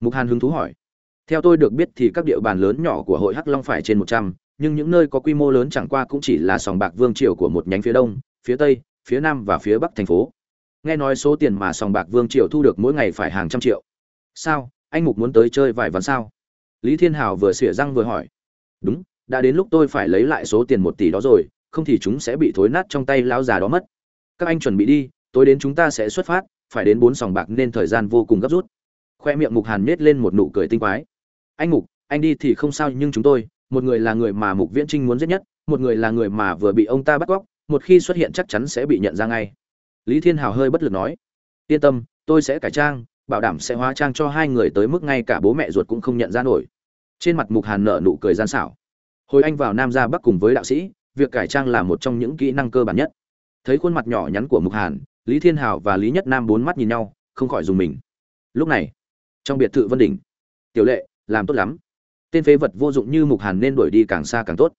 mục hàn hứng thú hỏi. Theo tôi được biết thì các địa bàn lớn nhỏ của hội hắc long phải trên một trăm, nhưng những nơi có quy mô lớn chẳng qua cũng chỉ là sòng bạc vương triều của một nhánh phía đông, phía tây, phía nam và phía bắc thành phố. Nghe nói số tiền mà sòng bạc vương triều thu được mỗi ngày phải hàng trăm triệu. Sao? Anh mục muốn tới chơi vài ván sao? Lý thiên hào vừa xỉa răng vừa hỏi. Đúng, đã đến lúc tôi phải lấy lại số tiền một tỷ đó rồi, không thì chúng sẽ bị thối nát trong tay lão già đó mất. Các anh chuẩn bị đi, tối đến chúng ta sẽ xuất phát, phải đến bốn sòng bạc nên thời gian vô cùng gấp rút khoe miệng mục hàn nết lên một nụ cười tinh quái. Anh mục, anh đi thì không sao nhưng chúng tôi, một người là người mà mục viễn trinh muốn giết nhất, một người là người mà vừa bị ông ta bắt cóc, một khi xuất hiện chắc chắn sẽ bị nhận ra ngay. Lý thiên hào hơi bất lực nói. Yên tâm, tôi sẽ cải trang, bảo đảm sẽ hóa trang cho hai người tới mức ngay cả bố mẹ ruột cũng không nhận ra nổi. Trên mặt mục hàn nở nụ cười gian xảo. Hồi anh vào nam ra bắc cùng với đạo sĩ, việc cải trang là một trong những kỹ năng cơ bản nhất. Thấy khuôn mặt nhỏ nhắn của mục hàn, lý thiên hào và lý nhất nam bốn mắt nhìn nhau, không khỏi dùng mình. Lúc này trong biệt thự vân đỉnh. Tiểu lệ, làm tốt lắm. Tên phế vật vô dụng như mục hàn nên đuổi đi càng xa càng tốt.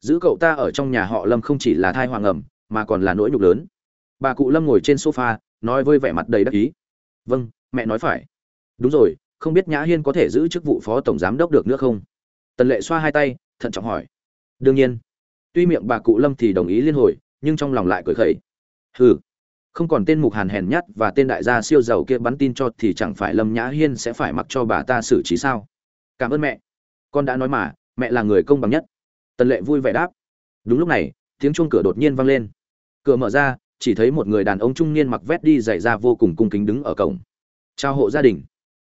Giữ cậu ta ở trong nhà họ lâm không chỉ là thai hoàng ẩm, mà còn là nỗi nhục lớn. Bà cụ lâm ngồi trên sofa, nói với vẻ mặt đầy đắc ý. Vâng mẹ nói phải. Đúng rồi, không biết nhã hiên có thể giữ chức vụ phó tổng giám đốc được nữa không? Tần lệ xoa hai tay, thận trọng hỏi. Đương nhiên. Tuy miệng bà cụ lâm thì đồng ý liên hồi, nhưng trong lòng lại cười khẩy. Hừ không còn tên mục hàn hèn nhát và tên đại gia siêu giàu kia bắn tin cho thì chẳng phải lâm nhã hiên sẽ phải mặc cho bà ta xử trí sao? Cảm ơn mẹ. Con đã nói mà, mẹ là người công bằng nhất. Tần lệ vui vẻ đáp. Đúng lúc này, tiếng chuông cửa đột nhiên vang lên. Cửa mở ra, chỉ thấy một người đàn ông trung niên mặc vét đi dày ra vô cùng cung kính đứng ở cổng. Chào hộ gia đình.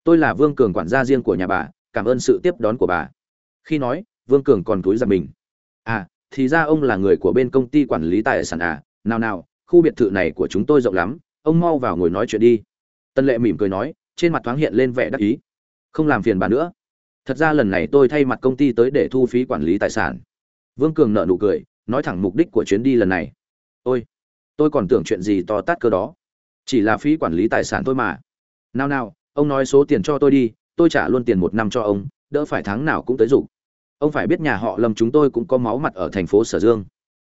Tôi là vương cường quản gia riêng của nhà bà, cảm ơn sự tiếp đón của bà. Khi nói, vương cường còn túi giặt mình. À thì ra ông là người của bên công ty quản lý tài sản à? Nào nào khu biệt thự này của chúng tôi rộng lắm, ông mau vào ngồi nói chuyện đi. Tân lệ mỉm cười nói, trên mặt thoáng hiện lên vẻ đắc ý. Không làm phiền bà nữa. Thật ra lần này tôi thay mặt công ty tới để thu phí quản lý tài sản. Vương cường nợ nụ cười, nói thẳng mục đích của chuyến đi lần này. Ôi, tôi còn tưởng chuyện gì to tát cơ đó. Chỉ là phí quản lý tài sản thôi mà. Nào nào, ông nói số tiền cho tôi đi, tôi trả luôn tiền một năm cho ông, đỡ phải tháng nào cũng tới rủ ông phải biết nhà họ lâm chúng tôi cũng có máu mặt ở thành phố sở dương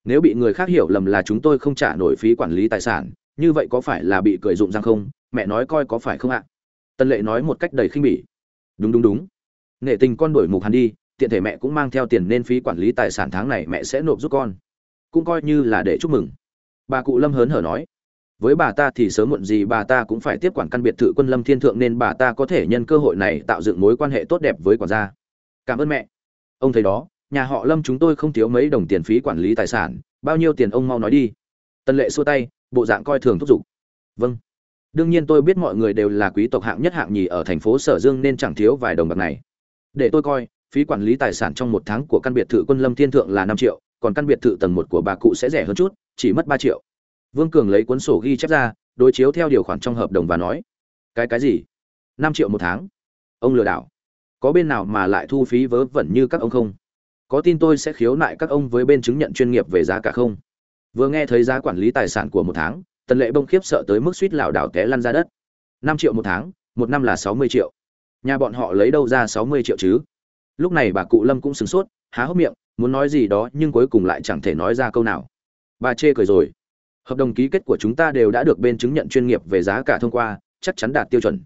nếu bị người khác hiểu lầm là chúng tôi không trả nổi phí quản lý tài sản, như vậy có phải là bị cười dụng răng không? Mẹ nói coi có phải không ạ? Tân lệ nói một cách đầy khinh bỉ. Đúng đúng đúng. Nghệ tình con đổi mục hàn đi, tiện thể mẹ cũng mang theo tiền nên phí quản lý tài sản tháng này mẹ sẽ nộp giúp con. Cũng coi như là để chúc mừng. Bà cụ lâm hớn hở nói. Với bà ta thì sớm muộn gì bà ta cũng phải tiếp quản căn biệt thự quân lâm thiên thượng nên bà ta có thể nhân cơ hội này tạo dựng mối quan hệ tốt đẹp với quản gia. Cảm ơn mẹ. Ông thấy đó nhà họ lâm chúng tôi không thiếu mấy đồng tiền phí quản lý tài sản, bao nhiêu tiền ông mau nói đi. Tân lệ xua tay, bộ dạng coi thường thúc giục. Vâng. Đương nhiên tôi biết mọi người đều là quý tộc hạng nhất hạng nhì ở thành phố sở dương nên chẳng thiếu vài đồng bạc này. Để tôi coi, phí quản lý tài sản trong một tháng của căn biệt thự quân lâm thiên thượng là năm triệu, còn căn biệt thự tầng một của bà cụ sẽ rẻ hơn chút, chỉ mất ba triệu. Vương cường lấy cuốn sổ ghi chép ra, đối chiếu theo điều khoản trong hợp đồng và nói, cái cái gì? Năm triệu một tháng? Ông lừa đảo. Có bên nào mà lại thu phí vớ vẩn như các ông không? Có tin tôi sẽ khiếu nại các ông với bên chứng nhận chuyên nghiệp về giá cả không? Vừa nghe thấy giá quản lý tài sản của một tháng, tần lệ bông khiếp sợ tới mức suýt lảo đảo té lăn ra đất. Năm triệu một tháng, một năm là sáu mươi triệu. Nhà bọn họ lấy đâu ra sáu mươi triệu chứ? Lúc này bà cụ lâm cũng sửng sốt, há hốc miệng, muốn nói gì đó nhưng cuối cùng lại chẳng thể nói ra câu nào. Bà chê cười rồi. Hợp đồng ký kết của chúng ta đều đã được bên chứng nhận chuyên nghiệp về giá cả thông qua, chắc chắn đạt tiêu chuẩn.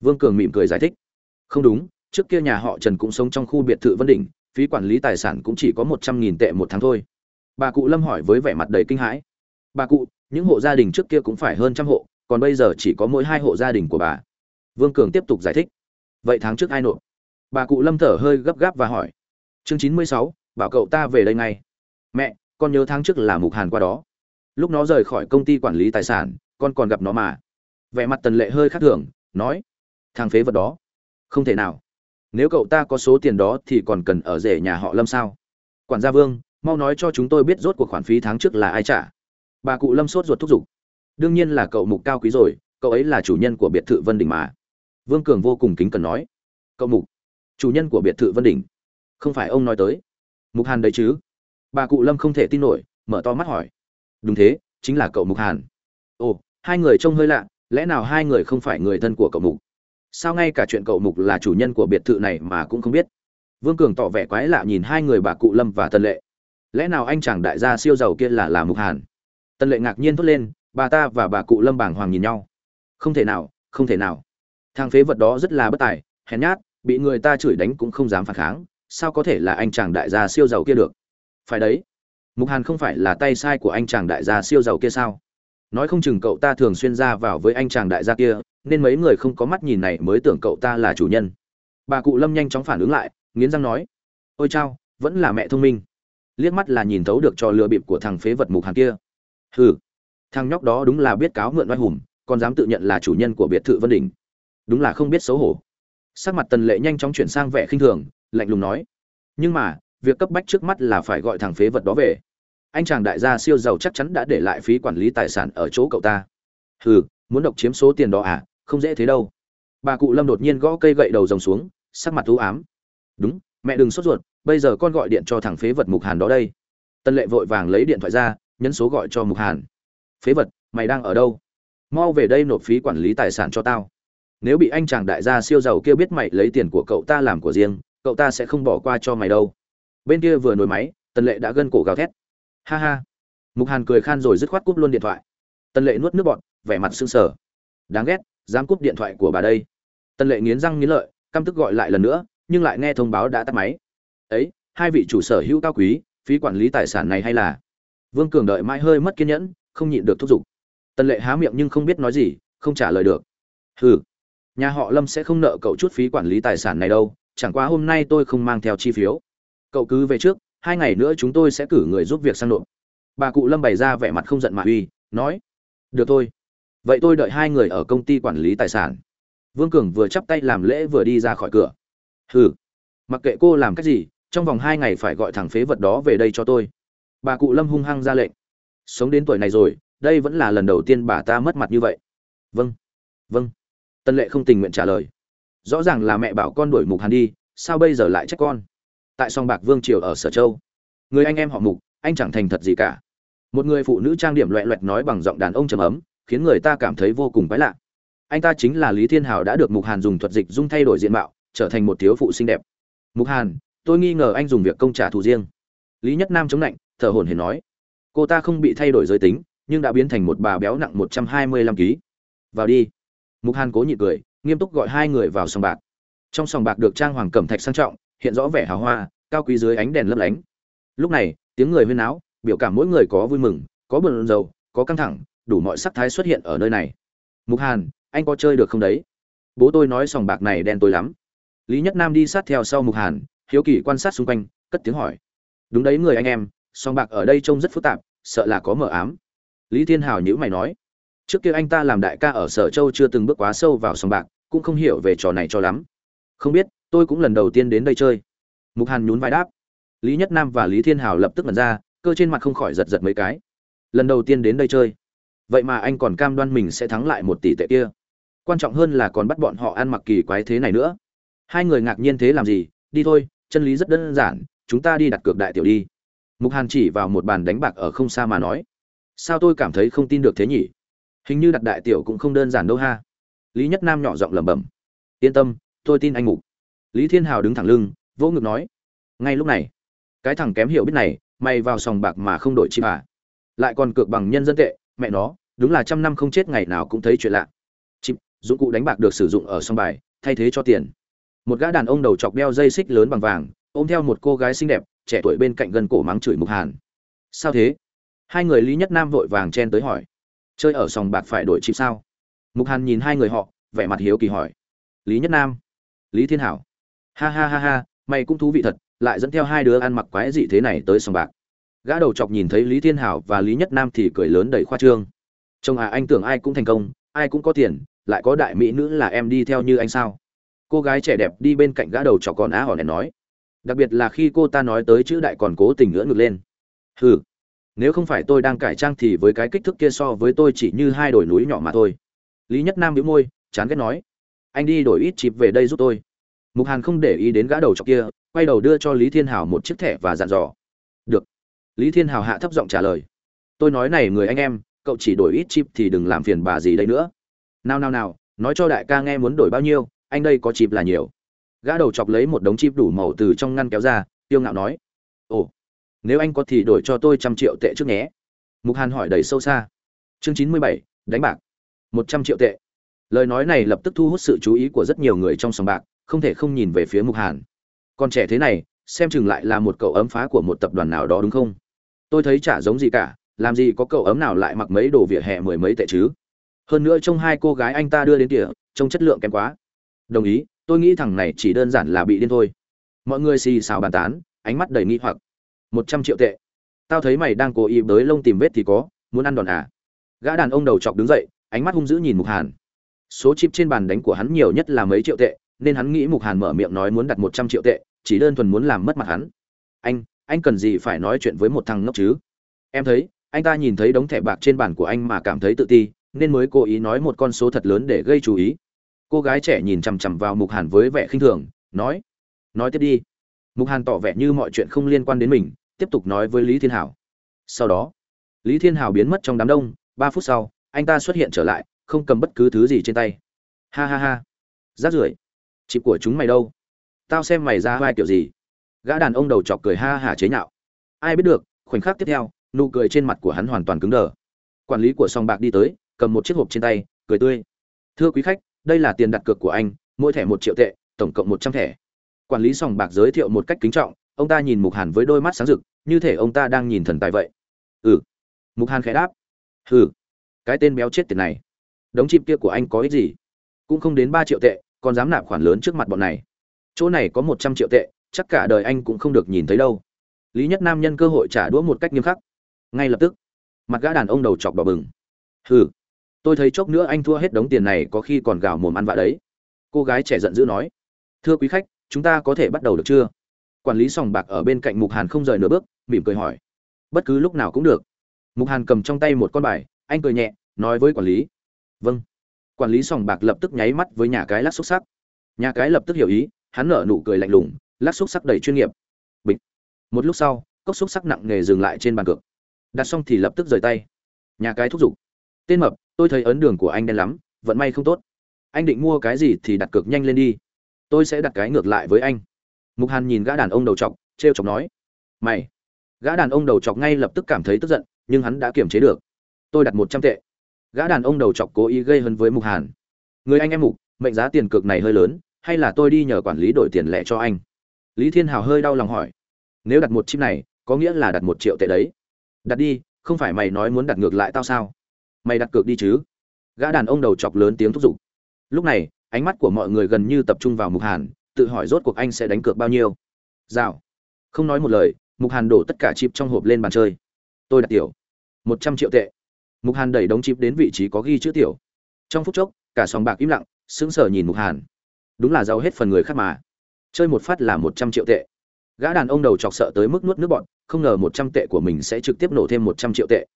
Vương cường mỉm cười giải thích. Không đúng, trước kia nhà họ trần cũng sống trong khu biệt thự vân đỉnh phí quản lý tài sản cũng chỉ có một trăm nghìn tệ một tháng thôi. Bà cụ lâm hỏi với vẻ mặt đầy kinh hãi. Bà cụ, những hộ gia đình trước kia cũng phải hơn trăm hộ, còn bây giờ chỉ có mỗi hai hộ gia đình của bà. Vương cường tiếp tục giải thích. Vậy tháng trước ai nộp? Bà cụ lâm thở hơi gấp gáp và hỏi. Chương chín mươi sáu, bảo cậu ta về đây ngay. Mẹ, con nhớ tháng trước là mục hàn qua đó. Lúc nó rời khỏi công ty quản lý tài sản, con còn gặp nó mà. Vẻ mặt tần lệ hơi khác thường, nói. Thằng phế vật đó. Không thể nào nếu cậu ta có số tiền đó thì còn cần ở rể nhà họ lâm sao? Quản gia vương, mau nói cho chúng tôi biết rốt cuộc khoản phí tháng trước là ai trả. Bà cụ lâm sốt ruột thúc giục. Đương nhiên là cậu mục cao quý rồi, cậu ấy là chủ nhân của biệt thự vân đình mà. Vương cường vô cùng kính cần nói. Cậu mục, chủ nhân của biệt thự vân đình không phải ông nói tới. Mục hàn đấy chứ? Bà cụ lâm không thể tin nổi, mở to mắt hỏi. Đúng thế, chính là cậu mục hàn. Ồ, hai người trông hơi lạ, lẽ nào hai người không phải người thân của cậu mục? Sao ngay cả chuyện cậu mục là chủ nhân của biệt thự này mà cũng không biết? Vương cường tỏ vẻ quái lạ nhìn hai người bà cụ lâm và tân lệ. Lẽ nào anh chàng đại gia siêu giàu kia là là mục hàn? Tân lệ ngạc nhiên thốt lên, bà ta và bà cụ lâm bàng hoàng nhìn nhau. Không thể nào, không thể nào. Thằng phế vật đó rất là bất tài, hèn nhát, bị người ta chửi đánh cũng không dám phản kháng, sao có thể là anh chàng đại gia siêu giàu kia được? Phải đấy. Mục hàn không phải là tay sai của anh chàng đại gia siêu giàu kia sao? Nói không chừng cậu ta thường xuyên ra vào với anh chàng đại gia kia, nên mấy người không có mắt nhìn này mới tưởng cậu ta là chủ nhân. Bà cụ lâm nhanh chóng phản ứng lại, nghiến răng nói, ôi chao, vẫn là mẹ thông minh. Liếc mắt là nhìn thấu được trò lừa bịp của thằng phế vật mục hàn kia. Hừ. Thằng nhóc đó đúng là biết cáo mượn oai hùng, còn dám tự nhận là chủ nhân của biệt thự vân đình đúng là không biết xấu hổ. Sắc mặt tần lệ nhanh chóng chuyển sang vẻ khinh thường, lạnh lùng nói, nhưng mà, việc cấp bách trước mắt là phải gọi thằng phế vật đó về anh chàng đại gia siêu giàu chắc chắn đã để lại phí quản lý tài sản ở chỗ cậu ta. Hừ, muốn độc chiếm số tiền đó à? Không dễ thế đâu. Bà cụ lâm đột nhiên gõ cây gậy đầu rồng xuống, sắc mặt thú ám. Đúng, mẹ đừng sốt ruột, bây giờ con gọi điện cho thằng phế vật mục hàn đó đây. Tân lệ vội vàng lấy điện thoại ra, nhấn số gọi cho mục hàn. Phế vật, mày đang ở đâu? Mau về đây nộp phí quản lý tài sản cho tao. Nếu bị anh chàng đại gia siêu giàu kia biết mày lấy tiền của cậu ta làm của riêng, cậu ta sẽ không bỏ qua cho mày đâu. Bên kia vừa nổi máy tần lệ đã gân cổ gào thét ha ha. Mục hàn cười khan rồi dứt khoát cúp luôn điện thoại. Tần lệ nuốt nước bọt, vẻ mặt sưng sờ. Đáng ghét, dám cúp điện thoại của bà đây. Tần lệ nghiến răng nghiến lợi, căm tức gọi lại lần nữa, nhưng lại nghe thông báo đã tắt máy. Ấy, hai vị chủ sở hữu cao quý, phí quản lý tài sản này hay là? Vương cường đợi mãi hơi mất kiên nhẫn, không nhịn được thúc giục. Tần lệ há miệng nhưng không biết nói gì, không trả lời được. Hừ, nhà họ lâm sẽ không nợ cậu chút phí quản lý tài sản này đâu, chẳng qua hôm nay tôi không mang theo chi phiếu. Cậu cứ về trước hai ngày nữa chúng tôi sẽ cử người giúp việc sang nộp. Bà cụ lâm bày ra vẻ mặt không giận mà uy, nói, được thôi. Vậy tôi đợi hai người ở công ty quản lý tài sản. Vương cường vừa chắp tay làm lễ vừa đi ra khỏi cửa. Hừ, mặc kệ cô làm cách gì, trong vòng hai ngày phải gọi thằng phế vật đó về đây cho tôi. Bà cụ lâm hung hăng ra lệnh. Sống đến tuổi này rồi, đây vẫn là lần đầu tiên bà ta mất mặt như vậy. Vâng vâng. Tân lệ không tình nguyện trả lời. Rõ ràng là mẹ bảo con đuổi mục hàn đi, sao bây giờ lại trách con? Tại song bạc vương triều ở sở châu. Người anh em họ mục, anh chẳng thành thật gì cả. Một người phụ nữ trang điểm loẹ loẹt nói bằng giọng đàn ông trầm ấm, khiến người ta cảm thấy vô cùng quái lạ. Anh ta chính là lý thiên hào đã được mục hàn dùng thuật dịch dung thay đổi diện mạo, trở thành một thiếu phụ xinh đẹp. Mục hàn, tôi nghi ngờ anh dùng việc công trả thù riêng. Lý nhất nam chống lạnh, thở hổn hển nói, cô ta không bị thay đổi giới tính, nhưng đã biến thành một bà béo nặng một trăm hai mươi lăm kg vào đi. Mục hàn cố nhịn cười, nghiêm túc gọi hai người vào sòng bạc. Trong sòng bạc được trang hoàng cẩm thạch sang trọng hiện rõ vẻ hào hoa, cao quý dưới ánh đèn lấp lánh. Lúc này, tiếng người huyên náo, biểu cảm mỗi người có vui mừng, có bờn dầu có căng thẳng, đủ mọi sắc thái xuất hiện ở nơi này. Mục hàn, anh có chơi được không đấy? Bố tôi nói sòng bạc này đen tối lắm. Lý nhất nam đi sát theo sau mục hàn, hiếu kỳ quan sát xung quanh, cất tiếng hỏi. Đúng đấy người anh em, sòng bạc ở đây trông rất phức tạp, sợ là có mờ ám. Lý thiên hào nhữ mày nói. Trước kia anh ta làm đại ca ở sở châu chưa từng bước quá sâu vào sòng bạc, cũng không hiểu về trò này cho lắm. Không biết tôi cũng lần đầu tiên đến đây chơi. Mục hàn nhún vai đáp. Lý nhất nam và lý thiên hào lập tức mật ra, cơ trên mặt không khỏi giật giật mấy cái. Lần đầu tiên đến đây chơi. Vậy mà anh còn cam đoan mình sẽ thắng lại một tỷ tệ kia. Quan trọng hơn là còn bắt bọn họ ăn mặc kỳ quái thế này nữa. Hai người ngạc nhiên thế làm gì? Đi thôi, chân lý rất đơn giản, chúng ta đi đặt cược đại tiểu đi. Mục hàn chỉ vào một bàn đánh bạc ở không xa mà nói. Sao tôi cảm thấy không tin được thế nhỉ? Hình như đặt đại tiểu cũng không đơn giản đâu ha. Lý nhất nam nhỏ giọng lẩm bẩm. Yên tâm, tôi tin anh mục lý thiên hào đứng thẳng lưng, vỗ ngực nói, ngay lúc này, cái thằng kém hiểu biết này, mày vào sòng bạc mà không đổi chi bà lại còn cược bằng nhân dân tệ, mẹ nó, đúng là trăm năm không chết ngày nào cũng thấy chuyện lạ. Chip dụng cụ đánh bạc được sử dụng ở sòng bài, thay thế cho tiền. Một gã đàn ông đầu chọc đeo dây xích lớn bằng vàng, ôm theo một cô gái xinh đẹp, trẻ tuổi bên cạnh gần cổ mắng chửi mục hàn. Sao thế? Hai người lý nhất nam vội vàng chen tới hỏi, chơi ở sòng bạc phải đổi chip sao? Mục hàn nhìn hai người họ, vẻ mặt hiếu kỳ hỏi, lý nhất nam, lý thiên hảo ha ha ha ha, mày cũng thú vị thật, lại dẫn theo hai đứa ăn mặc quái dị thế này tới sòng bạc. Gã đầu chọc nhìn thấy lý thiên hảo và lý nhất nam thì cười lớn đầy khoa trương. Chồng à anh tưởng ai cũng thành công, ai cũng có tiền, lại có đại mỹ nữ là em đi theo như anh sao? Cô gái trẻ đẹp đi bên cạnh gã đầu chọc còn á hỏ nén nói. Đặc biệt là khi cô ta nói tới chữ đại còn cố tình ngỡ ngực lên. Hừ, nếu không phải tôi đang cải trang thì với cái kích thước kia so với tôi chỉ như hai đồi núi nhỏ mà thôi. Lý nhất nam bĩu môi, chán ghét nói. Anh đi đổi ít chịp về đây giúp tôi mục hàn không để ý đến gã đầu chọc kia, quay đầu đưa cho lý thiên hào một chiếc thẻ và dặn dò. Được. Lý thiên hào hạ thấp giọng trả lời. Tôi nói này, người anh em, cậu chỉ đổi ít chip thì đừng làm phiền bà gì đây nữa. Nào nào nào, nói cho đại ca nghe muốn đổi bao nhiêu, anh đây có chip là nhiều. Gã đầu chọc lấy một đống chip đủ màu từ trong ngăn kéo ra tiêu ngạo nói. Ồ, nếu anh có thì đổi cho tôi trăm triệu tệ trước nhé. Mục hàn hỏi đầy sâu xa. Chương chín mươi bảy, đánh bạc. Một trăm triệu tệ lời nói này lập tức thu hút sự chú ý của rất nhiều người trong sòng bạc, không thể không nhìn về phía mục hàn. Còn trẻ thế này, xem chừng lại là một cậu ấm phá của một tập đoàn nào đó đúng không? Tôi thấy chả giống gì cả, làm gì có cậu ấm nào lại mặc mấy đồ vỉa hè mười mấy tệ chứ? Hơn nữa trong hai cô gái anh ta đưa đến tỉa, trông chất lượng kém quá. Đồng ý, tôi nghĩ thằng này chỉ đơn giản là bị điên thôi. Mọi người xì xào bàn tán, ánh mắt đầy nghi hoặc. Một trăm triệu tệ. Tao thấy mày đang cố ý bới lông tìm vết thì có, muốn ăn đòn à? Gã đàn ông đầu chọc đứng dậy, ánh mắt hung dữ nhìn mục hàn số chip trên bàn đánh của hắn nhiều nhất là mấy triệu tệ, nên hắn nghĩ mục hàn mở miệng nói muốn đặt một trăm triệu tệ, chỉ đơn thuần muốn làm mất mặt hắn. Anh anh cần gì phải nói chuyện với một thằng ngốc chứ? Em thấy, anh ta nhìn thấy đống thẻ bạc trên bàn của anh mà cảm thấy tự ti, nên mới cố ý nói một con số thật lớn để gây chú ý. Cô gái trẻ nhìn chằm chằm vào mục hàn với vẻ khinh thường, nói nói tiếp đi. Mục hàn tỏ vẻ như mọi chuyện không liên quan đến mình, tiếp tục nói với lý thiên hảo. Sau đó, lý thiên hảo biến mất trong đám đông, ba phút sau, anh ta xuất hiện trở lại không cầm bất cứ thứ gì trên tay. Ha ha ha. Rát rưởi. Chịp của chúng mày đâu? Tao xem mày ra vai kiểu gì? Gã đàn ông đầu chọc cười ha hả chế nhạo. Ai biết được, khoảnh khắc tiếp theo, nụ cười trên mặt của hắn hoàn toàn cứng đờ. Quản lý của song bạc đi tới, cầm một chiếc hộp trên tay, cười tươi. Thưa quý khách, đây là tiền đặt cược của anh, mỗi thẻ một triệu tệ, tổng cộng một trăm thẻ. Quản lý sòng bạc giới thiệu một cách kính trọng, ông ta nhìn mục hàn với đôi mắt sáng rực, như thể ông ta đang nhìn thần tài vậy. Ừ. Mục hàn khẽ đáp. Ừ. cái tên béo chết tiền này đống chim kia của anh có ích gì? Cũng không đến ba triệu tệ, còn dám nạp khoản lớn trước mặt bọn này. Chỗ này có một trăm triệu tệ, chắc cả đời anh cũng không được nhìn thấy đâu. Lý nhất nam nhân cơ hội trả đũa một cách nghiêm khắc. Ngay lập tức, mặt gã đàn ông đầu chọc đỏ bừng. Hừ, tôi thấy chốc nữa anh thua hết đống tiền này có khi còn gào mồm ăn vạ đấy. Cô gái trẻ giận dữ nói. Thưa quý khách, chúng ta có thể bắt đầu được chưa? Quản lý sòng bạc ở bên cạnh mục hàn không rời nửa bước, mỉm cười hỏi. Bất cứ lúc nào cũng được. Mục hàn cầm trong tay một con bài, anh cười nhẹ, nói với quản lý vâng. Quản lý sòng bạc lập tức nháy mắt với nhà cái lắc xúc sắc. Nhà cái lập tức hiểu ý, hắn nở nụ cười lạnh lùng, lắc xúc sắc đầy chuyên nghiệp. Bịch. Một lúc sau, cốc xúc sắc nặng nề dừng lại trên bàn cược. Đặt xong thì lập tức rời tay. Nhà cái thúc giục. Tên mập, tôi thấy ấn đường của anh đen lắm, vận may không tốt. Anh định mua cái gì thì đặt cược nhanh lên đi. Tôi sẽ đặt cái ngược lại với anh. Mục hàn nhìn gã đàn ông đầu chọc t r e o chọc nói. Mày. Gã đàn ông đầu chọc ngay lập tức cảm thấy tức giận, nhưng hắn đã kiềm chế được. Tôi đặt một trăm tệ gã đàn ông đầu chọc cố ý gây hấn với mục hàn. Người anh em mục, mệnh giá tiền cược này hơi lớn, hay là tôi đi nhờ quản lý đổi tiền lẻ cho anh? Lý thiên hào hơi đau lòng hỏi. Nếu đặt một chip này, có nghĩa là đặt một triệu tệ đấy. Đặt đi, không phải mày nói muốn đặt ngược lại tao sao? Mày đặt cược đi chứ. Gã đàn ông đầu chọc lớn tiếng thúc giục. Lúc này, ánh mắt của mọi người gần như tập trung vào mục hàn, tự hỏi rốt cuộc anh sẽ đánh cược bao nhiêu. Rào. Không nói một lời, mục hàn đổ tất cả chip trong hộp lên bàn chơi. Tôi đặt tiểu. Một trăm triệu tệ mục hàn đẩy đống chip đến vị trí có ghi chữ tiểu. Trong phút chốc, cả sòng bạc im lặng, sững sờ nhìn mục hàn. Đúng là giàu hết phần người khác mà. Chơi một phát là một trăm triệu tệ. Gã đàn ông đầu chọc sợ tới mức nuốt nước bọn không ngờ một trăm tệ của mình sẽ trực tiếp nổ thêm một trăm triệu tệ.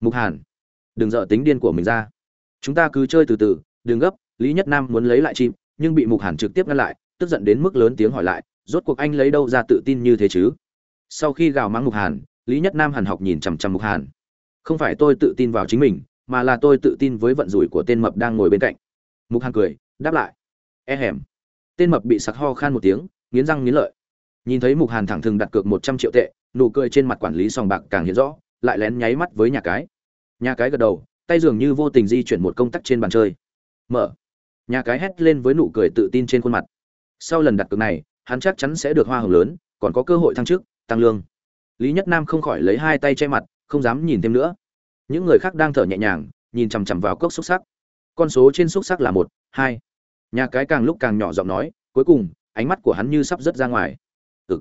Mục hàn, đừng dợ tính điên của mình ra. Chúng ta cứ chơi từ từ, đừng gấp, lý nhất nam muốn lấy lại chim, nhưng bị mục hàn trực tiếp ngăn lại, tức giận đến mức lớn tiếng hỏi lại, rốt cuộc anh lấy đâu ra tự tin như thế chứ? Sau khi gào mắng mục hàn, lý nhất nam hàn học nhìn chằm chằm mục hàn không phải tôi tự tin vào chính mình, mà là tôi tự tin với vận rủi của tên mập đang ngồi bên cạnh. Mục hàn cười, đáp lại. E hẻm tên mập bị sặc ho khan một tiếng, nghiến răng nghiến lợi. Nhìn thấy mục hàn thẳng thừng đặt cược một trăm triệu tệ, nụ cười trên mặt quản lý sòng bạc càng hiện rõ, lại lén nháy mắt với nhà cái. Nhà cái gật đầu, tay dường như vô tình di chuyển một công tắc trên bàn chơi. Mở. Nhà cái hét lên với nụ cười tự tin trên khuôn mặt. Sau lần đặt cược này, hắn chắc chắn sẽ được hoa hồng lớn, còn có cơ hội thăng chức, tăng lương. Lý nhất nam không khỏi lấy hai tay che mặt không dám nhìn thêm nữa. Những người khác đang thở nhẹ nhàng, nhìn chằm chằm vào cốc xúc sắc. Con số trên xúc sắc là một, hai. Nhà cái càng lúc càng nhỏ giọng nói, cuối cùng, ánh mắt của hắn như sắp rớt ra ngoài. Ừ.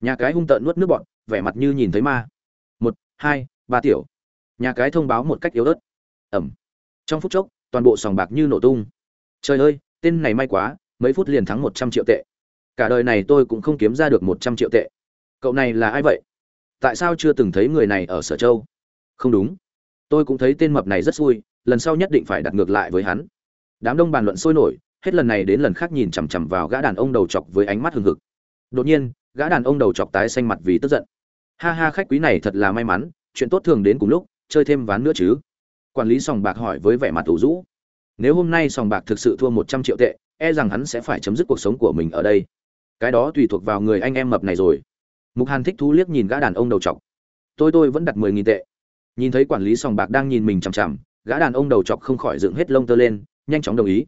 Nhà cái hung tợn nuốt nước bọn vẻ mặt như nhìn thấy ma. Một, hai, ba tiểu. Nhà cái thông báo một cách yếu ớt. Ẩm. Trong phút chốc, toàn bộ sòng bạc như nổ tung. Trời ơi, tên này may quá, mấy phút liền thắng một trăm triệu tệ. Cả đời này tôi cũng không kiếm ra được một trăm triệu tệ. Cậu này là ai vậy? Tại sao chưa từng thấy người này ở sở châu? Không đúng. Tôi cũng thấy tên mập này rất xui, lần sau nhất định phải đặt ngược lại với hắn. Đám đông bàn luận sôi nổi, hết lần này đến lần khác nhìn chằm chằm vào gã đàn ông đầu chọc với ánh mắt hừng hực. Đột nhiên, gã đàn ông đầu chọc tái xanh mặt vì tức giận. Ha ha, khách quý này thật là may mắn, chuyện tốt thường đến cùng lúc, chơi thêm ván nữa chứ. Quản lý sòng bạc hỏi với vẻ mặt ủ rũ. Nếu hôm nay sòng bạc thực sự thua một trăm triệu tệ e rằng hắn sẽ phải chấm dứt cuộc sống của mình ở đây. Cái đó tùy thuộc vào người anh em mập này rồi mục hàn thích thú liếc nhìn gã đàn ông đầu chọc. Tôi tôi vẫn đặt mười nghìn tệ. Nhìn thấy quản lý sòng bạc đang nhìn mình chằm chằm, gã đàn ông đầu chọc không khỏi dựng hết lông tơ lên, nhanh chóng đồng ý.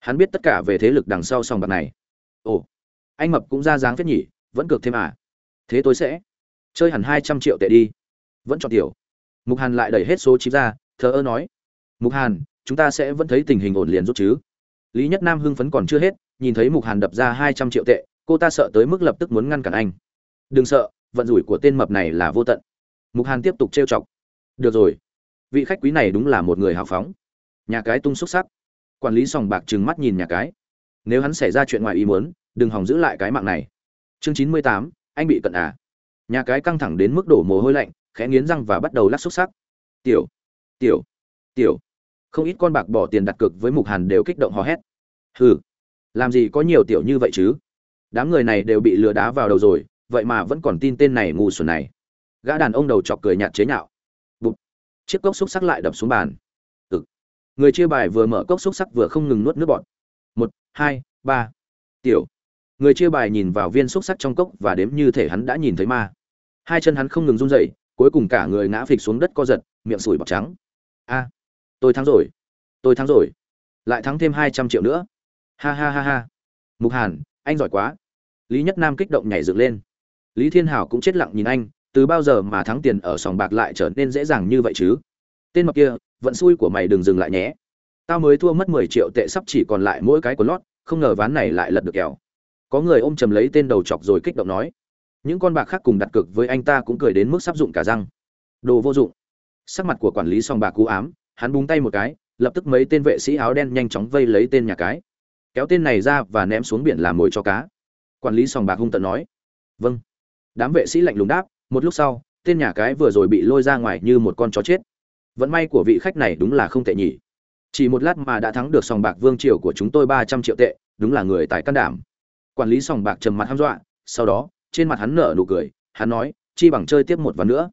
Hắn biết tất cả về thế lực đằng sau sòng bạc này. Ồ, anh mập cũng ra dáng phết nhỉ, vẫn cược thêm à? Thế tôi sẽ chơi hẳn hai trăm triệu tệ đi. Vẫn chọn tiểu. Mục hàn lại đẩy hết số chip ra, thờ ơ nói. Mục hàn, chúng ta sẽ vẫn thấy tình hình ổn liền rút chứ. Lý nhất nam hưng phấn còn chưa hết, nhìn thấy mục hàn đập ra hai trăm triệu tệ, cô ta sợ tới mức lập tức muốn ngăn cản anh đừng sợ, vận rủi của tên mập này là vô tận. Mục hàn tiếp tục trêu chọc. Được rồi. Vị khách quý này đúng là một người hào phóng. Nhà cái tung xúc sắc. Quản lý sòng bạc trừng mắt nhìn nhà cái. Nếu hắn xảy ra chuyện ngoài ý muốn, đừng hòng giữ lại cái mạng này. Chương chín mươi tám, anh bị cận à. Nhà cái căng thẳng đến mức đổ mồ hôi lạnh, khẽ nghiến răng và bắt đầu lắc xúc sắc. Tiểu tiểu tiểu. Không ít con bạc bỏ tiền đặt cược với mục hàn đều kích động hò hét. Hừ, làm gì có nhiều tiểu như vậy chứ? Đám người này đều bị lừa đá vào đầu rồi vậy mà vẫn còn tin tên này ngu xuẩn này. Gã đàn ông đầu chọc cười nhạt chế nhạo. Bụt. chiếc cốc xúc sắc lại đập xuống bàn. Ừ người chia bài vừa mở cốc xúc sắc vừa không ngừng nuốt nước bọt. Một, hai, ba. Tiểu. Người chia bài nhìn vào viên xúc sắc trong cốc và đếm như thể hắn đã nhìn thấy ma. Hai chân hắn không ngừng run rẩy, cuối cùng cả người ngã phịch xuống đất co giật, miệng sủi bọt trắng. A. Tôi thắng rồi. Tôi thắng rồi. Lại thắng thêm hai trăm triệu nữa. Ha ha ha ha. Mục hàn, anh giỏi quá. Lý nhất nam kích động nhảy dựng lên lý thiên hảo cũng chết lặng nhìn anh, từ bao giờ mà thắng tiền ở sòng bạc lại trở nên dễ dàng như vậy chứ? Tên mập kia, vận xui của mày đừng dừng lại nhé. Tao mới thua mất mười triệu tệ sắp chỉ còn lại mỗi cái của lót, không ngờ ván này lại lật được kèo có người ôm chầm lấy tên đầu chọc rồi kích động nói. Những con bạc khác cùng đặt cược với anh ta cũng cười đến mức sắp dụng cả răng. Đồ vô dụng. Sắc mặt của quản lý sòng bạc cú ám, hắn búng tay một cái, lập tức mấy tên vệ sĩ áo đen nhanh chóng vây lấy tên nhà cái. Kéo tên này ra và ném xuống biển làm mồi cho cá. Quản lý sòng bạc hung tận nói. Vâng đám vệ sĩ lạnh lùng đáp, một lúc sau, tên nhà cái vừa rồi bị lôi ra ngoài như một con chó chết. Vận may của vị khách này đúng là không tệ nhỉ. Chỉ một lát mà đã thắng được sòng bạc vương triều của chúng tôi ba trăm triệu tệ, đúng là người tài can đảm. Quản lý sòng bạc trầm mặt hăm dọa, sau đó, trên mặt hắn nở nụ cười, hắn nói, chi bằng chơi tiếp một ván nữa.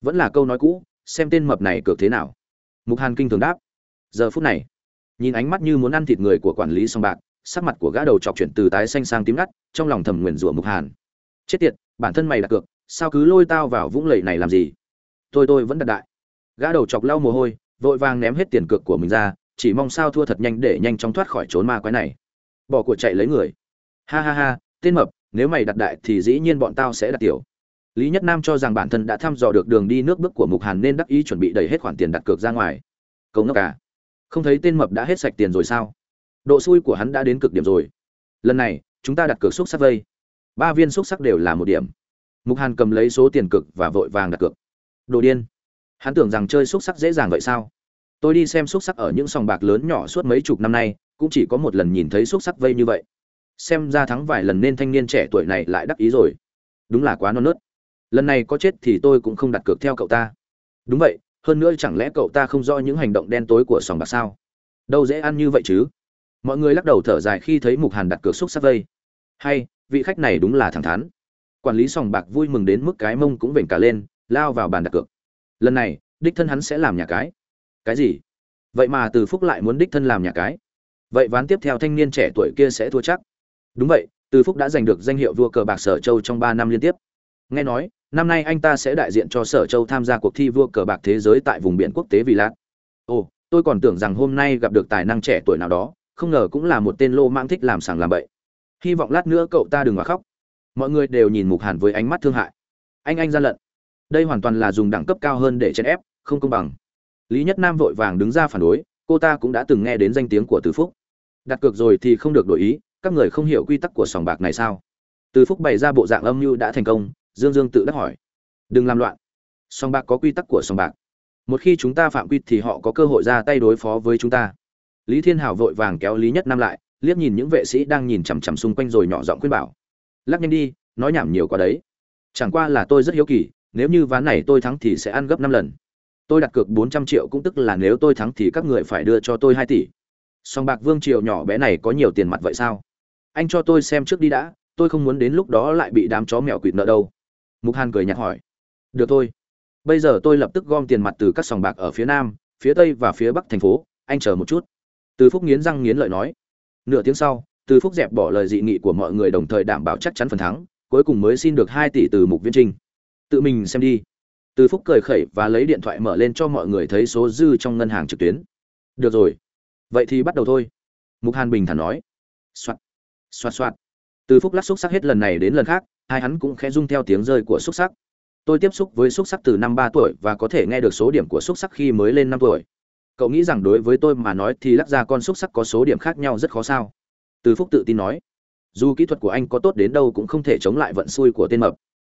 Vẫn là câu nói cũ, xem tên mập này cược thế nào. Mục hàn kinh thường đáp, giờ phút này, nhìn ánh mắt như muốn ăn thịt người của quản lý sòng bạc, sắc mặt của gã đầu chọc chuyển từ tái xanh sang tím ngắt, trong lòng thầm nguyền rủa mục hàn. Chết tiệt bản thân mày đặt cược, sao cứ lôi tao vào vũng lầy này làm gì? Tôi tôi vẫn đặt đại. Gã đầu chọc lau mồ hôi, vội vàng ném hết tiền cược của mình ra, chỉ mong sao thua thật nhanh để nhanh chóng thoát khỏi trốn ma quái này. Bỏ của chạy lấy người. Ha ha ha, tên mập, nếu mày đặt đại thì dĩ nhiên bọn tao sẽ đặt tiểu. Lý nhất nam cho rằng bản thân đã thăm dò được đường đi nước bước của mục hàn nên đắc ý chuẩn bị đẩy hết khoản tiền đặt cược ra ngoài. Cậu ngốc cả không thấy tên mập đã hết sạch tiền rồi sao? Độ xui của hắn đã đến cực điểm rồi. Lần này, chúng ta đặt cược xúc sắc vây ba viên xúc sắc đều là một điểm. Mục hàn cầm lấy số tiền cực và vội vàng đặt cược. Đồ điên. Hắn tưởng rằng chơi xúc sắc dễ dàng vậy sao? Tôi đi xem xúc sắc ở những sòng bạc lớn nhỏ suốt mấy chục năm nay, cũng chỉ có một lần nhìn thấy xúc sắc vây như vậy. Xem ra thắng vài lần nên thanh niên trẻ tuổi này lại đắc ý rồi. Đúng là quá non nớt. Lần này có chết thì tôi cũng không đặt cược theo cậu ta. Đúng vậy, hơn nữa chẳng lẽ cậu ta không rõ những hành động đen tối của sòng bạc sao? Đâu dễ ăn như vậy chứ? Mọi người lắc đầu thở dài khi thấy mục hàn đặt cược xúc sắc vây. Hay vị khách này đúng là thẳng thắn. Quản lý sòng bạc vui mừng đến mức cái mông cũng vểnh cả lên, lao vào bàn đặt cược. Lần này, đích thân hắn sẽ làm nhà cái. Cái gì? Vậy mà từ phúc lại muốn đích thân làm nhà cái. Vậy ván tiếp theo thanh niên trẻ tuổi kia sẽ thua chắc. Đúng vậy, từ phúc đã giành được danh hiệu vua cờ bạc sở châu trong ba năm liên tiếp. Nghe nói, năm nay anh ta sẽ đại diện cho sở châu tham gia cuộc thi vua cờ bạc thế giới tại vùng biển quốc tế vì lạt. Ồ, tôi còn tưởng rằng hôm nay gặp được tài năng trẻ tuổi nào đó, không ngờ cũng là một tên lô mang thích làm sàng làm bậy hy vọng lát nữa cậu ta đừng mà khóc. Mọi người đều nhìn mục hàn với ánh mắt thương hại. Anh anh gian lận. Đây hoàn toàn là dùng đẳng cấp cao hơn để chèn ép, không công bằng. Lý nhất nam vội vàng đứng ra phản đối, cô ta cũng đã từng nghe đến danh tiếng của từ phúc. Đặt cược rồi thì không được đổi ý, các người không hiểu quy tắc của sòng bạc này sao? Từ phúc bày ra bộ dạng âm mưu đã thành công, dương dương tự đắc hỏi. Đừng làm loạn. Sòng bạc có quy tắc của sòng bạc. Một khi chúng ta phạm quy thì họ có cơ hội ra tay đối phó với chúng ta. Lý thiên hảo vội vàng kéo lý nhất nam lại liếc nhìn những vệ sĩ đang nhìn chằm chằm xung quanh rồi nhỏ giọng khuyên bảo. Lắc nhanh đi, nói nhảm nhiều quá đấy. Chẳng qua là tôi rất hiếu kỳ, nếu như ván này tôi thắng thì sẽ ăn gấp năm lần. Tôi đặt cược bốn trăm triệu cũng tức là nếu tôi thắng thì các người phải đưa cho tôi hai tỷ. Song bạc vương triều nhỏ bé này có nhiều tiền mặt vậy sao? Anh cho tôi xem trước đi đã, tôi không muốn đến lúc đó lại bị đám chó mèo quỵt nợ đâu. Mục hàn cười nhạt hỏi. Được thôi. Bây giờ tôi lập tức gom tiền mặt từ các sòng bạc ở phía nam, phía tây và phía bắc thành phố, anh chờ một chút. Từ phúc nghiến răng nghiến lợi nói nửa tiếng sau, từ phúc dẹp bỏ lời dị nghị của mọi người đồng thời đảm bảo chắc chắn phần thắng, cuối cùng mới xin được hai tỷ từ mục viên trinh. Tự mình xem đi. Từ phúc cười khẩy và lấy điện thoại mở lên cho mọi người thấy số dư trong ngân hàng trực tuyến. Được rồi. Vậy thì bắt đầu thôi. Mục hàn bình thản nói. Soạt. Soạt soạt. từ phúc lắc xúc sắc hết lần này đến lần khác, hai hắn cũng khẽ rung theo tiếng rơi của xúc sắc. Tôi tiếp xúc với xúc sắc từ năm ba tuổi và có thể nghe được số điểm của xúc sắc khi mới lên năm tuổi cậu nghĩ rằng đối với tôi mà nói thì lắc ra con xúc sắc có số điểm khác nhau rất khó sao? Từ phúc tự tin nói. Dù kỹ thuật của anh có tốt đến đâu cũng không thể chống lại vận xui của tên mập.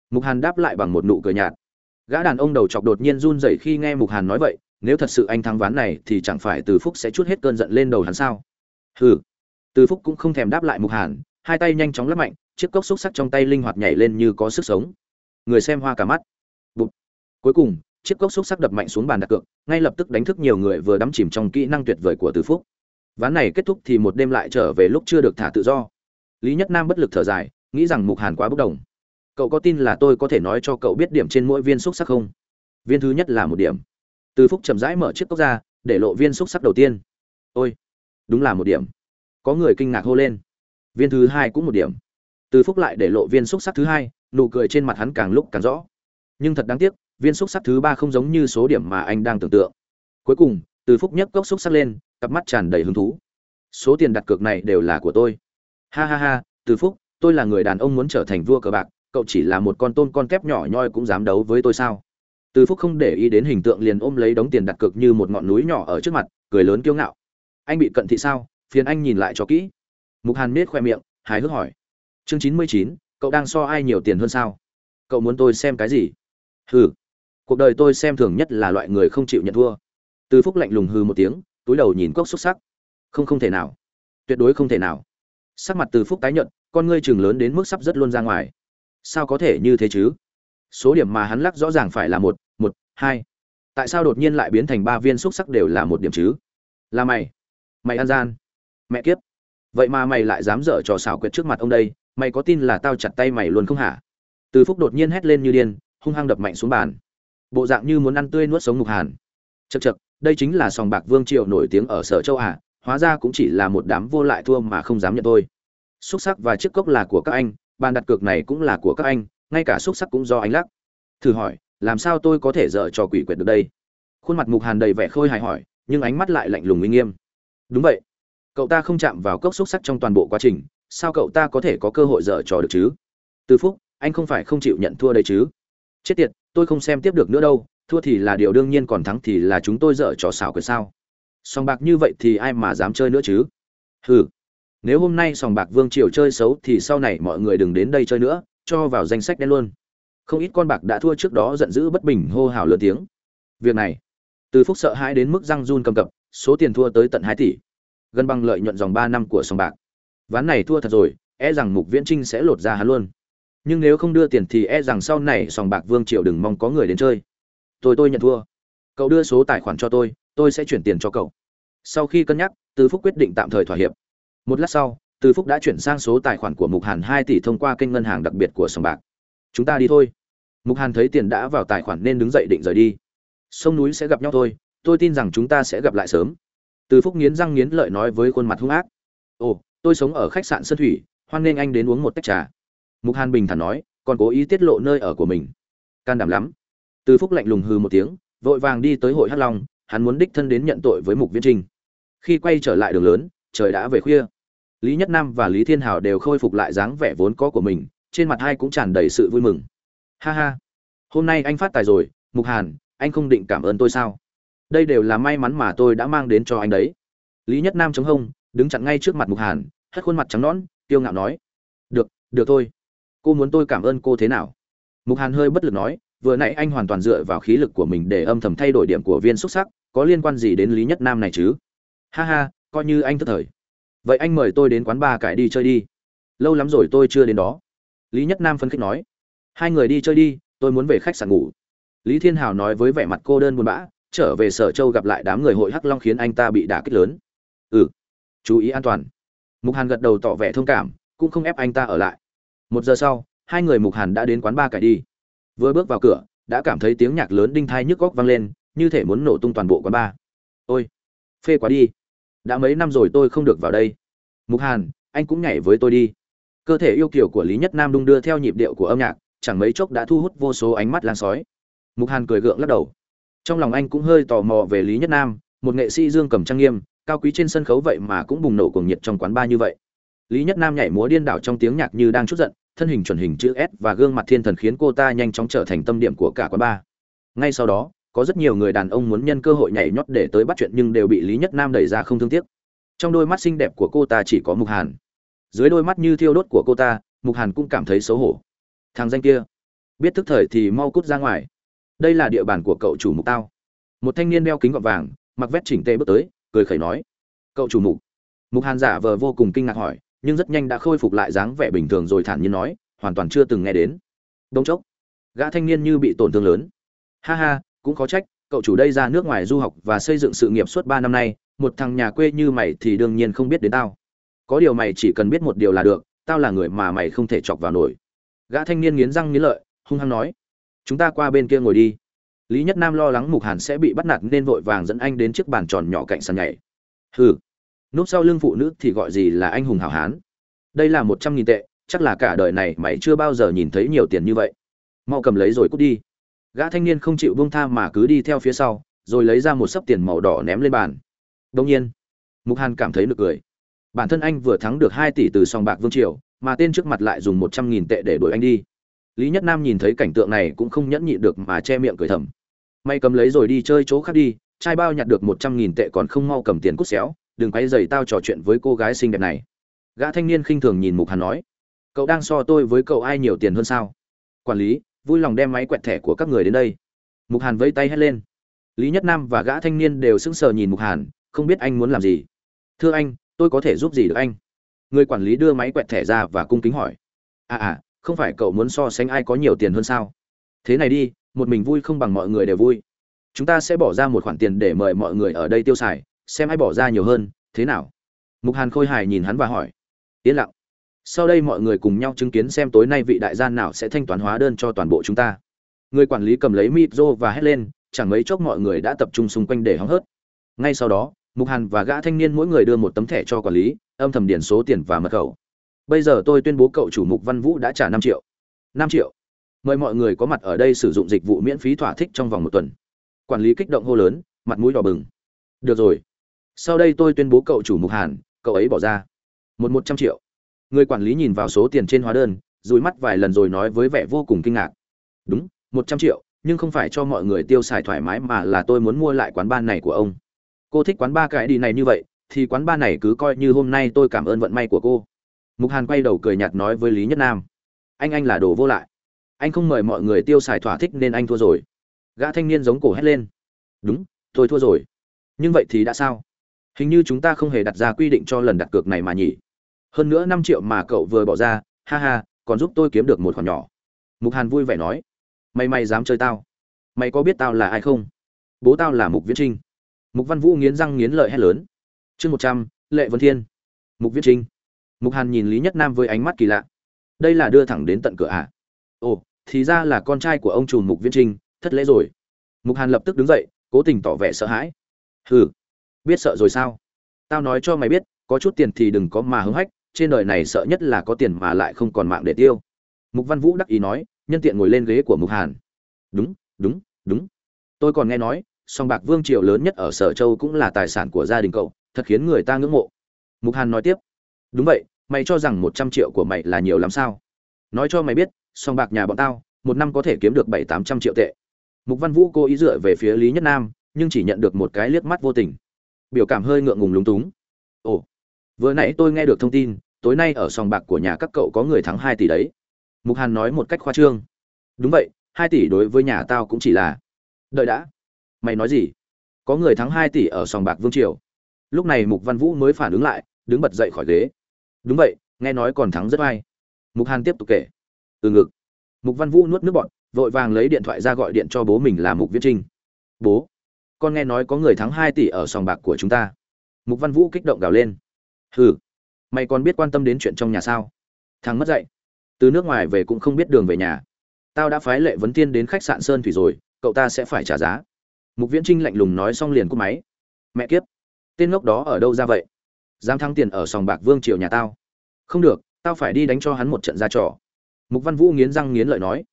Mục hàn đáp lại bằng một nụ cười nhạt. Gã đàn ông đầu chọc đột nhiên run rẩy khi nghe mục hàn nói vậy, nếu thật sự anh thắng ván này thì chẳng phải từ phúc sẽ chút hết cơn giận lên đầu hắn sao? Hừ. Từ phúc cũng không thèm đáp lại mục hàn, hai tay nhanh chóng lắp mạnh, chiếc cốc xúc sắc trong tay linh hoạt nhảy lên như có sức sống. Người xem hoa cả mắt. Bụt. cuối cùng chiếc cốc xúc sắc đập mạnh xuống bàn đặt cược, ngay lập tức đánh thức nhiều người vừa đắm chìm trong kỹ năng tuyệt vời của từ phúc. Ván này kết thúc thì một đêm lại trở về lúc chưa được thả tự do. Lý nhất nam bất lực thở dài, nghĩ rằng mục hàn quá bốc đồng. Cậu có tin là tôi có thể nói cho cậu biết điểm trên mỗi viên xúc sắc không? Viên thứ nhất là một điểm. Từ phúc chậm rãi mở chiếc cốc ra, để lộ viên xúc sắc đầu tiên. Ôi, đúng là một điểm. Có người kinh ngạc hô lên. Viên thứ hai cũng một điểm. Từ phúc lại để lộ viên xúc sắc thứ hai, nụ cười trên mặt hắn càng lúc càng rõ. Nhưng thật đáng tiếc viên xúc sắc thứ ba không giống như số điểm mà anh đang tưởng tượng. Cuối cùng, từ phúc nhấc cốc xúc sắc lên, cặp mắt tràn đầy hứng thú. Số tiền đặt cược này đều là của tôi. Ha ha ha, từ phúc, tôi là người đàn ông muốn trở thành vua cờ bạc, cậu chỉ là một con tôm con kép nhỏ nhoi cũng dám đấu với tôi sao? Từ phúc không để ý đến hình tượng liền ôm lấy đống tiền đặt cược như một ngọn núi nhỏ ở trước mặt, cười lớn kiêu ngạo. Anh bị cận thị sao? Phiền anh nhìn lại cho kỹ. Mục hàn nết khoe miệng, hài hước hỏi. Chương chín mươi chín, cậu đang so ai nhiều tiền hơn sao? Cậu muốn tôi xem cái gì? Hừ cuộc đời tôi xem thường nhất là loại người không chịu nhận thua. Từ phúc lạnh lùng hừ một tiếng, túi đầu nhìn cốc xúc sắc. Không không thể nào. Tuyệt đối không thể nào. Sắc mặt từ phúc tái nhận con ngươi chừng lớn đến mức sắp rất luôn ra ngoài. Sao có thể như thế chứ? Số điểm mà hắn lắc rõ ràng phải là một một, hai. Tại sao đột nhiên lại biến thành ba viên xúc sắc đều là một điểm chứ? Là mày. Mày ăn gian. Mẹ kiếp. Vậy mà mày lại dám dở trò xảo quyệt trước mặt ông đây, mày có tin là tao chặt tay mày luôn không hả? Từ phúc đột nhiên hét lên như điên, hung hăng đập mạnh xuống bàn bộ dạng như muốn ăn tươi nuốt sống mục hàn. Chật chật đây chính là sòng bạc vương triều nổi tiếng ở sở châu à? hóa ra cũng chỉ là một đám vô lại thua mà không dám nhận tôi xúc sắc và chiếc cốc là của các anh, bàn đặt cược này cũng là của các anh, ngay cả xúc sắc cũng do anh lắc. Thử hỏi, làm sao tôi có thể dở trò quỷ quyệt được đây? Khuôn mặt mục hàn đầy vẻ khôi hài hỏi, nhưng ánh mắt lại lạnh lùng uy nghiêm. Đúng vậy. Cậu ta không chạm vào cốc xúc sắc trong toàn bộ quá trình, sao cậu ta có thể có cơ hội dở trò được chứ? Từ phúc, anh không phải không chịu nhận thua đây chứ? Chết tiệt tôi không xem tiếp được nữa đâu, thua thì là điều đương nhiên còn thắng thì là chúng tôi dở trò xảo quyệt sao. Sòng bạc như vậy thì ai mà dám chơi nữa chứ? Hừ, nếu hôm nay sòng bạc vương triều chơi xấu thì sau này mọi người đừng đến đây chơi nữa, cho vào danh sách đen luôn. Không ít con bạc đã thua trước đó giận dữ bất bình hô hào lớn tiếng. Việc này, từ phúc sợ hãi đến mức răng run cầm cập, số tiền thua tới tận hai tỷ. Gần bằng lợi nhuận dòng ba năm của sòng bạc. Ván này thua thật rồi e rằng mục viễn trinh sẽ lột ra hắn luôn nhưng nếu không đưa tiền thì e rằng sau này sòng bạc vương triều đừng mong có người đến chơi. Tôi tôi nhận thua. Cậu đưa số tài khoản cho tôi tôi sẽ chuyển tiền cho cậu. Sau khi cân nhắc, từ phúc quyết định tạm thời thỏa hiệp. Một lát sau, từ phúc đã chuyển sang số tài khoản của mục hàn hai tỷ thông qua kênh ngân hàng đặc biệt của sòng bạc. Chúng ta đi thôi. Mục hàn thấy tiền đã vào tài khoản nên đứng dậy định rời đi. Sông núi sẽ gặp nhau thôi, tôi tin rằng chúng ta sẽ gặp lại sớm. Từ phúc nghiến răng nghiến lợi nói với khuôn mặt hung ác. Ồ, tôi sống ở khách sạn sơn thủy, hoan nghênh anh đến uống một tách trà mục hàn bình thản nói, còn cố ý tiết lộ nơi ở của mình. Can đảm lắm. Từ phúc lạnh lùng hừ một tiếng, vội vàng đi tới hội hắc long, hắn muốn đích thân đến nhận tội với mục viễn trinh khi quay trở lại đường lớn, trời đã về khuya. Lý nhất nam và lý thiên hào đều khôi phục lại dáng vẻ vốn có của mình, trên mặt hai cũng tràn đầy sự vui mừng. Ha ha, hôm nay anh phát tài rồi, mục hàn, anh không định cảm ơn tôi sao? Đây đều là may mắn mà tôi đã mang đến cho anh đấy. Lý nhất nam chống hông, đứng chặn ngay trước mặt mục hàn, hất khuôn mặt trắng nõn tiêu ngạo nói, được được thôi cô muốn tôi cảm ơn cô thế nào? Mục hàn hơi bất lực nói, vừa nãy anh hoàn toàn dựa vào khí lực của mình để âm thầm thay đổi điểm của viên xúc sắc, có liên quan gì đến lý nhất nam này chứ? Ha ha, coi như anh thất thời. Vậy anh mời tôi đến quán ba cải đi chơi đi. Lâu lắm rồi tôi chưa đến đó. Lý nhất nam phân khích nói, hai người đi chơi đi, tôi muốn về khách sạn ngủ. Lý thiên hào nói với vẻ mặt cô đơn buồn bã, trở về sở châu gặp lại đám người hội hắc long khiến anh ta bị đả kích lớn. Ừ chú ý an toàn. Mục hàn gật đầu tỏ vẻ thông cảm, cũng không ép anh ta ở lại một giờ sau, hai người mục hàn đã đến quán ba cải đi. Vừa bước vào cửa, đã cảm thấy tiếng nhạc lớn đinh thai nhức góc vang lên, như thể muốn nổ tung toàn bộ quán ba ôi, phê quá đi. Đã mấy năm rồi tôi không được vào đây. Mục hàn, anh cũng nhảy với tôi đi. Cơ thể yêu kiểu của lý nhất nam đung đưa theo nhịp điệu của âm nhạc, chẳng mấy chốc đã thu hút vô số ánh mắt lan sói. Mục hàn cười gượng lắc đầu. Trong lòng anh cũng hơi tò mò về lý nhất nam, một nghệ sĩ dương cầm trang nghiêm, cao quý trên sân khấu vậy mà cũng bùng nổ cuồng nhiệt trong quán ba như vậy lý nhất nam nhảy múa điên đảo trong tiếng nhạc như đang chút giận, thân hình chuẩn hình chữ s và gương mặt thiên thần khiến cô ta nhanh chóng trở thành tâm điểm của cả quán bar. Ngay sau đó, có rất nhiều người đàn ông muốn nhân cơ hội nhảy nhót để tới bắt chuyện nhưng đều bị lý nhất nam đẩy ra không thương tiếc. Trong đôi mắt xinh đẹp của cô ta chỉ có mục hàn. Dưới đôi mắt như thiêu đốt của cô ta, mục hàn cũng cảm thấy xấu hổ. Thằng danh kia. Biết thức thời thì mau cút ra ngoài. Đây là địa bàn của cậu chủ mục tao. Một thanh niên đeo kính gọt vàng, mặc vét chỉnh tê bước tới, cười khẩy nói. Cậu chủ mục. Mục hàn giả vờ vô cùng kinh ngạc hỏi nhưng rất nhanh đã khôi phục lại dáng vẻ bình thường rồi thản nhiên nói, hoàn toàn chưa từng nghe đến. Đông chốc, gã thanh niên như bị tổn thương lớn. Ha ha, cũng có trách, cậu chủ đây ra nước ngoài du học và xây dựng sự nghiệp suốt ba năm nay, một thằng nhà quê như mày thì đương nhiên không biết đến tao. Có điều mày chỉ cần biết một điều là được, tao là người mà mày không thể chọc vào nổi. Gã thanh niên nghiến răng nghiến lợi, hung hăng nói, chúng ta qua bên kia ngồi đi. Lý nhất nam lo lắng mục hàn sẽ bị bắt nạt nên vội vàng dẫn anh đến chiếc bàn tròn nhỏ cạnh sàn nhảy. Hừ núp sau lưng phụ nữ thì gọi gì là anh hùng hảo hán. Đây là một trăm nghìn tệ, chắc là cả đời này mày chưa bao giờ nhìn thấy nhiều tiền như vậy. Mau cầm lấy rồi cút đi. Gã thanh niên không chịu buông tha mà cứ đi theo phía sau, rồi lấy ra một sấp tiền màu đỏ ném lên bàn. Đông nhiên, mục hàn cảm thấy nực cười. Bản thân anh vừa thắng được hai tỷ từ sòng bạc vương triều, mà tên trước mặt lại dùng một trăm nghìn tệ để đuổi anh đi. Lý nhất nam nhìn thấy cảnh tượng này cũng không nhẫn nhịn được mà che miệng cười thầm. May cầm lấy rồi đi chơi chỗ khác đi, trai bao nhặt được một trăm nghìn tệ còn không mau cầm tiền cút xéo đừng quay dày tao trò chuyện với cô gái xinh đẹp này. Gã thanh niên khinh thường nhìn mục hàn nói, cậu đang so tôi với cậu ai nhiều tiền hơn sao? Quản lý, vui lòng đem máy quẹt thẻ của các người đến đây. Mục hàn vẫy tay hét lên. Lý nhất nam và gã thanh niên đều sững sờ nhìn mục hàn, không biết anh muốn làm gì. Thưa anh, tôi có thể giúp gì được anh? Người quản lý đưa máy quẹt thẻ ra và cung kính hỏi. À à không phải cậu muốn so sánh ai có nhiều tiền hơn sao? Thế này đi, một mình vui không bằng mọi người đều vui. Chúng ta sẽ bỏ ra một khoản tiền để mời mọi người ở đây tiêu xài xem ai bỏ ra nhiều hơn, thế nào? Mục hàn khôi hài nhìn hắn và hỏi. Yên lặng. Sau đây mọi người cùng nhau chứng kiến xem tối nay vị đại gia nào sẽ thanh toán hóa đơn cho toàn bộ chúng ta. Người quản lý cầm lấy micro và hét lên, chẳng mấy chốc mọi người đã tập trung xung quanh để hóng hớt. Ngay sau đó, mục hàn và gã thanh niên mỗi người đưa một tấm thẻ cho quản lý, âm thầm điển số tiền và mật khẩu. Bây giờ tôi tuyên bố cậu chủ mục văn vũ đã trả năm triệu. Năm triệu? Mời mọi người có mặt ở đây sử dụng dịch vụ miễn phí thỏa thích trong vòng một tuần. Quản lý kích động hô lớn, mặt mũi đỏ bừng. Được rồi sau đây tôi tuyên bố cậu chủ mục hàn, cậu ấy bỏ ra. Một một trăm triệu. Người quản lý nhìn vào số tiền trên hóa đơn, dùi mắt vài lần rồi nói với vẻ vô cùng kinh ngạc. Đúng, một trăm triệu, nhưng không phải cho mọi người tiêu xài thoải mái mà là tôi muốn mua lại quán ban này của ông. Cô thích quán ba cái đi này như vậy, thì quán ba này cứ coi như hôm nay tôi cảm ơn vận may của cô. Mục hàn quay đầu cười nhạt nói với lý nhất nam. Anh anh là đồ vô lại. Anh không mời mọi người tiêu xài thỏa thích nên anh thua rồi. Gã thanh niên giống cổ hét lên. Đúng, tôi thua rồi. Nhưng vậy thì đã sao? Hình như chúng ta không hề đặt ra quy định cho lần đặt cược này mà nhỉ. Hơn nữa năm triệu mà cậu vừa bỏ ra, ha ha, còn giúp tôi kiếm được một khoản nhỏ. Mục hàn vui vẻ nói. Mày mày dám chơi tao. Mày có biết tao là ai không? Bố tao là mục viễn trinh. Mục văn vũ nghiến răng nghiến lợi hét lớn. Chương một trăm, lệ vân thiên. Mục viễn trinh. Mục hàn nhìn lý nhất nam với ánh mắt kỳ lạ. Đây là đưa thẳng đến tận cửa ạ à? ồ, thì ra là con trai của ông trùm mục viễn trinh, thất lễ rồi. Mục hàn lập tức đứng dậy, cố tình tỏ vẻ sợ hãi. Hừ biết sợ rồi sao? Tao nói cho mày biết, có chút tiền thì đừng có mà hứng hách, trên đời này sợ nhất là có tiền mà lại không còn mạng để tiêu. Mục văn vũ đắc ý nói, nhân tiện ngồi lên ghế của mục hàn. Đúng đúng đúng. Tôi còn nghe nói, song bạc vương triều lớn nhất ở sở châu cũng là tài sản của gia đình cậu, thật khiến người ta ngưỡng mộ. Mục hàn nói tiếp. Đúng vậy, mày cho rằng một trăm triệu của mày là nhiều lắm sao? Nói cho mày biết, song bạc nhà bọn tao, một năm có thể kiếm được bảy, tám trăm triệu tệ. Mục văn vũ cố ý dựa về phía lý nhất nam, nhưng chỉ nhận được một cái liếc mắt vô tình biểu cảm hơi ngượng ngùng lúng túng. Ồ vừa nãy tôi nghe được thông tin tối nay ở sòng bạc của nhà các cậu có người thắng hai tỷ đấy. Mục hàn nói một cách khoa trương. Đúng vậy hai tỷ đối với nhà tao cũng chỉ là. Đợi đã. Mày nói gì? Có người thắng hai tỷ ở sòng bạc vương triều. Lúc này mục văn vũ mới phản ứng lại đứng bật dậy khỏi ghế. Đúng vậy nghe nói còn thắng rất hay. Mục hàn tiếp tục kể. Từ ngực. Mục văn vũ nuốt nước bọt, vội vàng lấy điện thoại ra gọi điện cho bố mình là mục viễn trinh. Bố con nghe nói có người thắng hai tỷ ở sòng bạc của chúng ta. Mục văn vũ kích động gào lên. Hừ mày còn biết quan tâm đến chuyện trong nhà sao? Thằng mất dạy, từ nước ngoài về cũng không biết đường về nhà. Tao đã phái lệ vấn tiên đến khách sạn sơn thủy rồi cậu ta sẽ phải trả giá. Mục viễn trinh lạnh lùng nói xong liền cúp máy. Mẹ kiếp tên ngốc đó ở đâu ra vậy? Dám thắng tiền ở sòng bạc vương triều nhà tao. Không được tao phải đi đánh cho hắn một trận ra trò. Mục văn vũ nghiến răng nghiến lợi nói.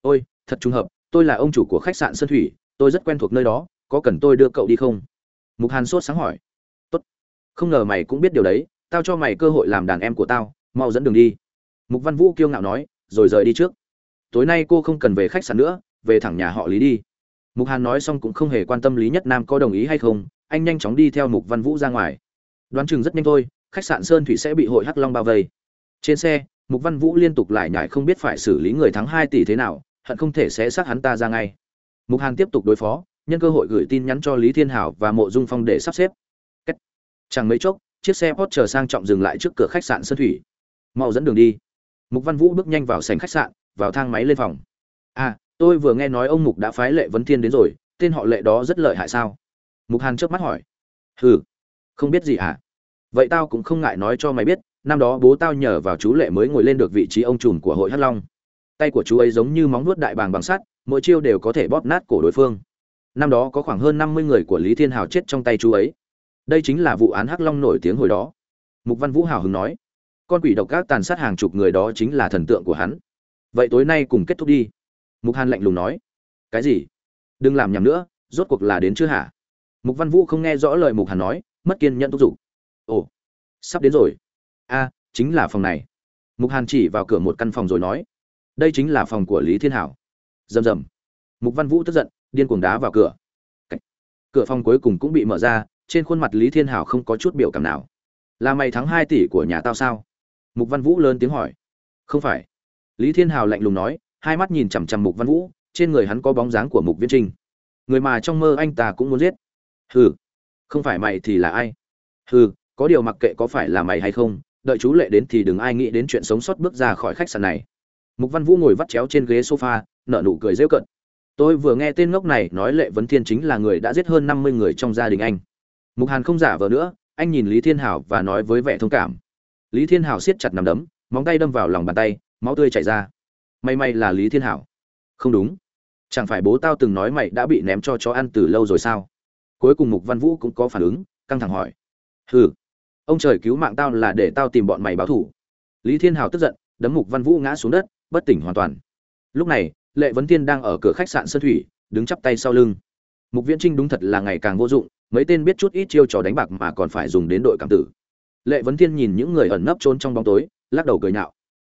Ôi thật trùng hợp tôi là ông chủ của khách sạn sơn thủy tôi rất quen thuộc nơi đó có cần tôi đưa cậu đi không? Mục hàn sốt sáng hỏi. Tốt. Không ngờ mày cũng biết điều đấy, tao cho mày cơ hội làm đàn em của tao, mau dẫn đường đi. Mục văn vũ kiêu ngạo nói, rồi rời đi trước. Tối nay cô không cần về khách sạn nữa, về thẳng nhà họ lý đi. Mục hàn nói xong cũng không hề quan tâm lý nhất nam có đồng ý hay không, anh nhanh chóng đi theo mục văn vũ ra ngoài. Đoán chừng rất nhanh thôi, khách sạn sơn thủy sẽ bị hội hắc long bao vây. Trên xe, mục văn vũ liên tục lại nhải không biết phải xử lý người thắng hai tỷ thế nào, hận không thể sẽ xác hắn ta ra ngay. Mục hàn tiếp tục đối phó nhân cơ hội gửi tin nhắn cho lý thiên hảo và mộ dung phong để sắp xếp. Cách. chẳng mấy chốc, chiếc xe Porsche chờ sang trọng dừng lại trước cửa khách sạn sơn thủy. Mau dẫn đường đi. Mục văn vũ bước nhanh vào sảnh khách sạn, vào thang máy lên phòng. À tôi vừa nghe nói ông mục đã phái lệ vấn thiên đến rồi, tên họ lệ đó rất lợi hại sao? Mục hàn chớp mắt hỏi. Hừ, không biết gì à vậy tao cũng không ngại nói cho mày biết, năm đó bố tao nhờ vào chú lệ mới ngồi lên được vị trí ông trùm của hội hắc long. Tay của chú ấy giống như móng vuốt đại bàng bằng sắt, mỗi chiêu đều có thể bóp nát cổ đối phương năm đó có khoảng hơn năm mươi người của lý thiên hào chết trong tay chú ấy. Đây chính là vụ án hắc long nổi tiếng hồi đó. Mục văn vũ hào hứng nói, con quỷ độc ác tàn sát hàng chục người đó chính là thần tượng của hắn. Vậy tối nay cùng kết thúc đi. Mục hàn lạnh lùng nói, cái gì? Đừng làm nhầm nữa, rốt cuộc là đến chưa hả? Mục văn vũ không nghe rõ lời mục hàn nói, mất kiên nhẫn thúc giục, ồ, sắp đến rồi. A, chính là phòng này. Mục hàn chỉ vào cửa một căn phòng rồi nói, đây chính là phòng của lý thiên hảo rầm rầm. Mục văn vũ tức giận điên cuồng đá vào cửa. Cửa phòng cuối cùng cũng bị mở ra, trên khuôn mặt lý thiên hảo không có chút biểu cảm nào. Là mày thắng hai tỷ của nhà tao sao? Mục văn vũ lớn tiếng hỏi. Không phải. Lý thiên hào lạnh lùng nói, hai mắt nhìn chằm chằm mục văn vũ, trên người hắn có bóng dáng của mục viễn trinh. Người mà trong mơ anh ta cũng muốn giết. Hừ, không phải mày thì là ai? Hừ, có điều mặc kệ có phải là mày hay không, đợi chú lệ đến thì đừng ai nghĩ đến chuyện sống sót bước ra khỏi khách sạn này. Mục văn vũ ngồi vắt chéo trên ghế sofa, nở nụ cười rêu cận tôi vừa nghe tên ngốc này nói lệ vấn thiên chính là người đã giết hơn năm mươi người trong gia đình anh. Mục hàn không giả vờ nữa, anh nhìn lý thiên hảo và nói với vẻ thông cảm. Lý thiên hảo siết chặt nằm đấm, móng tay đâm vào lòng bàn tay, máu tươi chảy ra. May may là lý thiên hảo. Không đúng. Chẳng phải bố tao từng nói mày đã bị ném cho chó ăn từ lâu rồi sao? Cuối cùng mục văn vũ cũng có phản ứng, căng thẳng hỏi. Hừ, ông trời cứu mạng tao là để tao tìm bọn mày báo thủ lý thiên hào tức giận, đấm mục văn vũ ngã xuống đất, bất tỉnh hoàn toàn. Lúc này lệ vấn tiên đang ở cửa khách sạn sơn thủy, đứng chắp tay sau lưng. Mục viễn trinh đúng thật là ngày càng vô dụng, mấy tên biết chút ít chiêu trò đánh bạc mà còn phải dùng đến đội cảm tử. Lệ vấn thiên nhìn những người ẩn nấp trốn trong bóng tối, lắc đầu cười nhạo.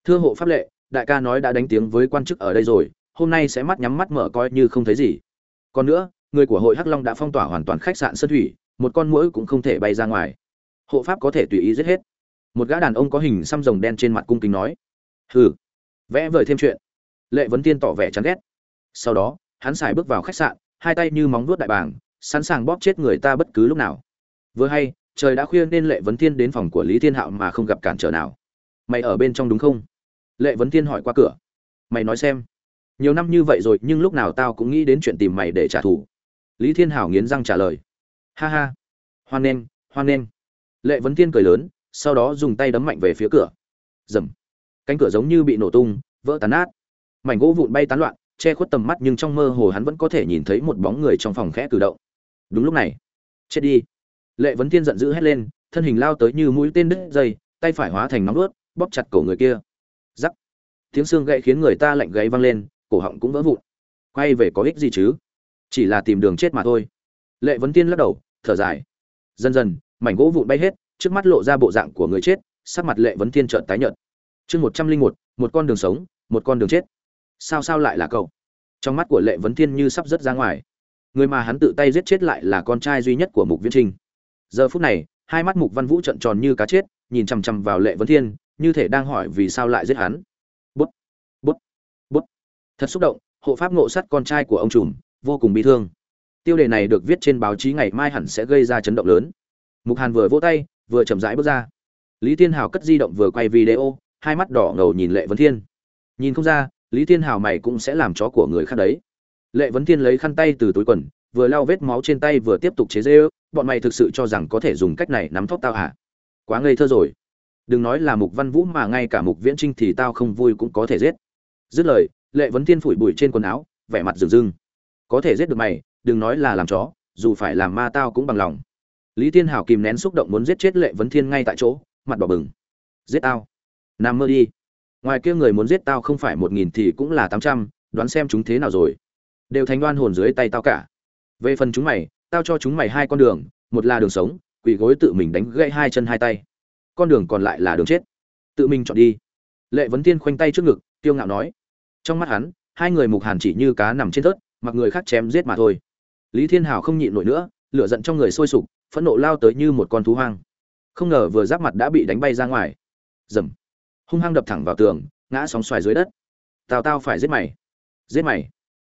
Thưa hộ pháp lệ, đại ca nói đã đánh tiếng với quan chức ở đây rồi, hôm nay sẽ mắt nhắm mắt mở coi như không thấy gì. Còn nữa, người của hội hắc long đã phong tỏa hoàn toàn khách sạn sơn thủy, một con mũi cũng không thể bay ra ngoài. Hộ pháp có thể tùy ý giết hết. Một gã đàn ông có hình xăm rồng đen trên mặt cung kính nói. Hừ, vẽ vời thêm chuyện lệ vấn tiên tỏ vẻ chán ghét. Sau đó, hắn xài bước vào khách sạn, hai tay như móng vuốt đại bàng, sẵn sàng bóp chết người ta bất cứ lúc nào. Vừa hay, trời đã khuya nên lệ vấn thiên đến phòng của lý thiên hạo mà không gặp cản trở nào. Mày ở bên trong đúng không? Lệ vấn thiên hỏi qua cửa. Mày nói xem. Nhiều năm như vậy rồi, nhưng lúc nào tao cũng nghĩ đến chuyện tìm mày để trả thù. Lý thiên hảo nghiến răng trả lời. Ha ha. Hoan nghênh hoan nghênh. Lệ vấn thiên cười lớn, sau đó dùng tay đấm mạnh về phía cửa. Dầm. Cánh cửa giống như bị nổ tung, vỡ tàn nát mảnh gỗ vụn bay tán loạn, che khuất tầm mắt nhưng trong mơ hồ hắn vẫn có thể nhìn thấy một bóng người trong phòng khẽ cử động. Đúng lúc này, chết đi. Lệ vấn thiên giận dữ hét lên, thân hình lao tới như mũi tên đứt dây, tay phải hóa thành nóng ướt bóp chặt cổ người kia. Giắc tiếng xương gãy khiến người ta lạnh gáy văng lên, cổ họng cũng vỡ vụn. Quay về có ích gì chứ? Chỉ là tìm đường chết mà thôi. Lệ vấn tiên lắc đầu, thở dài. Dần dần, mảnh gỗ vụn bay hết, trước mắt lộ ra bộ dạng của người chết, sắc mặt lệ vấn thiên trợn tái nhợt. Chương một trăm linh một một con đường sống, một con đường chết sao sao lại là cậu? Trong mắt của lệ vấn thiên như sắp rớt ra ngoài. Người mà hắn tự tay giết chết lại là con trai duy nhất của mục viễn trinh. Giờ phút này, hai mắt mục văn vũ trợn tròn như cá chết, nhìn chằm chằm vào lệ vấn thiên, như thể đang hỏi vì sao lại giết hắn. Bút bút bút. Thật xúc động, hộ pháp ngộ sát con trai của ông trùm, vô cùng bị thương. Tiêu đề này được viết trên báo chí ngày mai hẳn sẽ gây ra chấn động lớn. Mục hàn vừa vỗ tay, vừa chậm rãi bước ra. Lý thiên hào cất di động vừa quay video, hai mắt đỏ ngầu nhìn lệ vấn thiên. Nhìn không ra lý thiên hào mày cũng sẽ làm chó của người khác đấy. Lệ vấn thiên lấy khăn tay từ túi quần, vừa lau vết máu trên tay vừa tiếp tục chế dê ư bọn mày thực sự cho rằng có thể dùng cách này nắm thóc tao hả quá ngây thơ rồi. Đừng nói là mục văn vũ mà ngay cả mục viễn trinh thì tao không vui cũng có thể giết. Dứt lời, lệ vấn thiên phủi bụi trên quần áo, vẻ mặt rừng rưng. Có thể giết được mày, đừng nói là làm chó, dù phải làm ma tao cũng bằng lòng. Lý thiên hảo kìm nén xúc động muốn giết chết lệ vấn thiên ngay tại chỗ, mặt đỏ bừng. Giết tao. Nằm mơ đi ngoài kia người muốn giết tao không phải một nghìn thì cũng là tám trăm, đoán xem chúng thế nào rồi. Đều thành đoan hồn dưới tay tao cả. Về phần chúng mày, tao cho chúng mày hai con đường, một là đường sống, quỳ gối tự mình đánh gãy hai chân hai tay. Con đường còn lại là đường chết. Tự mình chọn đi. Lệ vấn thiên khoanh tay trước ngực tiêu ngạo nói. Trong mắt hắn, hai người mục hàn chỉ như cá nằm trên thớt, mặc người khác chém giết mà thôi. Lý thiên hào không nhịn nổi nữa, lửa giận trong người sôi sục, phẫn nộ lao tới như một con thú hoang. Không ngờ vừa giáp mặt đã bị đánh bay ra ngoài. Dầm hung hăng đập thẳng vào tường, ngã sóng xoài dưới đất. Tào tao phải giết mày. Giết mày.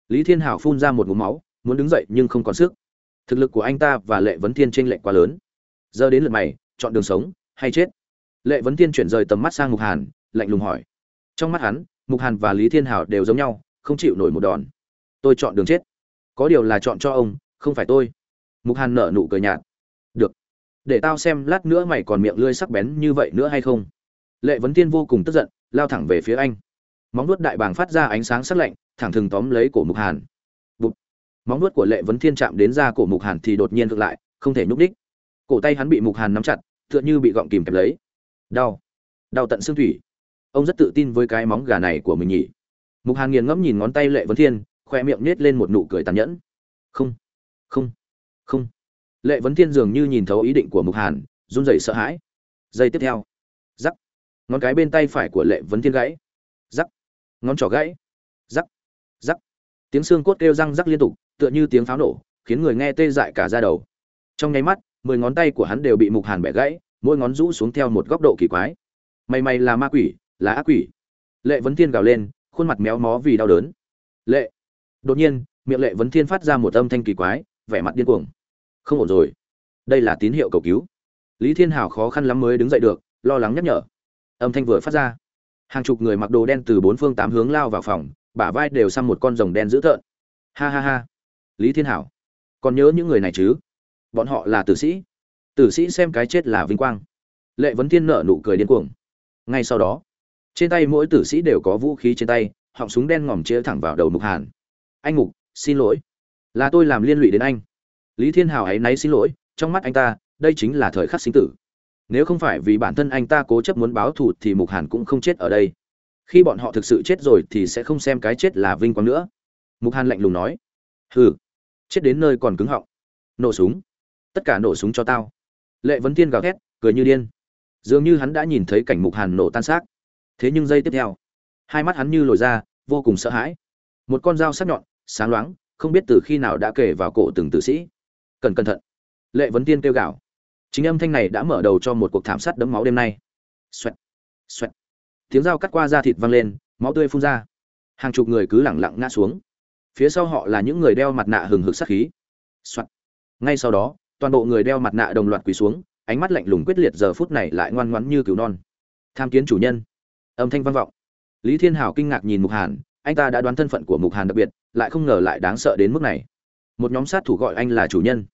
Lý thiên Hảo phun ra một ngụm máu, muốn đứng dậy nhưng không còn sức. Thực lực của anh ta và lệ vấn thiên tranh lệch quá lớn. Giờ đến lượt mày, chọn đường sống hay chết? Lệ vấn thiên chuyển rời tầm mắt sang mục hàn, lạnh lùng hỏi. Trong mắt hắn, mục hàn và lý thiên Hảo đều giống nhau, không chịu nổi một đòn. Tôi chọn đường chết. Có điều là chọn cho ông, không phải tôi. Mục hàn nở nụ cười nhạt. Được. Để tao xem lát nữa mày còn miệng lưỡi sắc bén như vậy nữa hay không? Lệ vấn tiên vô cùng tức giận, lao thẳng về phía anh. Móng nuốt đại bàng phát ra ánh sáng sắc lạnh, thẳng thừng tóm lấy cổ mục hàn. Bụt. móng nuốt của lệ vấn thiên chạm đến da cổ mục hàn thì đột nhiên ngược lại, không thể nhúc đích cổ tay hắn bị mục hàn nắm chặt, tựa như bị gọng kìm kẹp lấy. Đau. Đau tận xương thủy. Ông rất tự tin với cái móng gà này của mình nhỉ. Mục hàn nghiền ngẫm nhìn ngón tay lệ vấn thiên, khoe miệng nết lên một nụ cười tàn nhẫn. Không. Không. Không. Lệ vấn thiên dường như nhìn thấu ý định của mục hàn, run rẩy sợ hãi. Giây tiếp theo. Giắc ngón cái bên tay phải của lệ vấn thiên gãy. Rắc. Ngón trỏ gãy. Rắc. Rắc. Tiếng xương cốt kêu răng rắc liên tục, tựa như tiếng pháo nổ, khiến người nghe tê dại cả da đầu. Trong nháy mắt, mười ngón tay của hắn đều bị mục hàn bẻ gãy, mỗi ngón rũ xuống theo một góc độ kỳ quái. May may là ma quỷ, là ác quỷ. Lệ vấn thiên gào lên, khuôn mặt méo mó vì đau đớn. Lệ. Đột nhiên, miệng lệ vấn thiên phát ra một âm thanh kỳ quái, vẻ mặt điên cuồng. Không ổn rồi. Đây là tín hiệu cầu cứu. Lý thiên hảo khó khăn lắm mới đứng dậy được, lo lắng nhắc nhở âm thanh vừa phát ra. Hàng chục người mặc đồ đen từ bốn phương tám hướng lao vào phòng, bả vai đều xăm một con rồng đen dữ tợn. Ha ha ha. Lý thiên hảo, còn nhớ những người này chứ? Bọn họ là tử sĩ. Tử sĩ xem cái chết là vinh quang. Lệ vấn thiên nợ nụ cười điên cuồng. Ngay sau đó, trên tay mỗi tử sĩ đều có vũ khí trên tay, họng súng đen ngòm chia thẳng vào đầu mục hàn. Anh mục, xin lỗi. Là tôi làm liên lụy đến anh. Lý thiên hào ấy náy xin lỗi, trong mắt anh ta, đây chính là thời khắc sinh tử nếu không phải vì bản thân anh ta cố chấp muốn báo thù thì mục hàn cũng không chết ở đây. Khi bọn họ thực sự chết rồi thì sẽ không xem cái chết là vinh quang nữa. Mục hàn lạnh lùng nói. Hừ, chết đến nơi còn cứng họng. Nổ súng. Tất cả nổ súng cho tao. Lệ vấn tiên gào thét, cười như điên. Dường như hắn đã nhìn thấy cảnh mục hàn nổ tan xác. Thế nhưng giây tiếp theo, hai mắt hắn như lồi ra, vô cùng sợ hãi. Một con dao sắc nhọn, sáng loáng, không biết từ khi nào đã kể vào cổ từng tử sĩ. Cần cẩn thận. Lệ vấn tiên kêu gào chính âm thanh này đã mở đầu cho một cuộc thảm sát đẫm máu đêm nay. Xoẹt xoẹt. Tiếng dao cắt qua da thịt văng lên, máu tươi phun ra. Hàng chục người cứ lẳng lặng ngã xuống. Phía sau họ là những người đeo mặt nạ hừng hực sát khí. Xoẹt. Ngay sau đó, toàn bộ người đeo mặt nạ đồng loạt quỳ xuống, ánh mắt lạnh lùng quyết liệt giờ phút này lại ngoan ngoãn như cứu non. Tham kiến chủ nhân. Âm thanh vang vọng. Lý thiên hảo kinh ngạc nhìn mục hàn, anh ta đã đoán thân phận của mục hàn đặc biệt, lại không ngờ lại đáng sợ đến mức này. Một nhóm sát thủ gọi anh là chủ nhân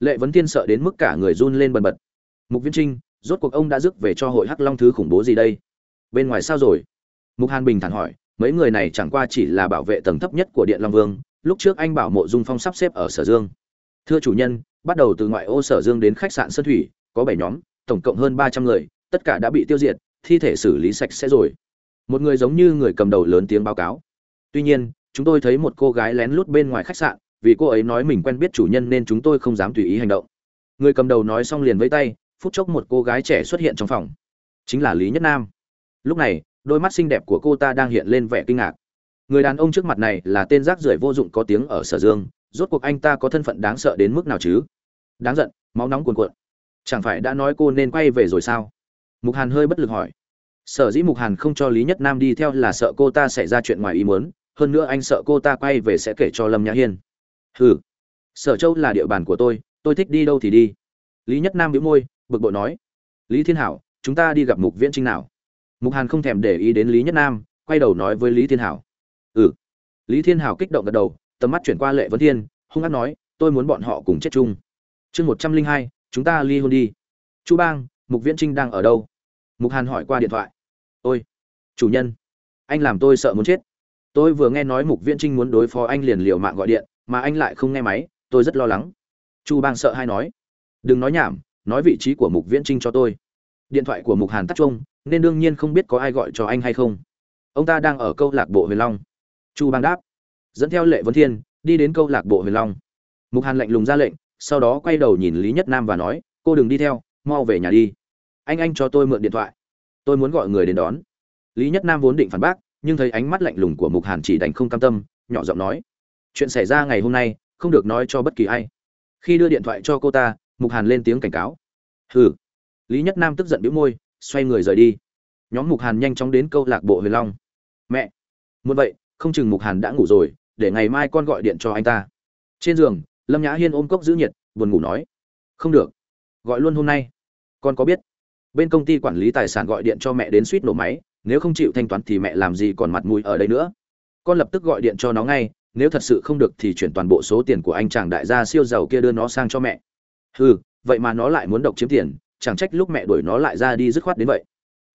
lệ vấn tiên sợ đến mức cả người run lên bần bật. Mục viễn trinh, rốt cuộc ông đã dứt về cho hội hắc long thứ khủng bố gì đây? Bên ngoài sao rồi? Mục hàn bình thản hỏi, mấy người này chẳng qua chỉ là bảo vệ tầng thấp nhất của điện long vương, lúc trước anh bảo mộ dung phong sắp xếp ở sở dương. Thưa chủ nhân, bắt đầu từ ngoại ô sở dương đến khách sạn sơn thủy, có bảy nhóm, tổng cộng hơn ba trăm người, tất cả đã bị tiêu diệt, thi thể xử lý sạch sẽ rồi. Một người giống như người cầm đầu lớn tiếng báo cáo. Tuy nhiên, chúng tôi thấy một cô gái lén lút bên ngoài khách sạn vì cô ấy nói mình quen biết chủ nhân nên chúng tôi không dám tùy ý hành động. Người cầm đầu nói xong liền với tay, phút chốc một cô gái trẻ xuất hiện trong phòng. Chính là lý nhất nam. Lúc này, đôi mắt xinh đẹp của cô ta đang hiện lên vẻ kinh ngạc. Người đàn ông trước mặt này là tên rác rưởi vô dụng có tiếng ở sở dương, rốt cuộc anh ta có thân phận đáng sợ đến mức nào chứ? Đáng giận, máu nóng cuồn cuộn. Chẳng phải đã nói cô nên quay về rồi sao? Mục hàn hơi bất lực hỏi. Sở dĩ mục hàn không cho lý nhất nam đi theo là sợ cô ta xảy ra chuyện ngoài ý muốn, hơn nữa anh sợ cô ta quay về sẽ kể cho lâm nhã hiên hừ. Sở châu là địa bàn của tôi tôi thích đi đâu thì đi. Lý nhất nam bĩu môi, bực bội nói. Lý thiên hảo, chúng ta đi gặp mục viễn trinh nào? Mục hàn không thèm để ý đến lý nhất nam, quay đầu nói với lý thiên hảo. Ừ. Lý thiên hảo kích động gật đầu, tầm mắt chuyển qua lệ vấn thiên, hung hát nói, tôi muốn bọn họ cùng chết chung. Chương một trăm linh hai, chúng ta ly hôn đi. Chu bang, mục viễn trinh đang ở đâu? Mục hàn hỏi qua điện thoại. Ôi, chủ nhân, anh làm tôi sợ muốn chết. Tôi vừa nghe nói mục viễn trinh muốn đối phó anh liền liều mạng gọi điện mà anh lại không nghe máy, tôi rất lo lắng. Chu bang sợ hay nói, đừng nói nhảm, nói vị trí của mục viễn trinh cho tôi. Điện thoại của mục hàn tắt trung nên đương nhiên không biết có ai gọi cho anh hay không. Ông ta đang ở câu lạc bộ huyền long. Chu bang đáp, dẫn theo lệ vấn thiên, đi đến câu lạc bộ huyền long. Mục hàn lạnh lùng ra lệnh, sau đó quay đầu nhìn lý nhất nam và nói, cô đừng đi theo, mau về nhà đi. Anh anh cho tôi mượn điện thoại. Tôi muốn gọi người đến đón. Lý nhất nam vốn định phản bác, nhưng thấy ánh mắt lạnh lùng của mục hàn chỉ đành không cam tâm, nhỏ giọng nói chuyện xảy ra ngày hôm nay, không được nói cho bất kỳ ai. Khi đưa điện thoại cho cô ta, mục hàn lên tiếng cảnh cáo. Hừ. Lý nhất nam tức giận bĩu môi, xoay người rời đi. Nhóm mục hàn nhanh chóng đến câu lạc bộ huyền long. Mẹ! Muốn vậy, không chừng mục hàn đã ngủ rồi, để ngày mai con gọi điện cho anh ta. Trên giường, lâm nhã hiên ôm cốc giữ nhiệt, buồn ngủ nói. Không được. Gọi luôn hôm nay. Con có biết. Bên công ty quản lý tài sản gọi điện cho mẹ đến suýt nổ máy, nếu không chịu thanh toán thì mẹ làm gì còn mặt mũi ở đây nữa. Con lập tức gọi điện cho nó ngay nếu thật sự không được thì chuyển toàn bộ số tiền của anh chàng đại gia siêu giàu kia đưa nó sang cho mẹ. Hừ, vậy mà nó lại muốn độc chiếm tiền, chẳng trách lúc mẹ đuổi nó lại ra đi dứt khoát đến vậy.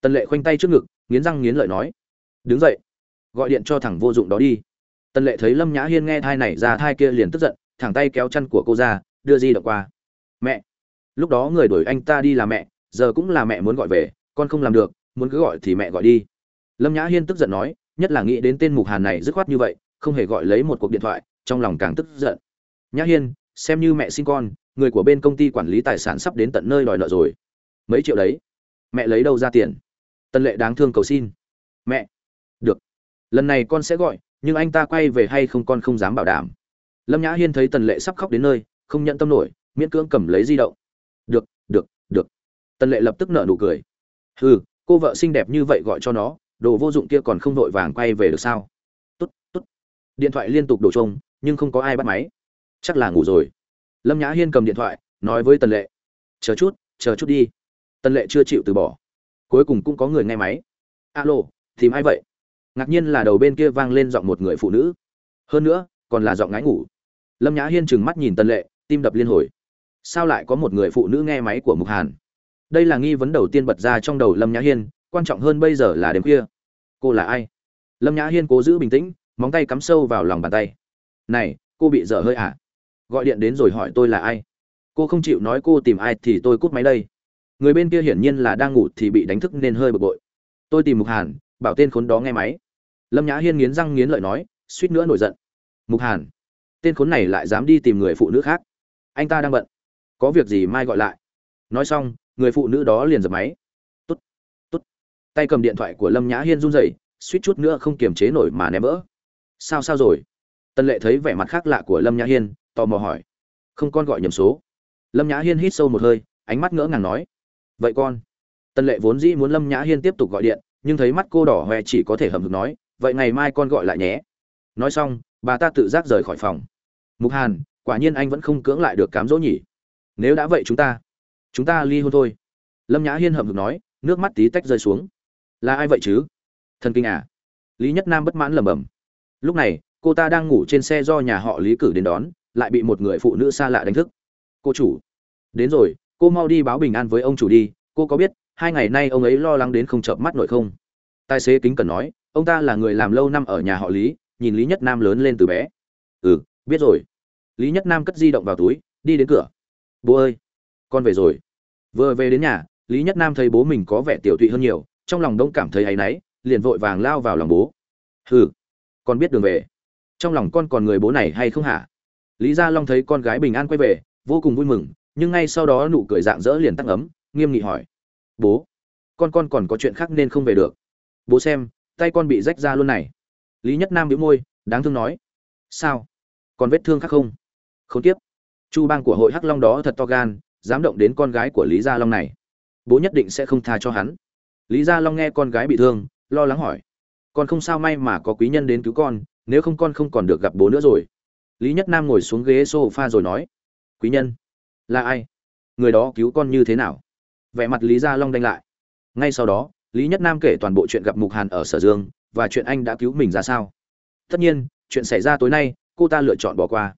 Tần lệ khoanh tay trước ngực, nghiến răng nghiến lợi nói, đứng dậy, gọi điện cho thằng vô dụng đó đi. Tần lệ thấy lâm nhã hiên nghe thai này ra thai kia liền tức giận, thẳng tay kéo chăn của cô ra, đưa di động qua. Mẹ, lúc đó người đuổi anh ta đi là mẹ, giờ cũng là mẹ muốn gọi về, con không làm được, muốn cứ gọi thì mẹ gọi đi. Lâm nhã hiên tức giận nói, nhất là nghĩ đến tên mục hàn này dứt khoát như vậy không hề gọi lấy một cuộc điện thoại, trong lòng càng tức giận. Nhã hiên, xem như mẹ sinh con, người của bên công ty quản lý tài sản sắp đến tận nơi đòi nợ rồi. Mấy triệu đấy. Mẹ lấy đâu ra tiền? Tân lệ đáng thương cầu xin. Mẹ. Được. Lần này con sẽ gọi, nhưng anh ta quay về hay không con không dám bảo đảm. Lâm nhã hiên thấy tần lệ sắp khóc đến nơi, không nhận tâm nổi, miễn cưỡng cầm lấy di động. Được được được. Tần lệ lập tức nở nụ cười. Hừ, cô vợ xinh đẹp như vậy gọi cho nó, đồ vô dụng kia còn không vội vàng quay về được sao? Điện thoại liên tục đổ chuông, nhưng không có ai bắt máy. Chắc là ngủ rồi. Lâm nhã hiên cầm điện thoại nói với tần lệ. Chờ chút chờ chút đi. Tần lệ chưa chịu từ bỏ. Cuối cùng cũng có người nghe máy. Alo tìm ai vậy? Ngạc nhiên là đầu bên kia vang lên giọng một người phụ nữ. Hơn nữa còn là giọng ngái ngủ. Lâm nhã hiên trừng mắt nhìn tần lệ tim đập liên hồi. Sao lại có một người phụ nữ nghe máy của mục hàn? Đây là nghi vấn đầu tiên bật ra trong đầu lâm nhã hiên quan trọng hơn bây giờ là đêm khuya. Cô là ai? Lâm nhã hiên cố giữ bình tĩnh móng tay cắm sâu vào lòng bàn tay. Này, cô bị dở hơi à? Gọi điện đến rồi hỏi tôi là ai? Cô không chịu nói cô tìm ai thì tôi cút máy đây. Người bên kia hiển nhiên là đang ngủ thì bị đánh thức nên hơi bực bội. Tôi tìm mục hàn, bảo tên khốn đó nghe máy. Lâm nhã hiên nghiến răng nghiến lợi nói, suýt nữa nổi giận. Mục hàn, tên khốn này lại dám đi tìm người phụ nữ khác. Anh ta đang bận. Có việc gì mai gọi lại. Nói xong, người phụ nữ đó liền dập máy. Tốt tốt tay cầm điện thoại của lâm nhã hiên run rẩy, suýt chút nữa không kiềm chế nổi mà ném vỡ sao sao rồi? Tân lệ thấy vẻ mặt khác lạ của lâm nhã hiên, tò mò hỏi. Không con gọi nhầm số. Lâm nhã hiên hít sâu một hơi, ánh mắt ngỡ ngàng nói. Vậy con. Tân lệ vốn dĩ muốn lâm nhã hiên tiếp tục gọi điện, nhưng thấy mắt cô đỏ hoe chỉ có thể hầm hực nói, vậy ngày mai con gọi lại nhé. Nói xong, bà ta tự giác rời khỏi phòng. Mục hàn, quả nhiên anh vẫn không cưỡng lại được cám dỗ nhỉ. Nếu đã vậy chúng ta chúng ta ly hôn thôi. Lâm nhã hiên hậm hực nói, nước mắt tí tách rơi xuống. Là ai vậy chứ? Thần kinh à? Lý nhất nam bất mãn lẩm bẩm lúc này, cô ta đang ngủ trên xe do nhà họ lý cử đến đón, lại bị một người phụ nữ xa lạ đánh thức. Cô chủ. Đến rồi, cô mau đi báo bình an với ông chủ đi, cô có biết, hai ngày nay ông ấy lo lắng đến không chợp mắt nổi không? Tài xế kính cần nói, ông ta là người làm lâu năm ở nhà họ lý, nhìn lý nhất nam lớn lên từ bé. Ừ biết rồi. Lý nhất nam cất di động vào túi, đi đến cửa. Bố ơi, con về rồi. Vừa về đến nhà, lý nhất nam thấy bố mình có vẻ tiểu tụy hơn nhiều, trong lòng đông cảm thấy áy náy, liền vội vàng lao vào lòng bố. Hừ con biết đường về. Trong lòng con còn người bố này hay không hả? Lý gia long thấy con gái bình an quay về, vô cùng vui mừng, nhưng ngay sau đó nụ cười dạng dỡ liền tắt ấm, nghiêm nghị hỏi. Bố, con con còn có chuyện khác nên không về được. Bố xem, tay con bị rách ra luôn này. Lý nhất nam bĩu môi, đáng thương nói. Sao? Còn vết thương khác không? Không tiếp. Chu bang của hội hắc long đó thật to gan, dám động đến con gái của lý gia long này. Bố nhất định sẽ không tha cho hắn. Lý gia long nghe con gái bị thương, lo lắng hỏi con không sao may mà có quý nhân đến cứu con, nếu không con không còn được gặp bố nữa rồi. Lý nhất nam ngồi xuống ghế s o f a rồi nói, quý nhân, là ai? Người đó cứu con như thế nào? Vẻ mặt lý gia long đanh lại. Ngay sau đó, lý nhất nam kể toàn bộ chuyện gặp mục hàn ở sở dương và chuyện anh đã cứu mình ra sao. Tất nhiên, chuyện xảy ra tối nay, cô ta lựa chọn bỏ qua.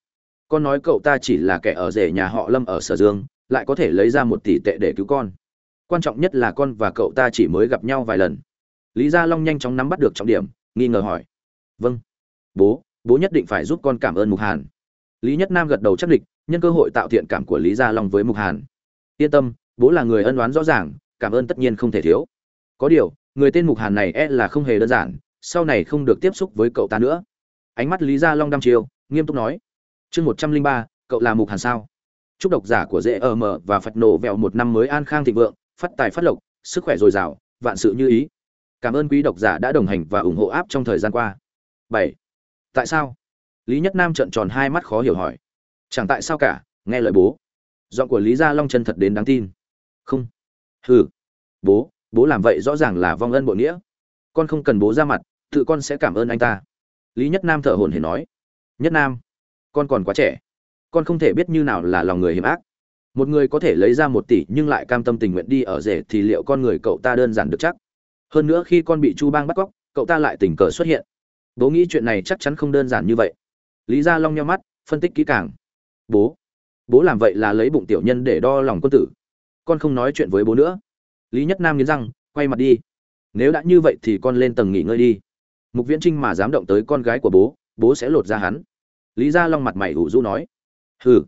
Con nói cậu ta chỉ là kẻ ở rể nhà họ lâm ở sở dương, lại có thể lấy ra một tỷ tệ để cứu con. Quan trọng nhất là con và cậu ta chỉ mới gặp nhau vài lần lý gia long nhanh chóng nắm bắt được trọng điểm, nghi ngờ hỏi. Vâng. Bố bố nhất định phải giúp con cảm ơn mục hàn. Lý nhất nam gật đầu chắc địch, nhân cơ hội tạo thiện cảm của lý gia long với mục hàn. Yên tâm, bố là người ân oán rõ ràng, cảm ơn tất nhiên không thể thiếu. Có điều, người tên mục hàn này e là không hề đơn giản, sau này không được tiếp xúc với cậu ta nữa. Ánh mắt lý gia long đăm chiêu nghiêm túc nói. Chương một trăm linh ba, cậu là mục hàn sao? Chúc độc giả của dễ ở mờ và phật nổ vẹo một năm mới an khang thịnh vượng, phát tài phát lộc, sức khỏe dồi dào, vạn sự như ý cảm ơn quý độc giả đã đồng hành và ủng hộ áp trong thời gian qua. Bảy. Tại sao? Lý nhất nam trợn tròn hai mắt khó hiểu hỏi. Chẳng tại sao cả, nghe lời bố. Giọng của lý gia long chân thật đến đáng tin. Không. Hừ. Bố bố làm vậy rõ ràng là vong ân bội nghĩa. Con không cần bố ra mặt, tự con sẽ cảm ơn anh ta. Lý nhất nam thở hổn hển nói. Nhất nam, con còn quá trẻ. Con không thể biết như nào là lòng người hiểm ác. Một người có thể lấy ra một tỷ nhưng lại cam tâm tình nguyện đi ở rể thì liệu con người cậu ta đơn giản được chắc? Hơn nữa khi con bị chu bang bắt cóc, cậu ta lại tình cờ xuất hiện. Bố nghĩ chuyện này chắc chắn không đơn giản như vậy. Lý gia long nhau mắt, phân tích kỹ càng. Bố. Bố làm vậy là lấy bụng tiểu nhân để đo lòng quân tử. Con không nói chuyện với bố nữa. Lý nhất nam nghiến răng, quay mặt đi. Nếu đã như vậy thì con lên tầng nghỉ ngơi đi. Mục viễn trinh mà dám động tới con gái của bố bố sẽ lột ra hắn. Lý gia long mặt mày ủ rũ nói. Hừ,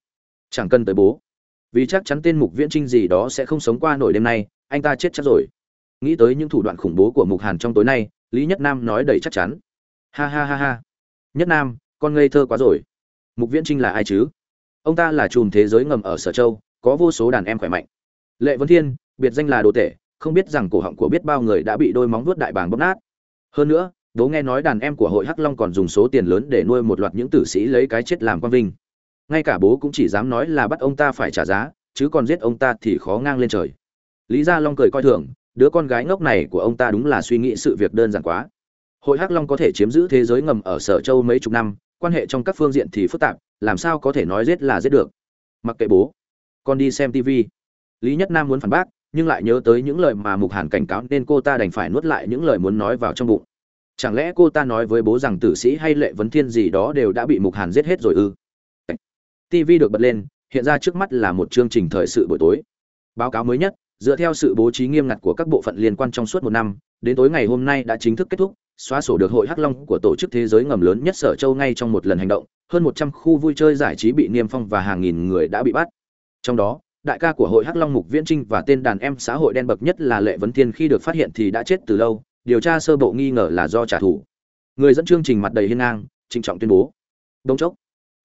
chẳng cần tới bố. Vì chắc chắn tên mục viễn trinh gì đó sẽ không sống qua nổi đêm nay, anh ta chết chắc rồi nghĩ tới những thủ đoạn khủng bố của mục hàn trong tối nay, lý nhất nam nói đầy chắc chắn. Ha ha ha ha. Nhất nam, con ngây thơ quá rồi. Mục viễn trinh là ai chứ? Ông ta là chùm thế giới ngầm ở sở châu, có vô số đàn em khỏe mạnh. Lệ vân thiên, biệt danh là đồ tể, không biết rằng cổ họng của biết bao người đã bị đôi móng vuốt đại bàng bóp nát. Hơn nữa, bố nghe nói đàn em của hội hắc long còn dùng số tiền lớn để nuôi một loạt những tử sĩ lấy cái chết làm quan vinh. Ngay cả bố cũng chỉ dám nói là bắt ông ta phải trả giá, chứ còn giết ông ta thì khó ngang lên trời. Lý gia long cười coi thường đứa con gái ngốc này của ông ta đúng là suy nghĩ sự việc đơn giản quá. Hội hắc long có thể chiếm giữ thế giới ngầm ở sở châu mấy chục năm, quan hệ trong các phương diện thì phức tạp, làm sao có thể nói giết là giết được. Mặc kệ bố, con đi xem tv lý nhất nam muốn phản bác, nhưng lại nhớ tới những lời mà mục hàn cảnh cáo nên cô ta đành phải nuốt lại những lời muốn nói vào trong bụng. Chẳng lẽ cô ta nói với bố rằng tử sĩ hay lệ vấn thiên gì đó đều đã bị mục hàn giết hết rồi ư? Tv được bật lên, hiện ra trước mắt là một chương trình thời sự buổi tối. Báo cáo mới nhất dựa theo sự bố trí nghiêm ngặt của các bộ phận liên quan trong suốt một năm, đến tối ngày hôm nay đã chính thức kết thúc, xóa sổ được hội hắc long của tổ chức thế giới ngầm lớn nhất sở châu ngay trong một lần hành động, hơn một trăm khu vui chơi giải trí bị niêm phong và hàng nghìn người đã bị bắt. Trong đó, đại ca của hội hắc long mục viễn trinh và tên đàn em xã hội đen bậc nhất là lệ vấn thiên khi được phát hiện thì đã chết từ lâu, điều tra sơ bộ nghi ngờ là do trả thù. Người dẫn chương trình mặt đầy hiên ngang, trịnh trọng tuyên bố. Đông chốc,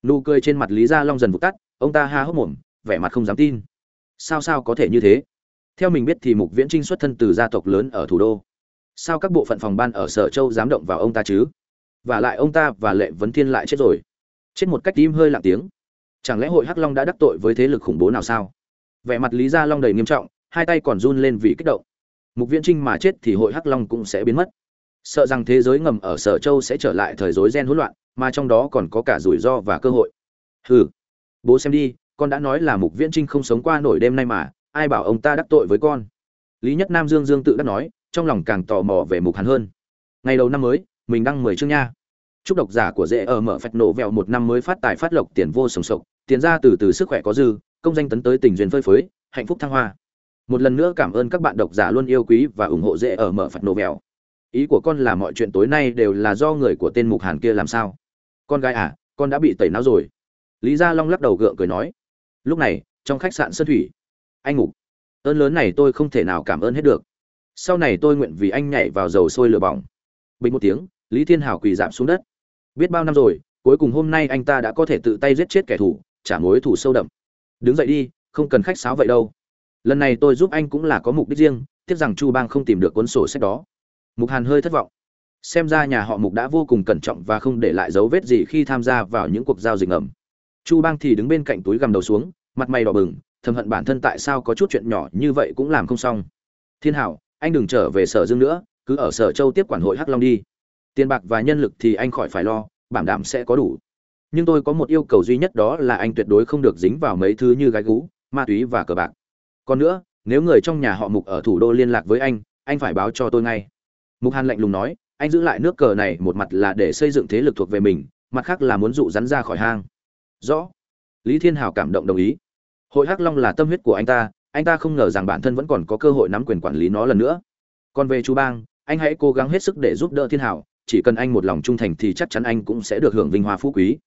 nụ cười trên mặt lý gia long dần vụt tắt, ông ta ha hốc mồm, vẻ mặt không dám tin. Sao sao có thể như thế? Theo mình biết thì mục viễn trinh xuất thân từ gia tộc lớn ở thủ đô. Sao các bộ phận phòng ban ở sở châu dám động vào ông ta chứ? Và lại ông ta và lệ vấn thiên lại chết rồi. Chết một cách im hơi lặng tiếng. Chẳng lẽ hội hắc long đã đắc tội với thế lực khủng bố nào sao? Vẻ mặt lý gia long đầy nghiêm trọng, hai tay còn run lên vì kích động. Mục viễn trinh mà chết thì hội hắc long cũng sẽ biến mất. Sợ rằng thế giới ngầm ở sở châu sẽ trở lại thời rối gen hỗn loạn, mà trong đó còn có cả rủi ro và cơ hội. Hừ. Bố xem đi, con đã nói là mục viễn trinh không sống qua nổi đêm nay mà ai bảo ông ta đắc tội với con? Lý nhất nam dương dương tự đắc nói, trong lòng càng tò mò về mục hắn hơn. Ngày đầu năm mới, mình đăng mười chương nha. Chúc độc giả của dễ ở mở phạch nổ vẹo một năm mới phát tài phát lộc tiền vô sồng sộc, tiền ra từ từ sức khỏe có dư, công danh tấn tới tình duyên phơi phới, hạnh phúc thăng hoa. Một lần nữa cảm ơn các bạn độc giả luôn yêu quý và ủng hộ dễ ở mở phạch nổ vẹo. Ý của con là mọi chuyện tối nay đều là do người của tên mục hàn kia làm sao? Con gái à con đã bị tẩy não rồi. Lý gia long lắc đầu gượng cười nói. Lúc này, trong khách sạn sơn thủy anh ngủ. Ơn lớn này tôi không thể nào cảm ơn hết được. Sau này tôi nguyện vì anh nhảy vào dầu sôi lửa bỏng. Bình một tiếng, lý thiên hảo quỳ giảm xuống đất. Biết bao năm rồi, cuối cùng hôm nay anh ta đã có thể tự tay giết chết kẻ thù, trả mối thù sâu đậm. Đứng dậy đi, không cần khách sáo vậy đâu. Lần này tôi giúp anh cũng là có mục đích riêng, tiếc rằng chu bang không tìm được cuốn sổ sách đó. Mục hàn hơi thất vọng. Xem ra nhà họ mục đã vô cùng cẩn trọng và không để lại dấu vết gì khi tham gia vào những cuộc giao dịch ngầm. Chu bang thì đứng bên cạnh túi gầm đầu xuống, mặt mày đỏ bừng thầm hận bản thân tại sao có chút chuyện nhỏ như vậy cũng làm không xong. Thiên hảo, anh đừng trở về sở dương nữa, cứ ở sở châu tiếp quản hội hắc long đi. Tiền bạc và nhân lực thì anh khỏi phải lo, bảo đảm sẽ có đủ. Nhưng tôi có một yêu cầu duy nhất đó là anh tuyệt đối không được dính vào mấy thứ như gái gú, ma túy và cờ bạc. Còn nữa, nếu người trong nhà họ mục ở thủ đô liên lạc với anh anh phải báo cho tôi ngay. Mục hàn lạnh lùng nói, anh giữ lại nước cờ này một mặt là để xây dựng thế lực thuộc về mình, mặt khác là muốn dụ rắn ra khỏi hang. Rõ. Lý thiên hào cảm động đồng ý hội hắc long là tâm huyết của anh ta anh ta không ngờ rằng bản thân vẫn còn có cơ hội nắm quyền quản lý nó lần nữa. Còn về chu bang, anh hãy cố gắng hết sức để giúp đỡ thiên hảo, chỉ cần anh một lòng trung thành thì chắc chắn anh cũng sẽ được hưởng vinh hoa phú quý.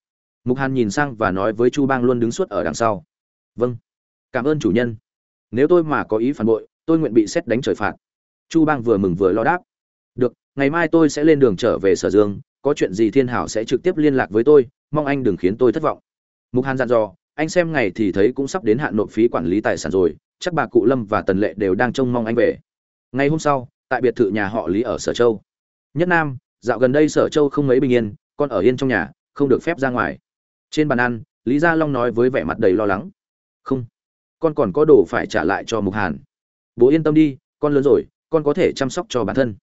Mục hàn nhìn sang và nói với chu bang luôn đứng suốt ở đằng sau. Vâng cảm ơn chủ nhân. Nếu tôi mà có ý phản bội, tôi nguyện bị xét đánh trời phạt. Chu bang vừa mừng vừa lo đáp. Được, ngày mai tôi sẽ lên đường trở về sở dương, có chuyện gì thiên hảo sẽ trực tiếp liên lạc với tôi, mong anh đừng khiến tôi thất vọng. Mục hàn dặn dò anh xem ngày thì thấy cũng sắp đến hạn nộp phí quản lý tài sản rồi, chắc bà cụ lâm và tần lệ đều đang trông mong anh về. Ngày hôm sau, tại biệt thự nhà họ lý ở sở châu. Nhất nam, dạo gần đây sở châu không mấy bình yên, con ở yên trong nhà, không được phép ra ngoài. Trên bàn ăn, lý gia long nói với vẻ mặt đầy lo lắng. Không, con còn có đồ phải trả lại cho mục hàn. Bố yên tâm đi, con lớn rồi, con có thể chăm sóc cho bản thân.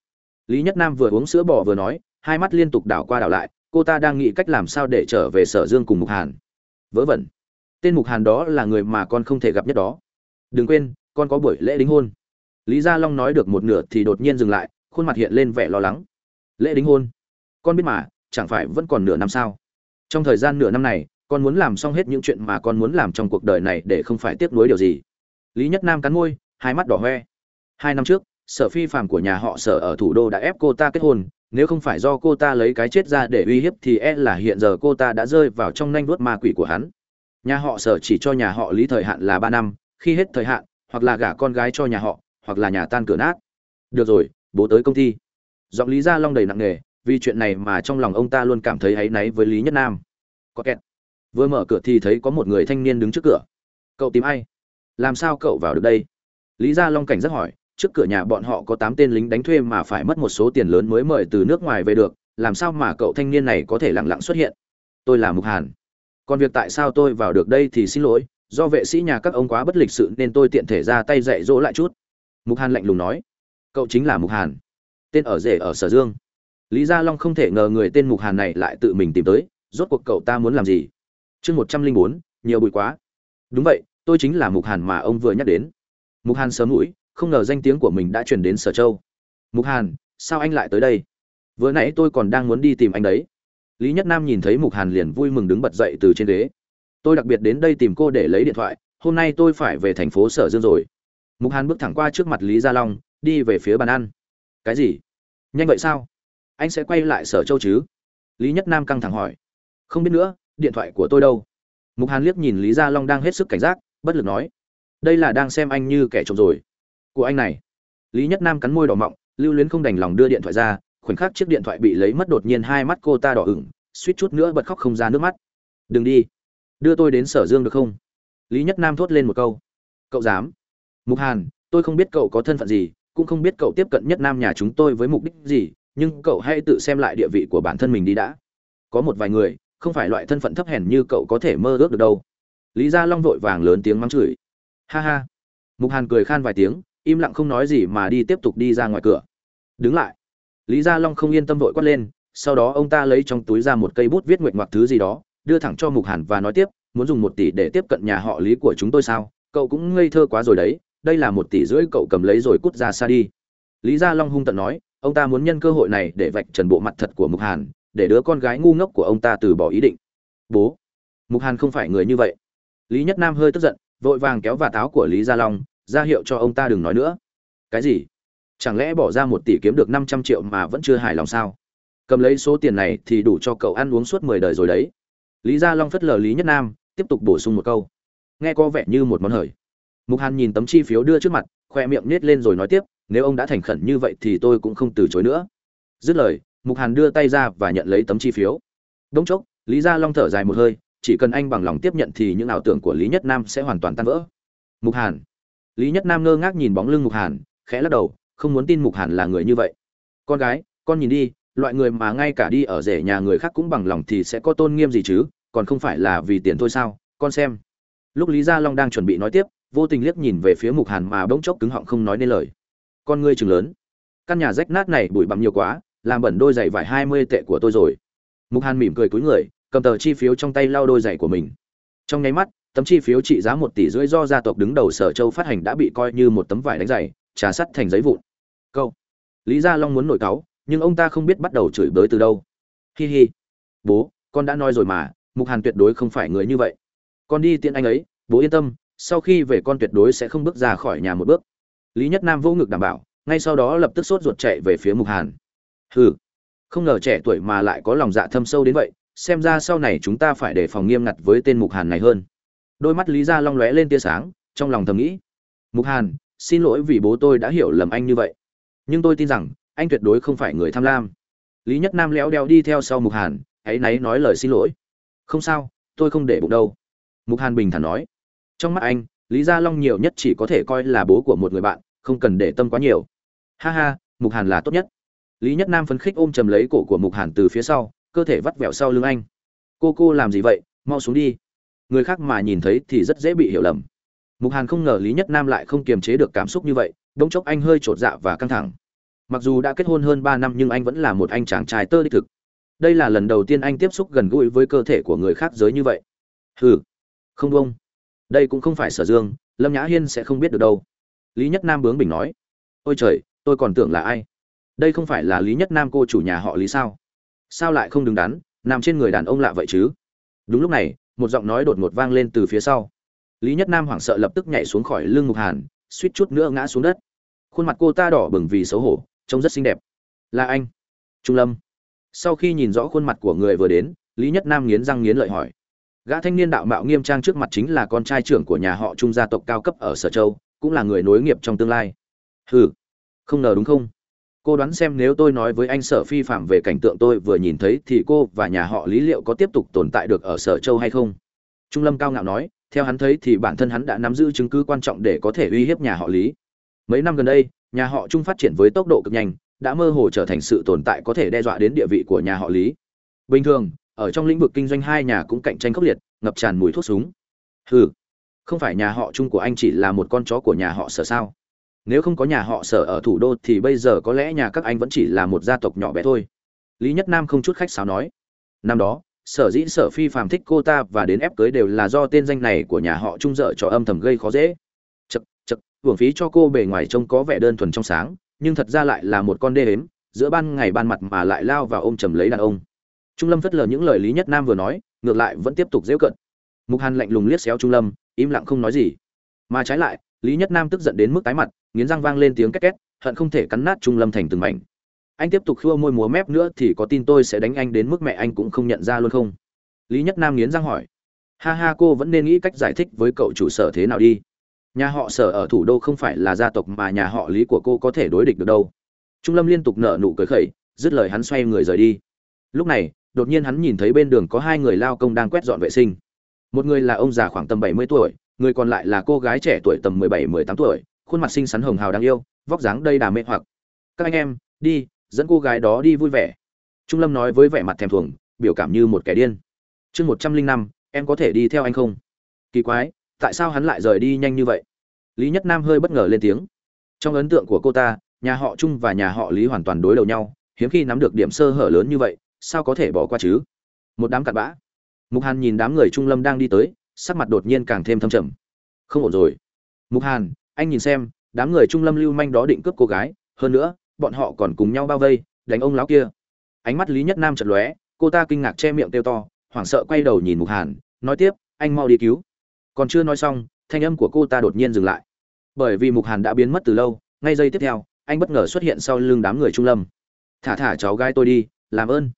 Lý nhất nam vừa uống sữa bò vừa nói, hai mắt liên tục đảo qua đảo lại, cô ta đang nghĩ cách làm sao để trở về sở dương cùng mục hàn. Vớ vẩn tên mục hàn đó là người mà con không thể gặp nhất đó. Đừng quên, con có buổi lễ đính hôn. Lý gia long nói được một nửa thì đột nhiên dừng lại, khuôn mặt hiện lên vẻ lo lắng. Lễ đính hôn? Con biết mà, chẳng phải vẫn còn nửa năm sao? Trong thời gian nửa năm này, con muốn làm xong hết những chuyện mà con muốn làm trong cuộc đời này để không phải tiếc nuối điều gì. Lý nhất nam cắn môi, hai mắt đỏ hoe. Hai năm trước, sở phi phạm của nhà họ sở ở thủ đô đã ép cô ta kết hôn, nếu không phải do cô ta lấy cái chết ra để uy hiếp thì e là hiện giờ cô ta đã rơi vào trong nanh vuốt ma quỷ của hắn nhà họ sở chỉ cho nhà họ lý thời hạn là ba năm, khi hết thời hạn, hoặc là gả con gái cho nhà họ, hoặc là nhà tan cửa nát. Được rồi, bố tới công ty. Giọng lý gia long đầy nặng nề, vì chuyện này mà trong lòng ông ta luôn cảm thấy áy náy với lý nhất nam. Có kẹt. Vừa mở cửa thì thấy có một người thanh niên đứng trước cửa. Cậu tìm ai? Làm sao cậu vào được đây? Lý gia long cảnh rất hỏi, trước cửa nhà bọn họ có tám tên lính đánh thuê mà phải mất một số tiền lớn mới mời từ nước ngoài về được, làm sao mà cậu thanh niên này có thể lặng lặng xuất hiện? Tôi là mục hàn còn việc tại sao tôi vào được đây thì xin lỗi, do vệ sĩ nhà các ông quá bất lịch sự nên tôi tiện thể ra tay dạy dỗ lại chút. Mục hàn lạnh lùng nói. Cậu chính là mục hàn, tên ở rể ở sở dương. Lý gia long không thể ngờ người tên mục hàn này lại tự mình tìm tới, rốt cuộc cậu ta muốn làm gì? Chương một trăm linh bốn, nhiều bụi quá. Đúng vậy, tôi chính là mục hàn mà ông vừa nhắc đến. Mục hàn sớm mũi, không ngờ danh tiếng của mình đã truyền đến sở châu. Mục hàn, sao anh lại tới đây? Vừa nãy tôi còn đang muốn đi tìm anh đấy lý nhất nam nhìn thấy mục hàn liền vui mừng đứng bật dậy từ trên ghế. Tôi đặc biệt đến đây tìm cô để lấy điện thoại, hôm nay tôi phải về thành phố sở dương rồi. Mục hàn bước thẳng qua trước mặt lý gia long, đi về phía bàn ăn. Cái gì? Nhanh vậy sao? Anh sẽ quay lại sở châu chứ? Lý nhất nam căng thẳng hỏi. Không biết nữa, điện thoại của tôi đâu? Mục hàn liếc nhìn lý gia long đang hết sức cảnh giác, bất lực nói. Đây là đang xem anh như kẻ trộm rồi. Của anh này. Lý nhất nam cắn môi đỏ mọng, lưu luyến không đành lòng đưa điện thoại ra khoảnh khắc chiếc điện thoại bị lấy mất đột nhiên hai mắt cô ta đỏ ửng, suýt chút nữa bật khóc không ra nước mắt. Đừng đi. Đưa tôi đến sở dương được không? Lý nhất nam thốt lên một câu. Cậu dám? Mục hàn, tôi không biết cậu có thân phận gì, cũng không biết cậu tiếp cận nhất nam nhà chúng tôi với mục đích gì, nhưng cậu hãy tự xem lại địa vị của bản thân mình đi đã. Có một vài người, không phải loại thân phận thấp hèn như cậu có thể mơ ước được đâu. Lý gia long vội vàng lớn tiếng mắng chửi. Ha ha. Mục hàn cười khan vài tiếng, im lặng không nói gì mà đi tiếp tục đi ra ngoài cửa. Đứng lại lý gia long không yên tâm vội quát lên, sau đó ông ta lấy trong túi ra một cây bút viết nguyện ngoặc thứ gì đó, đưa thẳng cho mục hàn và nói tiếp, muốn dùng một tỷ để tiếp cận nhà họ lý của chúng tôi sao? Cậu cũng ngây thơ quá rồi đấy, đây là một tỷ rưỡi cậu cầm lấy rồi cút ra xa đi. Lý gia long hung tận nói, ông ta muốn nhân cơ hội này để vạch trần bộ mặt thật của mục hàn, để đứa con gái ngu ngốc của ông ta từ bỏ ý định. Bố, mục hàn không phải người như vậy. Lý nhất nam hơi tức giận, vội vàng kéo và táo của lý gia long, ra hiệu cho ông ta đừng nói nữa. Cái gì? Chẳng lẽ bỏ ra một tỷ kiếm được năm trăm triệu mà vẫn chưa hài lòng sao? Cầm lấy số tiền này thì đủ cho cậu ăn uống suốt mười đời rồi đấy. Lý gia long phất lờ lý nhất nam, tiếp tục bổ sung một câu. Nghe có vẻ như một món hời. Mục hàn nhìn tấm chi phiếu đưa trước mặt, khoe miệng nết lên rồi nói tiếp, nếu ông đã thành khẩn như vậy thì tôi cũng không từ chối nữa. Dứt lời, mục hàn đưa tay ra và nhận lấy tấm chi phiếu. Đông chốc, lý gia long thở dài một hơi, chỉ cần anh bằng lòng tiếp nhận thì những ảo tưởng của lý nhất nam sẽ hoàn toàn tan vỡ. Mục hàn. Lý nhất nam ngơ ngác nhìn bóng lưng mục hàn, khẽ lắc đầu không muốn tin mục hàn là người như vậy. Con gái, con nhìn đi, loại người mà ngay cả đi ở rể nhà người khác cũng bằng lòng thì sẽ có tôn nghiêm gì chứ, còn không phải là vì tiền thôi sao? Con xem. Lúc lý gia long đang chuẩn bị nói tiếp, vô tình liếc nhìn về phía mục hàn mà bỗng chốc cứng họng không nói nên lời. Con ngươi chừng lớn. Căn nhà rách nát này bụi bặm nhiều quá, làm bẩn đôi giày vải hai mươi tệ của tôi rồi. Mục hàn mỉm cười cúi người, cầm tờ chi phiếu trong tay lau đôi giày của mình. Trong nháy mắt, tấm chi phiếu trị giá một tỷ rưỡi do gia tộc đứng đầu sở châu phát hành đã bị coi như một tấm vải đánh giày, trà sắt thành giấy vụn câu. Lý gia long muốn nổi cáu, nhưng ông ta không biết bắt đầu chửi bới từ đâu. Hi hi. Bố, con đã nói rồi mà, mục hàn tuyệt đối không phải người như vậy. Con đi tiện anh ấy, bố yên tâm, sau khi về con tuyệt đối sẽ không bước ra khỏi nhà một bước. Lý nhất nam vô ngực đảm bảo, ngay sau đó lập tức sốt ruột chạy về phía mục hàn. Hừ. Không ngờ trẻ tuổi mà lại có lòng dạ thâm sâu đến vậy, xem ra sau này chúng ta phải đề phòng nghiêm ngặt với tên mục hàn này hơn. Đôi mắt lý gia long lóe lên tia sáng, trong lòng thầm nghĩ. Mục hàn, xin lỗi vì bố tôi đã hiểu lầm anh như vậy nhưng tôi tin rằng, anh tuyệt đối không phải người tham lam. Lý nhất nam léo đeo đi theo sau mục hàn hãy náy nói lời xin lỗi. Không sao, tôi không để bụng đâu. Mục hàn bình thản nói. Trong mắt anh, lý gia long nhiều nhất chỉ có thể coi là bố của một người bạn, không cần để tâm quá nhiều. Ha ha, mục hàn là tốt nhất. Lý nhất nam phấn khích ôm chầm lấy cổ của mục hàn từ phía sau, cơ thể vắt vẹo sau lưng anh. Cô cô làm gì vậy? Mau xuống đi. Người khác mà nhìn thấy thì rất dễ bị hiểu lầm. Mục hàn không ngờ lý nhất nam lại không kiềm chế được cảm xúc như vậy đống chốc anh hơi trột dạ và căng thẳng. Mặc dù đã kết hôn hơn ba năm nhưng anh vẫn là một anh chàng trai tơ đích thực. Đây là lần đầu tiên anh tiếp xúc gần gũi với cơ thể của người khác giới như vậy. Hừ, không đúng đây cũng không phải sở dương, lâm nhã hiên sẽ không biết được đâu. Lý nhất nam bướng bình nói. Ôi trời, tôi còn tưởng là ai? Đây không phải là lý nhất nam cô chủ nhà họ lý sao? Sao lại không đứng đắn, nằm trên người đàn ông lạ vậy chứ? Đúng lúc này, một giọng nói đột ngột vang lên từ phía sau. Lý nhất nam hoảng sợ lập tức nhảy xuống khỏi lưng mục hàn suýt chút nữa ngã xuống đất. Khuôn mặt cô ta đỏ bừng vì xấu hổ, trông rất xinh đẹp. Là anh, trung lâm. Sau khi nhìn rõ khuôn mặt của người vừa đến, lý nhất nam nghiến răng nghiến lợi hỏi. Gã thanh niên đạo mạo nghiêm trang trước mặt chính là con trai trưởng của nhà họ trung gia tộc cao cấp ở sở châu, cũng là người nối nghiệp trong tương lai. Hừ, không ngờ đúng không? Cô đoán xem nếu tôi nói với anh sở phi phạm về cảnh tượng tôi vừa nhìn thấy thì cô và nhà họ lý liệu có tiếp tục tồn tại được ở sở châu hay không? Trung lâm cao ngạo nói theo hắn thấy thì bản thân hắn đã nắm giữ chứng cứ quan trọng để có thể uy hiếp nhà họ lý. Mấy năm gần đây, nhà họ trung phát triển với tốc độ cực nhanh, đã mơ hồ trở thành sự tồn tại có thể đe dọa đến địa vị của nhà họ lý. Bình thường, ở trong lĩnh vực kinh doanh hai nhà cũng cạnh tranh khốc liệt, ngập tràn mùi thuốc súng. Hừ, không phải nhà họ trung của anh chỉ là một con chó của nhà họ sở sao? Nếu không có nhà họ sở ở thủ đô thì bây giờ có lẽ nhà các anh vẫn chỉ là một gia tộc nhỏ bé thôi. Lý nhất nam không chút khách sáo nói. Năm đó sở dĩ sở phi phàm thích cô ta và đến ép cưới đều là do tên danh này của nhà họ trung dợ cho âm thầm gây khó dễ. Chật chật hưởng phí cho cô bề ngoài trông có vẻ đơn thuần trong sáng, nhưng thật ra lại là một con đê hếm, giữa ban ngày ban mặt mà lại lao vào ôm chầm lấy đàn ông. Trung lâm phất lờ những lời lý nhất nam vừa nói, ngược lại vẫn tiếp tục dễu cận mục hàn lạnh lùng liếc xéo trung lâm, im lặng không nói gì. Mà trái lại, lý nhất nam tức giận đến mức tái mặt, nghiến răng vang lên tiếng két két, hận không thể cắn nát trung lâm thành từng mảnh anh tiếp tục khua môi múa mép nữa thì có tin tôi sẽ đánh anh đến mức mẹ anh cũng không nhận ra luôn không? Lý nhất nam nghiến răng hỏi. Ha ha, cô vẫn nên nghĩ cách giải thích với cậu chủ sở thế nào đi. Nhà họ sở ở thủ đô không phải là gia tộc mà nhà họ lý của cô có thể đối địch được đâu. Trung lâm liên tục nở nụ cười khẩy, dứt lời hắn xoay người rời đi. Lúc này, đột nhiên hắn nhìn thấy bên đường có hai người lao công đang quét dọn vệ sinh. Một người là ông già khoảng tầm bảy mươi tuổi, người còn lại là cô gái trẻ tuổi tầm mười bảy, mười tám tuổi, khuôn mặt xinh xắn hồng hào đáng yêu, vóc dáng đầy đà mê hoặc. Các anh em, đi dẫn cô gái đó đi vui vẻ. Trung lâm nói với vẻ mặt thèm thuồng, biểu cảm như một kẻ điên. Chương một trăm linh năm, em có thể đi theo anh không? Kỳ quái, tại sao hắn lại rời đi nhanh như vậy? Lý nhất nam hơi bất ngờ lên tiếng. Trong ấn tượng của cô ta, nhà họ trung và nhà họ lý hoàn toàn đối đầu nhau, hiếm khi nắm được điểm sơ hở lớn như vậy, sao có thể bỏ qua chứ? Một đám cặn bã. Mục hàn nhìn đám người trung lâm đang đi tới, sắc mặt đột nhiên càng thêm thâm trầm. Không ổn rồi. Mục hàn, anh nhìn xem, đám người trung lâm lưu manh đó định cướp cô gái, hơn nữa bọn họ còn cùng nhau bao vây, đánh ông lão kia. Ánh mắt lý nhất nam chật lóe, cô ta kinh ngạc che miệng kêu to, hoảng sợ quay đầu nhìn mục hàn, nói tiếp, anh mau đi cứu. Còn chưa nói xong, thanh âm của cô ta đột nhiên dừng lại. Bởi vì mục hàn đã biến mất từ lâu, ngay giây tiếp theo, anh bất ngờ xuất hiện sau lưng đám người trung lâm. Thả thả cháu gái tôi đi, làm ơn.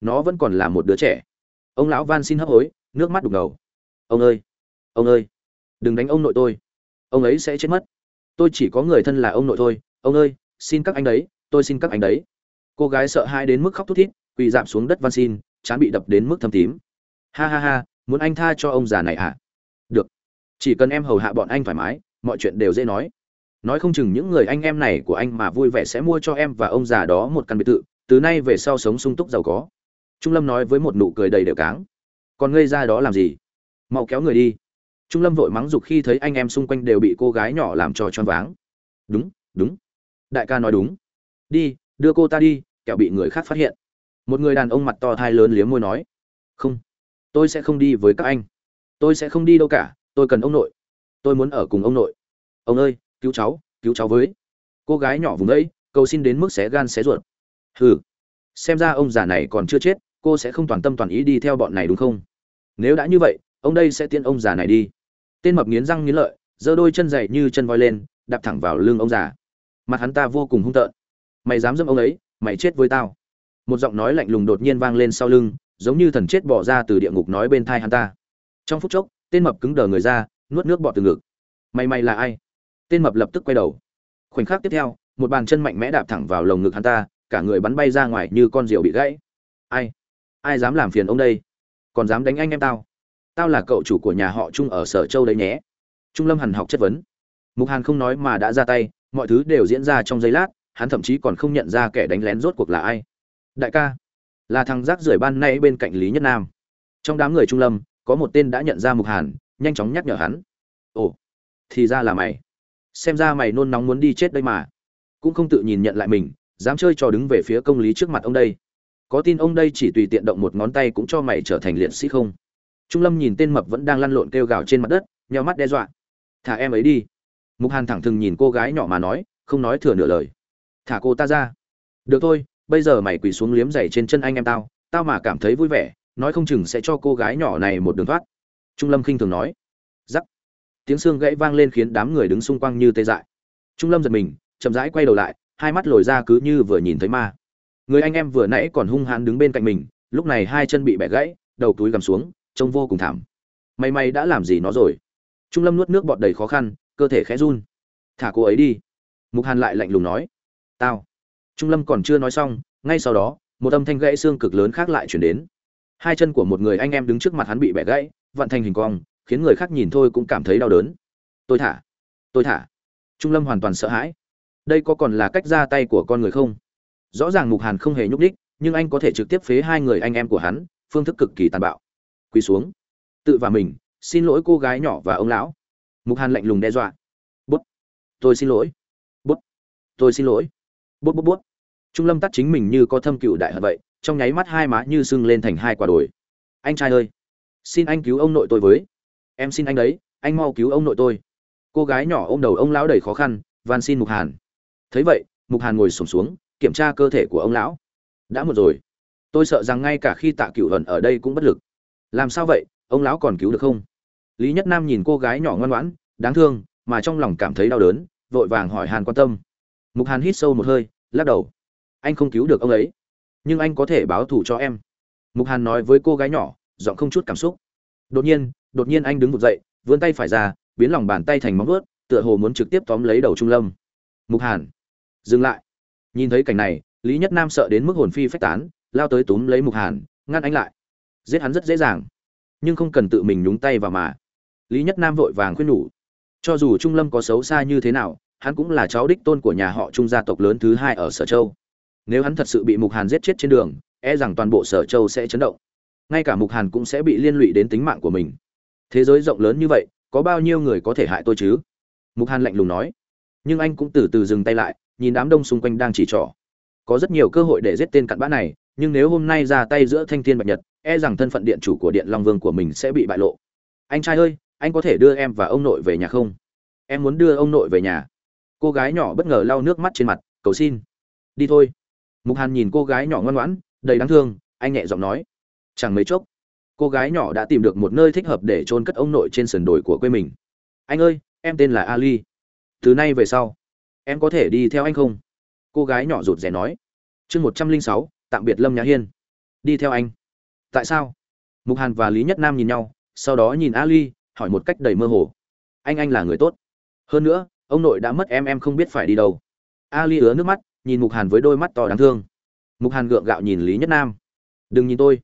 Nó vẫn còn là một đứa trẻ. Ông lão van xin hấp hối, nước mắt đục ngầu. Ông ơi ông ơi, đừng đánh ông nội tôi. Ông ấy sẽ chết mất. Tôi chỉ có người thân là ông nội thôi ông ơi xin các anh đấy, tôi xin các anh đấy. Cô gái sợ hãi đến mức khóc thút thít, quỳ dạp xuống đất van xin, chán bị đập đến mức thâm tím. Ha ha ha, muốn anh tha cho ông già này à được. Chỉ cần em hầu hạ bọn anh thoải mái, mọi chuyện đều dễ nói. Nói không chừng những người anh em này của anh mà vui vẻ sẽ mua cho em và ông già đó một căn biệt thự, từ nay về sau sống sung túc giàu có. Trung lâm nói với một nụ cười đầy đều cáng. Còn ngây ra đó làm gì? Mau kéo người đi. Trung lâm vội mắng giục khi thấy anh em xung quanh đều bị cô gái nhỏ làm cho choáng váng. Đúng đúng đại ca nói đúng. Đi, đưa cô ta đi, Kẻo bị người khác phát hiện. Một người đàn ông mặt to thai lớn liếm môi nói. Không, tôi sẽ không đi với các anh. Tôi sẽ không đi đâu cả, tôi cần ông nội. Tôi muốn ở cùng ông nội. Ông ơi, cứu cháu cứu cháu với. Cô gái nhỏ vùng đấy cầu xin đến mức xé gan xé ruột. Hừ, xem ra ông già này còn chưa chết, cô sẽ không toàn tâm toàn ý đi theo bọn này đúng không? Nếu đã như vậy, ông đây sẽ tiễn ông già này đi. Tên mập nghiến răng nghiến lợi, giơ đôi chân dày như chân voi lên, đạp thẳng vào lưng ông già mặt hắn ta vô cùng hung tợn. Mày dám dâm ông ấy, mày chết với tao. Một giọng nói lạnh lùng đột nhiên vang lên sau lưng, giống như thần chết bỏ ra từ địa ngục nói bên thai hắn ta. Trong phút chốc, tên mập cứng đờ người ra, nuốt nước bọt từ ngực. Mày mày là ai? Tên mập lập tức quay đầu. Khoảnh khắc tiếp theo, một bàn chân mạnh mẽ đạp thẳng vào lồng ngực hắn ta, cả người bắn bay ra ngoài như con rượu bị gãy. Ai? Ai dám làm phiền ông đây? Còn dám đánh anh em tao? Tao là cậu chủ của nhà họ trung ở sở châu đấy nhé. Trung lâm hàn học chất vấn. Mục hàn không nói mà đã ra tay mọi thứ đều diễn ra trong giây lát, hắn thậm chí còn không nhận ra kẻ đánh lén rốt cuộc là ai. Đại ca, là thằng rác rưởi ban nay bên cạnh lý nhất nam. Trong đám người trung lâm, có một tên đã nhận ra mục hàn, nhanh chóng nhắc nhở hắn. Ồ, thì ra là mày. Xem ra mày nôn nóng muốn đi chết đây mà. Cũng không tự nhìn nhận lại mình, dám chơi trò đứng về phía công lý trước mặt ông đây. Có tin ông đây chỉ tùy tiện động một ngón tay cũng cho mày trở thành liệt sĩ không? Trung lâm nhìn tên mập vẫn đang lăn lộn kêu gào trên mặt đất, nheo mắt đe dọa. Thả em ấy đi mục hàn thẳng thừng nhìn cô gái nhỏ mà nói, không nói thừa nửa lời. Thả cô ta ra. Được thôi, bây giờ mày quỳ xuống liếm giày trên chân anh em tao tao mà cảm thấy vui vẻ, nói không chừng sẽ cho cô gái nhỏ này một đường thoát. Trung lâm khinh thường nói. Giắc tiếng xương gãy vang lên khiến đám người đứng xung quanh như tê dại. Trung lâm giật mình, chậm rãi quay đầu lại, hai mắt lồi ra cứ như vừa nhìn thấy ma. Người anh em vừa nãy còn hung hãn đứng bên cạnh mình, lúc này hai chân bị bẻ gãy, đầu túi gầm xuống, trông vô cùng thảm. May may đã làm gì nó rồi? Trung lâm nuốt nước bọt đầy khó khăn cơ thể khẽ run. Thả cô ấy đi. Mục hàn lại lạnh lùng nói. Tao. Trung lâm còn chưa nói xong, ngay sau đó, một âm thanh gãy xương cực lớn khác lại chuyển đến. Hai chân của một người anh em đứng trước mặt hắn bị bẻ gãy, vặn thành hình cong, khiến người khác nhìn thôi cũng cảm thấy đau đớn. Tôi thả tôi thả. Trung lâm hoàn toàn sợ hãi. Đây có còn là cách ra tay của con người không? Rõ ràng mục hàn không hề nhúc đích nhưng anh có thể trực tiếp phế hai người anh em của hắn, phương thức cực kỳ tàn bạo. Quỳ xuống. Tự và mình, xin lỗi cô gái nhỏ và ông lão mục hàn lạnh lùng đe dọa. Bút, tôi xin lỗi. Bút, tôi xin lỗi. Bút bút bút. Trung lâm tắt chính mình như có thâm cựu đại hận vậy, trong nháy mắt hai má như sưng lên thành hai quả đồi. Anh trai ơi, xin anh cứu ông nội tôi với. Em xin anh đấy, anh mau cứu ông nội tôi. Cô gái nhỏ ôm đầu ông lão đầy khó khăn, van xin mục hàn. Thấy vậy, mục hàn ngồi sổm xuống, kiểm tra cơ thể của ông lão. Đã một rồi. Tôi sợ rằng ngay cả khi tạ cựu hận ở đây cũng bất lực. Làm sao vậy? Ông lão còn cứu được không? Lý nhất nam nhìn cô gái nhỏ ngoan ngoãn, đáng thương, mà trong lòng cảm thấy đau đớn, vội vàng hỏi hàn quan tâm. Mục hàn hít sâu một hơi, lắc đầu. Anh không cứu được ông ấy, nhưng anh có thể báo thù cho em. Mục hàn nói với cô gái nhỏ, giọng không chút cảm xúc. Đột nhiên đột nhiên anh đứng vụt dậy, vươn tay phải ra, biến lòng bàn tay thành móng vuốt, tựa hồ muốn trực tiếp tóm lấy đầu trung lâm. Mục hàn, dừng lại. Nhìn thấy cảnh này, lý nhất nam sợ đến mức hồn phi phách tán, lao tới túm lấy mục hàn, ngăn anh lại. Giết hắn rất dễ dàng, nhưng không cần tự mình nhúng tay vào mà lý nhất nam vội vàng khuyên nhủ. Cho dù trung lâm có xấu xa như thế nào, hắn cũng là cháu đích tôn của nhà họ trung gia tộc lớn thứ hai ở sở châu. Nếu hắn thật sự bị mục hàn giết chết trên đường e rằng toàn bộ sở châu sẽ chấn động. Ngay cả mục hàn cũng sẽ bị liên lụy đến tính mạng của mình. Thế giới rộng lớn như vậy, có bao nhiêu người có thể hại tôi chứ? Mục hàn lạnh lùng nói. Nhưng anh cũng từ từ dừng tay lại, nhìn đám đông xung quanh đang chỉ trỏ. Có rất nhiều cơ hội để giết tên cặn bã này, nhưng nếu hôm nay ra tay giữa thanh thiên bạch nhật e rằng thân phận điện chủ của điện long vương của mình sẽ bị bại lộ. Anh trai ơi anh có thể đưa em và ông nội về nhà không? Em muốn đưa ông nội về nhà. Cô gái nhỏ bất ngờ lau nước mắt trên mặt, cầu xin. Đi thôi. Mục hàn nhìn cô gái nhỏ ngoan ngoãn, đầy đáng thương, anh nhẹ giọng nói. Chẳng mấy chốc, cô gái nhỏ đã tìm được một nơi thích hợp để chôn cất ông nội trên sườn đồi của quê mình. Anh ơi, em tên là ali. Từ nay về sau, em có thể đi theo anh không? Cô gái nhỏ rụt rè nói. Chương một trăm linh sáu, tạm biệt lâm nhã hiên. Đi theo anh. Tại sao? Mục hàn và lý nhất nam nhìn nhau, sau đó nhìn ali hỏi một cách đầy mơ hồ. Anh anh là người tốt. Hơn nữa, ông nội đã mất em em không biết phải đi đâu. Ali ứa nước mắt, nhìn mục hàn với đôi mắt to đáng thương. Mục hàn gượng gạo nhìn lý nhất nam. Đừng nhìn tôi.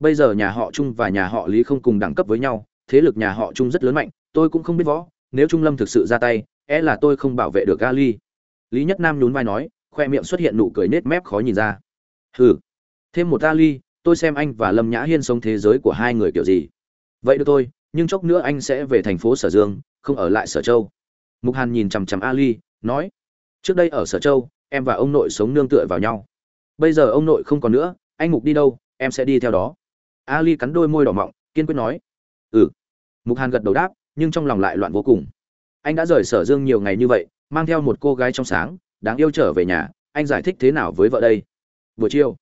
Bây giờ nhà họ trung và nhà họ lý không cùng đẳng cấp với nhau, thế lực nhà họ trung rất lớn mạnh, tôi cũng không biết võ. Nếu trung lâm thực sự ra tay e là tôi không bảo vệ được ali. Lý nhất nam nhún vai nói, khoe miệng xuất hiện nụ cười nết mép khó nhìn ra. Hừ. Thêm một ali, tôi xem anh và lâm nhã hiên sống thế giới của hai người kiểu gì. Vậy được thôi nhưng chốc nữa anh sẽ về thành phố sở dương, không ở lại sở châu. Mục hàn nhìn chằm chằm ali, nói, trước đây ở sở châu, em và ông nội sống nương tựa vào nhau. Bây giờ ông nội không còn nữa, anh mục đi đâu, em sẽ đi theo đó. Ali cắn đôi môi đỏ mọng, kiên quyết nói ừ. Mục hàn gật đầu đáp, nhưng trong lòng lại loạn vô cùng. Anh đã rời sở dương nhiều ngày như vậy, mang theo một cô gái trong sáng, đáng yêu trở về nhà, anh giải thích thế nào với vợ đây? Buổi chiều,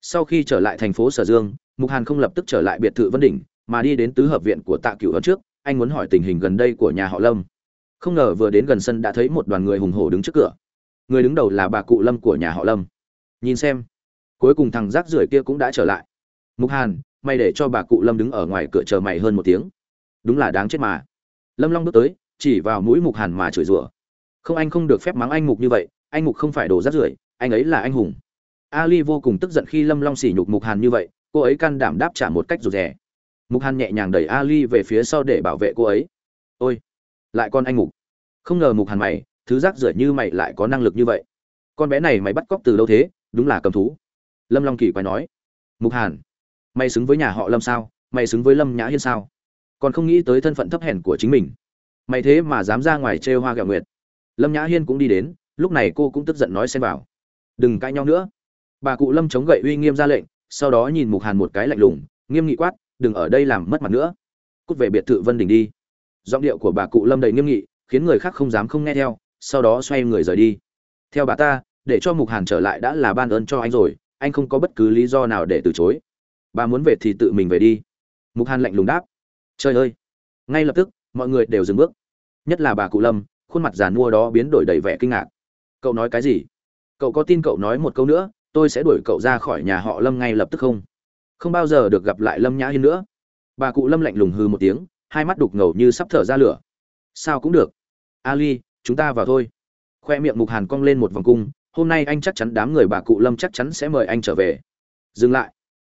sau khi trở lại thành phố sở dương, mục hàn không lập tức trở lại biệt thự vân đỉnh mà đi đến tứ hợp viện của tạ cửu ấn trước, anh muốn hỏi tình hình gần đây của nhà họ lâm. Không ngờ vừa đến gần sân đã thấy một đoàn người hùng hổ đứng trước cửa. Người đứng đầu là bà cụ lâm của nhà họ lâm. Nhìn xem, cuối cùng thằng rác rưởi kia cũng đã trở lại. Mục hàn, mày để cho bà cụ lâm đứng ở ngoài cửa chờ mày hơn một tiếng. Đúng là đáng chết mà. Lâm long bước tới, chỉ vào mũi mục hàn mà chửi rủa. Không, anh không được phép mắng anh mục như vậy, anh mục không phải đồ rác rưởi, anh ấy là anh hùng. Ali vô cùng tức giận khi lâm long sỉ nhục mục hàn như vậy, cô ấy can đảm đáp trả một cách rụt rè mục hàn nhẹ nhàng đẩy ali về phía sau để bảo vệ cô ấy. Ôi, lại con anh mục. Không ngờ mục hàn mày, thứ rác rưởi như mày lại có năng lực như vậy. Con bé này mày bắt cóc từ đâu thế? Đúng là cầm thú. Lâm long kỳ quay nói. Mục hàn, mày xứng với nhà họ lâm sao? Mày xứng với lâm nhã hiên sao? Còn không nghĩ tới thân phận thấp hèn của chính mình. Mày thế mà dám ra ngoài trêu hoa gạo nguyệt. Lâm nhã hiên cũng đi đến, lúc này cô cũng tức giận nói xem vào. Đừng cãi nhau nữa. Bà cụ lâm chống gậy uy nghiêm ra lệnh, sau đó nhìn mục hàn một cái lạnh lùng, nghiêm nghị quát đừng ở đây làm mất mặt nữa. Cút về biệt thự vân đình đi. Giọng điệu của bà cụ lâm đầy nghiêm nghị, khiến người khác không dám không nghe theo, sau đó xoay người rời đi. Theo bà ta, để cho mục hàn trở lại đã là ban ơn cho anh rồi, anh không có bất cứ lý do nào để từ chối. Bà muốn về thì tự mình về đi. Mục hàn lạnh lùng đáp. Trời ơi! Ngay lập tức, mọi người đều dừng bước. Nhất là bà cụ lâm, khuôn mặt giàn mua đó biến đổi đầy vẻ kinh ngạc. Cậu nói cái gì? Cậu có tin cậu nói một câu nữa, tôi sẽ đuổi cậu ra khỏi nhà họ lâm ngay lập tức không? Không bao giờ được gặp lại lâm nhã hiên nữa. Bà cụ lâm lạnh lùng hư một tiếng, hai mắt đục ngầu như sắp thở ra lửa. Sao cũng được. Ali, chúng ta vào thôi. Khoe miệng mục hàn cong lên một vòng cung, hôm nay anh chắc chắn đám người bà cụ lâm chắc chắn sẽ mời anh trở về. Dừng lại.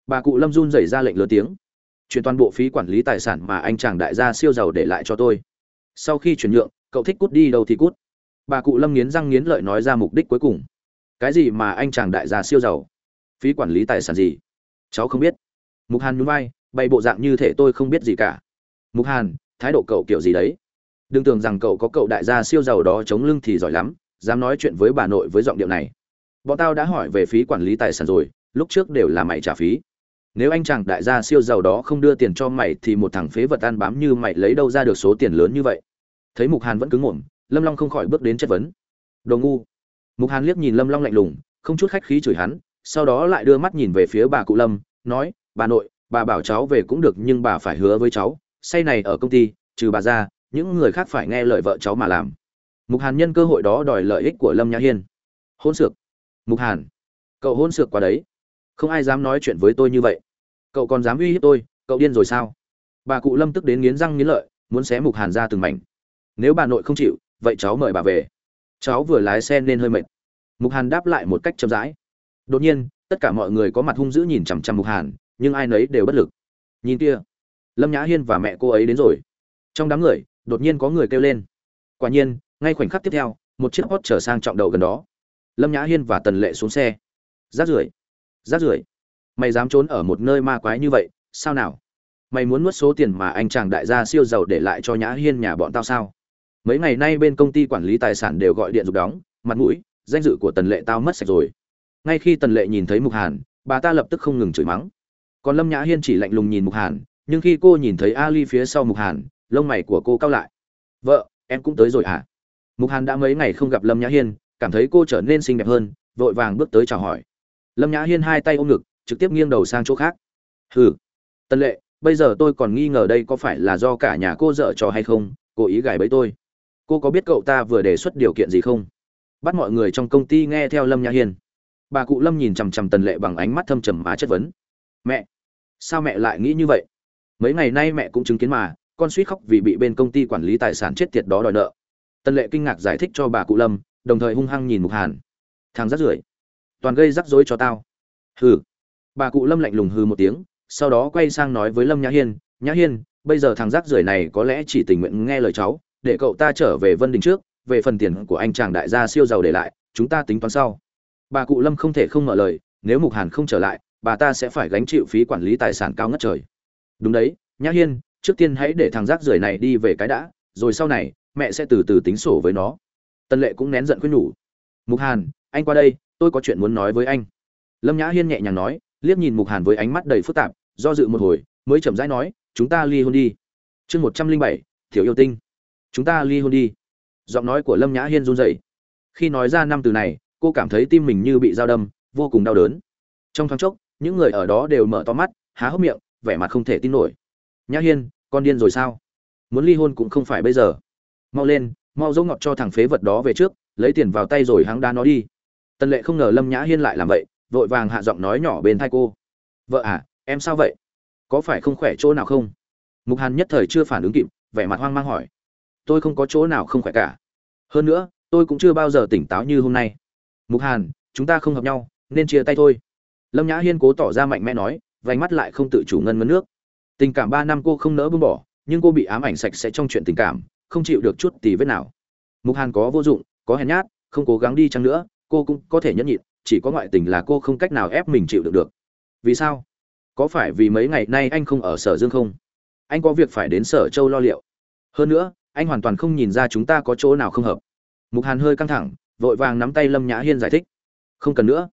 Bà cụ lâm run rẩy ra lệnh lớn tiếng. Chuyển toàn bộ phí quản lý tài sản mà anh chàng đại gia siêu giàu để lại cho tôi. Sau khi chuyển nhượng, cậu thích cút đi đâu thì cút. Bà cụ lâm nghiến răng nghiến lợi nói ra mục đích cuối cùng. Cái gì mà anh chàng đại gia siêu giàu? Phí quản lý tài sản gì? Cháu không biết. Mục hàn nhún vai, bày bộ dạng như thể tôi không biết gì cả. Mục hàn, thái độ cậu kiểu gì đấy? Đừng tưởng rằng cậu có cậu đại gia siêu giàu đó chống lưng thì giỏi lắm, dám nói chuyện với bà nội với giọng điệu này. Bọn tao đã hỏi về phí quản lý tài sản rồi, lúc trước đều là mày trả phí. Nếu anh chàng đại gia siêu giàu đó không đưa tiền cho mày thì một thằng phế vật ăn bám như mày lấy đâu ra được số tiền lớn như vậy? Thấy mục hàn vẫn cứng ngủm lâm long không khỏi bước đến chất vấn. Đồ ngu. Mục hàn liếc nhìn lâm long lạnh lùng, không chút khách khí chửi hắn sau đó lại đưa mắt nhìn về phía bà cụ lâm, nói, bà nội, bà bảo cháu về cũng được nhưng bà phải hứa với cháu, say này ở công ty, trừ bà ra, những người khác phải nghe lời vợ cháu mà làm. Mục hàn nhân cơ hội đó đòi lợi ích của lâm nhã hiên. Hôn sược. Mục hàn, cậu hôn sược quá đấy. Không ai dám nói chuyện với tôi như vậy. Cậu còn dám uy hiếp tôi, cậu điên rồi sao? Bà cụ lâm tức đến nghiến răng nghiến lợi, muốn xé mục hàn ra từng mảnh. Nếu bà nội không chịu, vậy cháu mời bà về. Cháu vừa lái xe nên hơi mệt. Mục hàn đáp lại một cách chậm rãi đột nhiên, tất cả mọi người có mặt hung dữ nhìn chằm chằm mục hàn, nhưng ai nấy đều bất lực. Nhìn kia, lâm nhã hiên và mẹ cô ấy đến rồi. Trong đám người, đột nhiên có người kêu lên. Quả nhiên, ngay khoảnh khắc tiếp theo, một chiếc hot trở sang trọng đầu gần đó. Lâm nhã hiên và tần lệ xuống xe. Rát rưởi rát rưởi. Mày dám trốn ở một nơi ma quái như vậy, sao nào? Mày muốn nuốt số tiền mà anh chàng đại gia siêu giàu để lại cho nhã hiên nhà bọn tao sao? Mấy ngày nay bên công ty quản lý tài sản đều gọi điện dục đóng, mặt mũi, danh dự của tần lệ tao mất sạch rồi ngay khi tần lệ nhìn thấy mục hàn, bà ta lập tức không ngừng chửi mắng. Còn lâm nhã hiên chỉ lạnh lùng nhìn mục hàn, nhưng khi cô nhìn thấy ali phía sau mục hàn, lông mày của cô cao lại. Vợ, em cũng tới rồi à mục hàn đã mấy ngày không gặp lâm nhã hiên, cảm thấy cô trở nên xinh đẹp hơn, vội vàng bước tới chào hỏi. Lâm nhã hiên hai tay ôm ngực, trực tiếp nghiêng đầu sang chỗ khác. Hừ tân lệ, bây giờ tôi còn nghi ngờ đây có phải là do cả nhà cô dợ trò hay không? Cố ý gài bẫy tôi. Cô có biết cậu ta vừa đề xuất điều kiện gì không? Bắt mọi người trong công ty nghe theo lâm nhã hiên bà cụ lâm nhìn chằm chằm tần lệ bằng ánh mắt thâm trầm má chất vấn. Mẹ, sao mẹ lại nghĩ như vậy? Mấy ngày nay mẹ cũng chứng kiến mà, con suýt khóc vì bị bên công ty quản lý tài sản chết tiệt đó đòi nợ. Tần lệ kinh ngạc giải thích cho bà cụ lâm, đồng thời hung hăng nhìn mục hàn. Thằng rắc rưởi, toàn gây rắc rối cho tao. Hừ. Bà cụ lâm lạnh lùng hừ một tiếng, sau đó quay sang nói với lâm nhã hiên nhã hiên, bây giờ thằng rác rưởi này có lẽ chỉ tình nguyện nghe lời cháu, để cậu ta trở về vân đình trước, về phần tiền của anh chàng đại gia siêu giàu để lại, chúng ta tính toán sau bà cụ lâm không thể không mở lời, nếu mục hàn không trở lại, bà ta sẽ phải gánh chịu phí quản lý tài sản cao ngất trời. Đúng đấy, nhã hiên, trước tiên hãy để thằng rác rưởi này đi về cái đã, rồi sau này, mẹ sẽ từ từ tính sổ với nó. Tân lệ cũng nén giận khuyên nhủ. Mục hàn, anh qua đây, tôi có chuyện muốn nói với anh. Lâm nhã hiên nhẹ nhàng nói, liếc nhìn mục hàn với ánh mắt đầy phức tạp, do dự một hồi, mới chậm rãi nói, chúng ta ly hôn đi. Chương một trăm linh bảy thiểu yêu tinh. Chúng ta ly hôn đi. Giọng nói của lâm nhã hiên run rẩy. Khi nói ra năm từ này cô cảm thấy tim mình như bị dao đâm, vô cùng đau đớn. Trong thoáng chốc, những người ở đó đều mở to mắt, há hốc miệng, vẻ mặt không thể tin nổi. Nhã hiên, con điên rồi sao? Muốn ly hôn cũng không phải bây giờ. Mau lên, mau dỗ ngọt cho thằng phế vật đó về trước, lấy tiền vào tay rồi hắn đá nó đi. Tần lệ không ngờ lâm nhã hiên lại làm vậy, vội vàng hạ giọng nói nhỏ bên thai cô. Vợ à em sao vậy? Có phải không khỏe chỗ nào không? Mục hàn nhất thời chưa phản ứng kịp, vẻ mặt hoang mang hỏi. Tôi không có chỗ nào không khỏe cả. Hơn nữa, tôi cũng chưa bao giờ tỉnh táo như hôm nay mục hàn, chúng ta không hợp nhau, nên chia tay thôi. Lâm nhã hiên cố tỏ ra mạnh mẽ nói, vành mắt lại không tự chủ ngân ngân nước. Tình cảm ba năm cô không nỡ buông bỏ, nhưng cô bị ám ảnh sạch sẽ trong chuyện tình cảm, không chịu được chút tì vết nào. Mục hàn có vô dụng, có hèn nhát, không cố gắng đi chăng nữa, cô cũng có thể nhẫn nhịn, chỉ có ngoại tình là cô không cách nào ép mình chịu được được. Vì sao? Có phải vì mấy ngày nay anh không ở sở dương không? Anh có việc phải đến sở châu lo liệu. Hơn nữa, anh hoàn toàn không nhìn ra chúng ta có chỗ nào không hợp. Mục hàn hơi căng thẳng vội vàng nắm tay lâm nhã hiên giải thích. Không cần nữa.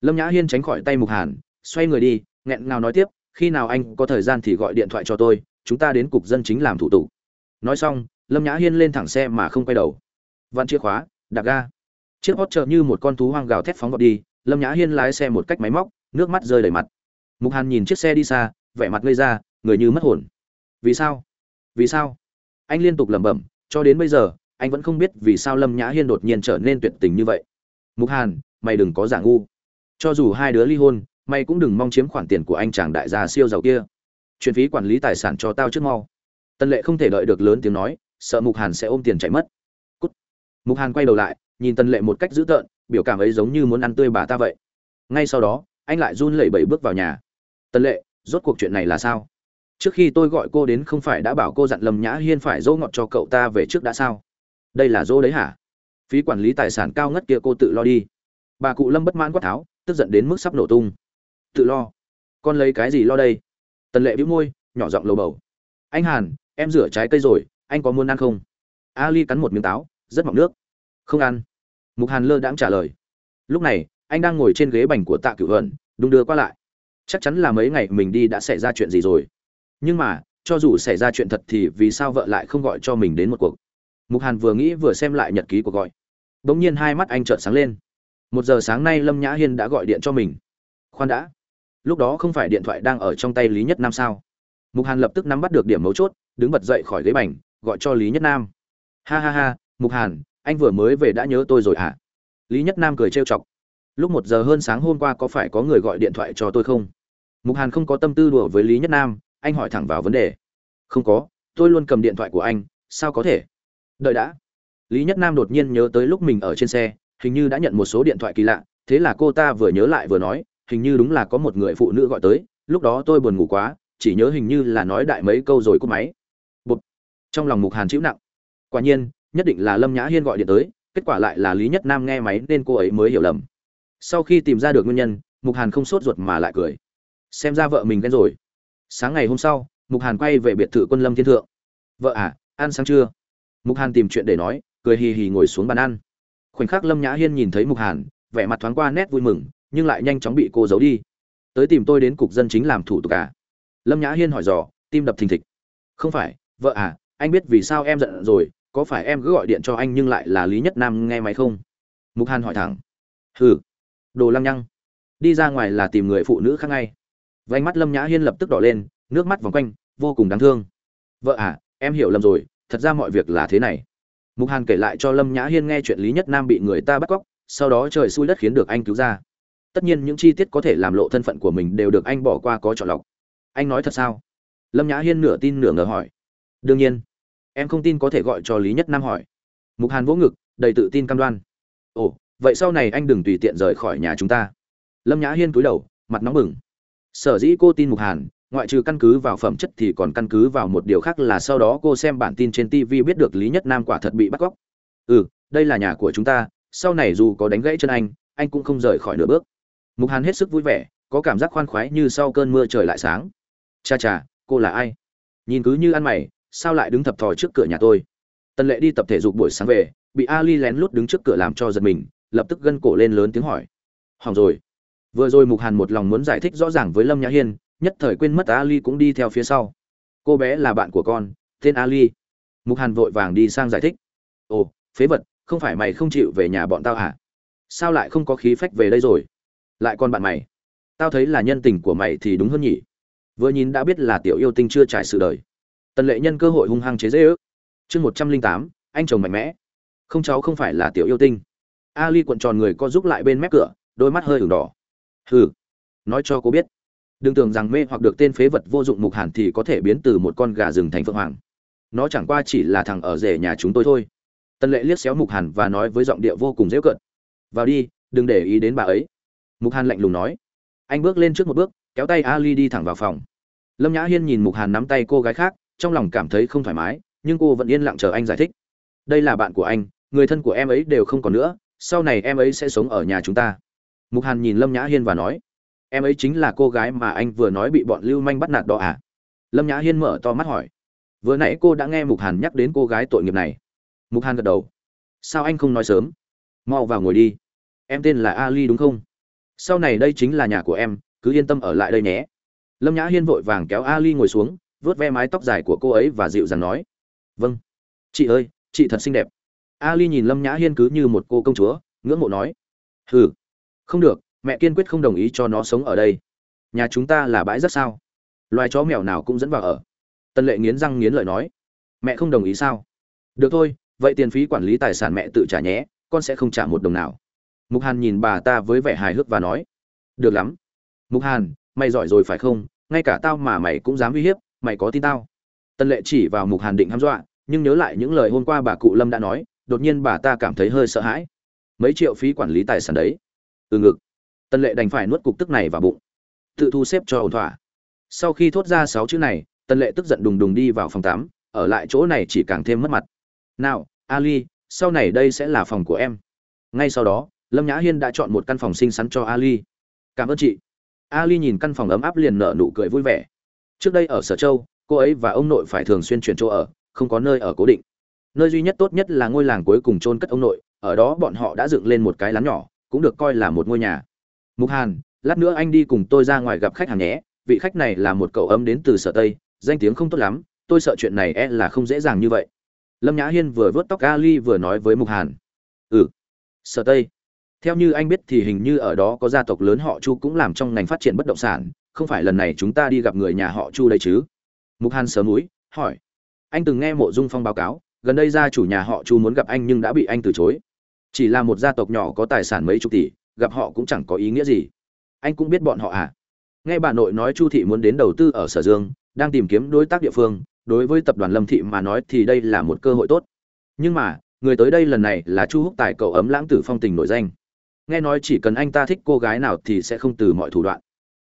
Lâm nhã hiên tránh khỏi tay mục hàn, xoay người đi, nghẹn ngào nói tiếp, khi nào anh có thời gian thì gọi điện thoại cho tôi, chúng ta đến cục dân chính làm thủ tục. Nói xong, lâm nhã hiên lên thẳng xe mà không quay đầu. Vặn chìa khóa, đạp ga. Chiếc hót trợ như một con thú hoang gào thét phóng vọt đi, lâm nhã hiên lái xe một cách máy móc, nước mắt rơi đầy mặt. Mục hàn nhìn chiếc xe đi xa, vẻ mặt ngây ra, người như mất hồn. Vì sao? Vì sao? Anh liên tục lẩm bẩm, cho đến bây giờ anh vẫn không biết vì sao lâm nhã hiên đột nhiên trở nên tuyệt tình như vậy. Mục hàn, mày đừng có giả ngu. Cho dù hai đứa ly hôn, mày cũng đừng mong chiếm khoản tiền của anh chàng đại gia siêu giàu kia. Chuyển phí quản lý tài sản cho tao trước mau. Tân lệ không thể đợi được lớn tiếng nói, sợ mục hàn sẽ ôm tiền chạy mất. Cút. mục hàn quay đầu lại, nhìn tân lệ một cách dữ tợn, biểu cảm ấy giống như muốn ăn tươi bà ta vậy. Ngay sau đó, anh lại run lẩy bẩy bước vào nhà. Tân lệ, rốt cuộc chuyện này là sao? Trước khi tôi gọi cô đến không phải đã bảo cô dặn lâm nhã hiên phải dỗ ngọt cho cậu ta về trước đã sao? Đây là dỗ đấy hả? Phí quản lý tài sản cao ngất kia cô tự lo đi. Bà cụ lâm bất mãn quát tháo, tức giận đến mức sắp nổ tung. Tự lo? Con lấy cái gì lo đây? Tần lệ bĩu môi, nhỏ giọng lầu bầu. Anh hàn, em rửa trái cây rồi, anh có muốn ăn không? Ali cắn một miếng táo, rất mọng nước. Không ăn. Mục hàn lơ đãng trả lời. Lúc này, anh đang ngồi trên ghế bành của tạ cửu hận đung đưa qua lại. Chắc chắn là mấy ngày mình đi đã xảy ra chuyện gì rồi. Nhưng mà, cho dù xảy ra chuyện thật thì vì sao vợ lại không gọi cho mình đến một cuộc? Mục hàn vừa nghĩ vừa xem lại nhật ký của gọi. Đ ỗ n g nhiên hai mắt anh trợn sáng lên. Một giờ sáng nay lâm nhã hiên đã gọi điện cho mình. Khoan đã. Lúc đó không phải điện thoại đang ở trong tay lý nhất nam sao? Mục hàn lập tức nắm bắt được điểm mấu chốt, đứng bật dậy khỏi ghế bành, gọi cho lý nhất nam. Ha ha ha, mục hàn, anh vừa mới về đã nhớ tôi rồi hả? Lý nhất nam cười trêu chọc. Lúc một giờ hơn sáng hôm qua có phải có người gọi điện thoại cho tôi không? Mục hàn không có tâm tư đùa với lý nhất nam, anh hỏi thẳng vào vấn đề. Không có, tôi luôn cầm điện thoại của anh, sao có thể? Đợi đã. Lý nhất nam đột nhiên nhớ tới lúc mình ở trên xe, hình như đã nhận một số điện thoại kỳ lạ, thế là cô ta vừa nhớ lại vừa nói, hình như đúng là có một người phụ nữ gọi tới, lúc đó tôi buồn ngủ quá, chỉ nhớ hình như là nói đại mấy câu rồi cúp máy. Bụt trong lòng mục hàn chịu nặng. Quả nhiên, nhất định là lâm nhã hiên gọi điện tới, kết quả lại là lý nhất nam nghe máy nên cô ấy mới hiểu lầm. Sau khi tìm ra được nguyên nhân, mục hàn không sốt ruột mà lại cười. Xem ra vợ mình ghen rồi. Sáng ngày hôm sau, mục hàn quay về biệt thự quân lâm thiên thượng. Vợ à ăn sáng chưa? Mục hàn tìm chuyện để nói, cười hì hì ngồi xuống bàn ăn. Khoảnh khắc lâm nhã hiên nhìn thấy mục hàn, vẻ mặt thoáng qua nét vui mừng, nhưng lại nhanh chóng bị cô giấu đi. Tới tìm tôi đến cục dân chính làm thủ tục à? Lâm nhã hiên hỏi dò, tim đập thình thịch. Không phải, vợ à anh biết vì sao em giận rồi, có phải em cứ gọi điện cho anh nhưng lại là lý nhất nam nghe máy không? Mục hàn hỏi thẳng. Hừ, đồ lăng nhăng. Đi ra ngoài là tìm người phụ nữ khác ngay. Vánh mắt lâm nhã hiên lập tức đỏ lên, nước mắt vòng quanh, vô cùng đáng thương. Vợ à em hiểu lầm rồi thật ra mọi việc là thế này. Mục hàn kể lại cho lâm nhã hiên nghe chuyện lý nhất nam bị người ta bắt cóc, sau đó trời xui đất khiến được anh cứu ra. Tất nhiên những chi tiết có thể làm lộ thân phận của mình đều được anh bỏ qua có chọn lọc. Anh nói thật sao? Lâm nhã hiên nửa tin nửa ngờ hỏi. Đương nhiên. Em không tin có thể gọi cho lý nhất nam hỏi. Mục hàn vỗ ngực, đầy tự tin cam đoan. Ồ, vậy sau này anh đừng tùy tiện rời khỏi nhà chúng ta. Lâm nhã hiên cúi đầu, mặt nóng bừng. Sở dĩ cô tin mục hàn ngoại trừ căn cứ vào phẩm chất thì còn căn cứ vào một điều khác là sau đó cô xem bản tin trên tv biết được lý nhất nam quả thật bị bắt cóc. Ừ đây là nhà của chúng ta, sau này dù có đánh gãy chân anh anh cũng không rời khỏi nửa bước. Mục hàn hết sức vui vẻ, có cảm giác khoan khoái như sau cơn mưa trời lại sáng. Cha cha, cô là ai? Nhìn cứ như ăn mày, sao lại đứng thập thò trước cửa nhà tôi? Tần lệ đi tập thể dục buổi sáng về, bị ali lén lút đứng trước cửa làm cho giật mình, lập tức gân cổ lên lớn tiếng hỏi. Hỏng rồi. Vừa rồi mục hàn một lòng muốn giải thích rõ ràng với lâm nhã hiên nhất thời quên mất ali cũng đi theo phía sau. Cô bé là bạn của con, tên ali. Mục hàn vội vàng đi sang giải thích. Ồ, phế vật, không phải mày không chịu về nhà bọn tao hả? Sao lại không có khí phách về đây rồi? Lại còn bạn mày. Tao thấy là nhân tình của mày thì đúng hơn nhỉ. Vừa nhìn đã biết là tiểu yêu tinh chưa trải sự đời. Tần lệ nhân cơ hội hung hăng chế dễ ước chương một trăm linh tám, anh chồng mạnh mẽ. Không cháu không phải là tiểu yêu tinh. Ali cuộn tròn người co giúp lại bên mép cửa, đôi mắt hơi ửng đỏ. Hừ, nói cho cô biết đừng tưởng rằng mê hoặc được tên phế vật vô dụng mục hàn thì có thể biến từ một con gà rừng thành phượng hoàng. Nó chẳng qua chỉ là thằng ở rể nhà chúng tôi thôi. Tân lệ liếc xéo mục hàn và nói với giọng địa vô cùng dễ cận vào đi, đừng để ý đến bà ấy. Mục hàn lạnh lùng nói. Anh bước lên trước một bước, kéo tay ali đi thẳng vào phòng. Lâm nhã hiên nhìn mục hàn nắm tay cô gái khác, trong lòng cảm thấy không thoải mái, nhưng cô vẫn yên lặng chờ anh giải thích. Đây là bạn của anh, người thân của em ấy đều không còn nữa, sau này em ấy sẽ sống ở nhà chúng ta. Mục hàn nhìn lâm nhã hiên và nói em ấy chính là cô gái mà anh vừa nói bị bọn lưu manh bắt nạt đó à? Lâm nhã hiên mở to mắt hỏi. Vừa nãy cô đã nghe mục hàn nhắc đến cô gái tội nghiệp này. Mục hàn gật đầu. Sao anh không nói sớm? Mau vào ngồi đi. Em tên là ali đúng không? Sau này đây chính là nhà của em, cứ yên tâm ở lại đây nhé. Lâm nhã hiên vội vàng kéo ali ngồi xuống vớt ve mái tóc dài của cô ấy và dịu dàng nói. Vâng. Chị ơi, chị thật xinh đẹp. Ali nhìn lâm nhã hiên cứ như một cô công chúa, ngưỡng mộ nói. Hừ. Không được mẹ kiên quyết không đồng ý cho nó sống ở đây. Nhà chúng ta là bãi rất sao? Loài chó mèo nào cũng dẫn vào ở. Tân lệ nghiến răng nghiến lợi nói. Mẹ không đồng ý sao? Được thôi, vậy tiền phí quản lý tài sản mẹ tự trả nhé, con sẽ không trả một đồng nào. Mục hàn nhìn bà ta với vẻ hài hước và nói. Được lắm. Mục hàn, mày giỏi rồi phải không? Ngay cả tao mà mày cũng dám uy hiếp, mày có tin tao. Tân lệ chỉ vào mục hàn định hăm dọa, nhưng nhớ lại những lời hôm qua bà cụ lâm đã nói, đột nhiên bà ta cảm thấy hơi sợ hãi. Mấy triệu phí quản lý tài sản đấy. Từ ngực tân lệ đành phải nuốt cục tức này vào bụng. Tự thu xếp cho ổn thỏa. Sau khi thốt ra sáu chữ này tân lệ tức giận đùng đùng đi vào phòng tắm, ở lại chỗ này chỉ càng thêm mất mặt. Nào, ali, sau này đây sẽ là phòng của em. Ngay sau đó, lâm nhã hiên đã chọn một căn phòng xinh xắn cho ali. Cảm ơn chị. Ali nhìn căn phòng ấm áp liền nở nụ cười vui vẻ. Trước đây ở sở châu, cô ấy và ông nội phải thường xuyên chuyển chỗ ở, không có nơi ở cố định. Nơi duy nhất tốt nhất là ngôi làng cuối cùng chôn cất ông nội, ở đó bọn họ đã dựng lên một cái lán nhỏ, cũng được coi là một ngôi nhà mục hàn, lát nữa anh đi cùng tôi ra ngoài gặp khách hàng nhé, vị khách này là một cậu ấm đến từ sở tây, danh tiếng không tốt lắm, tôi sợ chuyện này e là không dễ dàng như vậy. Lâm nhã hiên vừa vớt tóc ali vừa nói với mục hàn. Ừ sở tây. Theo như anh biết thì hình như ở đó có gia tộc lớn họ chu cũng làm trong ngành phát triển bất động sản, không phải lần này chúng ta đi gặp người nhà họ chu đây chứ? Mục hàn sớm núi hỏi. Anh từng nghe mộ dung phong báo cáo, gần đây gia chủ nhà họ chu muốn gặp anh nhưng đã bị anh từ chối. Chỉ là một gia tộc nhỏ có tài sản mấy chục tỷ gặp họ cũng chẳng có ý nghĩa gì. Anh cũng biết bọn họ à? Nghe bà nội nói chu thị muốn đến đầu tư ở sở dương, đang tìm kiếm đối tác địa phương, đối với tập đoàn lâm thị mà nói thì đây là một cơ hội tốt. Nhưng mà, người tới đây lần này là chu húc tài cậu ấm lãng tử phong tình nổi danh. Nghe nói chỉ cần anh ta thích cô gái nào thì sẽ không từ mọi thủ đoạn.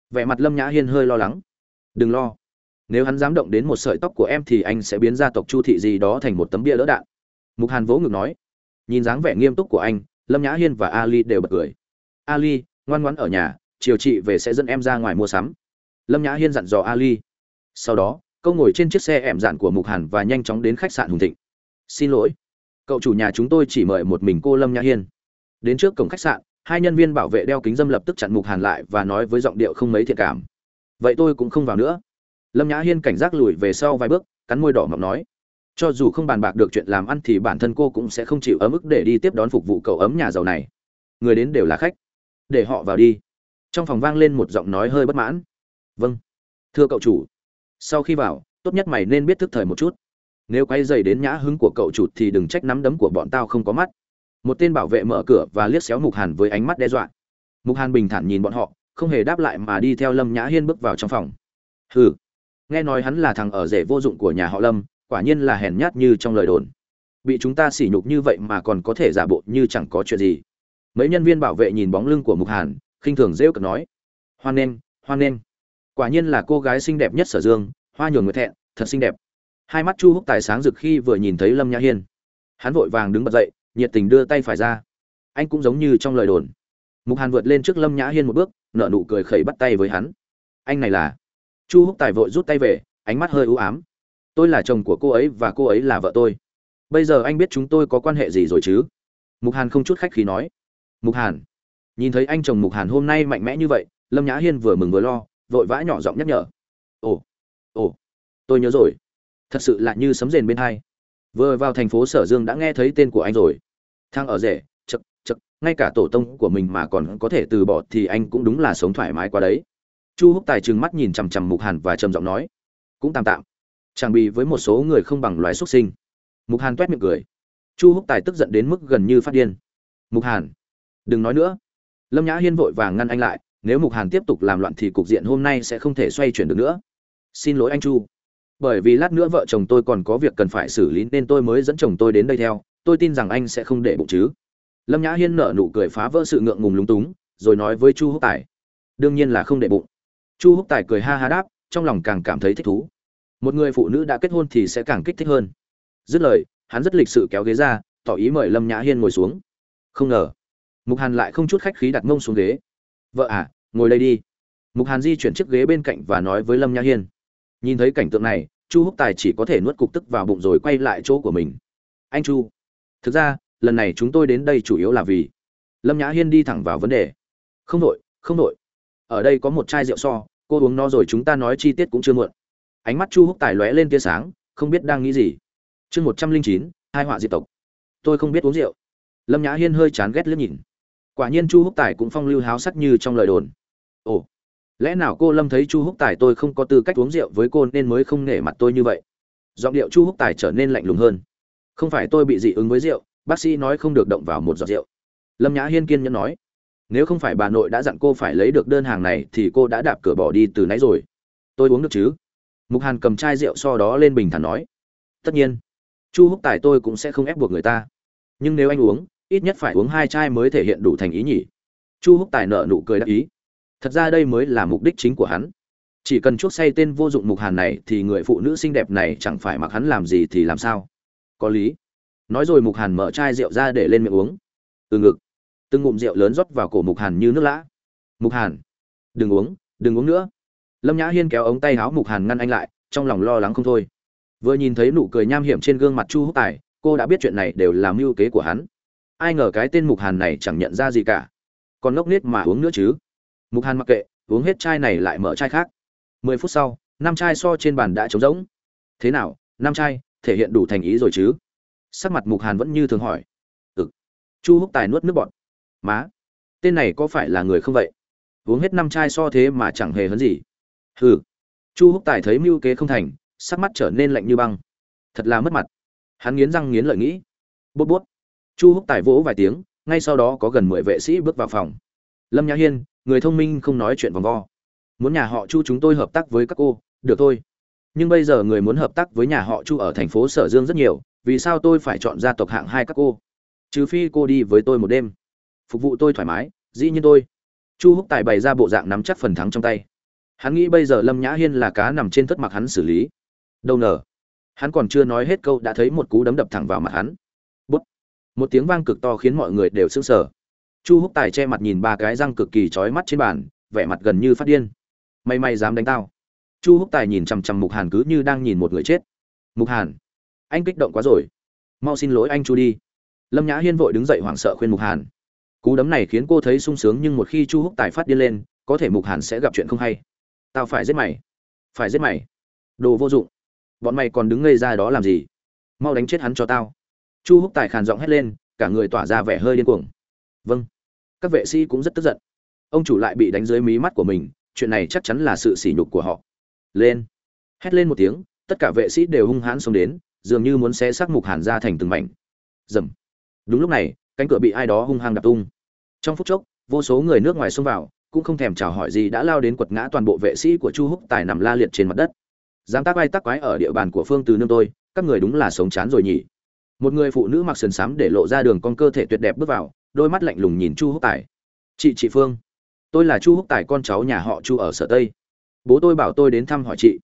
Vẻ mặt lâm nhã hiên hơi lo lắng. Đừng lo. Nếu hắn dám động đến một sợi tóc của em thì anh sẽ biến gia tộc chu thị gì đó thành một tấm bia lỡ đạn. Mục hàn vỗ ngực nói. Nhìn dáng vẻ nghiêm túc của anh, lâm nhã hiên và ali đều bật cười ali, ngoan ngoãn ở nhà, chiều chị về sẽ dẫn em ra ngoài mua sắm. Lâm nhã hiên dặn dò ali. Sau đó câu ngồi trên chiếc xe ẻm dạn của mục hàn và nhanh chóng đến khách sạn hùng thịnh. Xin lỗi, cậu chủ nhà chúng tôi chỉ mời một mình cô lâm nhã hiên. Đến trước cổng khách sạn, hai nhân viên bảo vệ đeo kính dâm lập tức chặn mục hàn lại và nói với giọng điệu không mấy thiện cảm. Vậy tôi cũng không vào nữa. Lâm nhã hiên cảnh giác lùi về sau vài bước, cắn môi đỏ mọng nói. Cho dù không bàn bạc được chuyện làm ăn thì bản thân cô cũng sẽ không chịu ấm ức để đi tiếp đón phục vụ cậu ấm nhà giàu này. Người đến đều là khách để họ vào đi. Trong phòng vang lên một giọng nói hơi bất mãn. Vâng thưa cậu chủ. Sau khi vào, tốt nhất mày nên biết thức thời một chút. Nếu quay dày đến nhã hứng của cậu chủ thì đừng trách nắm đấm của bọn tao không có mắt. Một tên bảo vệ mở cửa và liếc xéo mục hàn với ánh mắt đe dọa. Mục hàn bình thản nhìn bọn họ, không hề đáp lại mà đi theo lâm nhã hiên bước vào trong phòng. Hừ, nghe nói hắn là thằng ở rể vô dụng của nhà họ lâm, quả nhiên là hèn nhát như trong lời đồn. Bị chúng ta sỉ nhục như vậy mà còn có thể giả bộ như chẳng có chuyện gì mấy nhân viên bảo vệ nhìn bóng lưng của mục hàn, khinh thường rêu cực nói. Hoan nghênh hoan nghênh. Quả nhiên là cô gái xinh đẹp nhất sở dương, hoa nhường nguyệt thẹn, thật xinh đẹp. Hai mắt chu húc tài sáng rực khi vừa nhìn thấy lâm nhã hiên. Hắn vội vàng đứng bật dậy, nhiệt tình đưa tay phải ra. Anh cũng giống như trong lời đồn. Mục hàn vượt lên trước lâm nhã hiên một bước, nở nụ cười khẩy bắt tay với hắn. Anh này là? Chu húc tài vội rút tay về, ánh mắt hơi ưu ám. Tôi là chồng của cô ấy và cô ấy là vợ tôi. Bây giờ anh biết chúng tôi có quan hệ gì rồi chứ? Mục hàn không chút khách khí nói mục hàn. Nhìn thấy anh chồng mục hàn hôm nay mạnh mẽ như vậy, lâm nhã hiên vừa mừng vừa lo, vội vã nhỏ giọng nhắc nhở. Ồ ồ, tôi nhớ rồi. Thật sự là như sấm rền bên hai. Vừa vào thành phố sở dương đã nghe thấy tên của anh rồi. Thang ở rể, chật chật, ngay cả tổ tông của mình mà còn có thể từ bỏ thì anh cũng đúng là sống thoải mái qua đấy. Chu húc tài trừng mắt nhìn chằm chằm mục hàn và trầm giọng nói. Cũng tạm tạm. Chẳng bị với một số người không bằng loài xuất sinh. Mục hàn t miệng cười. Chu húc tài tức giận đến mức gần như phát điên. Mục hàn đừng nói nữa. Lâm nhã hiên vội vàng ngăn anh lại, nếu mục hàn tiếp tục làm loạn thì cục diện hôm nay sẽ không thể xoay chuyển được nữa. Xin lỗi anh chu. Bởi vì lát nữa vợ chồng tôi còn có việc cần phải xử lý nên tôi mới dẫn chồng tôi đến đây theo, tôi tin rằng anh sẽ không để bụng chứ. Lâm nhã hiên nở nụ cười phá vỡ sự ngượng ngùng lúng túng, rồi nói với chu húc tài. Đương nhiên là không để bụng. Chu húc tài cười ha ha đáp, trong lòng càng cảm thấy thích thú. Một người phụ nữ đã kết hôn thì sẽ càng kích thích hơn. Dứt lời, hắn rất lịch sự kéo ghế ra, tỏ ý mời lâm nhã hiên ngồi xuống. Không ngờ mục hàn lại không chút khách khí đặt mông xuống ghế. Vợ à ngồi đây đi. Mục hàn di chuyển chiếc ghế bên cạnh và nói với lâm nhã hiên. Nhìn thấy cảnh tượng này, chu húc tài chỉ có thể nuốt cục tức vào bụng rồi quay lại chỗ của mình. Anh chu, thực ra, lần này chúng tôi đến đây chủ yếu là vì lâm nhã hiên đi thẳng vào vấn đề. Không đội không đội. Ở đây có một chai rượu so, cô uống nó rồi chúng ta nói chi tiết cũng chưa muộn. Ánh mắt chu húc tài lóe lên tia sáng, không biết đang nghĩ gì. Chương một trăm linh chín, hai họa diệt tộc. Tôi không biết uống rượu. Lâm nhã hiên hơi chán ghét liếc nhìn quả nhiên chu húc tài cũng phong lưu háo sắc như trong lời đồn. Ồ, lẽ nào cô lâm thấy chu húc tài tôi không có tư cách uống rượu với cô nên mới không nể mặt tôi như vậy? Giọng điệu chu húc tài trở nên lạnh lùng hơn. Không phải tôi bị dị ứng với rượu, bác sĩ nói không được động vào một giọt rượu. Lâm nhã hiên kiên nhẫn nói, nếu không phải bà nội đã dặn cô phải lấy được đơn hàng này thì cô đã đạp cửa bỏ đi từ nãy rồi. Tôi uống được chứ? Mục hàn cầm chai rượu so đó lên bình thản nói, tất nhiên, chu húc tài tôi cũng sẽ không ép buộc người ta. Nhưng nếu anh uống ít nhất phải uống hai chai mới thể hiện đủ thành ý nhỉ. Chu húc tài nợ nụ cười đắc ý. Thật ra đây mới là mục đích chính của hắn. Chỉ cần chuốc say tên vô dụng mục hàn này thì người phụ nữ xinh đẹp này chẳng phải mặc hắn làm gì thì làm sao? Có lý. Nói rồi mục hàn mở chai rượu ra để lên miệng uống. Từ ngực. Từng ngụm rượu lớn rót vào cổ mục hàn như nước lã. Mục hàn. Đừng uống đừng uống nữa. Lâm nhã hiên kéo ống tay áo mục hàn ngăn anh lại, trong lòng lo lắng không thôi. Vừa nhìn thấy nụ cười nham hiểm trên gương mặt chu húc tài, cô đã biết chuyện này đều là mưu kế của hắn ai ngờ cái tên mục hàn này chẳng nhận ra gì cả. Còn ngốc nết mà uống nữa chứ. Mục hàn mặc kệ, uống hết chai này lại mở chai khác. Mười phút sau, năm chai so trên bàn đã trống rỗng. Thế nào, năm chai, thể hiện đủ thành ý rồi chứ? Sắc mặt mục hàn vẫn như thường hỏi. Ừ. Chu húc tài nuốt nước bọt. Má, tên này có phải là người không vậy? Uống hết năm chai so thế mà chẳng hề hấn gì. Hừ. Chu húc tài thấy mưu kế không thành, sắc mắt trở nên lạnh như băng. Thật là mất mặt. Hắn nghiến răng nghiến lợi nghĩ. Bút bút chu húc tài vỗ vài tiếng, ngay sau đó có gần mười vệ sĩ bước vào phòng. Lâm nhã hiên, người thông minh không nói chuyện vòng vo. Muốn nhà họ chu chúng tôi hợp tác với các cô, được thôi. Nhưng bây giờ người muốn hợp tác với nhà họ chu ở thành phố sở dương rất nhiều, vì sao tôi phải chọn gia tộc hạng hai các cô? Trừ phi cô đi với tôi một đêm. Phục vụ tôi thoải mái, dĩ nhiên tôi. Chu húc tài bày ra bộ dạng nắm chắc phần thắng trong tay. Hắn nghĩ bây giờ lâm nhã hiên là cá nằm trên thất mặc hắn xử lý. Đâu ngờ, hắn còn chưa nói hết câu đã thấy một cú đấm đập thẳng vào mặt hắn một tiếng vang cực to khiến mọi người đều sững sờ. Chu húc tài che mặt nhìn ba cái răng cực kỳ chói mắt trên bàn, vẻ mặt gần như phát điên. May may dám đánh tao? Chu húc tài nhìn chằm chằm mục hàn cứ như đang nhìn một người chết. Mục hàn, anh kích động quá rồi. Mau xin lỗi anh chu đi. Lâm nhã hiên vội đứng dậy hoảng sợ khuyên mục hàn. Cú đấm này khiến cô thấy sung sướng nhưng một khi chu húc tài phát điên lên, có thể mục hàn sẽ gặp chuyện không hay. Tao phải giết mày. Phải giết mày. Đồ vô dụng. Bọn mày còn đứng ngây ra đó làm gì? Mau đánh chết hắn cho tao chu húc tài khàn giọng hét lên, cả người tỏa ra vẻ hơi điên cuồng. Vâng. Các vệ sĩ cũng rất tức giận. Ông chủ lại bị đánh dưới mí mắt của mình, chuyện này chắc chắn là sự sỉ nhục của họ. Lên. Hét lên một tiếng, tất cả vệ sĩ đều hung hãn xông đến, dường như muốn xé xác mục hàn ra thành từng mảnh. Dầm. Đúng lúc này, cánh cửa bị ai đó hung hăng đập tung. Trong phút chốc, vô số người nước ngoài xông vào, cũng không thèm chào hỏi gì đã lao đến quật ngã toàn bộ vệ sĩ của chu húc tài nằm la liệt trên mặt đất. Dám tác ai tác quái ở địa bàn của phương từ nương tôi, các người đúng là sống chán rồi nhỉ một người phụ nữ mặc sườn xám để lộ ra đường con cơ thể tuyệt đẹp bước vào, đôi mắt lạnh lùng nhìn chu húc tài. Chị chị phương, tôi là chu húc tài, con cháu nhà họ chu ở sở tây. Bố tôi bảo tôi đến thăm hỏi chị.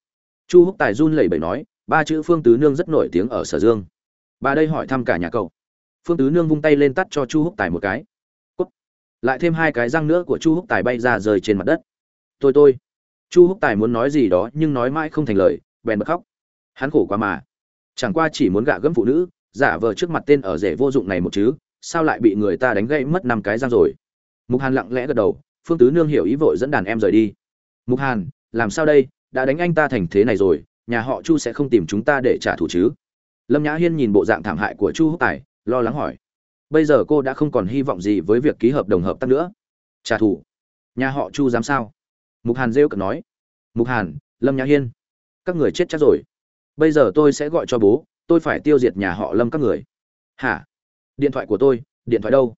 Chu húc tài run lẩy bẩy nói, ba chữ phương tứ nương rất nổi tiếng ở sở dương. Bà đây hỏi thăm cả nhà cậu. Phương tứ nương vung tay lên tắt cho chu húc tài một cái. Cút. lại thêm hai cái răng nữa của chu húc tài bay ra rời trên mặt đất. Tôi tôi. Chu húc tài muốn nói gì đó nhưng nói mãi không thành lời, bèn bật khóc. Hắn khổ quá mà. Chẳng qua chỉ muốn gạ gẫm phụ nữ giả vờ trước mặt tên ở rể vô dụng này một chứ, sao lại bị người ta đánh gãy mất năm cái răng rồi? Mục hàn lặng lẽ gật đầu, phương tứ nương hiểu ý vội dẫn đàn em rời đi. Mục hàn, làm sao đây? Đã đánh anh ta thành thế này rồi, nhà họ chu sẽ không tìm chúng ta để trả thù chứ? Lâm nhã hiên nhìn bộ dạng thảm hại của chu húc tài, lo lắng hỏi. Bây giờ cô đã không còn hy vọng gì với việc ký hợp đồng hợp tác nữa. Trả thù? Nhà họ chu dám sao? Mục hàn rêu cợt nói. Mục hàn, lâm nhã hiên, các người chết chắc rồi. Bây giờ tôi sẽ gọi cho bố tôi phải tiêu diệt nhà họ lâm các người. Hả? Điện thoại của tôi, điện thoại đâu?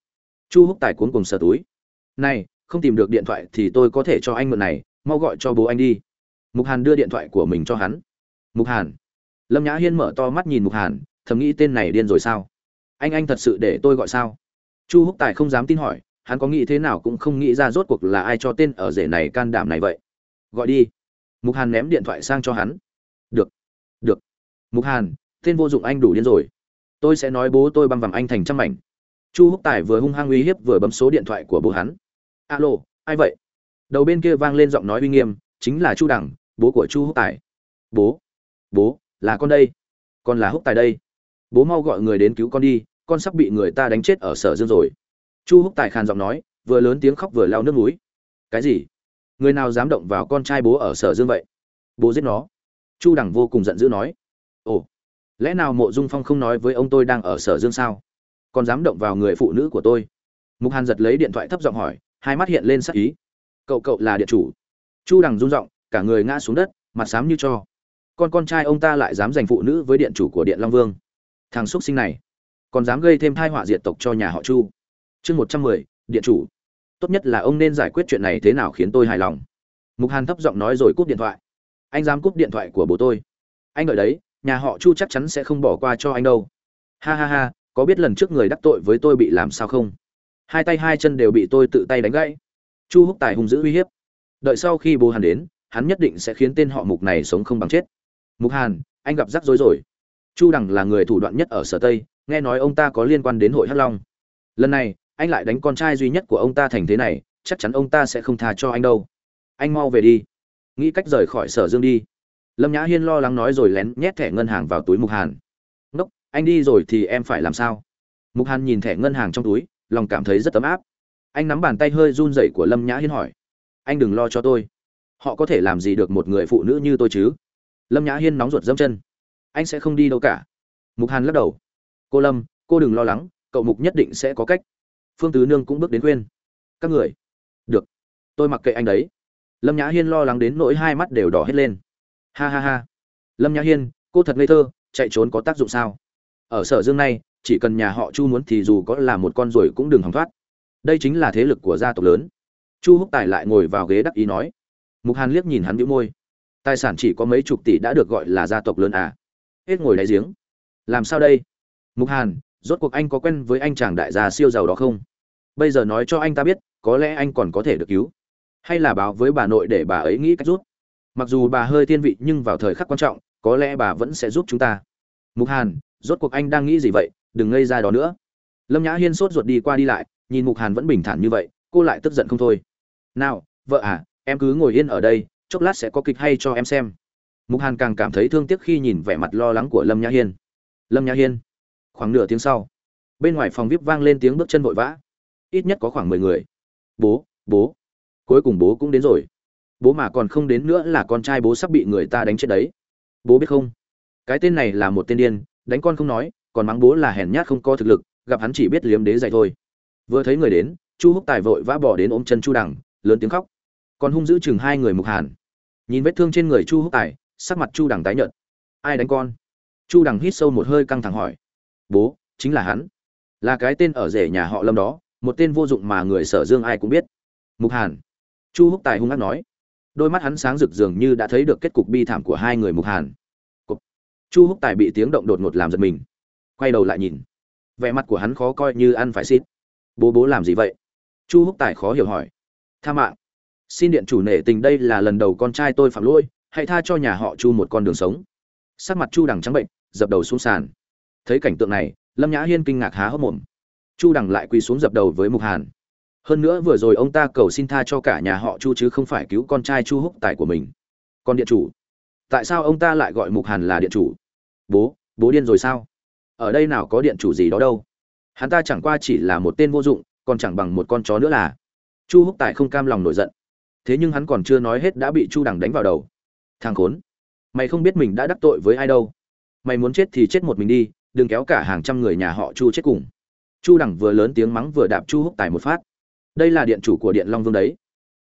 Chu húc tài cuốn cùng sờ túi. Này, không tìm được điện thoại thì tôi có thể cho anh mượn này, mau gọi cho bố anh đi. Mục hàn đưa điện thoại của mình cho hắn. Mục hàn. Lâm nhã hiên mở to mắt nhìn mục hàn, thầm nghĩ tên này điên rồi sao? Anh anh thật sự để tôi gọi sao? Chu húc tài không dám tin hỏi, hắn có nghĩ thế nào cũng không nghĩ ra rốt cuộc là ai cho tên ở rể này can đảm này vậy. Gọi đi. Mục hàn ném điện thoại sang cho hắn. Được. Được. Mục hàn tên vô dụng anh đủ điên rồi. Tôi sẽ nói bố tôi băm vằm anh thành trăm mảnh. Chu húc tài vừa hung hăng uy hiếp vừa bấm số điện thoại của bố hắn. Alo, ai vậy? Đầu bên kia vang lên giọng nói uy nghiêm, chính là chu đẳng bố của chu húc tài. Bố bố, là con đây. Con là húc tài đây. Bố mau gọi người đến cứu con đi, con sắp bị người ta đánh chết ở sở dương rồi. Chu húc tài khàn giọng nói, vừa lớn tiếng khóc vừa lao nước núi cái gì? Người nào dám động vào con trai bố ở sở dương vậy? Bố giết nó. Chu đằng vô cùng giận dữ nói lẽ nào mộ dung phong không nói với ông tôi đang ở sở dương sao? Còn dám động vào người phụ nữ của tôi? Mục hàn giật lấy điện thoại thấp giọng hỏi, hai mắt hiện lên sắc ý. Cậu cậu là điện chủ. Chu đằng rung giọng, cả người ngã xuống đất, mặt xám như cho. Con con trai ông ta lại dám giành phụ nữ với điện chủ của điện long vương. Thằng x sinh này, còn dám gây thêm thai họa diệt tộc cho nhà họ chu. Chương một trăm mười, điện chủ. Tốt nhất là ông nên giải quyết chuyện này thế nào khiến tôi hài lòng. Mục hàn thấp giọng nói rồi cúp điện thoại. Anh dám cúp điện thoại của bố tôi. Anh gọi đấy nhà họ chu chắc chắn sẽ không bỏ qua cho anh đâu. Ha ha ha, có biết lần trước người đắc tội với tôi bị làm sao không? Hai tay hai chân đều bị tôi tự tay đánh gãy. Chu húc tài hung dữ uy hiếp. Đợi sau khi bố hàn đến, hắn nhất định sẽ khiến tên họ mục này sống không bằng chết. Mục hàn, anh gặp rắc rối rồi. Chu đằng là người thủ đoạn nhất ở sở tây, nghe nói ông ta có liên quan đến hội hắc long. Lần này, anh lại đánh con trai duy nhất của ông ta thành thế này, chắc chắn ông ta sẽ không tha cho anh đâu. Anh mau về đi. Nghĩ cách rời khỏi sở dương đi lâm nhã hiên lo lắng nói rồi lén nhét thẻ ngân hàng vào túi mục hàn. Ngốc, anh đi rồi thì em phải làm sao? Mục hàn nhìn thẻ ngân hàng trong túi, lòng cảm thấy rất ấm áp. Anh nắm bàn tay hơi run rẩy của lâm nhã hiên hỏi, anh đừng lo cho tôi. Họ có thể làm gì được một người phụ nữ như tôi chứ? Lâm nhã hiên nóng ruột dâm chân. Anh sẽ không đi đâu cả. Mục hàn lắc đầu. Cô lâm, cô đừng lo lắng, cậu mục nhất định sẽ có cách. Phương tứ nương cũng bước đến khuyên. Các người, được, tôi mặc kệ anh đấy. Lâm nhã hiên lo lắng đến nỗi hai mắt đều đỏ hết lên ha ha ha. Lâm nhã hiên, cô thật ngây thơ, chạy trốn có tác dụng sao? Ở sở dương này, chỉ cần nhà họ chu muốn thì dù có là một con ruồi cũng đừng hòng thoát. Đây chính là thế lực của gia tộc lớn. Chu húc tài lại ngồi vào ghế đắc ý nói. Mục hàn liếc nhìn hắn bĩu môi. Tài sản chỉ có mấy chục tỷ đã được gọi là gia tộc lớn à? Hết ngồi đáy giếng. Làm sao đây? Mục hàn, rốt cuộc anh có quen với anh chàng đại gia siêu giàu đó không? Bây giờ nói cho anh ta biết, có lẽ anh còn có thể được cứu. Hay là báo với bà nội để bà ấy nghĩ cách rút? Mặc dù bà hơi thiên vị nhưng vào thời khắc quan trọng, có lẽ bà vẫn sẽ giúp chúng ta. Mục hàn, rốt cuộc anh đang nghĩ gì vậy? Đừng ngây ra đó nữa. Lâm nhã hiên sốt ruột đi qua đi lại, nhìn mục hàn vẫn bình thản như vậy, cô lại tức giận không thôi. Nào, vợ à em cứ ngồi yên ở đây, chốc lát sẽ có kịch hay cho em xem. Mục hàn càng cảm thấy thương tiếc khi nhìn vẻ mặt lo lắng của lâm nhã hiên. Lâm nhã hiên, khoảng nửa tiếng sau. Bên ngoài phòng vip vang lên tiếng bước chân vội vã. Ít nhất có khoảng mười người. Bố bố. Cuối cùng bố cũng đến rồi bố mà còn không đến nữa là con trai bố sắp bị người ta đánh chết đấy. Bố biết không? Cái tên này là một tên điên, đánh con không nói, còn mắng bố là hèn nhát không có thực lực, gặp hắn chỉ biết liếm đế dạy thôi. Vừa thấy người đến, chu húc tài vội vã bỏ đến ôm chân chu đằng, lớn tiếng khóc. Còn hung giữ chừng hai người mục hàn. Nhìn vết thương trên người chu húc tài, sắc mặt chu đằng tái nhợt. Ai đánh con? Chu đằng hít sâu một hơi căng thẳng hỏi. Bố, chính là hắn. Là cái tên ở rể nhà họ lâm đó, một tên vô dụng mà người sở dương ai cũng biết. Mục hàn. Chu húc tài hung hăng nói đôi mắt hắn sáng rực dường như đã thấy được kết cục bi thảm của hai người mục hàn. Cục. chu húc tài bị tiếng động đột ngột làm giật mình. Quay đầu lại nhìn. Vẻ mặt của hắn khó coi như ăn phải xít. Bố bố làm gì vậy? Chu húc tài khó hiểu hỏi. Tha mạng. Xin điện chủ nể tình đây là lần đầu con trai tôi phạm lỗi, hãy tha cho nhà họ chu một con đường sống. Sắc mặt chu đằng trắng bệnh, dập đầu xuống sàn. Thấy cảnh tượng này, lâm nhã hiên kinh ngạc há hốc mồm. Chu đằng lại quỳ xuống dập đầu với mục hàn hơn nữa vừa rồi ông ta cầu xin tha cho cả nhà họ chu chứ không phải cứu con trai chu húc tài của mình. Còn điện chủ. Tại sao ông ta lại gọi mục hàn là điện chủ? Bố bố điên rồi sao? Ở đây nào có điện chủ gì đó đâu. Hắn ta chẳng qua chỉ là một tên vô dụng, còn chẳng bằng một con chó nữa là. Chu húc tài không cam lòng nổi giận. Thế nhưng hắn còn chưa nói hết đã bị chu đằng đánh vào đầu. Thằng khốn. Mày không biết mình đã đắc tội với ai đâu. Mày muốn chết thì chết một mình đi, đừng kéo cả hàng trăm người nhà họ chu chết cùng. Chu đằng vừa lớn tiếng mắng vừa đạp chu húc tài một phát đây là điện chủ của điện long vương đấy.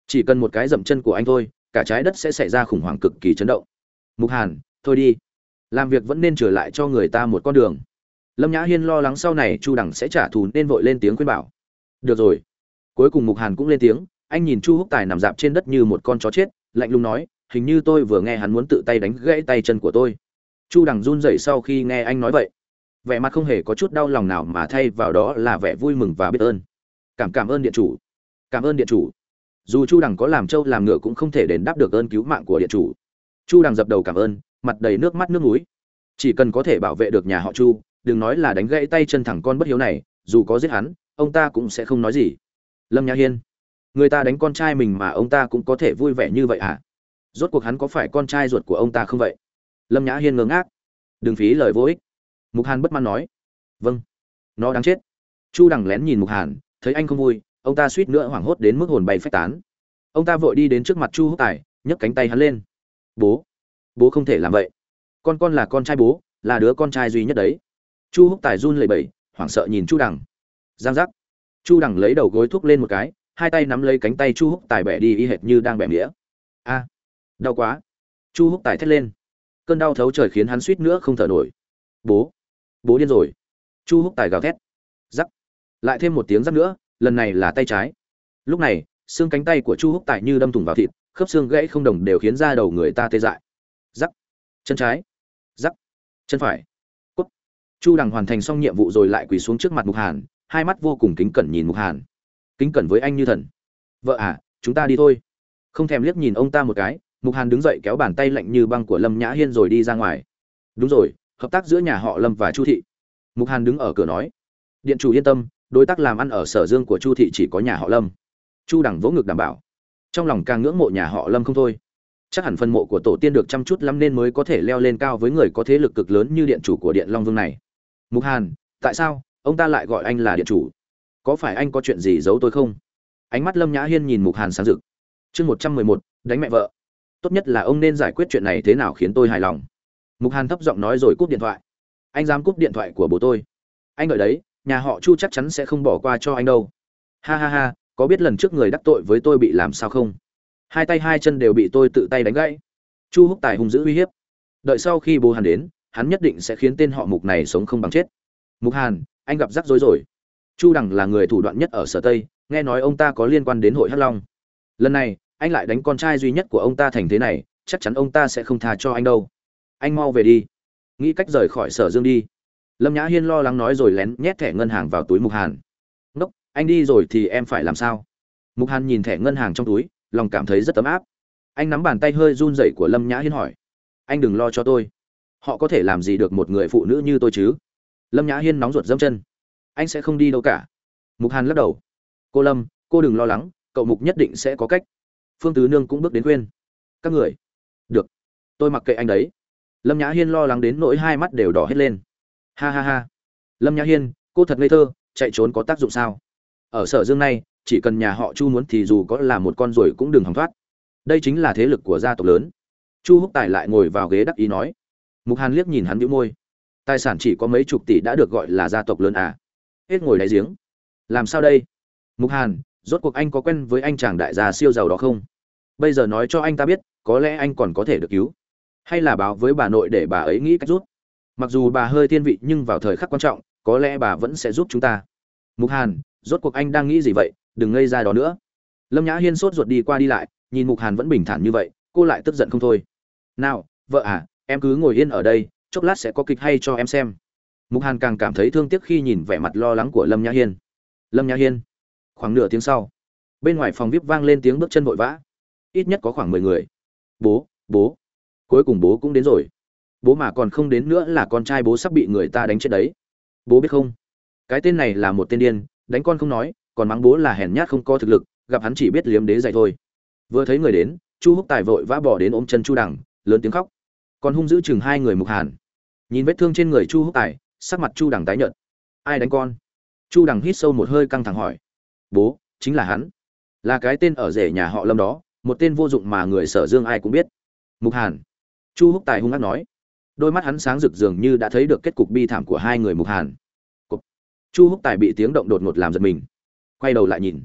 Chỉ cần một cái dậm chân của anh thôi, cả trái đất sẽ xảy ra khủng hoảng cực kỳ chấn động. Mục hàn, thôi đi. Làm việc vẫn nên trở lại cho người ta một con đường. Lâm nhã hiên lo lắng sau này chu đằng sẽ trả thù nên vội lên tiếng khuyên bảo. Được rồi. Cuối cùng mục hàn cũng lên tiếng, anh nhìn chu húc tài nằm dạp trên đất như một con chó chết, lạnh lùng nói, hình như tôi vừa nghe hắn muốn tự tay đánh gãy tay chân của tôi. Chu đằng run rẩy sau khi nghe anh nói vậy. Vẻ mặt không hề có chút đau lòng nào mà thay vào đó là vẻ vui mừng và biết ơn. Cảm cảm ơn điện chủ cảm ơn điện chủ. Dù chu đằng có làm trâu làm ngựa cũng không thể đền đáp được ơn cứu mạng của điện chủ. Chu đằng dập đầu cảm ơn, mặt đầy nước mắt nước núi chỉ cần có thể bảo vệ được nhà họ chu, đừng nói là đánh gãy tay chân thẳng con bất hiếu này, dù có giết hắn, ông ta cũng sẽ không nói gì. Lâm nhã hiên, người ta đánh con trai mình mà ông ta cũng có thể vui vẻ như vậy à? Rốt cuộc hắn có phải con trai ruột của ông ta không vậy? Lâm nhã hiên ngớ ngác. Đừng phí lời vô ích. Mục hàn bất mãn nói. Vâng. Nó đáng chết. Chu đằng lén nhìn mục hàn, thấy anh không vui ông ta suýt nữa hoảng hốt đến mức hồn bay phách tán. Ông ta vội đi đến trước mặt chu húc tài, nhấc cánh tay hắn lên. Bố bố không thể làm vậy. Con con là con trai bố, là đứa con trai duy nhất đấy. Chu húc tài run lẩy bẩy, hoảng sợ nhìn chu đằng. Giang giác. Chu đằng lấy đầu gối thuốc lên một cái, hai tay nắm lấy cánh tay chu húc tài bẻ đi y hệt như đang bẻ nghĩa. a, đau quá. Chu húc tài thét lên. Cơn đau thấu trời khiến hắn suýt nữa không thở nổi. Bố bố điên rồi. Chu húc tài gào thét. Giắc lại thêm một tiếng giắc nữa lần này là tay trái. Lúc này, xương cánh tay của chu húc tài như đâm thủng vào thịt, khớp xương gãy không đồng đều khiến da đầu người ta tê dại. Giắc chân trái. Giắc chân phải. Cút chu đằng hoàn thành xong nhiệm vụ rồi lại quỳ xuống trước mặt mục hàn, hai mắt vô cùng kính cẩn nhìn mục hàn. Kính cẩn với anh như thần. Vợ à chúng ta đi thôi. Không thèm liếc nhìn ông ta một cái, mục hàn đứng dậy kéo bàn tay lạnh như băng của lâm nhã hiên rồi đi ra ngoài. Đúng rồi, hợp tác giữa nhà họ lâm và chu thị. Mục hàn đứng ở cửa nói. Điện chủ yên tâm đối tác làm ăn ở sở dương của chu thị chỉ có nhà họ lâm. Chu đẳng vỗ ngực đảm bảo. Trong lòng càng ngưỡng mộ nhà họ lâm không thôi. Chắc hẳn phân mộ của tổ tiên được chăm chút lắm nên mới có thể leo lên cao với người có thế lực cực lớn như điện chủ của điện long vương này. Mục hàn, tại sao ông ta lại gọi anh là điện chủ? Có phải anh có chuyện gì giấu tôi không? Ánh mắt lâm nhã hiên nhìn mục hàn sáng rực. Chương một trăm mười một, đánh mẹ vợ. Tốt nhất là ông nên giải quyết chuyện này thế nào khiến tôi hài lòng? Mục hàn thấp giọng nói rồi cúp điện thoại. Anh dám cúp điện thoại của bố tôi. Anh đợi đấy nhà họ chu chắc chắn sẽ không bỏ qua cho anh đâu. Ha ha ha, có biết lần trước người đắc tội với tôi bị làm sao không? Hai tay hai chân đều bị tôi tự tay đánh gãy. Chu húc tài hung dữ uy hiếp. Đợi sau khi bố hàn đến, hắn nhất định sẽ khiến tên họ mục này sống không bằng chết. Mục hàn, anh gặp rắc rối rồi. Chu đằng là người thủ đoạn nhất ở sở tây, nghe nói ông ta có liên quan đến hội hắc long. Lần này, anh lại đánh con trai duy nhất của ông ta thành thế này, chắc chắn ông ta sẽ không tha cho anh đâu. Anh mau về đi. Nghĩ cách rời khỏi sở dương đi lâm nhã hiên lo lắng nói rồi lén nhét thẻ ngân hàng vào túi mục hàn. Ngốc, anh đi rồi thì em phải làm sao? Mục hàn nhìn thẻ ngân hàng trong túi, lòng cảm thấy rất ấm áp. Anh nắm bàn tay hơi run rẩy của lâm nhã hiên hỏi, anh đừng lo cho tôi. Họ có thể làm gì được một người phụ nữ như tôi chứ? Lâm nhã hiên nóng ruột dâm chân. Anh sẽ không đi đâu cả. Mục hàn lắc đầu. Cô lâm, cô đừng lo lắng, cậu mục nhất định sẽ có cách. Phương tứ nương cũng bước đến khuyên. Các người, được, tôi mặc kệ anh đấy. Lâm nhã hiên lo lắng đến nỗi hai mắt đều đỏ hết lên ha ha ha. Lâm nhã hiên, cô thật ngây thơ, chạy trốn có tác dụng sao? Ở sở dương này, chỉ cần nhà họ chu muốn thì dù có là một con ruồi cũng đừng hòng thoát. Đây chính là thế lực của gia tộc lớn. Chu húc tài lại ngồi vào ghế đắc ý nói. Mục hàn liếc nhìn hắn bĩu môi. Tài sản chỉ có mấy chục tỷ đã được gọi là gia tộc lớn à? Hết ngồi đáy giếng. Làm sao đây? Mục hàn, rốt cuộc anh có quen với anh chàng đại gia siêu giàu đó không? Bây giờ nói cho anh ta biết, có lẽ anh còn có thể được cứu. Hay là báo với bà nội để bà ấy nghĩ cách rút? Mặc dù bà hơi thiên vị nhưng vào thời khắc quan trọng, có lẽ bà vẫn sẽ giúp chúng ta. Mục hàn, rốt cuộc anh đang nghĩ gì vậy? Đừng ngây ra đó nữa. Lâm nhã hiên sốt ruột đi qua đi lại, nhìn mục hàn vẫn bình thản như vậy, cô lại tức giận không thôi. Nào, vợ à em cứ ngồi yên ở đây, chốc lát sẽ có kịch hay cho em xem. Mục hàn càng cảm thấy thương tiếc khi nhìn vẻ mặt lo lắng của lâm nhã hiên. Lâm nhã hiên? Khoảng nửa tiếng sau, bên ngoài phòng vip vang lên tiếng bước chân vội vã. Ít nhất có khoảng mười người. Bố bố. Cuối cùng bố cũng đến rồi bố mà còn không đến nữa là con trai bố sắp bị người ta đánh chết đấy. Bố biết không? Cái tên này là một tên điên, đánh con không nói, còn mắng bố là hèn nhát không có thực lực, gặp hắn chỉ biết liếm đế dạy thôi. Vừa thấy người đến, chu húc tài vội vã bỏ đến ôm chân chu đằng, lớn tiếng khóc. Còn hung giữ chừng hai người mục hàn. Nhìn vết thương trên người chu húc tài, sắc mặt chu đằng tái nhợt. Ai đánh con? Chu đằng hít sâu một hơi căng thẳng hỏi. Bố, chính là hắn. Là cái tên ở rể nhà họ lâm đó, một tên vô dụng mà người sở dương ai cũng biết. Mục hàn. Chu húc tài hung hăng nói đôi mắt hắn sáng rực dường như đã thấy được kết cục bi thảm của hai người mục hàn. Cục. chu húc tài bị tiếng động đột ngột làm giật mình. Quay đầu lại nhìn.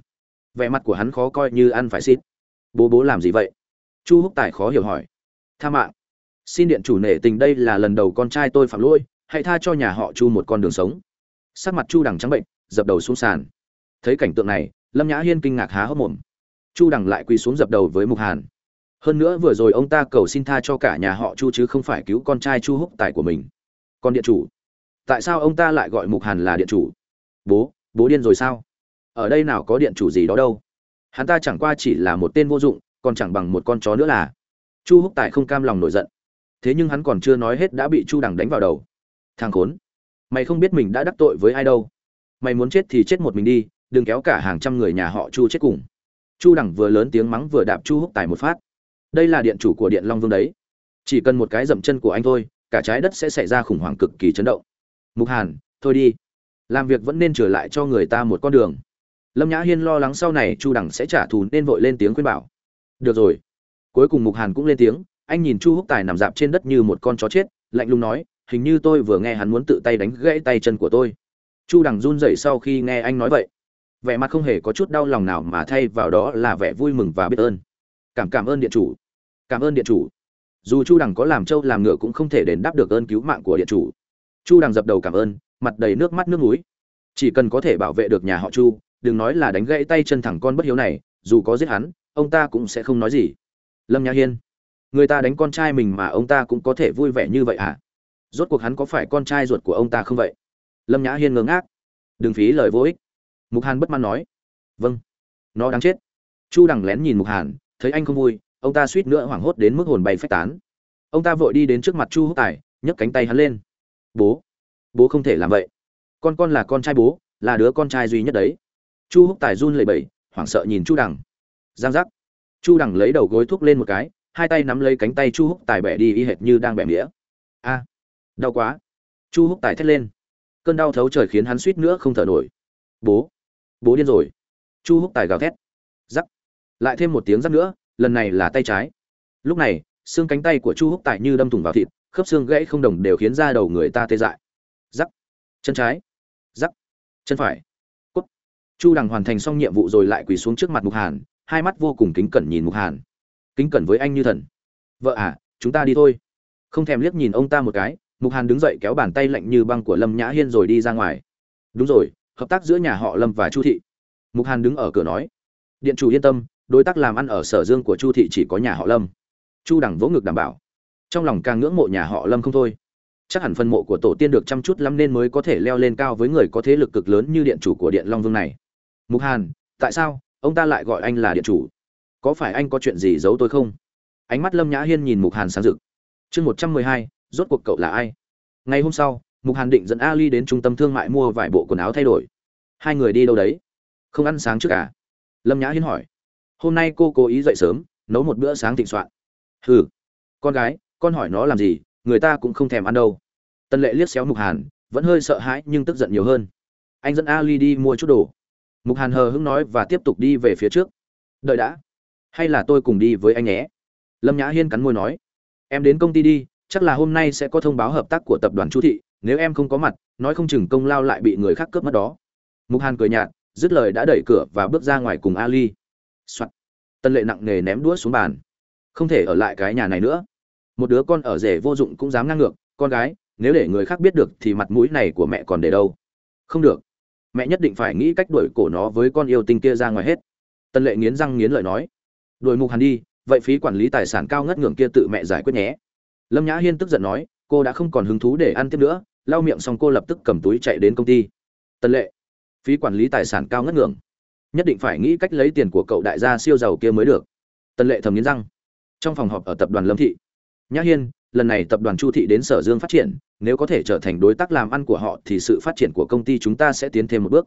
Vẻ mặt của hắn khó coi như ăn phải xít. Bố bố làm gì vậy? Chu húc tài khó hiểu hỏi. Tha mạng. Xin điện chủ nể tình đây là lần đầu con trai tôi phạm lỗi, hãy tha cho nhà họ chu một con đường sống. Sắc mặt chu đằng trắng bệnh, dập đầu xuống sàn. Thấy cảnh tượng này, lâm nhã hiên kinh ngạc há hốc mồm. Chu đằng lại quỳ xuống dập đầu với mục hàn hơn nữa vừa rồi ông ta cầu xin tha cho cả nhà họ chu chứ không phải cứu con trai chu húc tài của mình. Còn điện chủ. Tại sao ông ta lại gọi mục hàn là điện chủ? Bố bố điên rồi sao? Ở đây nào có điện chủ gì đó đâu. Hắn ta chẳng qua chỉ là một tên vô dụng, còn chẳng bằng một con chó nữa là. Chu húc tài không cam lòng nổi giận. Thế nhưng hắn còn chưa nói hết đã bị chu đằng đánh vào đầu. Thằng khốn. Mày không biết mình đã đắc tội với ai đâu. Mày muốn chết thì chết một mình đi, đừng kéo cả hàng trăm người nhà họ chu chết cùng. Chu đằng vừa lớn tiếng mắng vừa đạp chu húc tài một phát đây là điện chủ của điện long vương đấy. Chỉ cần một cái dậm chân của anh thôi, cả trái đất sẽ xảy ra khủng hoảng cực kỳ chấn động. Mục hàn, thôi đi. Làm việc vẫn nên trở lại cho người ta một con đường. Lâm nhã hiên lo lắng sau này chu đằng sẽ trả thù nên vội lên tiếng khuyên bảo. Được rồi. Cuối cùng mục hàn cũng lên tiếng, anh nhìn chu húc tài nằm dạp trên đất như một con chó chết, lạnh lùng nói, hình như tôi vừa nghe hắn muốn tự tay đánh gãy tay chân của tôi. Chu đằng run rẩy sau khi nghe anh nói vậy. Vẻ mặt không hề có chút đau lòng nào mà thay vào đó là vẻ vui mừng và biết ơn. Cảm cảm ơn điện chủ cảm ơn điện chủ. Dù chu đằng có làm trâu làm ngựa cũng không thể đền đáp được ơn cứu mạng của điện chủ. Chu đằng dập đầu cảm ơn, mặt đầy nước mắt nước núi chỉ cần có thể bảo vệ được nhà họ chu, đừng nói là đánh gãy tay chân thẳng con bất hiếu này, dù có giết hắn, ông ta cũng sẽ không nói gì. Lâm nhã hiên, người ta đánh con trai mình mà ông ta cũng có thể vui vẻ như vậy à rốt cuộc hắn có phải con trai ruột của ông ta không vậy? Lâm nhã hiên ngớ ngác. Đừng phí lời vô ích. Mục hàn bất mãn nói. Vâng. Nó đáng chết. Chu đằng lén nhìn mục hàn, thấy anh không vui ông ta suýt nữa hoảng hốt đến mức hồn bay phách tán. Ông ta vội đi đến trước mặt chu húc tài, nhấc cánh tay hắn lên. Bố bố không thể làm vậy. Con con là con trai bố, là đứa con trai duy nhất đấy. Chu húc tài run lẩy bẩy, hoảng sợ nhìn chu đằng. Giang giác. Chu đằng lấy đầu gối thuốc lên một cái, hai tay nắm lấy cánh tay chu húc tài bẻ đi y hệt như đang bẻ mía. A, đau quá. Chu húc tài thét lên. Cơn đau thấu trời khiến hắn suýt nữa không thở nổi. Bố bố điên rồi. Chu húc tài gào thét. Giắc lại thêm một tiếng giắc nữa lần này là tay trái. Lúc này, xương cánh tay của chu húc tài như đâm thủng vào thịt, khớp xương gãy không đồng đều khiến da đầu người ta tê dại. Giắc chân trái. Giắc chân phải. Cút chu đằng hoàn thành xong nhiệm vụ rồi lại quỳ xuống trước mặt mục hàn, hai mắt vô cùng kính cẩn nhìn mục hàn. Kính cẩn với anh như thần. Vợ à chúng ta đi thôi. Không thèm liếc nhìn ông ta một cái, mục hàn đứng dậy kéo bàn tay lạnh như băng của lâm nhã hiên rồi đi ra ngoài. Đúng rồi, hợp tác giữa nhà họ lâm và chu thị. Mục hàn đứng ở cửa nói, điện chủ yên tâm đối tác làm ăn ở sở dương của chu thị chỉ có nhà họ lâm. Chu đẳng vỗ ngực đảm bảo. Trong lòng càng ngưỡng mộ nhà họ lâm không thôi. Chắc hẳn phân mộ của tổ tiên được chăm chút lắm nên mới có thể leo lên cao với người có thế lực cực lớn như điện chủ của điện long vương này. Mục hàn, tại sao? Ông ta lại gọi anh là điện chủ. Có phải anh có chuyện gì giấu tôi không? Ánh mắt lâm nhã hiên nhìn mục hàn sáng rực. Chương một trăm mười hai, rốt cuộc cậu là ai? Ngày hôm sau, mục hàn định dẫn ali đến trung tâm thương mại mua vài bộ quần áo thay đổi. Hai người đi đâu đấy? Không ăn sáng trước cả. lâm nhã hiên hỏi hôm nay cô cố ý dậy sớm, nấu một bữa sáng thịnh soạn. Hừ, con gái, con hỏi nó làm gì, người ta cũng không thèm ăn đâu. Tân lệ liếc xéo mục hàn, vẫn hơi sợ hãi nhưng tức giận nhiều hơn. Anh dẫn ali đi mua chút đồ. Mục hàn hờ hững nói và tiếp tục đi về phía trước. Đợi đã. Hay là tôi cùng đi với anh nhé? Lâm nhã hiên cắn môi nói. Em đến công ty đi, chắc là hôm nay sẽ có thông báo hợp tác của tập đoàn chu thị, nếu em không có mặt, nói không chừng công lao lại bị người khác cướp mất đó. Mục hàn cười nhạt, dứt lời đã đẩy cửa và bước ra ngoài cùng ali. Soạt. tân lệ nặng nề ném đũa xuống bàn. Không thể ở lại cái nhà này nữa. Một đứa con ở rể vô dụng cũng dám ngang ngược, con gái, nếu để người khác biết được thì mặt mũi này của mẹ còn để đâu? Không được. Mẹ nhất định phải nghĩ cách đuổi cổ nó với con yêu tinh kia ra ngoài hết. Tân lệ nghiến răng nghiến lợi nói. Đuổi mục hẳn đi, vậy phí quản lý tài sản cao ngất ngưỡng kia tự mẹ giải quyết nhé. Lâm nhã hiên tức giận nói, cô đã không còn hứng thú để ăn tiếp nữa, lau miệng xong cô lập tức cầm túi chạy đến công ty. Tân lệ, phí quản lý tài sản cao ngất ngưỡng nhất định phải nghĩ cách lấy tiền của cậu đại gia siêu giàu kia mới được. Tần lệ thầm nghiến răng. Trong phòng họp ở tập đoàn lâm thị, nhã hiên, lần này tập đoàn chu thị đến sở dương phát triển, nếu có thể trở thành đối tác làm ăn của họ thì sự phát triển của công ty chúng ta sẽ tiến thêm một bước.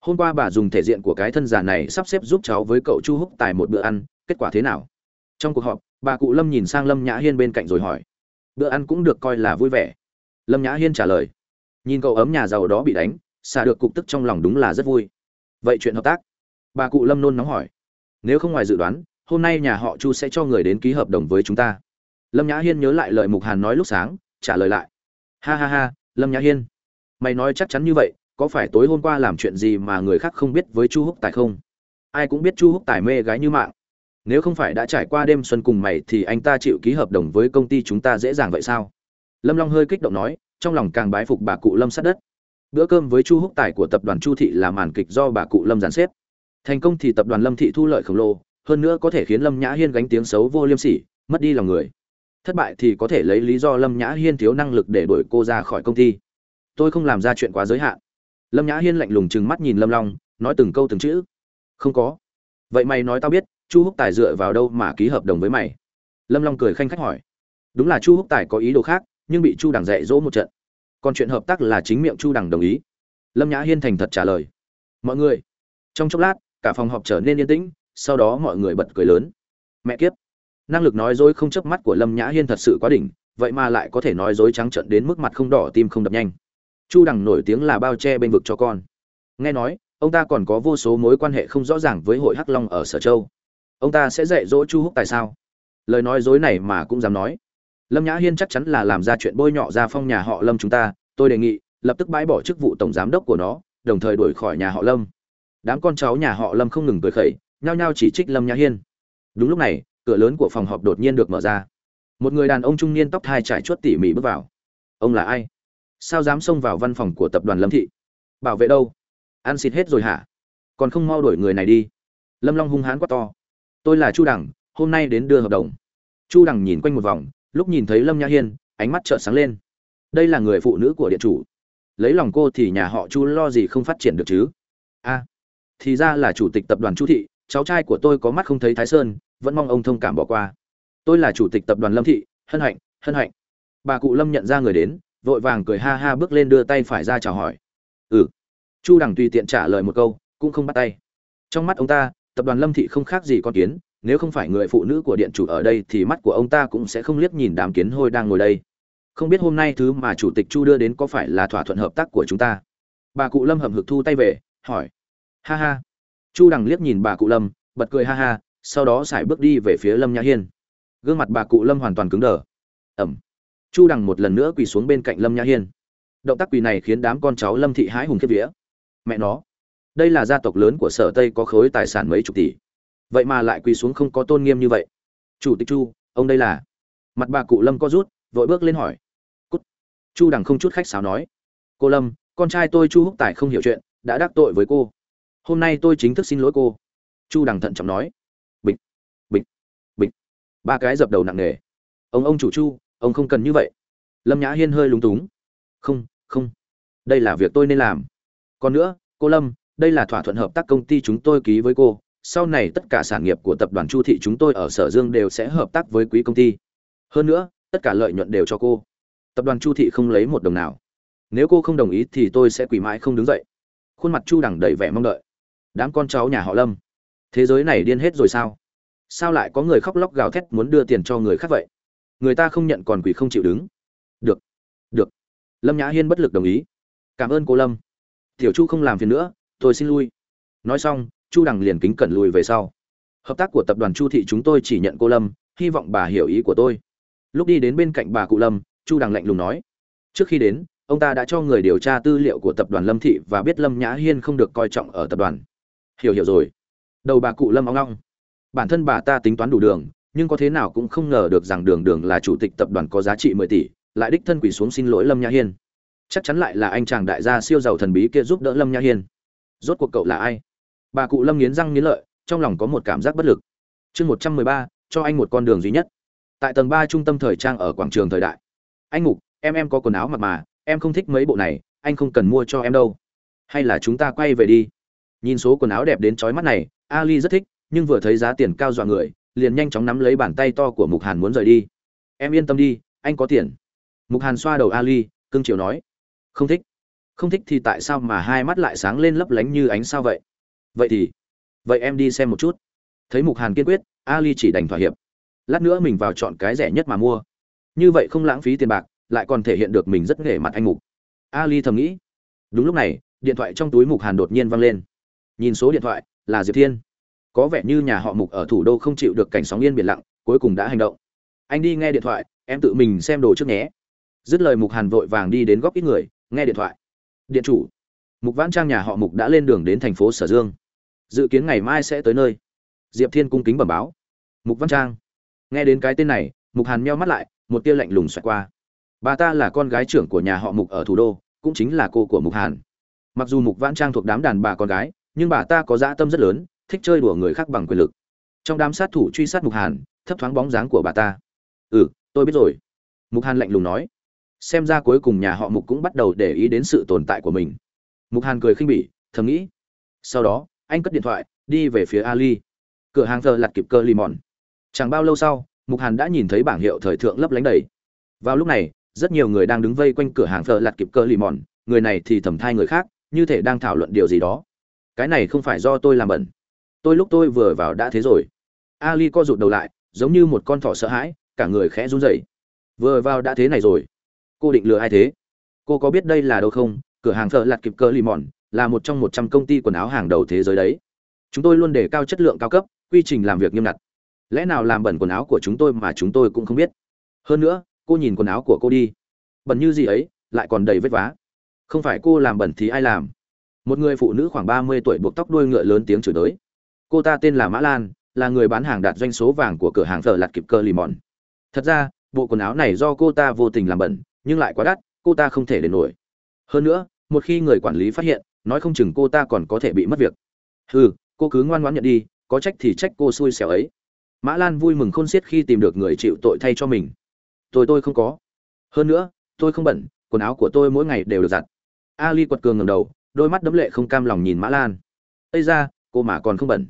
Hôm qua bà dùng thể diện của cái thân già này sắp xếp giúp cháu với cậu chu húc tài một bữa ăn, kết quả thế nào? Trong cuộc họp, bà cụ lâm nhìn sang lâm nhã hiên bên cạnh rồi hỏi. Bữa ăn cũng được coi là vui vẻ. Lâm nhã hiên trả lời. Nhìn cậu ấm nhà giàu đó bị đánh, xả được cục tức trong lòng đúng là rất vui. Vậy chuyện hợp tác bà cụ lâm nôn nóng hỏi. Nếu không ngoài dự đoán, hôm nay nhà họ chu sẽ cho người đến ký hợp đồng với chúng ta. Lâm nhã hiên nhớ lại lời mục hàn nói lúc sáng, trả lời lại. Ha ha ha, lâm nhã hiên. Mày nói chắc chắn như vậy, có phải tối hôm qua làm chuyện gì mà người khác không biết với chu húc tài không? Ai cũng biết chu húc tài mê gái như mạng. Nếu không phải đã trải qua đêm xuân cùng mày thì anh ta chịu ký hợp đồng với công ty chúng ta dễ dàng vậy sao? Lâm long hơi kích động nói, trong lòng càng bái phục bà cụ lâm sát đất. Bữa cơm với chu húc tài của tập đoàn chu thị là màn kịch do bà cụ lâm giàn xếp thành công thì tập đoàn lâm thị thu lợi khổng lồ, hơn nữa có thể khiến lâm nhã hiên gánh tiếng xấu vô liêm sỉ, mất đi lòng người. Thất bại thì có thể lấy lý do lâm nhã hiên thiếu năng lực để đuổi cô ra khỏi công ty. Tôi không làm ra chuyện quá giới hạn. Lâm nhã hiên lạnh lùng chừng mắt nhìn lâm long, nói từng câu từng chữ. Không có. Vậy mày nói tao biết, chu húc tài dựa vào đâu mà ký hợp đồng với mày? Lâm long cười khanh khách hỏi. Đúng là chu húc tài có ý đồ khác, nhưng bị chu đằng dạy dỗ một trận. Còn chuyện hợp tác là chính miệng chu đằng đồng ý. Lâm nhã hiên thành thật trả lời. Mọi người, trong chốc lát cả phòng họp trở nên yên tĩnh, sau đó mọi người bật cười lớn. Mẹ kiếp! Năng lực nói dối không chớp mắt của lâm nhã hiên thật sự quá đỉnh, vậy mà lại có thể nói dối trắng trợn đến mức mặt không đỏ, tim không đập nhanh. Chu đằng nổi tiếng là bao che bên vực cho con. Nghe nói, ông ta còn có vô số mối quan hệ không rõ ràng với hội hắc long ở sở châu. Ông ta sẽ dạy dỗ chu húc tại sao? Lời nói dối này mà cũng dám nói. Lâm nhã hiên chắc chắn là làm ra chuyện bôi nhọ ra phong nhà họ lâm chúng ta, tôi đề nghị, lập tức bãi bỏ chức vụ tổng giám đốc của nó, đồng thời đuổi khỏi nhà họ lâm đám con cháu nhà họ lâm không ngừng cười khẩy, nhao nhao chỉ trích lâm nhã hiên. Đúng lúc này, cửa lớn của phòng họp đột nhiên được mở ra. Một người đàn ông trung niên tóc thai trải chuốt tỉ mỉ bước vào. Ông là ai? Sao dám xông vào văn phòng của tập đoàn lâm thị? Bảo vệ đâu? Ăn xịt hết rồi hả? Còn không mau đuổi người này đi. Lâm long hung hãn quá to. Tôi là chu đằng, hôm nay đến đưa hợp đồng. Chu đằng nhìn quanh một vòng, lúc nhìn thấy lâm nhã hiên, ánh mắt trợn sáng lên. Đây là người phụ nữ của điện chủ. Lấy lòng cô thì nhà họ chu lo gì không phát triển được chứ? A thì ra là chủ tịch tập đoàn chu thị, cháu trai của tôi có mắt không thấy thái sơn, vẫn mong ông thông cảm bỏ qua. Tôi là chủ tịch tập đoàn lâm thị, hân hạnh hân hạnh. Bà cụ lâm nhận ra người đến, vội vàng cười ha ha bước lên đưa tay phải ra chào hỏi. Ừ. Chu đằng tùy tiện trả lời một câu, cũng không bắt tay. Trong mắt ông ta, tập đoàn lâm thị không khác gì con kiến, nếu không phải người phụ nữ của điện chủ ở đây thì mắt của ông ta cũng sẽ không liếc nhìn đám kiến hôi đang ngồi đây. Không biết hôm nay thứ mà chủ tịch chu đưa đến có phải là thỏa thuận hợp tác của chúng ta? Bà cụ lâm hầm hực thu tay về, hỏi ha ha. Chu đằng liếc nhìn bà cụ lâm, bật cười ha ha, sau đó sải bước đi về phía lâm nhã hiên. Gương mặt bà cụ lâm hoàn toàn cứng đờ. Ẩm. Chu đằng một lần nữa quỳ xuống bên cạnh lâm nhã hiên. Động tác quỳ này khiến đám con cháu lâm thị hái hùng kiếp vía. Mẹ nó. Đây là gia tộc lớn của sở tây có khối tài sản mấy chục tỷ. Vậy mà lại quỳ xuống không có tôn nghiêm như vậy. Chủ tịch chu, ông đây là? Mặt bà cụ lâm có rút, vội bước lên hỏi. Cút. Chu đằng không chút khách sáo nói. Cô lâm, con trai tôi chu húc tài không hiểu chuyện, đã đắc tội với cô hôm nay tôi chính thức xin lỗi cô. Chu đằng thận trọng nói. Bịch bịch bịch. Ba cái dập đầu nặng nề. Ông ông chủ chu, ông không cần như vậy. Lâm nhã hiên hơi lúng túng. Không không. Đây là việc tôi nên làm. Còn nữa, cô lâm, đây là thỏa thuận hợp tác công ty chúng tôi ký với cô. Sau này tất cả sản nghiệp của tập đoàn chu thị chúng tôi ở sở dương đều sẽ hợp tác với quý công ty. Hơn nữa, tất cả lợi nhuận đều cho cô. Tập đoàn chu thị không lấy một đồng nào. Nếu cô không đồng ý thì tôi sẽ quỳ mãi không đứng dậy. Khuôn mặt chu đằng đầy vẻ mong đợi đám con cháu nhà họ lâm. Thế giới này điên hết rồi sao? Sao lại có người khóc lóc gào thét muốn đưa tiền cho người khác vậy? Người ta không nhận còn quỷ không chịu đứng. Được được. Lâm nhã hiên bất lực đồng ý. Cảm ơn cô lâm. Tiểu chu không làm phiền nữa, tôi xin lui. Nói xong, chu đằng liền kính cẩn lùi về sau. Hợp tác của tập đoàn chu thị chúng tôi chỉ nhận cô lâm, hy vọng bà hiểu ý của tôi. Lúc đi đến bên cạnh bà cụ lâm, chu đằng lạnh lùng nói. Trước khi đến, ông ta đã cho người điều tra tư liệu của tập đoàn lâm thị và biết lâm nhã hiên không được coi trọng ở tập đoàn hiểu hiểu rồi. Đầu bà cụ lâm ong ong. Bản thân bà ta tính toán đủ đường, nhưng có thế nào cũng không ngờ được rằng đường đường là chủ tịch tập đoàn có giá trị mười tỷ, lại đích thân quỷ xuống xin lỗi lâm nhã hiên. Chắc chắn lại là anh chàng đại gia siêu giàu thần bí kia giúp đỡ lâm nhã hiên. Rốt cuộc cậu là ai? Bà cụ lâm nghiến răng nghiến lợi, trong lòng có một cảm giác bất lực. Chương một trăm mười ba, cho anh một con đường duy nhất. Tại tầng ba trung tâm thời trang ở quảng trường thời đại. Anh ngục em em có quần áo mặc mà, em không thích mấy bộ này, anh không cần mua cho em đâu. Hay là chúng ta quay về đi? Nhìn số quần áo đẹp đến chói mắt này, ali rất thích, nhưng vừa thấy giá tiền cao dọa người, liền nhanh chóng nắm lấy bàn tay to của mục hàn muốn rời đi. Em yên tâm đi, anh có tiền. Mục hàn xoa đầu ali, cưng chiều nói. Không thích. Không thích thì tại sao mà hai mắt lại sáng lên lấp lánh như ánh sao vậy? Vậy thì, vậy em đi xem một chút. Thấy mục hàn kiên quyết, ali chỉ đành thỏa hiệp. Lát nữa mình vào chọn cái rẻ nhất mà mua. Như vậy không lãng phí tiền bạc, lại còn thể hiện được mình rất nghề mặt anh mục. Ali thầm nghĩ. Đúng lúc này, điện thoại trong túi mục hàn đột nhiên văng lên nhìn số điện thoại là diệp thiên. Có vẻ như nhà họ mục ở thủ đô không chịu được cảnh sóng yên biển lặng, cuối cùng đã hành động. Anh đi nghe điện thoại, em tự mình xem đồ trước nhé. Dứt lời mục hàn vội vàng đi đến góc ít người, nghe điện thoại. Điện chủ. Mục vãn trang nhà họ mục đã lên đường đến thành phố sở dương. Dự kiến ngày mai sẽ tới nơi. Diệp thiên cung kính bẩm báo. Mục văn trang. Nghe đến cái tên này, mục hàn meo mắt lại, một tia lạnh lùng xoẹt qua. Bà ta là con gái trưởng của nhà họ mục ở thủ đô, cũng chính là cô của mục hàn. Mặc dù mục Vãn trang thuộc đám đàn bà con gái nhưng bà ta có dã tâm rất lớn, thích chơi đùa người khác bằng quyền lực. Trong đám sát thủ truy sát mục hàn, thấp thoáng bóng dáng của bà ta. Ừ tôi biết rồi. Mục hàn lạnh lùng nói. Xem ra cuối cùng nhà họ mục cũng bắt đầu để ý đến sự tồn tại của mình. Mục hàn cười khinh bỉ, thầm nghĩ. Sau đó, anh cất điện thoại, đi về phía ali. Cửa hàng thờ lặt kịp cơ limon chẳng bao lâu sau, mục hàn đã nhìn thấy bảng hiệu thời thượng lấp lánh đầy. Vào lúc này, rất nhiều người đang đứng vây quanh cửa hàng thợ lặt kịp cơ limon. người này thì thầm thai người khác, như thể đang thảo luận điều gì đó cái này không phải do tôi làm bẩn. Tôi lúc tôi vừa vào đã thế rồi. Ali co rụt đầu lại, giống như một con thỏ sợ hãi, cả người khẽ run rẩy. Vừa vào đã thế này rồi. Cô định lừa ai thế? Cô có biết đây là đâu không? Cửa hàng thợ lặt kịp cơ lì mòn là một trong một trăm công ty quần áo hàng đầu thế giới đấy. Chúng tôi luôn đề cao chất lượng cao cấp, quy trình làm việc nghiêm ngặt. Lẽ nào làm bẩn quần áo của chúng tôi mà chúng tôi cũng không biết? Hơn nữa, cô nhìn quần áo của cô đi. Bẩn như gì ấy, lại còn đầy vết vá. Không phải cô làm bẩn thì ai làm? Một người phụ nữ khoảng ba mươi tuổi buộc tóc đuôi ngựa lớn tiếng chửi tới. Cô ta tên là mã lan, là người bán hàng đạt doanh số vàng của cửa hàng thợ lặt kịp cơ lì mòn. Thật ra, bộ quần áo này do cô ta vô tình làm bẩn, nhưng lại quá đắt, cô ta không thể để nổi. Hơn nữa, một khi người quản lý phát hiện, nói không chừng cô ta còn có thể bị mất việc. Hừ, cô cứ ngoan ngoãn nhận đi, có trách thì trách cô xui xẻo ấy. Mã lan vui mừng khôn xiết khi tìm được người chịu tội thay cho mình. Tôi tôi không có. Hơn nữa, tôi không bẩn, quần áo của tôi mỗi ngày đều được giặt. Ali quật cường ngầm đầu đôi mắt đấm lệ không cam lòng nhìn mã lan. Ây ra cô mà còn không bẩn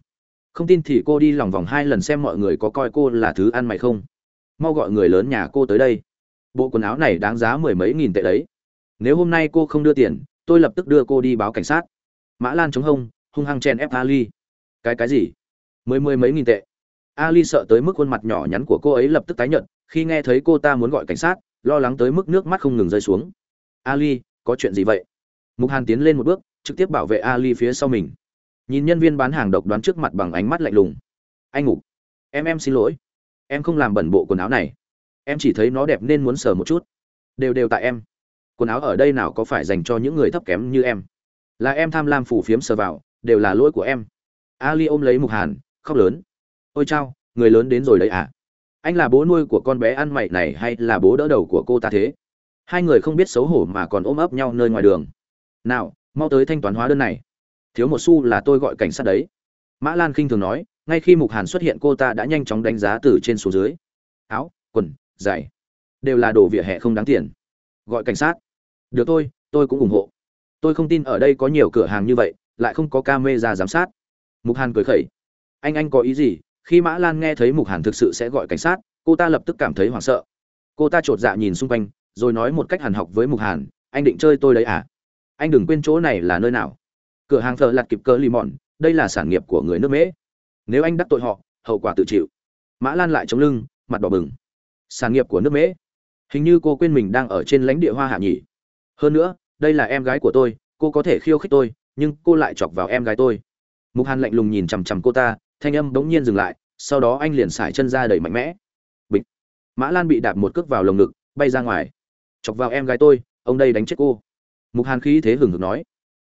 không tin thì cô đi lòng vòng hai lần xem mọi người có coi cô là thứ ăn mày không. Mau gọi người lớn nhà cô tới đây. Bộ quần áo này đáng giá mười mấy nghìn tệ đấy. Nếu hôm nay cô không đưa tiền, tôi lập tức đưa cô đi báo cảnh sát. Mã lan chống hông, hung hăng chen ép ali. Cái cái gì? Mười mười mấy nghìn tệ? Ali sợ tới mức khuôn mặt nhỏ nhắn của cô ấy lập tức tái nhợt, khi nghe thấy cô ta muốn gọi cảnh sát, lo lắng tới mức nước mắt không ngừng rơi xuống. Ali, có chuyện gì vậy? Mục hàn tiến lên một bước, trực tiếp bảo vệ ali phía sau mình. Nhìn nhân viên bán hàng độc đoán trước mặt bằng ánh mắt lạnh lùng. Anh ngục, em em xin lỗi. Em không làm bẩn bộ quần áo này. Em chỉ thấy nó đẹp nên muốn sờ một chút. Đều đều tại em. Quần áo ở đây nào có phải dành cho những người thấp kém như em? Là em tham lam phủ phiếm sờ vào, đều là lỗi của em. Ali ôm lấy mục hàn, khóc lớn. Ôi chao, người lớn đến rồi đấy à? Anh là bố nuôi của con bé ăn mày này hay là bố đỡ đầu của cô ta thế? Hai người không biết xấu hổ mà còn ôm ấp nhau nơi ngoài đường nào, mau tới thanh toán hóa đơn này. Thiếu một xu là tôi gọi cảnh sát đấy. Mã lan khinh thường nói, ngay khi mục hàn xuất hiện cô ta đã nhanh chóng đánh giá từ trên xuống dưới. Áo, quần, giày, đều là đồ vỉa hè không đáng tiền. Gọi cảnh sát. Được tôi tôi cũng ủng hộ. Tôi không tin ở đây có nhiều cửa hàng như vậy, lại không có ca mê ra giám sát. Mục hàn cười khẩy. Anh anh có ý gì? Khi mã lan nghe thấy mục hàn thực sự sẽ gọi cảnh sát, cô ta lập tức cảm thấy hoảng sợ. Cô ta chột dạ nhìn xung quanh, rồi nói một cách hàn học với mục hàn, anh định chơi tôi đấy à? Anh đừng quên chỗ này là nơi nào. Cửa hàng thợ lặt kịp cơ lì mòn, đây là sản nghiệp của người nước mễ. Nếu anh đắc tội họ, hậu quả tự chịu. Mã lan lại chống lưng, mặt đỏ bừng. Sản nghiệp của nước mễ. Hình như cô quên mình đang ở trên lãnh địa hoa hạ nhỉ? Hơn nữa, đây là em gái của tôi, cô có thể khiêu khích tôi, nhưng cô lại chọc vào em gái tôi. Mục hàn lạnh lùng nhìn chằm chằm cô ta, thanh âm bỗng nhiên dừng lại, sau đó anh liền sải chân ra đẩy mạnh mẽ. Bịch. Mã lan bị đạp một cước vào lồng ngực, bay ra ngoài. Chọc vào em gái tôi, ông đây đánh chết cô mục hàn khí thế hừng hực nói.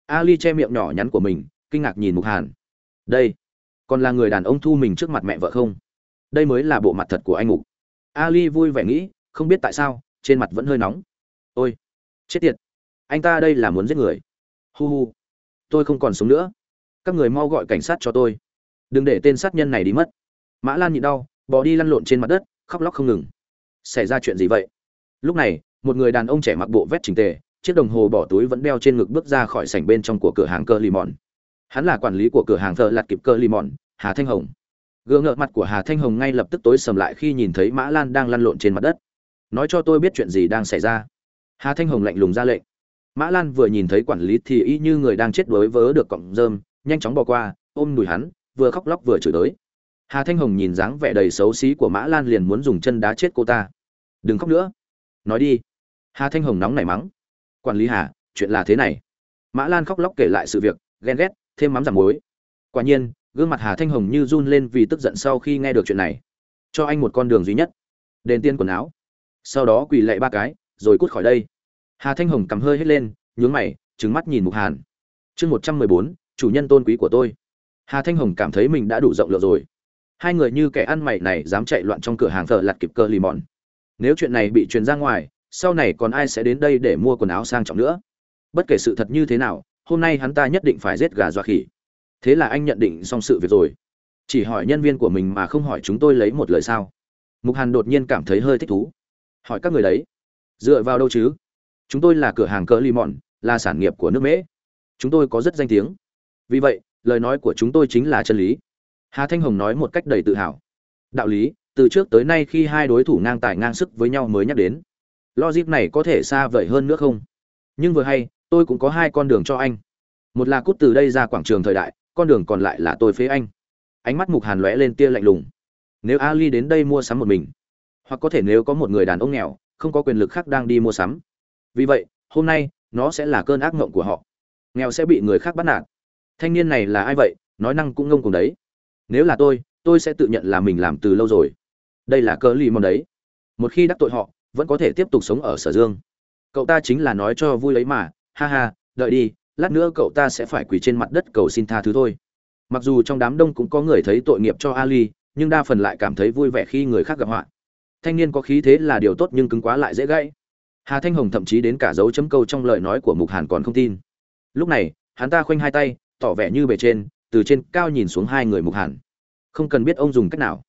Ali che miệng nhỏ nhắn của mình, kinh ngạc nhìn mục hàn. Đây, còn là người đàn ông thu mình trước mặt mẹ vợ không? Đây mới là bộ mặt thật của anh mục. Ali vui vẻ nghĩ, không biết tại sao, trên mặt vẫn hơi nóng. Ôi, chết tiệt. Anh ta đây là muốn giết người. Hu hu. Tôi không còn sống nữa. Các người mau gọi cảnh sát cho tôi. Đừng để tên sát nhân này đi mất. Mã lan nhịn đau bỏ đi lăn lộn trên mặt đất, khóc lóc không ngừng. Xảy ra chuyện gì vậy? Lúc này, một người đàn ông trẻ mặc bộ vét trình tề chiếc đồng hồ bỏ túi vẫn đeo trên ngực bước ra khỏi sảnh bên trong của cửa hàng cơ lì mòn. Hắn là quản lý của cửa hàng thợ lặt kịp cơ lì mòn, hà thanh hồng. Gương ngợ mặt của hà thanh hồng ngay lập tức tối sầm lại khi nhìn thấy mã lan đang lăn lộn trên mặt đất. Nói cho tôi biết chuyện gì đang xảy ra. Hà thanh hồng lạnh lùng ra lệnh. Mã lan vừa nhìn thấy quản lý thì y như người đang chết đuối vớ được cọng rơm, nhanh chóng bỏ qua, ôm đùi hắn, vừa khóc lóc vừa chửi tới hà thanh hồng nhìn dáng vẻ đầy xấu xí của mã lan liền muốn dùng chân đá chết cô ta. Đừng khóc nữa. Nói đi. Hà thanh hồng nóng nảy mắng quản lý hà, chuyện là thế này. Mã lan khóc lóc kể lại sự việc, ghen ghét, thêm mắm giảm muối. Quả nhiên, gương mặt hà thanh hồng như run lên vì tức giận sau khi nghe được chuyện này. Cho anh một con đường duy nhất, đền tiên quần áo. Sau đó quỳ lạy ba cái, rồi cút khỏi đây. Hà thanh hồng cầm hơi hết lên, nhướng mày trứng mắt nhìn mục hàn. Chương một trăm mười bốn, chủ nhân tôn quý của tôi. Hà thanh hồng cảm thấy mình đã đủ rộng lượng rồi. Hai người như kẻ ăn mày này dám chạy loạn trong cửa hàng thợ lặt kịp cơ lì mòn. Nếu chuyện này bị truyền ra ngoài sau này còn ai sẽ đến đây để mua quần áo sang trọng nữa? Bất kể sự thật như thế nào, hôm nay hắn ta nhất định phải giết gà dọa khỉ. Thế là anh nhận định xong sự việc rồi. Chỉ hỏi nhân viên của mình mà không hỏi chúng tôi lấy một lời sao. Mục hàn đột nhiên cảm thấy hơi thích thú. Hỏi các người đấy, dựa vào đâu chứ? Chúng tôi là cửa hàng cỡ ly mòn, là sản nghiệp của nước mễ chúng tôi có rất danh tiếng. Vì vậy, lời nói của chúng tôi chính là chân lý. Hà thanh hồng nói một cách đầy tự hào. Đạo lý, từ trước tới nay khi hai đối thủ ngang tài ngang sức với nhau mới nhắc đến logic này có thể xa vời hơn nữa không? Nhưng vừa hay, tôi cũng có hai con đường cho anh. Một là cút từ đây ra quảng trường thời đại, con đường còn lại là tôi phế anh. Ánh mắt mục hàn lóe lên tia lạnh lùng. Nếu ali đến đây mua sắm một mình, hoặc có thể nếu có một người đàn ông nghèo, không có quyền lực khác đang đi mua sắm. Vì vậy, hôm nay, nó sẽ là cơn ác mộng của họ. Nghèo sẽ bị người khác bắt nạt. Thanh niên này là ai vậy? Nói năng cũng ngông cùng đấy. Nếu là tôi tôi sẽ tự nhận là mình làm từ lâu rồi. Đây là cơ lì mòn đấy. Một khi đắc tội họ vẫn có thể tiếp tục sống ở sở dương. Cậu ta chính là nói cho vui lấy mà, ha ha, đợi đi, lát nữa cậu ta sẽ phải quỳ trên mặt đất cầu xin tha thứ thôi. Mặc dù trong đám đông cũng có người thấy tội nghiệp cho ali, nhưng đa phần lại cảm thấy vui vẻ khi người khác gặp họa. Thanh niên có khí thế là điều tốt nhưng cứng quá lại dễ gãy. Hà thanh hồng thậm chí đến cả dấu chấm câu trong lời nói của mục hàn còn không tin. Lúc này, hắn ta khoanh hai tay, tỏ vẻ như bề trên, từ trên cao nhìn xuống hai người mục hàn. Không cần biết ông dùng cách nào.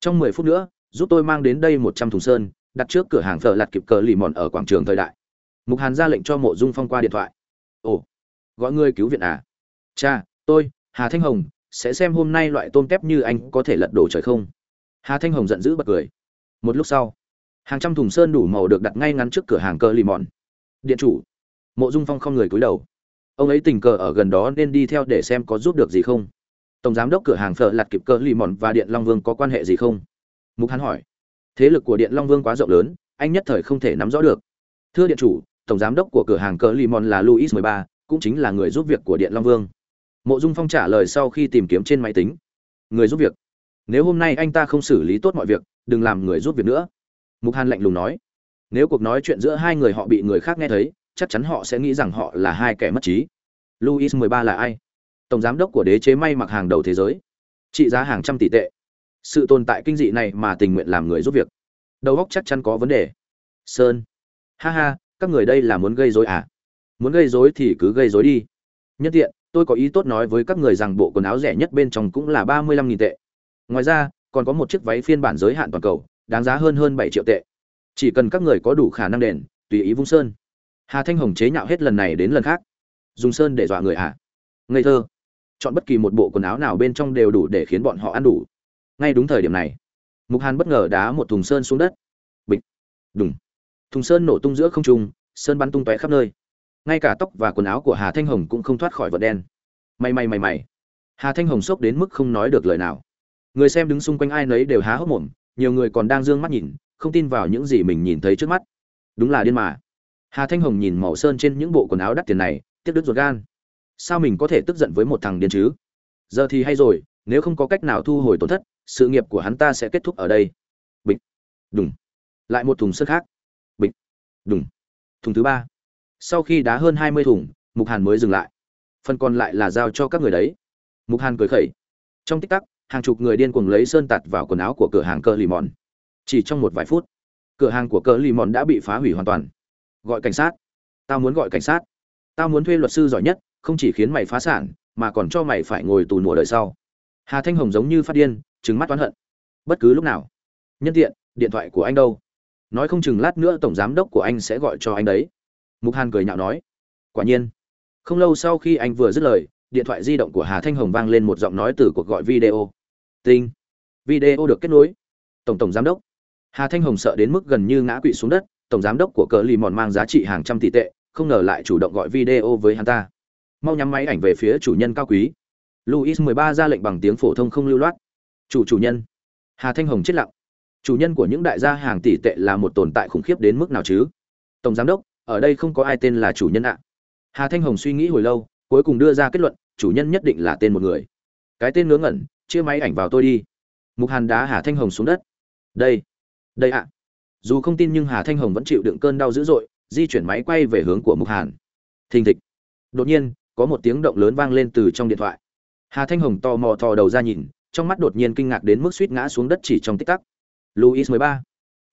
Trong mười phút nữa, giúp tôi mang đến đây một trăm thùng sơn đặt trước cửa hàng phở lạt kịp cờ lì mòn ở quảng trường thời đại. Mục hàn ra lệnh cho mộ dung phong qua điện thoại. Ồ, gọi ngươi cứu viện à? Cha, tôi, hà thanh hồng, sẽ xem hôm nay loại tôm tép như anh có thể lật đổ trời không? Hà thanh hồng giận dữ bật cười. Một lúc sau, hàng trăm thùng sơn đủ màu được đặt ngay ngắn trước cửa hàng cờ lì mòn. Điện chủ, mộ dung phong không người cúi đầu. Ông ấy tình cờ ở gần đó nên đi theo để xem có giúp được gì không? Tổng giám đốc cửa hàng phở lạt kịp cờ lì mòn và điện long vương có quan hệ gì không? Mục hắn hỏi thế lực của điện long vương quá rộng lớn anh nhất thời không thể nắm rõ được. Thưa điện chủ tổng giám đốc của cửa hàng cờ limon là luis 13, cũng chính là người giúp việc của điện long vương. Mộ dung phong trả lời sau khi tìm kiếm trên máy tính. Người giúp việc. Nếu hôm nay anh ta không xử lý tốt mọi việc đừng làm người giúp việc nữa. Mục hàn lạnh lùng nói. Nếu cuộc nói chuyện giữa hai người họ bị người khác nghe thấy chắc chắn họ sẽ nghĩ rằng họ là hai kẻ mất trí. Luis 13 là ai? Tổng giám đốc của đế chế may mặc hàng đầu thế giới. Trị giá hàng trăm tỷ tệ sự tồn tại kinh dị này mà tình nguyện làm người giúp việc. Đầu óc chắc chắn có vấn đề. Sơn. Ha ha, các người đây là muốn gây rối à? Muốn gây rối thì cứ gây rối đi. Nhất tiện, tôi có ý tốt nói với các người rằng bộ quần áo rẻ nhất bên trong cũng là ba mươi lăm nghìn tệ. Ngoài ra, còn có một chiếc váy phiên bản giới hạn toàn cầu, đáng giá hơn hơn bảy triệu tệ. Chỉ cần các người có đủ khả năng đền, tùy ý vung sơn. Hà thanh hồng chế nhạo hết lần này đến lần khác. Dùng sơn để dọa người à? Ngây thơ. Chọn bất kỳ một bộ quần áo nào bên trong đều đủ để khiến bọn họ ăn đủ ngay đúng thời điểm này. Mục hàn bất ngờ đá một thùng sơn xuống đất. Bịch. Đùng. Thùng sơn nổ tung giữa không trung, sơn bắn tung tóe khắp nơi. Ngay cả tóc và quần áo của hà thanh hồng cũng không thoát khỏi vật đen. May may may may. Hà thanh hồng sốc đến mức không nói được lời nào. Người xem đứng xung quanh ai nấy đều há hốc mồm, nhiều người còn đang d ư ơ n g mắt nhìn, không tin vào những gì mình nhìn thấy trước mắt. Đúng là điên mà. Hà thanh hồng nhìn màu sơn trên những bộ quần áo đắt tiền này, tiếc đứt ruột gan. Sao mình có thể tức giận với một thằng điên chứ? Giờ thì hay rồi, nếu không có cách nào thu hồi tổn thất sự nghiệp của hắn ta sẽ kết thúc ở đây. Bịch. Đùng. Lại một thùng sơn khác. Bịch. Đùng. Thùng thứ ba. Sau khi đá hơn hai mươi thùng, mục hàn mới dừng lại. Phần còn lại là giao cho các người đấy. Mục hàn cười khẩy. Trong tích tắc, hàng chục người điên cuồng lấy sơn tạt vào quần áo của cửa hàng cờ lì mòn. Chỉ trong một vài phút, cửa hàng của cờ lì mòn đã bị phá hủy hoàn toàn. Gọi cảnh sát. Tao muốn gọi cảnh sát. Tao muốn thuê luật sư giỏi nhất, không chỉ khiến mày phá sản, mà còn cho mày phải ngồi tù nùa đời sau. Hà thanh hồng giống như phát điên Trừng mắt oán hận. Bất cứ lúc nào, nhân tiện, điện thoại của anh đâu. Nói không chừng lát nữa tổng giám đốc của anh sẽ gọi cho anh đấy. Mục hàn cười nhạo nói. Quả nhiên. Không lâu sau khi anh vừa dứt lời, điện thoại di động của hà thanh hồng vang lên một giọng nói từ cuộc gọi video. Tinh. Video được kết nối. Tổng tổng giám đốc. Hà thanh hồng sợ đến mức gần như ngã quỵ xuống đất, tổng giám đốc của cờ lì mòn mang giá trị hàng trăm tỷ tệ, không ngờ lại chủ động gọi video với hắn ta. Mau nhắm máy ảnh về phía chủ nhân cao quý. Luis 13 ra lệnh bằng tiếng phổ thông không lưu loát chủ chủ nhân. Hà thanh hồng chết lặng. Chủ nhân của những đại gia hàng tỷ tệ là một tồn tại khủng khiếp đến mức nào chứ? Tổng giám đốc, ở đây không có ai tên là chủ nhân ạ. Hà thanh hồng suy nghĩ hồi lâu, cuối cùng đưa ra kết luận, chủ nhân nhất định là tên một người. Cái tên ngớ ngẩn, chia máy ảnh vào tôi đi. Mục hàn đá hà thanh hồng xuống đất. Đây đây ạ. Dù không tin nhưng hà thanh hồng vẫn chịu đựng cơn đau dữ dội, di chuyển máy quay về hướng của mục hàn. Thình thịch. Đột nhiên, có một tiếng động lớn vang lên từ trong điện thoại. Hà thanh hồng tò mò thò đầu ra nhìn trong mắt đột nhiên kinh ngạc đến mức suýt ngã xuống đất chỉ trong tích tắc. Luis mười ba,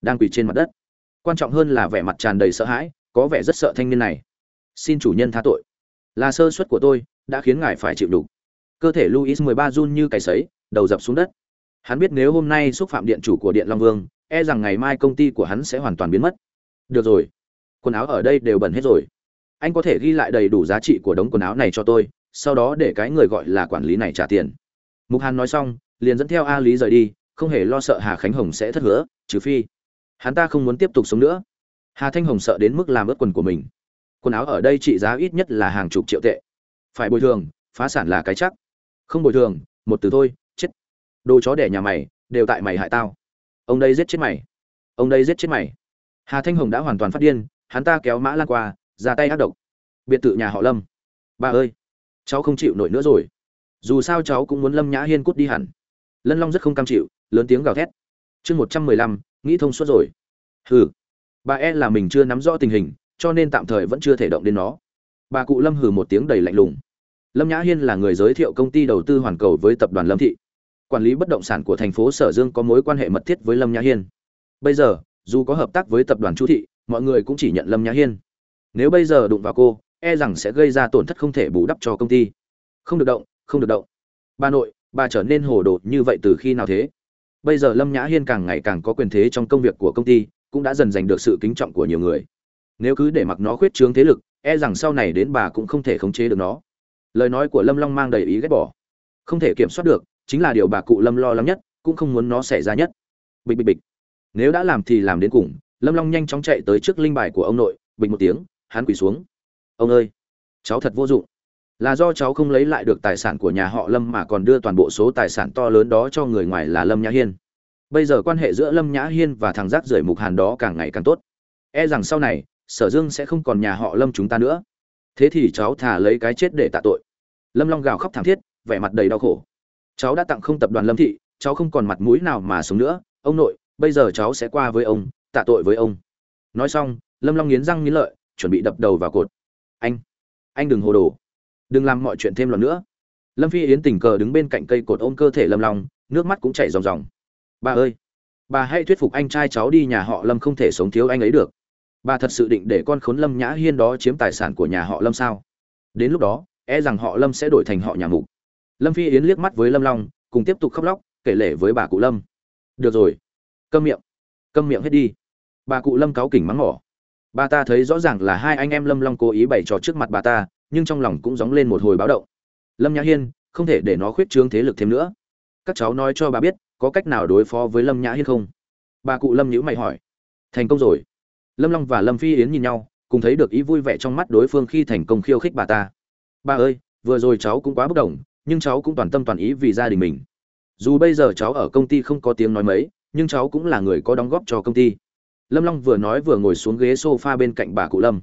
đang quỳ trên mặt đất. Quan trọng hơn là vẻ mặt tràn đầy sợ hãi, có vẻ rất sợ thanh niên này. Xin chủ nhân tha tội. Là sơ suất của tôi, đã khiến ngài phải chịu đủ. Cơ thể luis 13 run như cái sấy, đầu dập xuống đất. Hắn biết nếu hôm nay xúc phạm điện chủ của điện long vương e rằng ngày mai công ty của hắn sẽ hoàn toàn biến mất. Được rồi. Quần áo ở đây đều bẩn hết rồi. Anh có thể ghi lại đầy đủ giá trị của đống quần áo này cho tôi, sau đó để cái người gọi là quản lý này trả tiền mục hàn nói xong, liền dẫn theo a lý rời đi, không hề lo sợ hà khánh hồng sẽ thất hứa, trừ phi hắn ta không muốn tiếp tục sống nữa. Hà thanh hồng sợ đến mức làm ướt quần của mình. Quần áo ở đây trị giá ít nhất là hàng chục triệu tệ. Phải bồi thường, phá sản là cái chắc. Không bồi thường, một từ thôi, chết. Đồ chó đẻ nhà mày, đều tại mày hại tao. Ông đây giết chết mày. Ông đây giết chết mày. Hà thanh hồng đã hoàn toàn phát điên, hắn ta kéo mã lan qua, ra tay ác độc. Biệt thự nhà họ lâm. Bà ơi, cháu không chịu nổi nữa rồi dù sao cháu cũng muốn lâm nhã hiên cút đi hẳn. Lân long rất không cam chịu, lớn tiếng gào thét. Chương một trăm mười lăm, nghĩ thông suốt rồi. Hừ, bà e là mình chưa nắm rõ tình hình, cho nên tạm thời vẫn chưa thể động đến nó. Bà cụ lâm hừ một tiếng đầy lạnh lùng. Lâm nhã hiên là người giới thiệu công ty đầu tư hoàn cầu với tập đoàn lâm thị. Quản lý bất động sản của thành phố sở dương có mối quan hệ mật thiết với lâm nhã hiên. Bây giờ, dù có hợp tác với tập đoàn chu thị, mọi người cũng chỉ nhận lâm nhã hiên. Nếu bây giờ đụng vào cô e rằng sẽ gây ra tổn thất không thể bù đắp cho công ty. Không được động không được động. Bà nội bà trở nên hồ đồ như vậy từ khi nào thế? Bây giờ lâm nhã hiên càng ngày càng có quyền thế trong công việc của công ty, cũng đã dần giành được sự kính trọng của nhiều người. Nếu cứ để mặc nó khuyết trướng thế lực e rằng sau này đến bà cũng không thể khống chế được nó. Lời nói của lâm long mang đầy ý ghét bỏ. Không thể kiểm soát được, chính là điều bà cụ lâm lo lắng nhất, cũng không muốn nó xảy ra nhất. Bịch bịch bịch. Nếu đã làm thì làm đến cùng. Lâm long nhanh chóng chạy tới trước linh bài của ông nội bình một tiếng, hắn quỳ xuống. Ông ơi, cháu thật vô dụng là do cháu không lấy lại được tài sản của nhà họ lâm mà còn đưa toàn bộ số tài sản to lớn đó cho người ngoài là lâm nhã hiên. Bây giờ quan hệ giữa lâm nhã hiên và thằng rác rưởi mục hàn đó càng ngày càng tốt. E rằng sau này, sở dương sẽ không còn nhà họ lâm chúng ta nữa. Thế thì cháu thả lấy cái chết để tạ tội. Lâm long gào khóc thảm thiết, vẻ mặt đầy đau khổ. Cháu đã tặng không tập đoàn lâm thị, cháu không còn mặt mũi nào mà sống nữa. Ông nội, bây giờ cháu sẽ qua với ông, tạ tội với ông. Nói xong, lâm long nghiến răng nghiến lợi, chuẩn bị đập đầu vào cột. Anh anh đừng hồ đồ đừng làm mọi chuyện thêm lần nữa. Lâm phi yến tình cờ đứng bên cạnh cây cột ôm cơ thể lâm long, nước mắt cũng chảy ròng ròng. Bà ơi, bà hãy thuyết phục anh trai cháu đi nhà họ lâm không thể sống thiếu anh ấy được. Bà thật sự định để con khốn lâm nhã hiên đó chiếm tài sản của nhà họ lâm sao? Đến lúc đó e rằng họ lâm sẽ đổi thành họ nhà mục. Lâm phi yến liếc mắt với lâm long, cùng tiếp tục khóc lóc, kể lể với bà cụ lâm. Được rồi, câm miệng câm miệng hết đi. Bà cụ lâm cáu kỉnh mắng mỏ. Bà ta thấy rõ ràng là hai anh em lâm long cố ý bày trò trước mặt bà ta nhưng trong lòng cũng gióng lên một hồi báo động. Lâm nhã hiên, không thể để nó khuyết trương thế lực thêm nữa. Các cháu nói cho bà biết, có cách nào đối phó với lâm nhã hiên không? Bà cụ lâm nhữ mày hỏi. Thành công rồi. Lâm long và lâm phi yến nhìn nhau, cùng thấy được ý vui vẻ trong mắt đối phương khi thành công khiêu khích bà ta. Bà ơi, vừa rồi cháu cũng quá bốc đồng, nhưng cháu cũng toàn tâm toàn ý vì gia đình mình. Dù bây giờ cháu ở công ty không có tiếng nói mấy, nhưng cháu cũng là người có đóng góp cho công ty. Lâm long vừa nói vừa ngồi xuống ghế s o f a bên cạnh bà cụ lâm.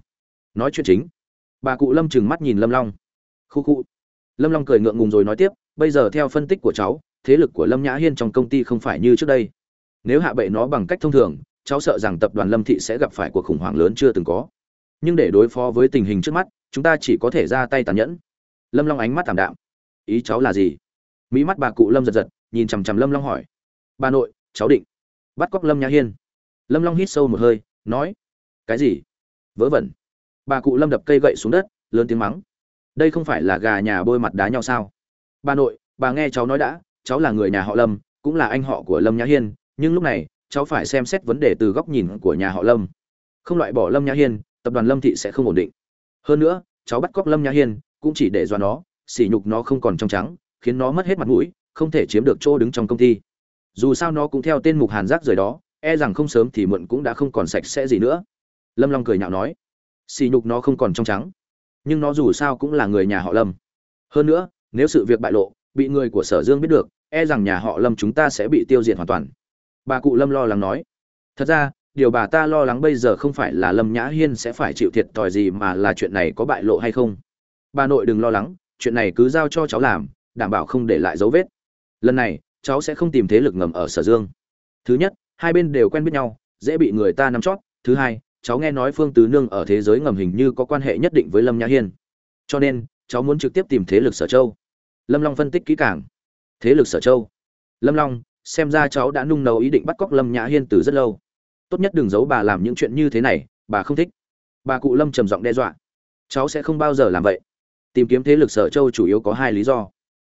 Nói chuyện chính bà cụ lâm trừng mắt nhìn lâm long. Khu khu. Lâm long cười ngượng ngùng rồi nói tiếp, bây giờ theo phân tích của cháu, thế lực của lâm nhã hiên trong công ty không phải như trước đây. Nếu hạ bệ nó bằng cách thông thường, cháu sợ rằng tập đoàn lâm thị sẽ gặp phải cuộc khủng hoảng lớn chưa từng có. Nhưng để đối phó với tình hình trước mắt, chúng ta chỉ có thể ra tay tàn nhẫn. Lâm long ánh mắt thảm đạm. Ý cháu là gì? Mỹ mắt bà cụ lâm giật giật, nhìn chằm chằm lâm long hỏi. Bà nội, cháu định. Bắt cóc lâm nhã hiên. Lâm long hít sâu một hơi, nói. Cái gì? Vớ vẩn bà cụ lâm đập cây gậy xuống đất, lớn tiếng mắng. Đây không phải là gà nhà bôi mặt đá nhau sao? Bà nội, bà nghe cháu nói đã, cháu là người nhà họ lâm, cũng là anh họ của lâm nhã hiên, nhưng lúc này, cháu phải xem xét vấn đề từ góc nhìn của nhà họ lâm. Không loại bỏ lâm nhã hiên, tập đoàn lâm thị sẽ không ổn định. Hơn nữa, cháu bắt cóc lâm nhã hiên, cũng chỉ để dọa nó, sỉ nhục nó không còn trong trắng, khiến nó mất hết mặt mũi, không thể chiếm được chỗ đứng trong công ty. Dù sao nó cũng theo tên mục hàn giác rời đó e rằng không sớm thì muộn cũng đã không còn sạch sẽ gì nữa. Lâm long cười nhạo nói xì nhục nó không còn trong trắng. Nhưng nó dù sao cũng là người nhà họ lâm. Hơn nữa, nếu sự việc bại lộ, bị người của sở dương biết được e rằng nhà họ lâm chúng ta sẽ bị tiêu diệt hoàn toàn. Bà cụ lâm lo lắng nói. Thật ra, điều bà ta lo lắng bây giờ không phải là lâm nhã hiên sẽ phải chịu thiệt thòi gì mà là chuyện này có bại lộ hay không. Bà nội đừng lo lắng, chuyện này cứ giao cho cháu làm, đảm bảo không để lại dấu vết. Lần này, cháu sẽ không tìm thế lực ngầm ở sở dương. Thứ nhất, hai bên đều quen biết nhau, dễ bị người ta nắm chót. Thứ hai cháu nghe nói phương tứ nương ở thế giới ngầm hình như có quan hệ nhất định với lâm nhã hiên. Cho nên, cháu muốn trực tiếp tìm thế lực sở châu. Lâm long phân tích kỹ càng. Thế lực sở châu. Lâm long, xem ra cháu đã nung nấu ý định bắt cóc lâm nhã hiên từ rất lâu. Tốt nhất đừng giấu bà làm những chuyện như thế này, bà không thích. Bà cụ lâm trầm giọng đe dọa. Cháu sẽ không bao giờ làm vậy. Tìm kiếm thế lực sở châu chủ yếu có hai lý do.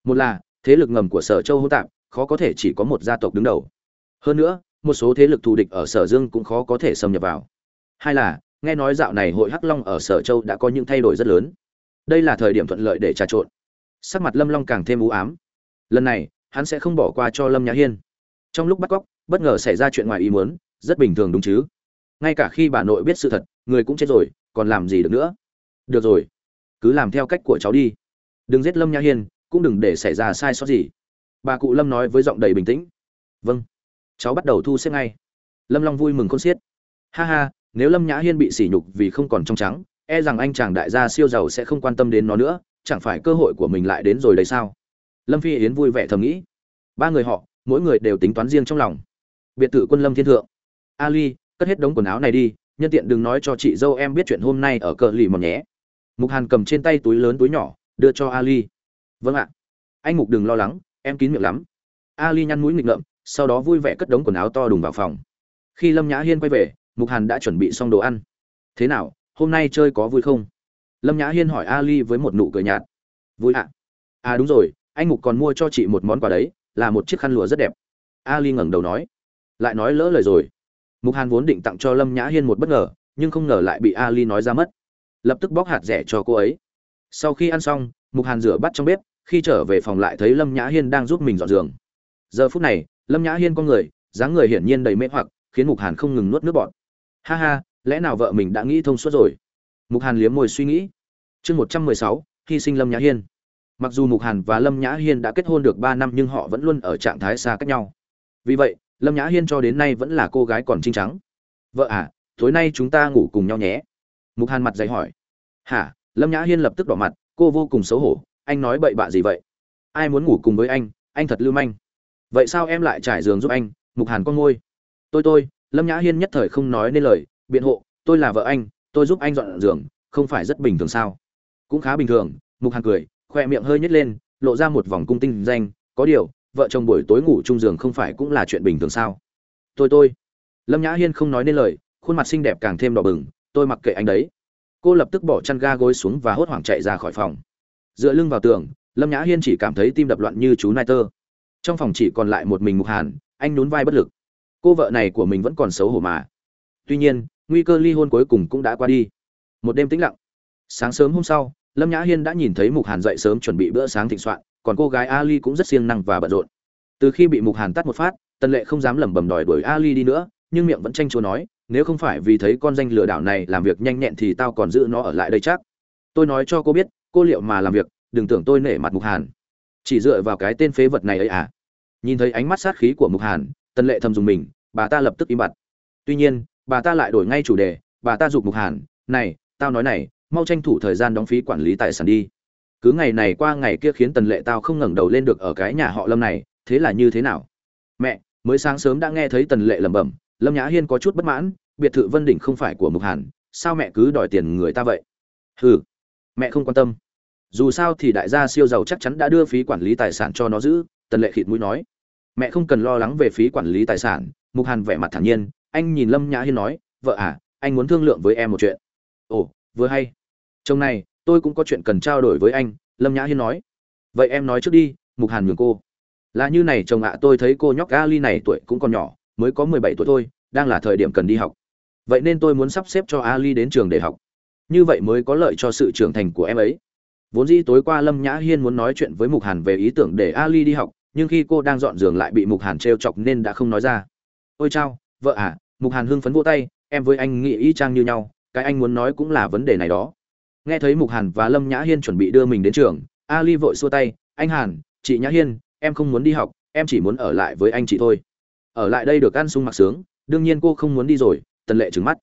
Một là, thế lực ngầm của sở châu hỗn tạp, khó có thể chỉ có một gia tộc đứng đầu. Hơn nữa, một số thế lực thù địch ở sở dương cũng khó có thể xâm nhập vào hai là, nghe nói dạo này hội hắc long ở sở châu đã có những thay đổi rất lớn. Đây là thời điểm thuận lợi để trà trộn. Sắc mặt lâm long càng thêm u ám. Lần này, hắn sẽ không bỏ qua cho lâm nhã hiên. Trong lúc bắt cóc, bất ngờ xảy ra chuyện ngoài ý muốn, rất bình thường đúng chứ? Ngay cả khi bà nội biết sự thật, người cũng chết rồi, còn làm gì được nữa? Được rồi, cứ làm theo cách của cháu đi. Đừng giết lâm nhã hiên, cũng đừng để xảy ra sai sót gì. Bà cụ lâm nói với giọng đầy bình tĩnh. Vâng cháu bắt đầu thu xếp ngay. Lâm long vui mừng con xiết. Ha ha nếu lâm nhã hiên bị sỉ nhục vì không còn trong trắng e rằng anh chàng đại gia siêu giàu sẽ không quan tâm đến nó nữa, chẳng phải cơ hội của mình lại đến rồi đấy sao? Lâm phi yến vui vẻ thầm nghĩ. Ba người họ, mỗi người đều tính toán riêng trong lòng. Biệt thự quân lâm thiên thượng. Ali, cất hết đống quần áo này đi, nhân tiện đừng nói cho chị dâu em biết chuyện hôm nay ở cờ lì mòn nhé. Mục hàn cầm trên tay túi lớn túi nhỏ, đưa cho ali. Vâng ạ. Anh mục đừng lo lắng, em kín miệng lắm. Ali nhăn mũi nghịch ngợm, sau đó vui vẻ cất đống quần áo to đùng vào phòng. Khi lâm nhã hiên quay về mục hàn đã chuẩn bị xong đồ ăn. Thế nào, hôm nay chơi có vui không? Lâm nhã hiên hỏi ali với một nụ cười nhạt. Vui ạ. À đúng rồi, anh mục còn mua cho chị một món quà đấy, là một chiếc khăn lụa rất đẹp. Ali ngẩng đầu nói. Lại nói lỡ lời rồi. Mục hàn vốn định tặng cho lâm nhã hiên một bất ngờ, nhưng không ngờ lại bị ali nói ra mất. Lập tức bóc hạt rẻ cho cô ấy. Sau khi ăn xong, mục hàn rửa bát trong bếp, khi trở về phòng lại thấy lâm nhã hiên đang giúp mình dọn giường. Giờ phút này, lâm nhã hiên con người, dáng người hiển nhiên đầy mê hoặc, khiến mục hàn không ngừng nuốt nước bọt ha ha, lẽ nào vợ mình đã nghĩ thông suốt rồi? Mục hàn liếm môi suy nghĩ. Chương một trăm mười sáu, hy sinh lâm nhã hiên. Mặc dù mục hàn và lâm nhã hiên đã kết hôn được ba năm nhưng họ vẫn luôn ở trạng thái xa cách nhau. Vì vậy, lâm nhã hiên cho đến nay vẫn là cô gái còn trinh trắng. Vợ à tối nay chúng ta ngủ cùng nhau nhé. Mục hàn mặt dày hỏi. Hả? Lâm nhã hiên lập tức đỏ mặt, cô vô cùng xấu hổ, anh nói bậy bạ gì vậy? Ai muốn ngủ cùng với anh anh thật lưu manh. Vậy sao em lại trải giường giúp anh? Mục hàn con ngôi tôi tôi lâm nhã hiên nhất thời không nói nên lời, biện hộ, tôi là vợ anh, tôi giúp anh dọn giường, không phải rất bình thường sao? Cũng khá bình thường, mục hàng cười khoe miệng hơi nhếch lên, lộ ra một vòng cung tinh danh, có điều, vợ chồng buổi tối ngủ chung giường không phải cũng là chuyện bình thường sao? Tôi tôi. Lâm nhã hiên không nói nên lời, khuôn mặt xinh đẹp càng thêm đỏ bừng, tôi mặc kệ anh đấy. Cô lập tức bỏ chăn ga gối xuống và hốt hoảng chạy ra khỏi phòng. Dựa lưng vào tường, lâm nhã hiên chỉ cảm thấy tim đập loạn như chú nai tơ. Trong phòng chỉ còn lại một mình mục hàn, anh nhún vai bất lực cô vợ này của mình vẫn còn xấu hổ mà. Tuy nhiên, nguy cơ ly hôn cuối cùng cũng đã qua đi. Một đêm tĩnh lặng. Sáng sớm hôm sau, lâm nhã hiên đã nhìn thấy mục hàn dậy sớm chuẩn bị bữa sáng thịnh soạn, còn cô gái ali cũng rất siêng năng và bận rộn. Từ khi bị mục hàn tắt một phát, tần lệ không dám lẩm bẩm đòi đuổi ali đi nữa, nhưng miệng vẫn tranh chúa nói, nếu không phải vì thấy con danh lừa đảo này làm việc nhanh nhẹn thì tao còn giữ nó ở lại đây chắc. Tôi nói cho cô biết, cô liệu mà làm việc, đừng tưởng tôi nể mặt mục hàn. Chỉ dựa vào cái tên phế vật này ấy à. Nhìn thấy ánh mắt sát khí của mục hàn tần lệ thầm dùng mình, bà ta lập tức im bặt. Tuy nhiên, bà ta lại đổi ngay chủ đề, bà ta giục mục hàn, này, tao nói này, mau tranh thủ thời gian đóng phí quản lý tài sản đi. Cứ ngày này qua ngày kia khiến tần lệ tao không ngẩng đầu lên được ở cái nhà họ lâm này, thế là như thế nào? Mẹ, mới sáng sớm đã nghe thấy tần lệ lẩm bẩm, lâm nhã hiên có chút bất mãn, biệt thự vân đỉnh không phải của mục hàn, sao mẹ cứ đòi tiền người ta vậy? Hừ, mẹ không quan tâm. Dù sao thì đại gia siêu giàu chắc chắn đã đưa phí quản lý tài sản cho nó giữ, tần lệ khịt mũi nói mẹ không cần lo lắng về phí quản lý tài sản, mục hàn vẻ mặt thản nhiên, anh nhìn lâm nhã hiên nói, vợ à anh muốn thương lượng với em một chuyện. Ồ, vừa hay. Chồng này, tôi cũng có chuyện cần trao đổi với anh, lâm nhã hiên nói. Vậy em nói trước đi, mục hàn nhường cô. Là như này chồng ạ, tôi thấy cô nhóc ali này tuổi cũng còn nhỏ, mới có mười bảy tuổi thôi, đang là thời điểm cần đi học. Vậy nên tôi muốn sắp xếp cho ali đến trường để học. Như vậy mới có lợi cho sự trưởng thành của em ấy. Vốn dĩ tối qua lâm nhã hiên muốn nói chuyện với mục hàn về ý tưởng để ali đi học nhưng khi cô đang dọn giường lại bị mục hàn t chọc nên đã không nói ra. Ôi chao, vợ à mục hàn hưng phấn vô tay, em với anh nghĩ y chang như nhau, cái anh muốn nói cũng là vấn đề này đó. Nghe thấy mục hàn và lâm nhã hiên chuẩn bị đưa mình đến trường, ali vội xua tay, anh hàn, chị nhã hiên, em không muốn đi học, em chỉ muốn ở lại với anh chị thôi. Ở lại đây được ăn sung mặc sướng, đương nhiên cô không muốn đi rồi, tần lệ trừng mắt.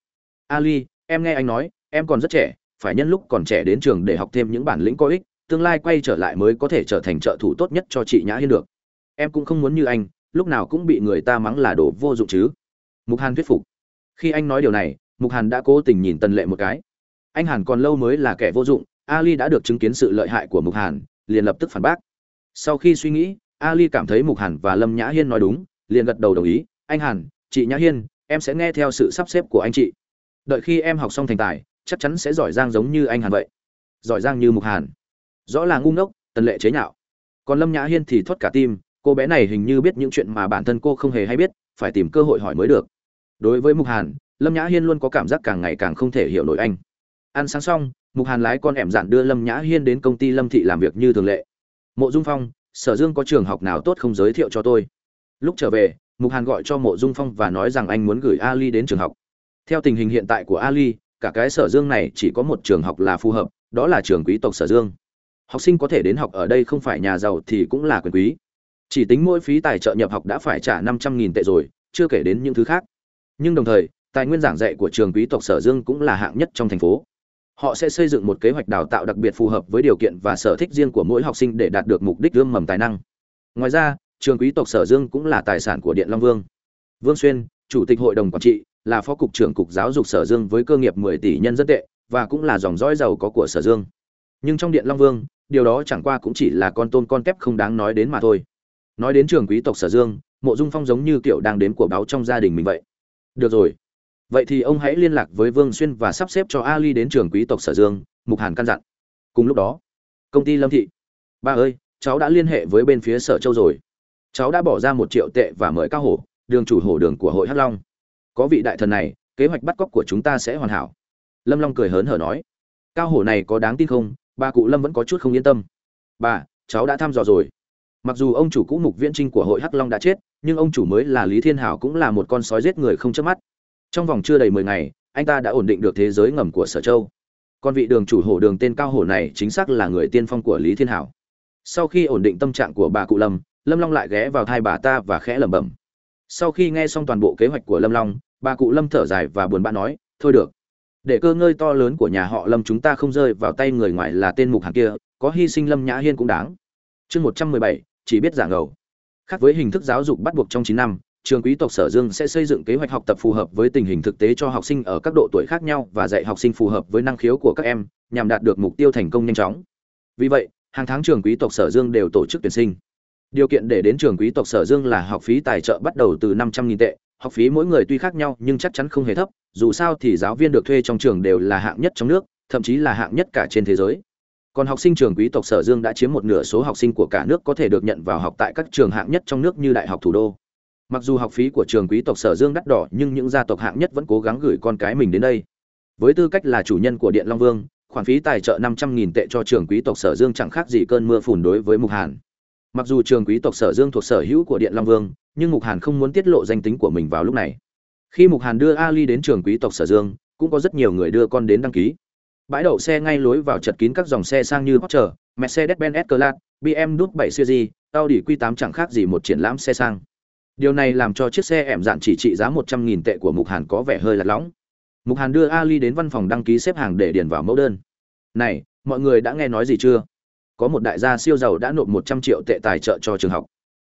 Ali, em nghe anh nói, em còn rất trẻ, phải nhân lúc còn trẻ đến trường để học thêm những bản lĩnh có ích, tương lai quay trở lại mới có thể trở thành trợ thủ tốt nhất cho chị nhã hiên được em cũng không muốn như anh, lúc nào cũng bị người ta mắng là đồ vô dụng chứ. Mục hàn thuyết phục. Khi anh nói điều này, mục hàn đã cố tình nhìn tần lệ một cái. Anh hàn còn lâu mới là kẻ vô dụng, ali đã được chứng kiến sự lợi hại của mục hàn, liền lập tức phản bác. Sau khi suy nghĩ, ali cảm thấy mục hàn và lâm nhã hiên nói đúng, liền gật đầu đồng ý. Anh hàn, chị nhã hiên, em sẽ nghe theo sự sắp xếp của anh chị. Đợi khi em học xong thành tài, chắc chắn sẽ giỏi giang giống như anh hàn vậy. Giỏi giang như mục hàn. Rõ là ngu ngốc, tần lệ chế nhạo. Còn lâm nhã hiên thì thoát cả tim cô bé này hình như biết những chuyện mà bản thân cô không hề hay biết, phải tìm cơ hội hỏi mới được. Đối với mục hàn, lâm nhã hiên luôn có cảm giác càng ngày càng không thể hiểu nổi anh. Ăn sáng xong, mục hàn lái con ẻm dạn đưa lâm nhã hiên đến công ty lâm thị làm việc như thường lệ. Mộ dung phong, sở dương có trường học nào tốt không giới thiệu cho tôi? Lúc trở về, mục hàn gọi cho mộ dung phong và nói rằng anh muốn gửi ali đến trường học. Theo tình hình hiện tại của ali, cả cái sở dương này chỉ có một trường học là phù hợp, đó là trường quý tộc sở dương. Học sinh có thể đến học ở đây không phải nhà giàu thì cũng là quyền quý chỉ tính mỗi phí tài trợ nhập học đã phải trả năm trăm nghìn tệ rồi, chưa kể đến những thứ khác. Nhưng đồng thời, tài nguyên giảng dạy của trường quý tộc sở dương cũng là hạng nhất trong thành phố. Họ sẽ xây dựng một kế hoạch đào tạo đặc biệt phù hợp với điều kiện và sở thích riêng của mỗi học sinh để đạt được mục đích ươm mầm tài năng. Ngoài ra, trường quý tộc sở dương cũng là tài sản của điện long vương. Vương xuyên, chủ tịch hội đồng quản trị, là phó cục trưởng cục giáo dục sở dương với cơ nghiệp 10 tỷ nhân dân tệ và cũng là dòng dõi giàu có của sở dương. Nhưng trong điện long vương, điều đó chẳng qua cũng chỉ là con tôm con tép không đáng nói đến mà thôi nói đến trường quý tộc sở dương, mộ dung phong giống như kiểu đang đến của báo trong gia đình mình vậy. Được rồi. Vậy thì ông hãy liên lạc với vương xuyên và sắp xếp cho ali đến trường quý tộc sở dương, mục hàn căn dặn. Cùng lúc đó, công ty lâm thị. Ba ơi, cháu đã liên hệ với bên phía sở châu rồi. Cháu đã bỏ ra một triệu tệ và mời cao hổ, đường chủ hổ đường của hội hắc long. Có vị đại thần này, kế hoạch bắt cóc của chúng ta sẽ hoàn hảo. Lâm long cười hớn hở nói. Cao hổ này có đáng tin không? Ba cụ lâm vẫn có chút không yên tâm. Bà cháu đã thăm dò rồi mặc dù ông chủ cũ mục viễn trinh của hội hắc long đã chết, nhưng ông chủ mới là lý thiên hảo cũng là một con sói giết người không chớp mắt. Trong vòng chưa đầy mười ngày, anh ta đã ổn định được thế giới ngầm của sở châu. Con vị đường chủ hổ đường tên cao hổ này chính xác là người tiên phong của lý thiên hảo. Sau khi ổn định tâm trạng của bà cụ lâm lâm long lại ghé vào thai bà ta và khẽ lẩm bẩm. Sau khi nghe xong toàn bộ kế hoạch của lâm long, bà cụ lâm thở dài và buồn bã nói, thôi được. Để cơ ngơi to lớn của nhà họ lâm chúng ta không rơi vào tay người ngoài là tên mục hàng kia, có hy sinh lâm nhã hiên cũng đáng. Chương một trăm mười bảy chỉ biết giảng ngầu. Khác với hình thức giáo dục bắt buộc trong chín năm, trường quý tộc sở dương sẽ xây dựng kế hoạch học tập phù hợp với tình hình thực tế cho học sinh ở các độ tuổi khác nhau và dạy học sinh phù hợp với năng khiếu của các em, nhằm đạt được mục tiêu thành công nhanh chóng. Vì vậy, hàng tháng trường quý tộc sở dương đều tổ chức tuyển sinh. Điều kiện để đến trường quý tộc sở dương là học phí tài trợ bắt đầu từ năm trăm nghìn tệ, học phí mỗi người tuy khác nhau nhưng chắc chắn không hề thấp, dù sao thì giáo viên được thuê trong trường đều là hạng nhất trong nước, thậm chí là hạng nhất cả trên thế giới còn học sinh trường quý tộc sở dương đã chiếm một nửa số học sinh của cả nước có thể được nhận vào học tại các trường hạng nhất trong nước như đại học thủ đô. Mặc dù học phí của trường quý tộc sở dương đắt đỏ, nhưng những gia tộc hạng nhất vẫn cố gắng gửi con cái mình đến đây. Với tư cách là chủ nhân của điện long vương, khoản phí tài trợ năm trăm nghìn tệ cho trường quý tộc sở dương chẳng khác gì cơn mưa phùn đối với mục hàn. Mặc dù trường quý tộc sở dương thuộc sở hữu của điện long vương, nhưng mục hàn không muốn tiết lộ danh tính của mình vào lúc này. Khi mục hàn đưa ali đến trường quý tộc sở dương, cũng có rất nhiều người đưa con đến đăng ký bãi đậu xe ngay lối vào chật kín các dòng xe sang như Porsche, Mercedes-Benz S-Class, BMW 7 Series, Audi Q8 chẳng khác gì một triển lãm xe sang. Điều này làm cho chiếc xe ẻm dạn chỉ trị giá 100.000 tệ của Mục Hàn có vẻ hơi lạc lõng. Mục Hàn đưa Ali đến văn phòng đăng ký xếp hàng để điền vào mẫu đơn. "Này, mọi người đã nghe nói gì chưa? Có một đại gia siêu giàu đã nộp 100 triệu tệ tài trợ cho trường học."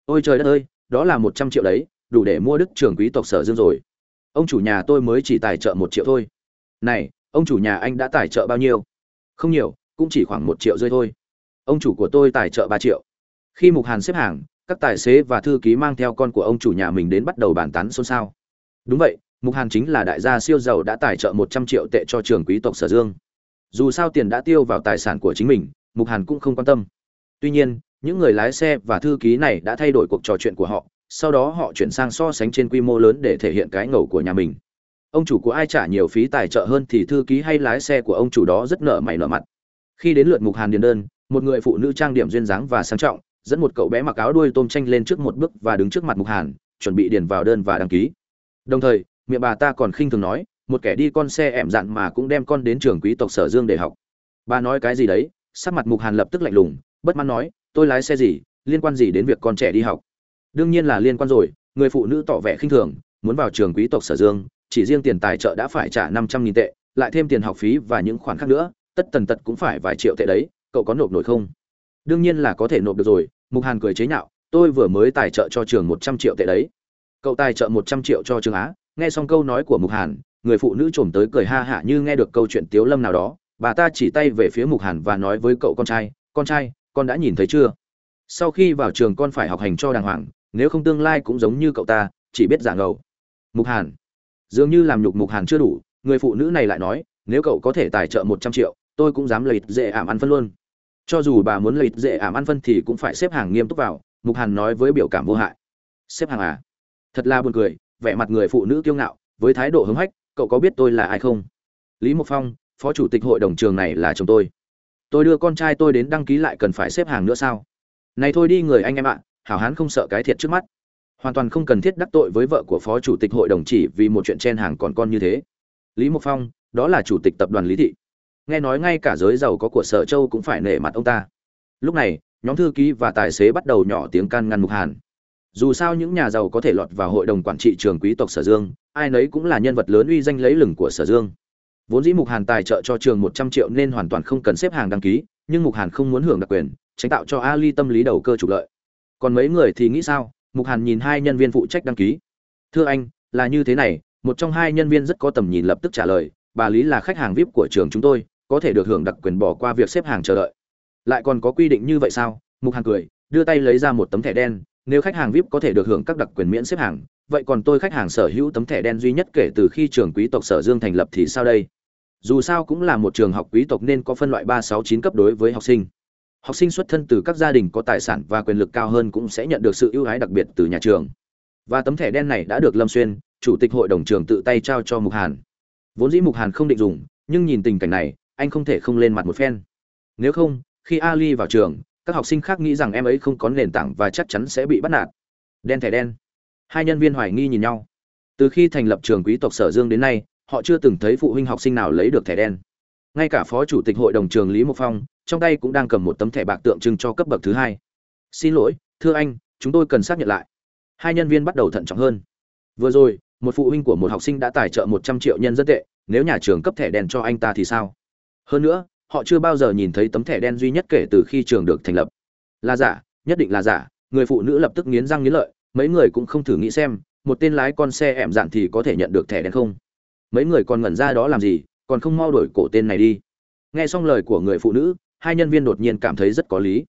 "Ôi trời đất ơi, đó là 100 triệu đấy, đủ để mua đức trường quý tộc Sở Dương rồi. Ông chủ nhà tôi mới chỉ tài trợ 1 triệu thôi." "Này, ông chủ nhà anh đã tài trợ bao nhiêu?" "Không nhiều, cũng chỉ khoảng một triệu rơi thôi." "Ông chủ của tôi tài trợ ba triệu." Khi Mục Hàn xếp hàng, các tài xế và thư ký mang theo con của ông chủ nhà mình đến bắt đầu bàn tán xôn xao. Đúng vậy, Mục Hàn chính là đại gia siêu giàu đã tài trợ 100 triệu tệ cho trường quý tộc Sở Dương. Dù sao tiền đã tiêu vào tài sản của chính mình, Mục Hàn cũng không quan tâm. Tuy nhiên, những người lái xe và thư ký này đã thay đổi cuộc trò chuyện của họ, sau đó họ chuyển sang so sánh trên quy mô lớn để thể hiện cái ngầu của nhà mình. Ông chủ của ai trả nhiều phí tài trợ hơn thì thư ký hay lái xe của ông chủ đó rất nợ mày nợ mặt. Khi đến lượt Mục Hàn điền đơn, một người phụ nữ trang điểm duyên dáng và sang trọng, dẫn một cậu bé mặc áo đuôi tôm tranh lên trước một bước và đứng trước mặt mục hàn chuẩn bị điền vào đơn và đăng ký. Đồng thời miệng bà ta còn khinh thường nói một kẻ đi con xe ẻm dặn mà cũng đem con đến trường quý tộc sở dương để học. Bà nói cái gì đấy? Sắc mặt mục hàn lập tức lạnh lùng bất mãn nói tôi lái xe gì? Liên quan gì đến việc con trẻ đi học? Đương nhiên là liên quan rồi. Người phụ nữ tỏ vẻ khinh thường muốn vào trường quý tộc sở dương chỉ riêng tiền tài trợ đã phải trả năm trăm nghìn tệ, lại thêm tiền học phí và những khoản khác nữa, tất tần tật cũng phải vài triệu tệ đấy, cậu có nộp nổi không? Đương nhiên là có thể nộp được rồi, mục hàn cười chế nhạo, tôi vừa mới tài trợ cho trường một trăm triệu tệ đấy. Cậu tài trợ một trăm triệu cho trường á, nghe xong câu nói của mục hàn, người phụ nữ trồm tới cười ha hả như nghe được câu chuyện tiếu lâm nào đó, bà ta chỉ tay về phía mục hàn và nói với cậu con trai con trai, con đã nhìn thấy chưa? Sau khi vào trường con phải học hành cho đàng hoàng, nếu không tương lai cũng giống như cậu ta, chỉ biết giả ngầu. Mục hàn dường như làm nhục mục hàn chưa đủ, người phụ nữ này lại nói, nếu cậu có thể tài trợ một trăm triệu, tôi cũng dám lấy dễ ảm ăn phân luôn. Cho dù bà muốn lấy dễ ảm ăn phân thì cũng phải xếp hàng nghiêm túc vào, mục hàn nói với biểu cảm vô hại. Xếp hàng à? Thật là buồn cười, vẻ mặt người phụ nữ kiêu ngạo, với thái độ hứng hách, cậu có biết tôi là ai không? Lý mộc phong, phó chủ tịch hội đồng trường này là chồng tôi. Tôi đưa con trai tôi đến đăng ký lại cần phải xếp hàng nữa sao? Này thôi đi người anh em ạ, hảo hán không sợ cái thiệt trước mắt hoàn toàn không cần thiết đắc tội với vợ của phó chủ tịch hội đồng chỉ vì một chuyện chen hàng còn con như thế. Lý mộc phong, đó là chủ tịch tập đoàn lý thị. Nghe nói ngay cả giới giàu có của sở châu cũng phải nể mặt ông ta. Lúc này, nhóm thư ký và tài xế bắt đầu nhỏ tiếng can ngăn mục hàn. Dù sao những nhà giàu có thể lọt vào hội đồng quản trị trường quý tộc sở dương, ai nấy cũng là nhân vật lớn uy danh lấy lừng của sở dương. Vốn dĩ mục hàn tài trợ cho trường một trăm triệu nên hoàn toàn không cần xếp hàng đăng ký, nhưng mục hàn không muốn hưởng đặc quyền, tránh tạo cho ali tâm lý đầu cơ trục lợi. Còn mấy người thì nghĩ sao? Mục hàn nhìn hai nhân viên phụ trách đăng ký. Thưa anh, là như thế này, một trong hai nhân viên rất có tầm nhìn lập tức trả lời, bà lý là khách hàng vip của trường chúng tôi, có thể được hưởng đặc quyền bỏ qua việc xếp hàng chờ đợi. Lại còn có quy định như vậy sao? Mục hàn cười, đưa tay lấy ra một tấm thẻ đen, nếu khách hàng vip có thể được hưởng các đặc quyền miễn xếp hàng, vậy còn tôi khách hàng sở hữu tấm thẻ đen duy nhất kể từ khi trường quý tộc sở dương thành lập thì sao đây? Dù sao cũng là một trường học quý tộc nên có phân loại ba, sáu, chín cấp đối với học sinh học sinh xuất thân từ các gia đình có tài sản và quyền lực cao hơn cũng sẽ nhận được sự ưu ái đặc biệt từ nhà trường. Và tấm thẻ đen này đã được lâm xuyên, chủ tịch hội đồng trường tự tay trao cho mục hàn. Vốn dĩ mục hàn không định dùng, nhưng nhìn tình cảnh này, anh không thể không lên mặt một phen. Nếu không, khi ali vào trường, các học sinh khác nghĩ rằng em ấy không có nền tảng và chắc chắn sẽ bị bắt nạt. Đen thẻ đen. Hai nhân viên hoài nghi nhìn nhau. Từ khi thành lập trường quý tộc sở dương đến nay, họ chưa từng thấy phụ huynh học sinh nào lấy được thẻ đen ngay cả phó chủ tịch hội đồng trường lý mộc phong, trong tay cũng đang cầm một tấm thẻ bạc tượng trưng cho cấp bậc thứ hai. Xin lỗi, thưa anh, chúng tôi cần xác nhận lại. Hai nhân viên bắt đầu thận trọng hơn. Vừa rồi, một phụ huynh của một học sinh đã tài trợ một trăm triệu nhân dân tệ, nếu nhà trường cấp thẻ đen cho anh ta thì sao? Hơn nữa, họ chưa bao giờ nhìn thấy tấm thẻ đen duy nhất kể từ khi trường được thành lập. Là giả, nhất định là giả, người phụ nữ lập tức nghiến răng nghiến lợi, mấy người cũng không thử nghĩ xem, một tên lái con xe ẻm dạn thì có thể nhận được thẻ đen không? Mấy người còn ngẩn ra đó làm gì? Còn không mau đổi cổ tên này đi. Nghe xong lời của người phụ nữ, hai nhân viên đột nhiên cảm thấy rất có lý.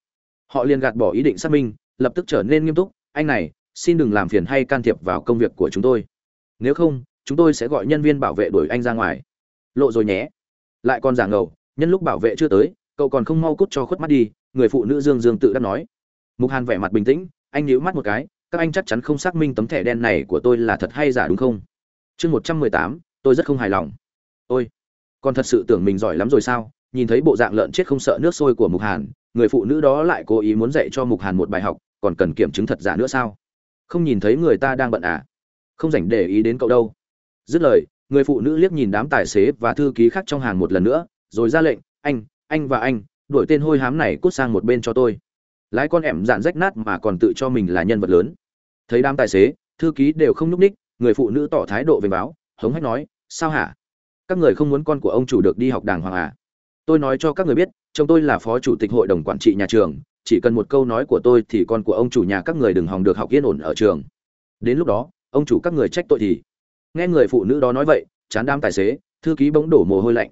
Họ liền gạt bỏ ý định xác minh, lập tức trở nên nghiêm túc, anh này, xin đừng làm phiền hay can thiệp vào công việc của chúng tôi. Nếu không, chúng tôi sẽ gọi nhân viên bảo vệ đuổi anh ra ngoài. Lộ rồi nhé. Lại còn giả ngầu, nhân lúc bảo vệ chưa tới, cậu còn không mau cút cho khuất mắt đi, người phụ nữ dương dương tự đắc nói. Mục hàn vẻ mặt bình tĩnh, anh nhíu mắt một cái, các anh chắc chắn không xác minh tấm thẻ đen này của tôi là thật hay giả đúng không? Chương một trăm mười tám, tôi rất không hài lòng. Ôi! Còn thật sự tưởng mình giỏi lắm rồi sao? Nhìn thấy bộ dạng lợn chết không sợ nước sôi của mục hàn, người phụ nữ đó lại cố ý muốn dạy cho mục hàn một bài học, còn cần kiểm chứng thật giả nữa sao? Không nhìn thấy người ta đang bận à? Không dành để ý đến cậu đâu. Dứt lời, người phụ nữ liếc nhìn đám tài xế và thư ký khác trong hàng một lần nữa, rồi ra lệnh, anh anh và anh, đuổi tên hôi hám này cút sang một bên cho tôi. Lái con ẻm dạn rách nát mà còn tự cho mình là nhân vật lớn. Thấy đám tài xế, thư ký đều không nhúc ních người phụ nữ tỏ thái độ về báo, hống hách nói, sao hả? Các người không muốn con của ông chủ được đi học đàng hoàng à? Tôi nói cho các người biết, chồng tôi là phó chủ tịch hội đồng quản trị nhà trường, chỉ cần một câu nói của tôi thì con của ông chủ nhà các người đừng hòng được học yên ổn ở trường. Đến lúc đó, ông chủ các người trách tội thì? Nghe người phụ nữ đó nói vậy, chán đam tài xế, thư ký bỗng đổ mồ hôi lạnh.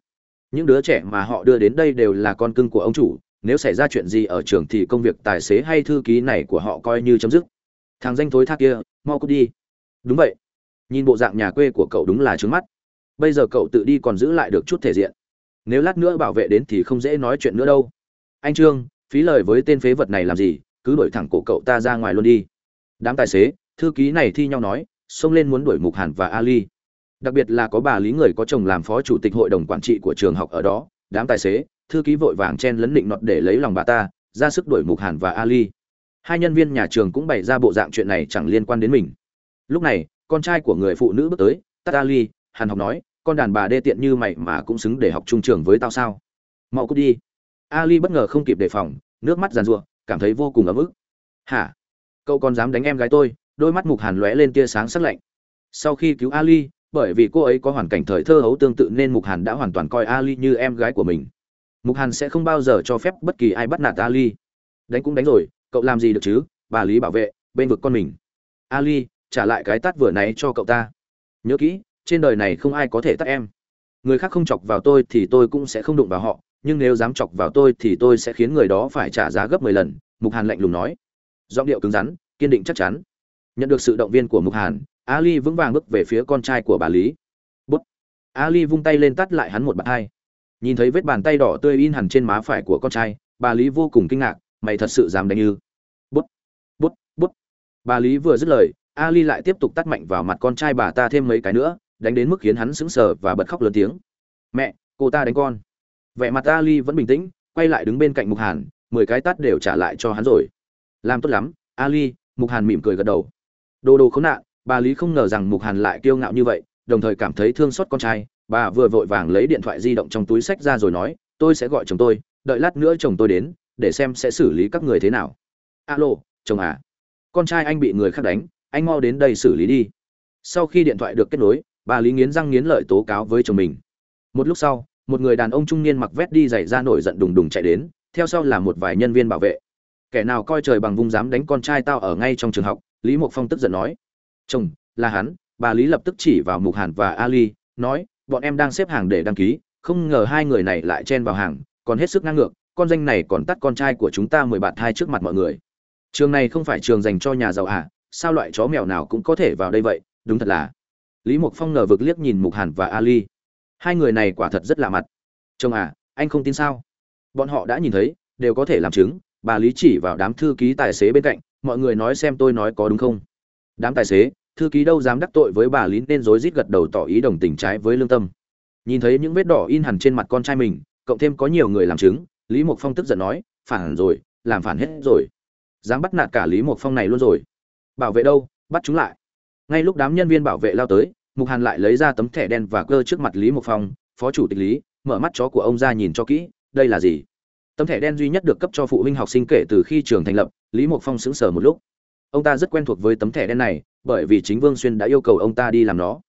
Những đứa trẻ mà họ đưa đến đây đều là con cưng của ông chủ, nếu xảy ra chuyện gì ở trường thì công việc tài xế hay thư ký này của họ coi như chấm dứt. Thằng danh thối tha kia, mau cút đi. Đúng vậy. Nhìn bộ dạng nhà quê của cậu đúng là trướng mắt bây giờ cậu tự đi còn giữ lại được chút thể diện. Nếu lát nữa bảo vệ đến thì không dễ nói chuyện nữa đâu. Anh trương, phí lời với tên phế vật này làm gì, cứ đuổi thẳng cổ cậu ta ra ngoài luôn đi. Đám tài xế, thư ký này thi nhau nói, xông lên muốn đuổi mục hàn và ali. Đặc biệt là có bà lý người có chồng làm phó chủ tịch hội đồng quản trị của trường học ở đó. Đám tài xế, thư ký vội vàng chen lấn định nọt để lấy lòng bà ta, ra sức đuổi mục hàn và ali. Hai nhân viên nhà trường cũng bày ra bộ dạng chuyện này chẳng liên quan đến mình. Lúc này, con trai của người phụ nữ bước tới, tắt ali, hàn học nói con đàn bà đê tiện như mày mà cũng xứng để học trung trường với tao sao? Mau cút đi. Ali bất ngờ không kịp đề phòng, nước mắt giàn giụa, cảm thấy vô cùng ấm ức. Hả? Cậu còn dám đánh em gái tôi? Đôi mắt mục hàn lóe lên tia sáng sắc lạnh. Sau khi cứu ali, bởi vì cô ấy có hoàn cảnh thời thơ hấu tương tự nên mục hàn đã hoàn toàn coi ali như em gái của mình. Mục hàn sẽ không bao giờ cho phép bất kỳ ai bắt nạt ali. Đánh cũng đánh rồi, cậu làm gì được chứ? Bà lý bảo vệ, bên vực con mình. Ali, trả lại cái tát vừa nãy cho cậu ta. Nhớ kỹ trên đời này không ai có thể tắt em. Người khác không chọc vào tôi thì tôi cũng sẽ không đụng vào họ, nhưng nếu dám chọc vào tôi thì tôi sẽ khiến người đó phải trả giá gấp mười lần, mục hàn lạnh lùng nói. Giọng điệu cứng rắn, kiên định chắc chắn. Nhận được sự động viên của mục hàn, ali vững vàng bước về phía con trai của bà lý. Bút. Ali vung tay lên tắt lại hắn một bàn hai nhìn thấy vết bàn tay đỏ tươi in hẳn trên má phải của con trai, bà lý vô cùng kinh ngạc, mày thật sự dám đánh như bút. Bút bút. Bà lý vừa dứt lời, ali lại tiếp tục tắt mạnh vào mặt con trai bà ta thêm mấy cái nữa đánh đến mức khiến hắn sững sờ và bật khóc lớn tiếng. Mẹ, cô ta đánh con. Vẻ mặt ali vẫn bình tĩnh, quay lại đứng bên cạnh mục hàn, mười cái tát đều trả lại cho hắn rồi. Làm tốt lắm, ali, mục hàn mỉm cười gật đầu. Đồ đồ khốn nạn, bà lý không ngờ rằng mục hàn lại kiêu ngạo như vậy, đồng thời cảm thấy thương xót con trai. Bà vừa vội vàng lấy điện thoại di động trong túi sách ra rồi nói, tôi sẽ gọi chồng tôi, đợi lát nữa chồng tôi đến, để xem sẽ xử lý các người thế nào. Alo, chồng à? Con trai anh bị người khác đánh, anh mau đến đây xử lý đi. Sau khi điện thoại được kết nối bà lý nghiến răng nghiến lợi tố cáo với chồng mình. Một lúc sau, một người đàn ông trung niên mặc vét đi giày ra nổi giận đùng đùng chạy đến, theo sau là một vài nhân viên bảo vệ. Kẻ nào coi trời bằng vung dám đánh con trai tao ở ngay trong trường học, lý mộc phong tức giận nói. Chồng, là hắn, bà lý lập tức chỉ vào mục hàn và ali, nói, bọn em đang xếp hàng để đăng ký, không ngờ hai người này lại chen vào hàng, còn hết sức ngang ngược, con danh này còn tắt con trai của chúng ta mười bạt hai trước mặt mọi người. Trường này không phải trường dành cho nhà giàu à sao loại chó mèo nào cũng có thể vào đây vậy, đúng thật là lý mộc phong ngờ vực liếc nhìn mục hàn và ali. Hai người này quả thật rất lạ mặt. Chồng à anh không tin sao? Bọn họ đã nhìn thấy, đều có thể làm chứng, bà lý chỉ vào đám thư ký tài xế bên cạnh, mọi người nói xem tôi nói có đúng không? Đám tài xế, thư ký đâu dám đắc tội với bà lý nên rối rít gật đầu tỏ ý đồng tình trái với lương tâm. Nhìn thấy những vết đỏ in hẳn trên mặt con trai mình, cộng thêm có nhiều người làm chứng, lý mộc phong tức giận nói, phản rồi, làm phản hết rồi. Dám bắt nạt cả lý mộc phong này luôn rồi. Bảo vệ đâu, bắt chúng lại ngay lúc đám nhân viên bảo vệ lao tới, mục hàn lại lấy ra tấm thẻ đen và cơ trước mặt lý mộc phong, phó chủ tịch lý, mở mắt chó của ông ra nhìn cho kỹ, đây là gì? Tấm thẻ đen duy nhất được cấp cho phụ huynh học sinh kể từ khi trường thành lập, lý mộc phong sững sờ một lúc. Ông ta rất quen thuộc với tấm thẻ đen này, bởi vì chính vương xuyên đã yêu cầu ông ta đi làm nó.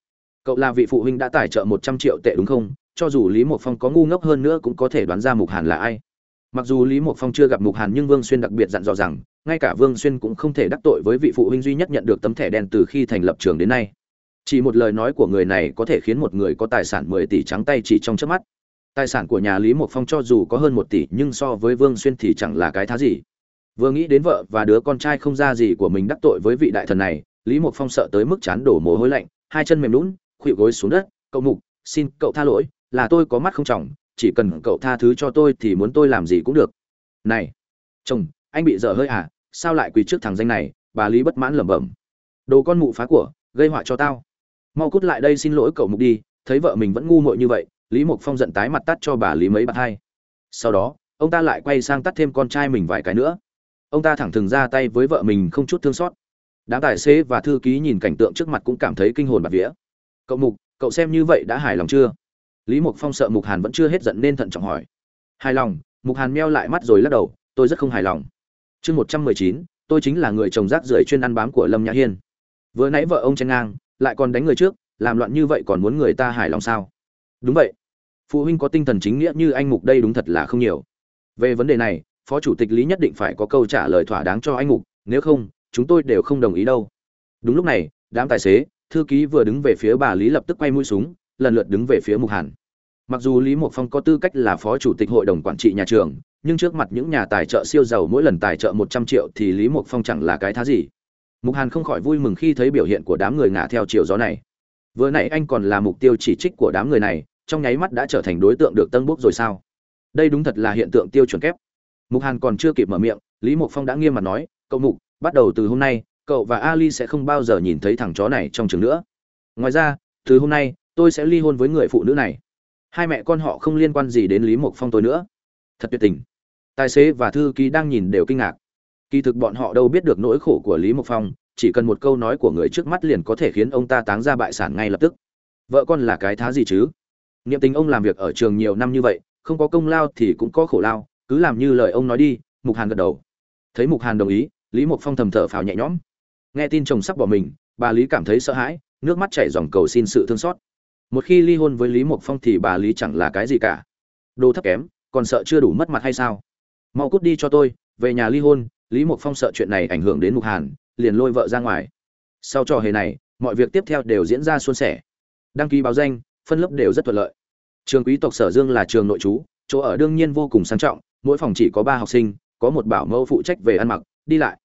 Cậu là vị phụ huynh đã tài trợ một trăm triệu tệ đúng không? Cho dù lý mộc phong có ngu ngốc hơn nữa cũng có thể đoán ra mục hàn là ai mặc dù lý mộc phong chưa gặp mục hàn nhưng vương xuyên đặc biệt dặn dò rằng, ngay cả vương xuyên cũng không thể đắc tội với vị phụ huynh duy nhất nhận được tấm thẻ đen từ khi thành lập trường đến nay. Chỉ một lời nói của người này có thể khiến một người có tài sản mười tỷ trắng tay chỉ trong chớp mắt. Tài sản của nhà lý mộc phong cho dù có hơn một tỷ nhưng so với vương xuyên thì chẳng là cái thá gì. Vừa nghĩ đến vợ và đứa con trai không ra gì của mình đắc tội với vị đại thần này, lý mộc phong sợ tới mức chán đổ mồ hôi lạnh, hai chân mềm lún, khuỵu gối xuống đất, cậu mục, xin cậu tha lỗi, là tôi có mắt không trỏng chỉ cần cậu tha thứ cho tôi thì muốn tôi làm gì cũng được. Này, chồng, anh bị dở hơi à? Sao lại quỳ trước thằng danh này? Bà lý bất mãn lẩm bẩm. Đồ con mụ phá của, gây họa cho tao. Mau cút lại đây xin lỗi cậu mục đi, thấy vợ mình vẫn ngu muội như vậy, lý Mục phong giận tái mặt tắt cho bà lý mấy bạt hai. Sau đó, ông ta lại quay sang tắt thêm con trai mình vài cái nữa. Ông ta thẳng thừng ra tay với vợ mình không chút thương xót. Đám tài xế và thư ký nhìn cảnh tượng trước mặt cũng cảm thấy kinh hồn bạt vía. Cậu mục, cậu xem như vậy đã hài lòng chưa? Lý mộc phong sợ mục hàn vẫn chưa hết giận nên thận trọng hỏi. Hài lòng, mục hàn meo lại mắt rồi lắc đầu, tôi rất không hài lòng. Chương một trăm mười chín, tôi chính là người trồng rác rưởi chuyên ăn bám của lâm nhã hiên. Vừa nãy vợ ông chen ngang, lại còn đánh người trước, làm loạn như vậy còn muốn người ta hài lòng sao? Đúng vậy. Phụ huynh có tinh thần chính nghĩa như anh mục đây đúng thật là không nhiều. Về vấn đề này, phó chủ tịch lý nhất định phải có câu trả lời thỏa đáng cho anh mục, nếu không, chúng tôi đều không đồng ý đâu. Đúng lúc này, đám tài xế, thư ký vừa đứng về phía bà lý lập tức quay mũi súng lần lượt đứng về phía mục hàn. Mặc dù lý mộc phong có tư cách là phó chủ tịch hội đồng quản trị nhà trường, nhưng trước mặt những nhà tài trợ siêu giàu mỗi lần tài trợ một trăm triệu thì lý mộc phong chẳng là cái thá gì. Mục hàn không khỏi vui mừng khi thấy biểu hiện của đám người ngả theo chiều gió này. Vừa nãy anh còn là mục tiêu chỉ trích của đám người này, trong nháy mắt đã trở thành đối tượng được tân bốc rồi sao? Đây đúng thật là hiện tượng tiêu chuẩn kép. Mục hàn còn chưa kịp mở miệng, lý mộc phong đã nghiêm mặt nói, cậu mục, bắt đầu từ hôm nay, cậu và ali sẽ không bao giờ nhìn thấy thằng chó này trong trường nữa. Ngoài ra, từ hôm nay tôi sẽ ly hôn với người phụ nữ này. Hai mẹ con họ không liên quan gì đến lý mộc phong tôi nữa. Thật tuyệt tình. Tài xế và thư ký đang nhìn đều kinh ngạc. Kỳ thực bọn họ đâu biết được nỗi khổ của lý mộc phong, chỉ cần một câu nói của người trước mắt liền có thể khiến ông ta táng ra bại sản ngay lập tức. Vợ con là cái thá gì chứ? Niệm tình ông làm việc ở trường nhiều năm như vậy, không có công lao thì cũng có khổ lao, cứ làm như lời ông nói đi, mục hàn gật đầu. Thấy mục hàn đồng ý, lý mộc phong thầm thở phào nhẹ nhõm. Nghe tin chồng sắp bỏ mình, bà lý cảm thấy sợ hãi, nước mắt chảy dòng cầu xin sự thương xót một khi ly hôn với lý mộc phong thì bà lý chẳng là cái gì cả. Đồ thấp kém, còn sợ chưa đủ mất mặt hay sao? Mau cút đi cho tôi, về nhà ly hôn, lý mộc phong sợ chuyện này ảnh hưởng đến mục hàn, liền lôi vợ ra ngoài. Sau trò hề này, mọi việc tiếp theo đều diễn ra suôn sẻ. Đăng ký báo danh, phân lớp đều rất thuận lợi. Trường quý tộc sở dương là trường nội trú chỗ ở đương nhiên vô cùng sang trọng, mỗi phòng chỉ có ba học sinh, có một bảo mẫu phụ trách về ăn mặc, đi lại.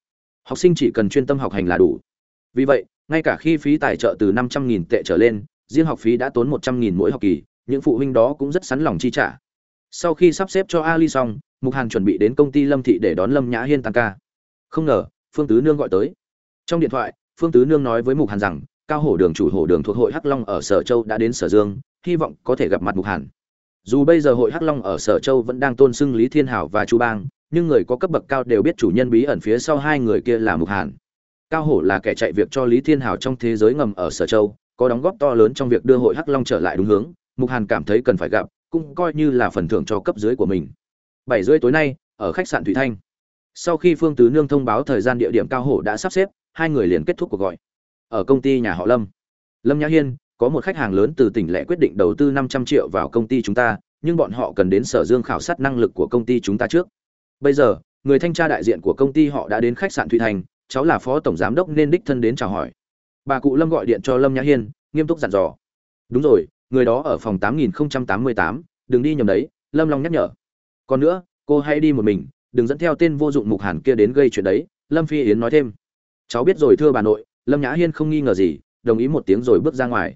Học sinh chỉ cần chuyên tâm học hành là đủ. Vì vậy, ngay cả khi phí tài trợ từ năm trăm nghìn tệ trở lên riêng học phí đã tốn một trăm nghìn mỗi học kỳ, những phụ huynh đó cũng rất sẵn lòng chi trả. Sau khi sắp xếp cho ali xong, mục hàn chuẩn bị đến công ty lâm thị để đón lâm nhã hiên tăng ca. Không ngờ, phương tứ nương gọi tới. Trong điện thoại, phương tứ nương nói với mục hàn rằng, cao hổ đường chủ hổ đường thuộc hội hắc long ở sở châu đã đến sở dương, hy vọng có thể gặp mặt mục hàn. Dù bây giờ hội hắc long ở sở châu vẫn đang tôn xưng lý thiên hảo và chu bang, nhưng người có cấp bậc cao đều biết chủ nhân bí ẩn phía sau hai người kia là mục hàn. Cao hổ là kẻ chạy việc cho lý thiên Hảo trong thế giới ngầm ở sở châu có đóng góp to lớn trong việc đưa hội hắc long trở lại đúng hướng, mục hàn cảm thấy cần phải gặp, cũng coi như là phần thưởng cho cấp dưới của mình. Bảy rưỡi tối nay, ở khách sạn thủy thanh. Sau khi phương tứ nương thông báo thời gian địa điểm cao hổ đã sắp xếp, hai người liền kết thúc cuộc gọi. Ở công ty nhà họ lâm. Lâm nhã hiên, có một khách hàng lớn từ tỉnh lệ quyết định đầu tư năm trăm triệu vào công ty chúng ta, nhưng bọn họ cần đến sở dương khảo sát năng lực của công ty chúng ta trước. Bây giờ, người thanh tra đại diện của công ty họ đã đến khách sạn thủy thành cháu là phó tổng giám đốc nên đích thân đến chào hỏi bà cụ lâm gọi điện cho lâm nhã hiên, nghiêm túc dặn dò. Đúng rồi, người đó ở phòng tám nghìn tám mươi tám, đừng đi nhầm đấy, lâm long nhắc nhở. Còn nữa, cô hãy đi một mình, đừng dẫn theo tên vô dụng mục hàn kia đến gây chuyện đấy, lâm phi yến nói thêm. Cháu biết rồi thưa bà nội, lâm nhã hiên không nghi ngờ gì, đồng ý một tiếng rồi bước ra ngoài.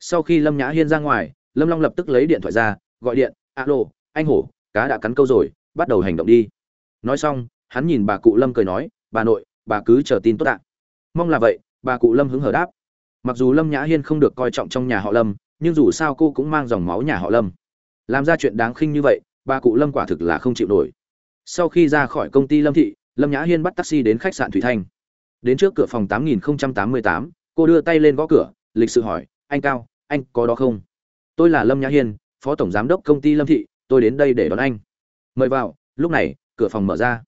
Sau khi lâm nhã hiên ra ngoài, lâm long lập tức lấy điện thoại ra, gọi điện, alo, anh hổ, cá đã cắn câu rồi, bắt đầu hành động đi. Nói xong, hắn nhìn bà cụ lâm cười nói, bà nội, bà cứ chờ tin tốt ạ. Mong là vậy bà cụ lâm hứng hở đáp. Mặc dù lâm nhã hiên không được coi trọng trong nhà họ lâm, nhưng dù sao cô cũng mang dòng máu nhà họ lâm. Làm ra chuyện đáng khinh như vậy, bà cụ lâm quả thực là không chịu nổi. Sau khi ra khỏi công ty lâm thị, lâm nhã hiên bắt taxi đến khách sạn thủy thanh. Đến trước cửa phòng tám nghìn tám mươi tám, cô đưa tay lên gõ cửa, lịch sự hỏi, anh cao, anh có đó không? Tôi là lâm nhã hiên, phó tổng giám đốc công ty lâm thị, tôi đến đây để đón anh. Mời vào. Lúc này, cửa phòng mở ra.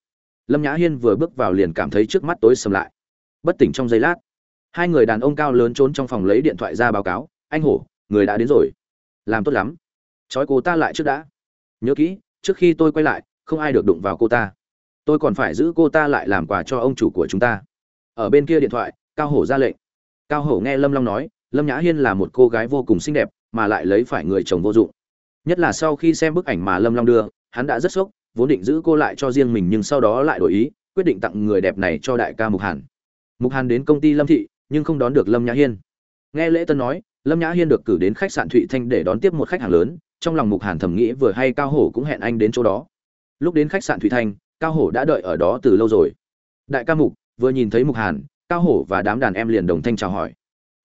Lâm nhã hiên vừa bước vào liền cảm thấy trước mắt tối sầm lại. Bất tỉnh trong giây lát hai người đàn ông cao lớn trốn trong phòng lấy điện thoại ra báo cáo, anh hổ, người đã đến rồi. Làm tốt lắm. Trói cô ta lại trước đã. Nhớ kỹ, trước khi tôi quay lại, không ai được đụng vào cô ta. Tôi còn phải giữ cô ta lại làm quà cho ông chủ của chúng ta. Ở bên kia điện thoại, cao hổ ra lệnh. Cao hổ nghe lâm long nói, lâm nhã hiên là một cô gái vô cùng xinh đẹp, mà lại lấy phải người chồng vô dụng. Nhất là sau khi xem bức ảnh mà lâm long đưa, hắn đã rất sốc, vốn định giữ cô lại cho riêng mình nhưng sau đó lại đổi ý, quyết định tặng người đẹp này cho đại ca mục hàn. Mục hàn đến công ty lâm thị nhưng không đón được lâm nhã hiên. Nghe lễ tân nói, lâm nhã hiên được cử đến khách sạn thụy thanh để đón tiếp một khách hàng lớn, trong lòng mục hàn thầm nghĩ vừa hay cao hổ cũng hẹn anh đến chỗ đó. Lúc đến khách sạn thụy thanh, cao hổ đã đợi ở đó từ lâu rồi. Đại ca mục, vừa nhìn thấy mục hàn, cao hổ và đám đàn em liền đồng thanh chào hỏi.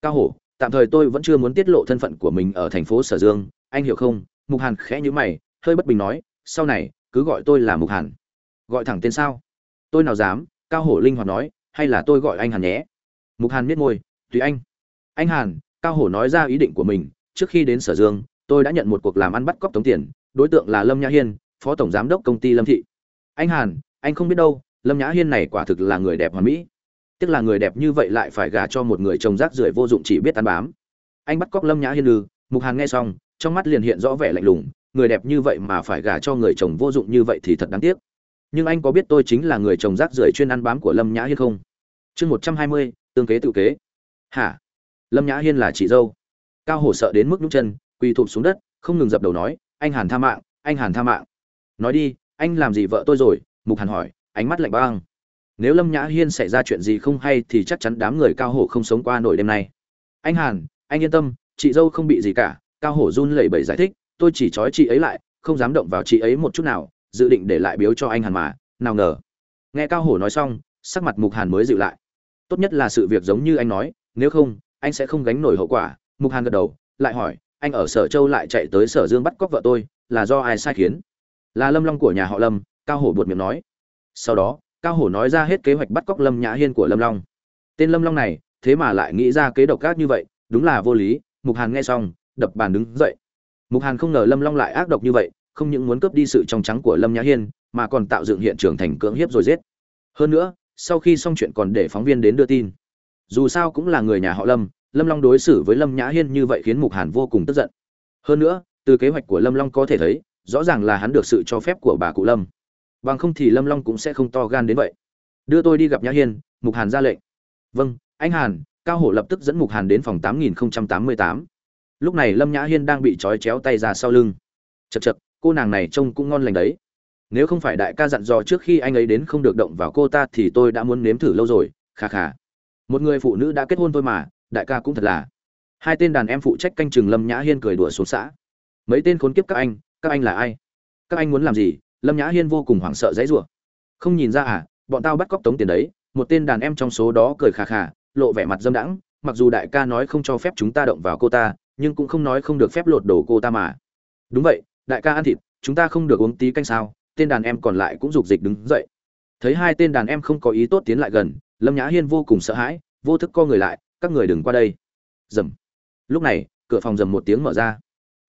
Cao hổ, tạm thời tôi vẫn chưa muốn tiết lộ thân phận của mình ở thành phố sở dương, anh hiểu không? Mục hàn khẽ nhữ mày, hơi bất bình nói, sau này, cứ gọi tôi là mục hàn. Gọi thẳng tên sao? Tôi nào dám, cao hổ linh hoạt nói, hay là tôi gọi anh hàn nhé? Mục hàn miết môi, tùy anh. Anh hàn, cao hổ nói ra ý định của mình, trước khi đến sở dương, tôi đã nhận một cuộc làm ăn bắt cóc tống tiền, đối tượng là lâm nhã hiên, phó tổng giám đốc công ty lâm thị. Anh hàn, anh không biết đâu, lâm nhã hiên này quả thực là người đẹp hoàn mỹ. Tức là người đẹp như vậy lại phải gả cho một người chồng rác rưởi vô dụng chỉ biết ăn bám. Anh bắt cóc lâm nhã hiên ư? Mục hàn nghe xong, trong mắt liền hiện rõ vẻ lạnh lùng, người đẹp như vậy mà phải gả cho người chồng vô dụng như vậy thì thật đáng tiếc. Nhưng anh có biết tôi chính là người chồng rác rưởi chuyên ăn bám của lâm nhã hiên không? Chương một trăm hai mươi, tương kế tự kế. Hả? Lâm nhã hiên là chị dâu. Cao hổ sợ đến mức nhúc chân, quỳ thụp xuống đất, không ngừng dập đầu nói, anh hàn tha mạng, anh hàn tha mạng. Nói đi, anh làm gì vợ tôi rồi? Mục hàn hỏi, ánh mắt lạnh băng. Nếu lâm nhã hiên xảy ra chuyện gì không hay thì chắc chắn đám người cao hổ không sống qua nổi đêm nay. Anh hàn, anh yên tâm, chị dâu không bị gì cả. Cao hổ run lẩy bẩy giải thích, tôi chỉ trói chị ấy lại, không dám động vào chị ấy một chút nào, dự định để lại biếu cho anh hàn mà, nào ngờ. Nghe cao hổ nói xong, sắc mặt mục hàn mới dịu lại tốt nhất là sự việc giống như anh nói, nếu không, anh sẽ không gánh nổi hậu quả. Mục hàn gật đầu, lại hỏi, anh ở sở châu lại chạy tới sở dương bắt cóc vợ tôi, là do ai sai khiến? Là lâm long của nhà họ lâm, cao hổ buột miệng nói. Sau đó, cao hổ nói ra hết kế hoạch bắt cóc lâm nhã hiên của lâm long. Tên lâm long này, thế mà lại nghĩ ra kế độc ác như vậy, đúng là vô lý. Mục hàn nghe xong, đập bàn đứng dậy. Mục hàn không ngờ lâm long lại ác độc như vậy, không những muốn cướp đi sự trong trắng của lâm nhã hiên, mà còn tạo dựng hiện trường thành cưỡng hiếp rồi giết. Hơn nữa sau khi xong chuyện còn để phóng viên đến đưa tin. Dù sao cũng là người nhà họ lâm lâm long đối xử với lâm nhã hiên như vậy khiến mục hàn vô cùng tức giận. Hơn nữa, từ kế hoạch của lâm long có thể thấy, rõ ràng là hắn được sự cho phép của bà cụ lâm. Bằng không thì lâm long cũng sẽ không to gan đến vậy. Đưa tôi đi gặp nhã hiên, mục hàn ra lệnh. Vâng anh hàn, cao hổ lập tức dẫn mục hàn đến phòng tám nghìn tám mươi tám. Lúc này lâm nhã hiên đang bị trói chéo tay ra sau lưng. Chật chật cô nàng này trông cũng ngon lành đấy nếu không phải đại ca dặn dò trước khi anh ấy đến không được động vào cô ta thì tôi đã muốn nếm thử lâu rồi khà khà một người phụ nữ đã kết hôn thôi mà, đại ca cũng thật là. Hai tên đàn em phụ trách canh chừng lâm nhã hiên cười đùa xuống xã. Mấy tên khốn kiếp các anh các anh là ai? Các anh muốn làm gì? Lâm nhã hiên vô cùng hoảng sợ dãy rủa. Không nhìn ra à bọn tao bắt cóc tống tiền đấy, một tên đàn em trong số đó cười khà khà lộ vẻ mặt dâm đãng, mặc dù đại ca nói không cho phép chúng ta động vào cô ta, nhưng cũng không nói không được phép lột đồ cô ta mà. Đúng vậy, đại ca ăn thịt, chúng ta không được uống tí canh sao? Tên đàn em còn lại cũng rục dịch đứng dậy. Thấy hai tên đàn em không có ý tốt tiến lại gần, lâm nhã hiên vô cùng sợ hãi, vô thức co người lại, các người đừng qua đây. Dầm. Lúc này, cửa phòng dầm một tiếng mở ra.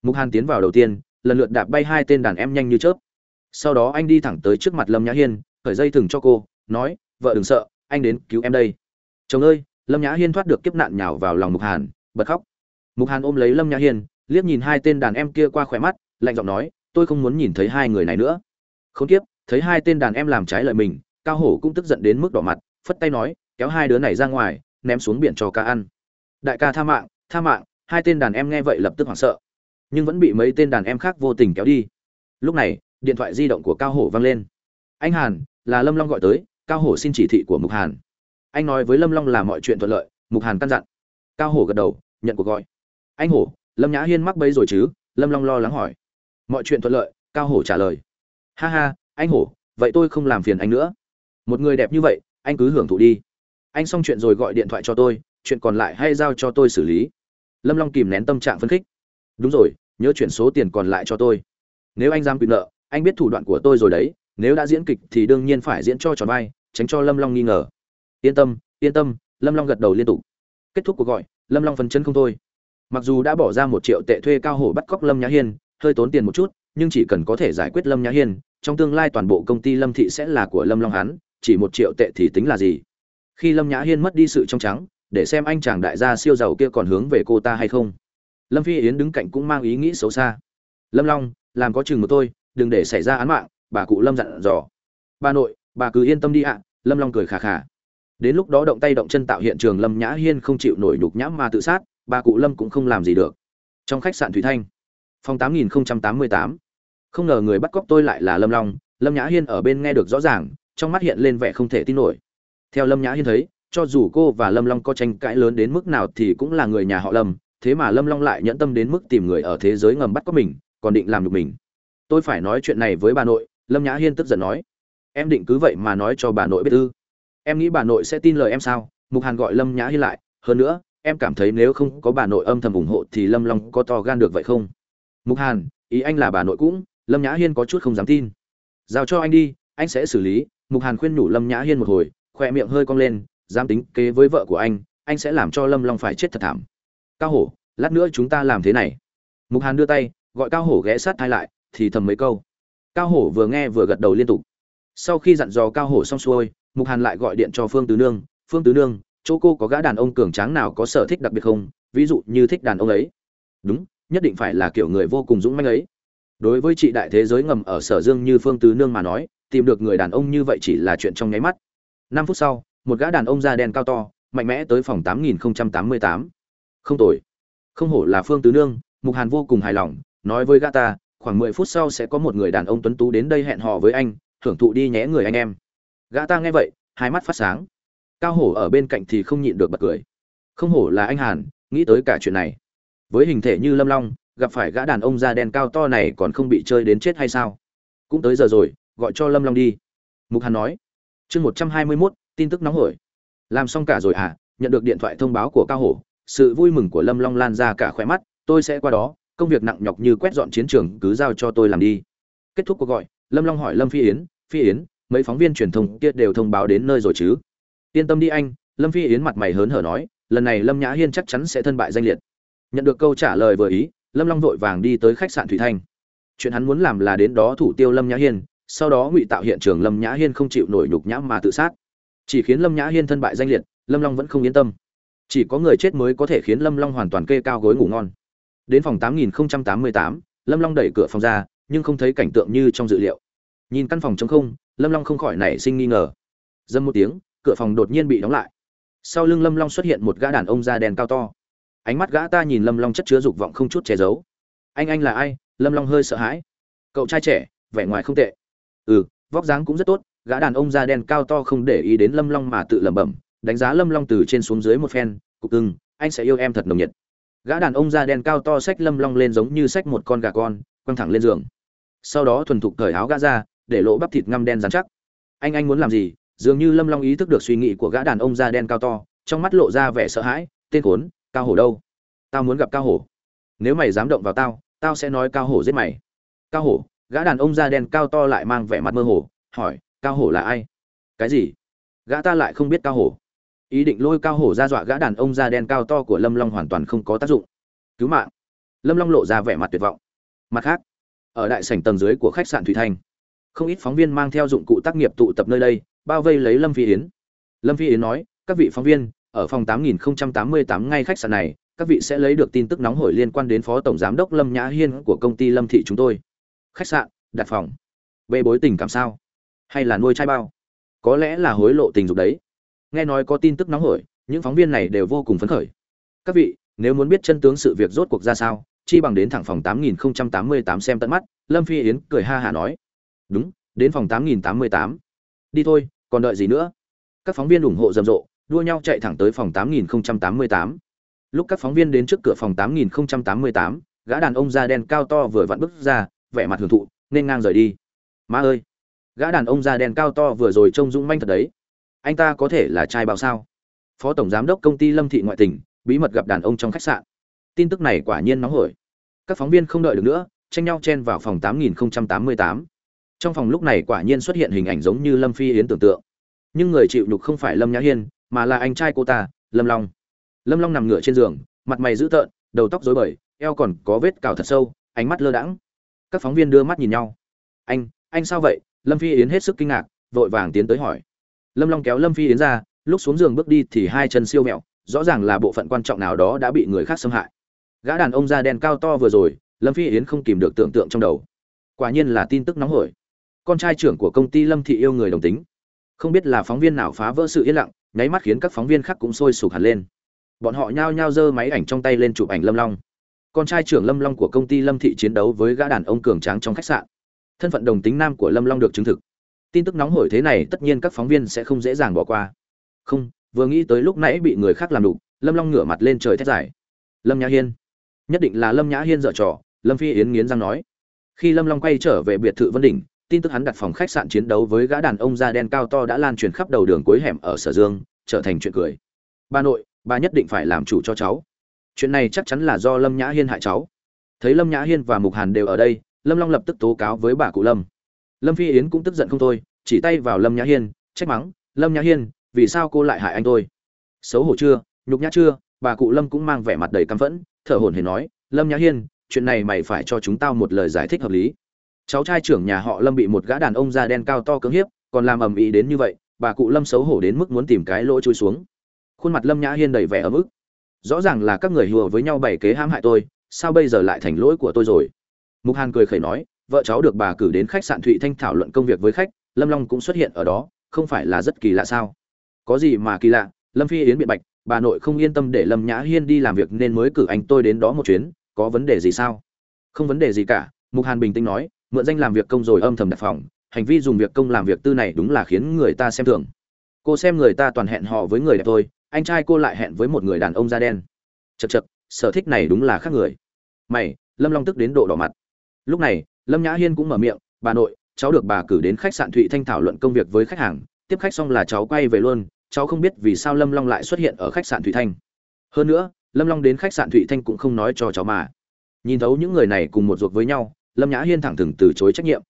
Mục hàn tiến vào đầu tiên, lần lượt đạp bay hai tên đàn em nhanh như chớp. Sau đó anh đi thẳng tới trước mặt lâm nhã hiên khởi dây thừng cho cô, nói, vợ đừng sợ, anh đến cứu em đây. Chồng ơi! Lâm nhã hiên thoát được kiếp nạn nhào vào lòng mục hàn, bật khóc. Mục hàn ôm lấy lâm nhã hiên, liếc nhìn hai tên đàn em kia qua khỏe mắt, lạnh giọng nói, tôi không muốn nhìn thấy hai người này nữa không tiếp, thấy hai tên đàn em làm trái lời mình, cao hổ cũng tức giận đến mức đỏ mặt, phất tay nói, kéo hai đứa này ra ngoài, ném xuống biển cho ca ăn. Đại ca tha mạng tha mạng, hai tên đàn em nghe vậy lập tức hoảng sợ. Nhưng vẫn bị mấy tên đàn em khác vô tình kéo đi. Lúc này, điện thoại di động của cao hổ vang lên. Anh hàn, là lâm long gọi tới, cao hổ xin chỉ thị của mục hàn. Anh nói với lâm long là mọi chuyện thuận lợi, mục hàn căn dặn. Cao hổ gật đầu, nhận cuộc gọi. Anh hổ, lâm nhã hiên mắc bẫy rồi chứ? Lâm long lo lắng hỏi. Mọi chuyện thuận lợi, cao hổ trả lời ha ha, anh hổ, vậy tôi không làm phiền anh nữa. Một người đẹp như vậy, anh cứ hưởng thụ đi. Anh xong chuyện rồi gọi điện thoại cho tôi, chuyện còn lại hay giao cho tôi xử lý. Lâm long kìm nén tâm trạng phấn khích. Đúng rồi, nhớ chuyển số tiền còn lại cho tôi. Nếu anh dám quyền nợ, anh biết thủ đoạn của tôi rồi đấy, nếu đã diễn kịch thì đương nhiên phải diễn cho tròn vai, tránh cho lâm long nghi ngờ. Yên tâm yên tâm, lâm long gật đầu liên tục. Kết thúc cuộc gọi, lâm long phấn chân không thôi. Mặc dù đã bỏ ra một triệu tệ thuê cao hổ bắt cóc lâm nhã hiên, hơi tốn tiền một chút, nhưng chỉ cần có thể giải quyết lâm nhã hiên trong tương lai toàn bộ công ty lâm thị sẽ là của lâm long hắn chỉ một triệu tệ thì tính là gì? Khi lâm nhã hiên mất đi sự trong trắng, để xem anh chàng đại gia siêu giàu kia còn hướng về cô ta hay không. Lâm phi yến đứng cạnh cũng mang ý nghĩ xấu xa. Lâm long, làm có chừng một tôi, đừng để xảy ra án mạng, bà cụ lâm dặn dò. Bà nội, bà cứ yên tâm đi ạ, lâm long cười khà khà. Đến lúc đó động tay động chân tạo hiện trường, lâm nhã hiên không chịu nổi nhục nhãm mà tự sát, bà cụ lâm cũng không làm gì được. Trong khách sạn thủy thanh, phòng tám nghìn tám mươi tám không ngờ người bắt cóc tôi lại là lâm long. Lâm nhã hiên ở bên nghe được rõ ràng, trong mắt hiện lên vẻ không thể tin nổi. Theo lâm nhã hiên thấy, cho dù cô và lâm long có tranh cãi lớn đến mức nào thì cũng là người nhà họ lâm, thế mà lâm long lại nhẫn tâm đến mức tìm người ở thế giới ngầm bắt cóc mình, còn định làm được mình. Tôi phải nói chuyện này với bà nội, lâm nhã hiên tức giận nói. Em định cứ vậy mà nói cho bà nội biết ư? Em nghĩ bà nội sẽ tin lời em sao? Mục hàn gọi lâm nhã hiên lại. Hơn nữa, em cảm thấy nếu không có bà nội âm thầm ủng hộ thì lâm long có to gan được vậy không? Mục hàn, ý anh là bà nội cũng lâm nhã hiên có chút không dám tin. Giao cho anh đi, anh sẽ xử lý. Mục hàn khuyên nhủ lâm nhã hiên một hồi, khoe miệng hơi cong lên, dám tính kế với vợ của anh anh sẽ làm cho lâm long phải chết thật thảm. Cao hổ, lát nữa chúng ta làm thế này. Mục hàn đưa tay, gọi cao hổ ghé sát thai lại, thì thầm mấy câu. Cao hổ vừa nghe vừa gật đầu liên tục. Sau khi dặn dò cao hổ xong xuôi, mục hàn lại gọi điện cho phương tứ nương, phương tứ nương, chỗ cô có gã đàn ông cường tráng nào có sở thích đặc biệt không? Ví dụ như thích đàn ông ấy. Đúng, nhất định phải là kiểu người vô cùng dũng manh ấy đối với chị đại thế giới ngầm ở sở dương như phương tứ nương mà nói, tìm được người đàn ông như vậy chỉ là chuyện trong nháy mắt. Năm phút sau, một gã đàn ông da đen cao to, mạnh mẽ tới phòng tám nghìn tám mươi tám. Không tồi. Không hổ là phương tứ nương, mục hàn vô cùng hài lòng, nói với gã ta, khoảng mười phút sau sẽ có một người đàn ông tuấn tú đến đây hẹn hò với anh, thưởng thụ đi nhé người anh em. Gã ta nghe vậy, hai mắt phát sáng. Cao hổ ở bên cạnh thì không nhịn được bật cười. Không hổ là anh hàn, nghĩ tới cả chuyện này. Với hình thể như lâm long gặp phải gã đàn ông da đen cao to này còn không bị chơi đến chết hay sao? Cũng tới giờ rồi, gọi cho lâm long đi. Mục hàn nói. Chương một trăm hai mươi mốt, tin tức nóng hổi. Làm xong cả rồi à nhận được điện thoại thông báo của cao hổ, sự vui mừng của lâm long lan ra cả khỏe mắt, tôi sẽ qua đó, công việc nặng nhọc như quét dọn chiến trường cứ giao cho tôi làm đi. Kết thúc cuộc gọi, lâm long hỏi lâm phi yến phi yến, mấy phóng viên truyền thông kia đều thông báo đến nơi rồi chứ? Yên tâm đi anh. Lâm phi yến mặt mày hớn hở nói, lần này lâm nhã hiên chắc chắn sẽ thân bại danh liệt. Nhận được câu trả lời vừa ý lâm long vội vàng đi tới khách sạn thủy thanh. Chuyện hắn muốn làm là đến đó thủ tiêu lâm nhã hiên, sau đó ngụy tạo hiện trường lâm nhã hiên không chịu nổi nhục nhã mà tự sát. Chỉ khiến lâm nhã hiên thân bại danh liệt, lâm long vẫn không yên tâm. Chỉ có người chết mới có thể khiến lâm long hoàn toàn kê cao gối ngủ ngon. Đến phòng tám nghìn tám mươi tám, lâm long đẩy cửa phòng ra, nhưng không thấy cảnh tượng như trong dự liệu. Nhìn căn phòng trống không, lâm long không khỏi nảy sinh nghi ngờ. Dâm một tiếng, cửa phòng đột nhiên bị đóng lại. Sau lưng lâm long xuất hiện một gã đàn ông da đen cao to ánh mắt gã ta nhìn lâm long chất chứa dục vọng không chút che giấu. Anh anh là ai? Lâm long hơi sợ hãi. Cậu trai trẻ, vẻ ngoài không tệ. Ừ vóc dáng cũng rất tốt, gã đàn ông da đen cao to không để ý đến lâm long mà tự lẩm bẩm, đánh giá lâm long từ trên xuống dưới một phen, cục cưng, anh sẽ yêu em thật nồng nhiệt. Gã đàn ông da đen cao to xách lâm long lên giống như xách một con gà con, quăng thẳng lên giường. Sau đó thuần thục cởi áo gã ra, để lỗ bắp thịt ngăm đen dán chắc. Anh anh muốn làm gì? Dường như lâm long ý thức được suy nghĩ của gã đàn ông da đen cao to, trong mắt lộ ra vẻ sợ hãi, tên khốn cao hổ đâu? Tao muốn gặp cao hổ. Nếu mày dám động vào tao tao sẽ nói cao hổ giết mày. Cao hổ, gã đàn ông da đen cao to lại mang vẻ mặt mơ hồ, hỏi, cao hổ là ai? Cái gì? Gã ta lại không biết cao hổ. Ý định lôi cao hổ ra dọa gã đàn ông da đen cao to của lâm long hoàn toàn không có tác dụng. Cứu mạng. Lâm long lộ ra vẻ mặt tuyệt vọng. Mặt khác, ở đại sảnh tầng dưới của khách sạn thủy thanh không ít phóng viên mang theo dụng cụ tác nghiệp tụ tập nơi đây, bao vây lấy lâm phi yến. Lâm phi yến nói, các vị phóng viên ở phòng 8088 ngay khách sạn này, các vị sẽ lấy được tin tức nóng hổi liên quan đến phó tổng giám đốc lâm nhã hiên của công ty lâm thị chúng tôi. Khách sạn, đặt phòng. Bê bối tình cảm sao? Hay là nuôi trai bao? Có lẽ là hối lộ tình dục đấy. Nghe nói có tin tức nóng hổi, những phóng viên này đều vô cùng phấn khởi. Các vị, nếu muốn biết chân tướng sự việc rốt cuộc ra sao, chi bằng đến thẳng phòng 8088 xem tận mắt, lâm phi yến cười ha hả nói. Đúng, đến phòng 8088. đi thôi, còn đợi gì nữa? Các phóng viên ủng hộ rầm rộ đua nhau chạy thẳng tới phòng 8088. lúc các phóng viên đến trước cửa phòng 8088, gã đàn ông da đen cao to vừa vặn bước ra vẻ mặt hưởng thụ nên ngang rời đi. Má ơi! Gã đàn ông da đen cao to vừa rồi trông dũng manh thật đấy. Anh ta có thể là trai bao sao? Phó tổng giám đốc công ty lâm thị ngoại tỉnh bí mật gặp đàn ông trong khách sạn. Tin tức này quả nhiên nóng hổi. Các phóng viên không đợi được nữa tranh nhau chen vào phòng 8088. trong phòng lúc này quả nhiên xuất hiện hình ảnh giống như lâm phi yến tưởng tượng. Nhưng người chịu nhục không phải lâm nhã hiên mà là anh trai cô ta, lâm long. Lâm long nằm ngửa trên giường, mặt mày dữ tợn, đầu tóc rối bời, eo còn có vết cào thật sâu, ánh mắt lơ đãng. Các phóng viên đưa mắt nhìn nhau. Anh anh sao vậy? Lâm phi yến hết sức kinh ngạc, vội vàng tiến tới hỏi. Lâm long kéo lâm phi yến ra, lúc xuống giường bước đi thì hai chân siêu mẹo, rõ ràng là bộ phận quan trọng nào đó đã bị người khác xâm hại. Gã đàn ông da đen cao to vừa rồi, lâm phi yến không kìm được tưởng tượng trong đầu. Quả nhiên là tin tức nóng hổi. Con trai trưởng của công ty lâm thị yêu người đồng tính. Không biết là phóng viên nào phá vỡ sự yên lặng nháy mắt khiến các phóng viên khác cũng sôi sục hẳn lên. Bọn họ nhao nhao giơ máy ảnh trong tay lên chụp ảnh lâm long. Con trai trưởng lâm long của công ty lâm thị chiến đấu với gã đàn ông cường tráng trong khách sạn. Thân phận đồng tính nam của lâm long được chứng thực. Tin tức nóng hổi thế này tất nhiên các phóng viên sẽ không dễ dàng bỏ qua. Không, vừa nghĩ tới lúc nãy bị người khác làm đục, lâm long ngửa mặt lên trời thét dài. Lâm nhã hiên. Nhất định là lâm nhã hiên dở trò, lâm phi yến nghiến răng nói. Khi lâm long quay trở về biệt thự vân đỉnh tin tức hắn đặt phòng khách sạn chiến đấu với gã đàn ông da đen cao to đã lan truyền khắp đầu đường cuối hẻm ở sở dương, trở thành chuyện cười. Bà nội, bà nhất định phải làm chủ cho cháu. Chuyện này chắc chắn là do lâm nhã hiên hại cháu. Thấy lâm nhã hiên và mục hàn đều ở đây, lâm long lập tức tố cáo với bà cụ lâm. Lâm phi yến cũng tức giận không thôi, chỉ tay vào lâm nhã hiên, trách mắng, lâm nhã hiên, vì sao cô lại hại anh tôi? Xấu hổ chưa? Nhục nhã chưa? Bà cụ lâm cũng mang vẻ mặt đầy căm phẫn, thở hổn hển nói, lâm nhã hiên, chuyện này mày phải cho chúng tao một lời giải thích hợp lý cháu trai trưởng nhà họ lâm bị một gã đàn ông da đen cao to cưỡng hiếp, còn làm ầm ĩ đến như vậy, bà cụ lâm xấu hổ đến mức muốn tìm cái lỗ chui xuống. Khuôn mặt lâm nhã hiên đầy vẻ ấm ức. Rõ ràng là các người hùa với nhau bày kế hãm hại tôi, sao bây giờ lại thành lỗi của tôi rồi? Mục hàn cười khẩy nói, vợ cháu được bà cử đến khách sạn thụy thanh thảo luận công việc với khách, lâm long cũng xuất hiện ở đó, không phải là rất kỳ lạ sao? Có gì mà kỳ lạ, lâm phi yến biện bạch, bà nội không yên tâm để lâm nhã hiên đi làm việc nên mới cử anh tôi đến đó một chuyến, có vấn đề gì sao? Không vấn đề gì cả, mục hàn bình tĩnh nói mượn danh làm việc công rồi âm thầm đặt phòng, hành vi dùng việc công làm việc tư này đúng là khiến người ta xem thường. Cô xem người ta toàn hẹn họ với người đẹp thôi, anh trai cô lại hẹn với một người đàn ông da đen. Chật chật sở thích này đúng là khác người. Mày, lâm long tức đến độ đỏ mặt. Lúc này, lâm nhã hiên cũng mở miệng, bà nội, cháu được bà cử đến khách sạn thụy thanh thảo luận công việc với khách hàng, tiếp khách xong là cháu quay về luôn, cháu không biết vì sao lâm long lại xuất hiện ở khách sạn thụy thanh. Hơn nữa, lâm long đến khách sạn thụy thanh cũng không nói cho cháu mà. Nhìn thấu những người này cùng một ruột với nhau lâm nhã hiên thẳng thừng từ chối trách nhiệm.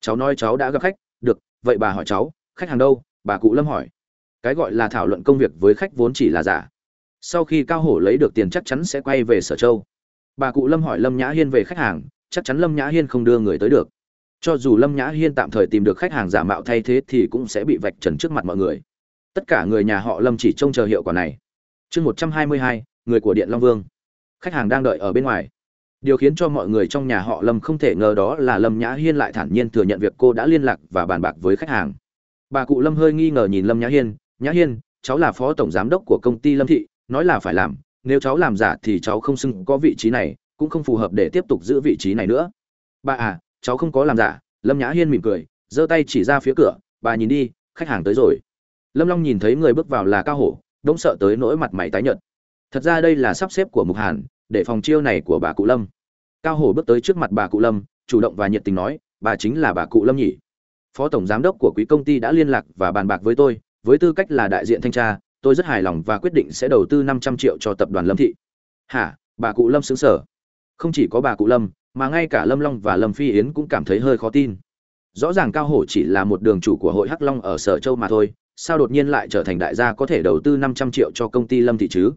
Cháu nói cháu đã gặp khách. Được, vậy bà hỏi cháu, khách hàng đâu? Bà cụ lâm hỏi. Cái gọi là thảo luận công việc với khách vốn chỉ là giả. Sau khi cao hổ lấy được tiền chắc chắn sẽ quay về sở châu. Bà cụ lâm hỏi lâm nhã hiên về khách hàng, chắc chắn lâm nhã hiên không đưa người tới được. Cho dù lâm nhã hiên tạm thời tìm được khách hàng giả mạo thay thế thì cũng sẽ bị vạch trần trước mặt mọi người. Tất cả người nhà họ lâm chỉ trông chờ hiệu quả này. Chương một trăm hai mươi hai, người của điện long vương. Khách hàng đang đợi ở bên ngoài điều khiến cho mọi người trong nhà họ lâm không thể ngờ đó là lâm nhã hiên lại thản nhiên thừa nhận việc cô đã liên lạc và bàn bạc với khách hàng. Bà cụ lâm hơi nghi ngờ nhìn lâm nhã hiên. Nhã hiên, cháu là phó tổng giám đốc của công ty lâm thị, nói là phải làm. Nếu cháu làm giả thì cháu không xưng có vị trí này, cũng không phù hợp để tiếp tục giữ vị trí này nữa. Bà à cháu không có làm giả. Lâm nhã hiên mỉm cười, giơ tay chỉ ra phía cửa. Bà nhìn đi, khách hàng tới rồi. Lâm long nhìn thấy người bước vào là cao hổ đống sợ tới nỗi mặt mày tái nhợt. Thật ra đây là sắp xếp của mục hàn để phòng chiêu này của bà cụ lâm. Cao hổ bước tới trước mặt bà cụ lâm, chủ động và nhiệt tình nói, bà chính là bà cụ lâm nhỉ? Phó tổng giám đốc của quý công ty đã liên lạc và bàn bạc với tôi, với tư cách là đại diện thanh tra, tôi rất hài lòng và quyết định sẽ đầu tư năm trăm triệu cho tập đoàn lâm thị. Hả? Bà cụ lâm xứng sở không chỉ có bà cụ lâm, mà ngay cả lâm long và lâm phi yến cũng cảm thấy hơi khó tin. Rõ ràng cao hổ chỉ là một đường chủ của hội hắc long ở sở châu mà thôi, sao đột nhiên lại trở thành đại gia có thể đầu tư năm trăm triệu cho công ty lâm thị chứ?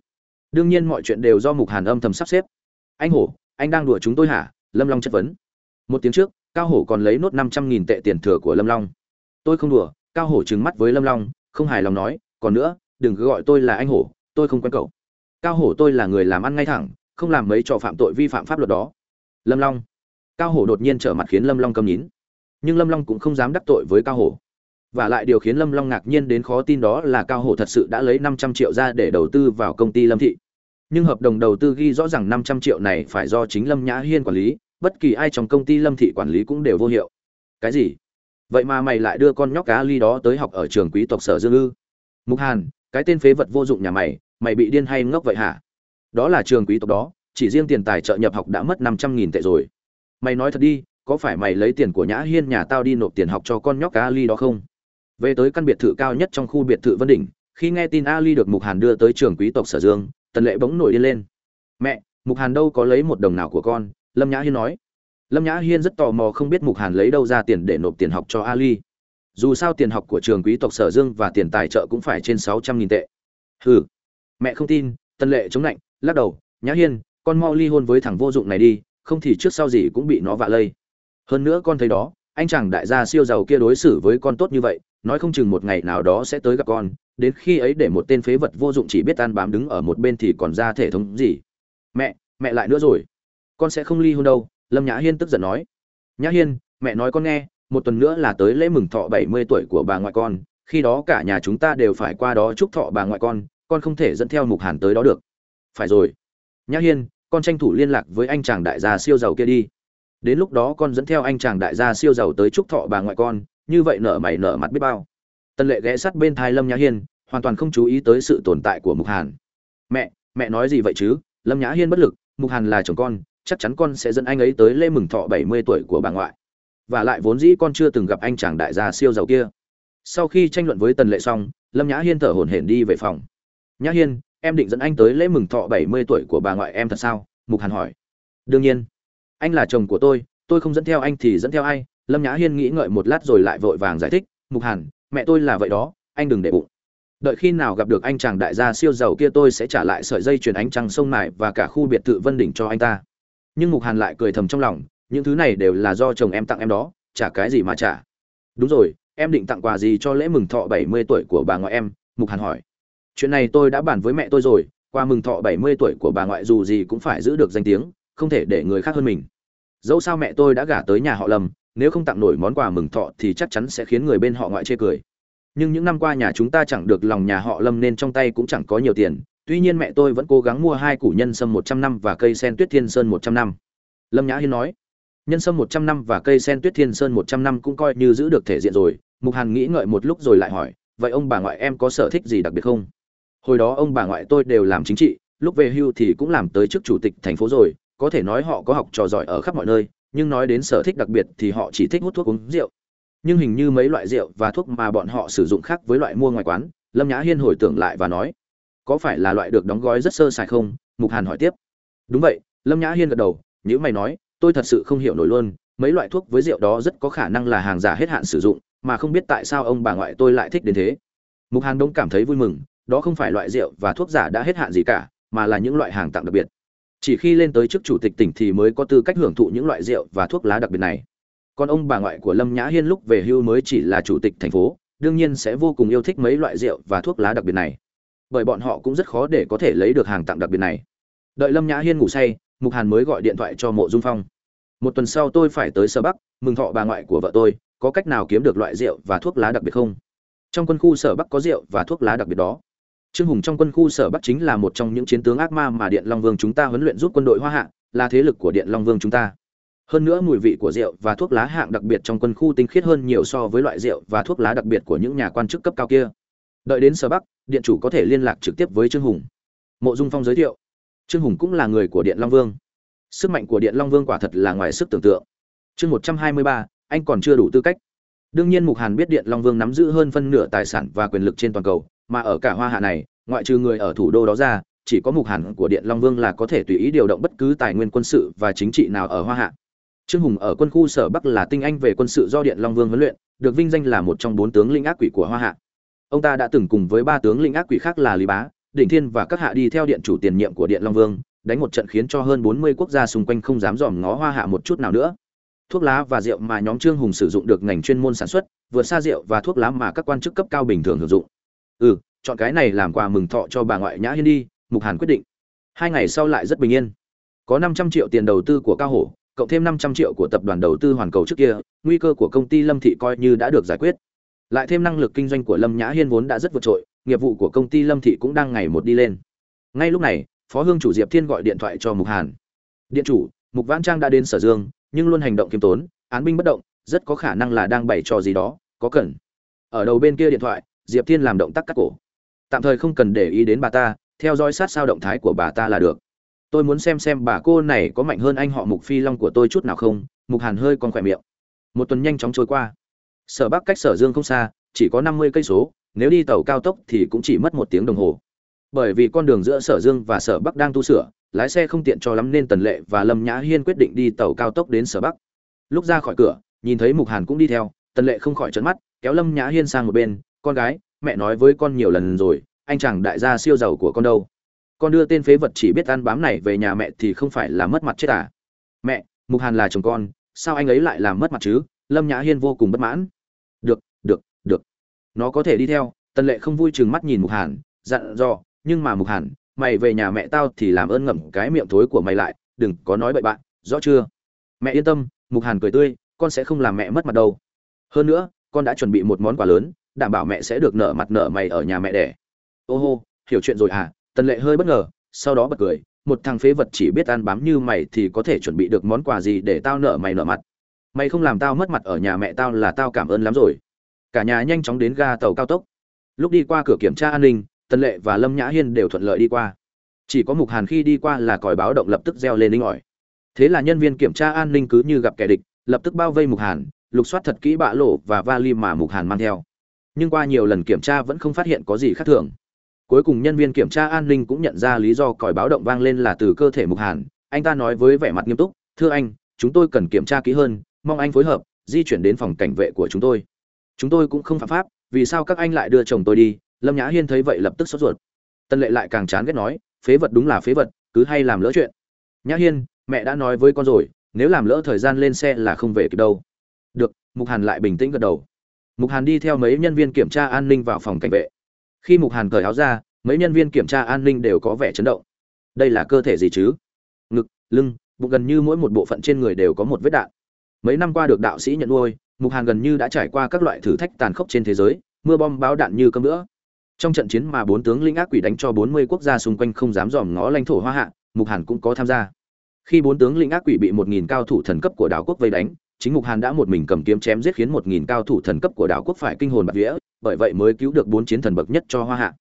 Đương nhiên mọi chuyện đều do mục hàn âm thầm sắp xếp. Anh hổ, anh đang đùa chúng tôi hả? Lâm long chất vấn. Một tiếng trước, cao hổ còn lấy nốt năm trăm nghìn tệ tiền thừa của lâm long. Tôi không đùa, cao hổ trừng mắt với lâm long, không hài lòng nói, còn nữa, đừng cứ gọi tôi là anh hổ, tôi không quen cậu. Cao hổ tôi là người làm ăn ngay thẳng, không làm mấy trò phạm tội vi phạm pháp luật đó. Lâm long. Cao hổ đột nhiên trở mặt khiến lâm long cầm nhín nhưng lâm long cũng không dám đắc tội với cao hổ và lại điều khiến lâm long ngạc nhiên đến khó tin đó là cao hổ thật sự đã lấy năm trăm triệu ra để đầu tư vào công ty lâm thị. Nhưng hợp đồng đầu tư ghi rõ ràng năm trăm triệu này phải do chính lâm nhã hiên quản lý, bất kỳ ai trong công ty lâm thị quản lý cũng đều vô hiệu. Cái gì? Vậy mà mày lại đưa con nhóc cá ly đó tới học ở trường quý tộc sở dương ư? Mục hàn, cái tên phế vật vô dụng nhà mày mày bị điên hay ngốc vậy hả? Đó là trường quý tộc đó, chỉ riêng tiền tài trợ nhập học đã mất năm trăm nghìn tệ rồi. Mày nói thật đi, có phải mày lấy tiền của nhã hiên nhà tao đi nộp tiền học cho con nhóc cá ly đó không? Về tới căn biệt thự cao nhất trong khu biệt thự vân đỉnh, khi nghe tin ali được mục hàn đưa tới trường quý tộc sở dương, tần lệ bỗng nổi điên lên. Mẹ, mục hàn đâu có lấy một đồng nào của con? Lâm nhã hiên nói. Lâm nhã hiên rất tò mò không biết mục hàn lấy đâu ra tiền để nộp tiền học cho ali. Dù sao tiền học của trường quý tộc sở dương và tiền tài trợ cũng phải trên sáu trăm nghìn tệ. Hừ, mẹ không tin. Tần lệ chống lạnh, lắc đầu. Nhã hiên, con mau ly hôn với thằng vô dụng này đi, không thì trước sau gì cũng bị nó vạ lây. Hơn nữa con thấy đó, anh chàng đại gia siêu giàu kia đối xử với con tốt như vậy nói không chừng một ngày nào đó sẽ tới gặp con, đến khi ấy để một tên phế vật vô dụng chỉ biết ăn bám đứng ở một bên thì còn ra thể thống gì? Mẹ mẹ lại nữa rồi. Con sẽ không ly hôn đâu, lâm nhã hiên tức giận nói. Nhã hiên, mẹ nói con nghe, một tuần nữa là tới lễ mừng thọ bảy mươi tuổi của bà ngoại con, khi đó cả nhà chúng ta đều phải qua đó chúc thọ bà ngoại con con không thể dẫn theo mục hàn tới đó được. Phải rồi. Nhã hiên, con tranh thủ liên lạc với anh chàng đại gia siêu giàu kia đi. Đến lúc đó con dẫn theo anh chàng đại gia siêu giàu tới chúc thọ bà ngoại con như vậy nợ mày nợ mặt biết bao. Tần lệ ghé sát bên thai lâm nhã hiên, hoàn toàn không chú ý tới sự tồn tại của mục hàn. Mẹ mẹ nói gì vậy chứ? Lâm nhã hiên bất lực, mục hàn là chồng con, chắc chắn con sẽ dẫn anh ấy tới lễ mừng thọ bảy mươi tuổi của bà ngoại. Và lại vốn dĩ con chưa từng gặp anh chàng đại gia siêu giàu kia. Sau khi tranh luận với tần lệ xong, lâm nhã hiên thở hổn hển đi về phòng. Nhã hiên, em định dẫn anh tới lễ mừng thọ bảy mươi tuổi của bà ngoại em thật sao? Mục hàn hỏi. Đương nhiên. Anh là chồng của tôi tôi không dẫn theo anh thì dẫn theo ai lâm nhã hiên nghĩ ngợi một lát rồi lại vội vàng giải thích, mục hàn, mẹ tôi là vậy đó, anh đừng để bụng. Đợi khi nào gặp được anh chàng đại gia siêu giàu kia tôi sẽ trả lại sợi dây chuyền ánh trăng sông mài và cả khu biệt thự vân đỉnh cho anh ta. Nhưng mục hàn lại cười thầm trong lòng, những thứ này đều là do chồng em tặng em đó trả cái gì mà trả đúng rồi, em định tặng quà gì cho lễ mừng thọ bảy mươi tuổi của bà ngoại em? Mục hàn hỏi. Chuyện này tôi đã bàn với mẹ tôi rồi qua mừng thọ bảy mươi tuổi của bà ngoại dù gì cũng phải giữ được danh tiếng, không thể để người khác hơn mình. Dẫu sao mẹ tôi đã gả tới nhà họ lâm nếu không tặng nổi món quà mừng thọ thì chắc chắn sẽ khiến người bên họ ngoại chê cười. Nhưng những năm qua nhà chúng ta chẳng được lòng nhà họ lâm nên trong tay cũng chẳng có nhiều tiền. Tuy nhiên mẹ tôi vẫn cố gắng mua hai củ nhân sâm một trăm năm và cây sen tuyết thiên sơn một trăm năm. Lâm nhã hiên nói, nhân sâm một trăm năm và cây sen tuyết thiên sơn một trăm năm cũng coi như giữ được thể diện rồi. Mục hàn nghĩ ngợi một lúc rồi lại hỏi, vậy ông bà ngoại em có sở thích gì đặc biệt không? Hồi đó ông bà ngoại tôi đều làm chính trị, lúc về hưu thì cũng làm tới chức chủ tịch thành phố rồi. Có thể nói họ có học trò giỏi ở khắp mọi nơi nhưng nói đến sở thích đặc biệt thì họ chỉ thích hút thuốc uống rượu. Nhưng hình như mấy loại rượu và thuốc mà bọn họ sử dụng khác với loại mua ngoài quán, lâm nhã hiên hồi tưởng lại và nói, có phải là loại được đóng gói rất sơ sài không? Mục hàn hỏi tiếp. Đúng vậy. Lâm nhã hiên gật đầu nếu mày nói, tôi thật sự không hiểu nổi luôn, mấy loại thuốc với rượu đó rất có khả năng là hàng giả hết hạn sử dụng, mà không biết tại sao ông bà ngoại tôi lại thích đến thế. Mục hàn đông cảm thấy vui mừng, đó không phải loại rượu và thuốc giả đã hết hạn gì cả, mà là những loại hàng tặng đặc biệt chỉ khi lên tới chức chủ tịch tỉnh thì mới có tư cách hưởng thụ những loại rượu và thuốc lá đặc biệt này. Còn ông bà ngoại của lâm nhã hiên lúc về hưu mới chỉ là chủ tịch thành phố, đương nhiên sẽ vô cùng yêu thích mấy loại rượu và thuốc lá đặc biệt này. Bởi bọn họ cũng rất khó để có thể lấy được hàng tặng đặc biệt này. Đợi lâm nhã hiên ngủ say, mục hàn mới gọi điện thoại cho mộ dung phong. Một tuần sau tôi phải tới sở bắc, mừng thọ bà ngoại của vợ tôi, có cách nào kiếm được loại rượu và thuốc lá đặc biệt không? Trong quân khu sở bắc có rượu và thuốc lá đặc biệt đó trương hùng trong quân khu sở bắc chính là một trong những chiến tướng ác ma mà điện long vương chúng ta huấn luyện giúp quân đội hoa hạ, là thế lực của điện long vương chúng ta. Hơn nữa mùi vị của rượu và thuốc lá hạng đặc biệt trong quân khu tinh khiết hơn nhiều so với loại rượu và thuốc lá đặc biệt của những nhà quan chức cấp cao kia. Đợi đến sở bắc, điện chủ có thể liên lạc trực tiếp với trương hùng. Mộ dung phong giới thiệu. Trương hùng cũng là người của điện long vương. Sức mạnh của điện long vương quả thật là ngoài sức tưởng tượng. Chương một trăm hai mươi ba, anh còn chưa đủ tư cách. Đương nhiên mục hàn biết điện long vương nắm giữ hơn phân nửa tài sản và quyền lực trên toàn cầu mà ở cả hoa hạ này, ngoại trừ người ở thủ đô đó ra, chỉ có mục hẳn của điện long vương là có thể tùy ý điều động bất cứ tài nguyên quân sự và chính trị nào ở hoa hạ. Trương hùng ở quân khu sở bắc là tinh anh về quân sự do điện long vương huấn luyện, được vinh danh là một trong bốn tướng linh ác quỷ của hoa hạ. Ông ta đã từng cùng với ba tướng lĩnh ác quỷ khác là lý bá đỉnh thiên và các hạ đi theo điện chủ tiền nhiệm của điện long vương, đánh một trận khiến cho hơn bốn mươi quốc gia xung quanh không dám dòm ngó hoa hạ một chút nào nữa. Thuốc lá và rượu mà nhóm trương hùng sử dụng được ngành chuyên môn sản xuất, vượt xa rượu và thuốc lá mà các quan chức cấp cao bình thường sử dụng ừ chọn cái này làm quà mừng thọ cho bà ngoại nhã hiên đi, mục hàn quyết định. Hai ngày sau lại rất bình yên. Có năm trăm triệu tiền đầu tư của cao hổ, cộng thêm năm trăm triệu của tập đoàn đầu tư hoàn cầu trước kia, nguy cơ của công ty lâm thị coi như đã được giải quyết. Lại thêm năng lực kinh doanh của lâm nhã hiên vốn đã rất vượt trội, nghiệp vụ của công ty lâm thị cũng đang ngày một đi lên. Ngay lúc này, phó hương chủ diệp thiên gọi điện thoại cho mục hàn. Điện chủ, mục vãn trang đã đến sở dương, nhưng luôn hành động kiêm tốn, án binh bất động, rất có khả năng là đang bày trò gì đó, có cần? Ở đầu bên kia điện thoại diệp thiên làm động tác cắt cổ. Tạm thời không cần để ý đến bà ta, theo dõi sát sao động thái của bà ta là được. Tôi muốn xem xem bà cô này có mạnh hơn anh họ mục phi long của tôi chút nào không, mục hàn hơi còn khỏe miệng. Một tuần nhanh chóng trôi qua. Sở bắc cách sở dương không xa, chỉ có năm mươi cây số, nếu đi tàu cao tốc thì cũng chỉ mất một tiếng đồng hồ. Bởi vì con đường giữa sở dương và sở bắc đang tu sửa, lái xe không tiện cho lắm nên tần lệ và lâm nhã hiên quyết định đi tàu cao tốc đến sở bắc. Lúc ra khỏi cửa, nhìn thấy mục hàn cũng đi theo, tần lệ không khỏi trấn mắt, kéo lâm nhã hiên sang một bên con gái, mẹ nói với con nhiều lần rồi, anh chàng đại gia siêu giàu của con đâu. Con đưa tên phế vật chỉ biết ăn bám này về nhà mẹ thì không phải là mất mặt chết à. Mẹ, mục hàn là chồng con, sao anh ấy lại làm mất mặt chứ? Lâm nhã hiên vô cùng bất mãn. Được được được. Nó có thể đi theo, tần lệ không vui chừng mắt nhìn mục hàn, dặn dò, nhưng mà mục hàn, mày về nhà mẹ tao thì làm ơn ngậm cái miệng thối của mày lại, đừng có nói bậy bạn, rõ chưa? Mẹ yên tâm, mục hàn cười tươi, con sẽ không làm mẹ mất mặt đâu. Hơn nữa, con đã chuẩn bị một món quà lớn đảm bảo mẹ sẽ được nở mặt nở mày ở nhà mẹ đẻ. Ô hô, hiểu chuyện rồi à? Tần lệ hơi bất ngờ, sau đó bật cười, một thằng phế vật chỉ biết ăn bám như mày thì có thể chuẩn bị được món quà gì để tao nợ mày nợ mặt? Mày không làm tao mất mặt ở nhà mẹ tao là tao cảm ơn lắm rồi. Cả nhà nhanh chóng đến ga tàu cao tốc. Lúc đi qua cửa kiểm tra an ninh, tần lệ và lâm nhã hiên đều thuận lợi đi qua. Chỉ có mục hàn khi đi qua là còi báo động lập tức reo lên linh ỏi. Thế là nhân viên kiểm tra an ninh cứ như gặp kẻ địch, lập tức bao vây mục hàn, lục soát thật kỹ bạ lộ và vali mà mục hàn mang theo nhưng qua nhiều lần kiểm tra vẫn không phát hiện có gì khác thường. Cuối cùng nhân viên kiểm tra an ninh cũng nhận ra lý do còi báo động vang lên là từ cơ thể mục hàn. Anh ta nói với vẻ mặt nghiêm túc, thưa anh, chúng tôi cần kiểm tra kỹ hơn, mong anh phối hợp, di chuyển đến phòng cảnh vệ của chúng tôi. Chúng tôi cũng không phạm pháp, vì sao các anh lại đưa chồng tôi đi? Lâm nhã hiên thấy vậy lập tức sốt ruột. Tân lệ lại càng chán ghét nói, phế vật đúng là phế vật, cứ hay làm lỡ chuyện. Nhã hiên, mẹ đã nói với con rồi, nếu làm lỡ thời gian lên xe là không về kịp đâu. Được, mục hàn lại bình tĩnh gật đầu mục hàn đi theo mấy nhân viên kiểm tra an ninh vào phòng cảnh vệ. Khi mục hàn cởi áo ra, mấy nhân viên kiểm tra an ninh đều có vẻ chấn động. Đây là cơ thể gì chứ? Ngực, lưng, bụng gần như mỗi một bộ phận trên người đều có một vết đạn. Mấy năm qua được đạo sĩ nhận nuôi, mục hàn gần như đã trải qua các loại thử thách tàn khốc trên thế giới, mưa bom báo đạn như cơm nữa trong trận chiến mà bốn tướng linh ác quỷ đánh cho bốn mươi quốc gia xung quanh không dám dòm ngó lãnh thổ hoa hạ, mục hàn cũng có tham gia. Khi bốn tướng linh ác quỷ bị một nghìn cao thủ thần cấp của đảo quốc vây đánh chính mục hàn đã một mình cầm kiếm chém giết khiến một nghìn cao thủ thần cấp của đảo quốc phải kinh hồn bạc vía, bởi vậy mới cứu được bốn chiến thần bậc nhất cho hoa hạ.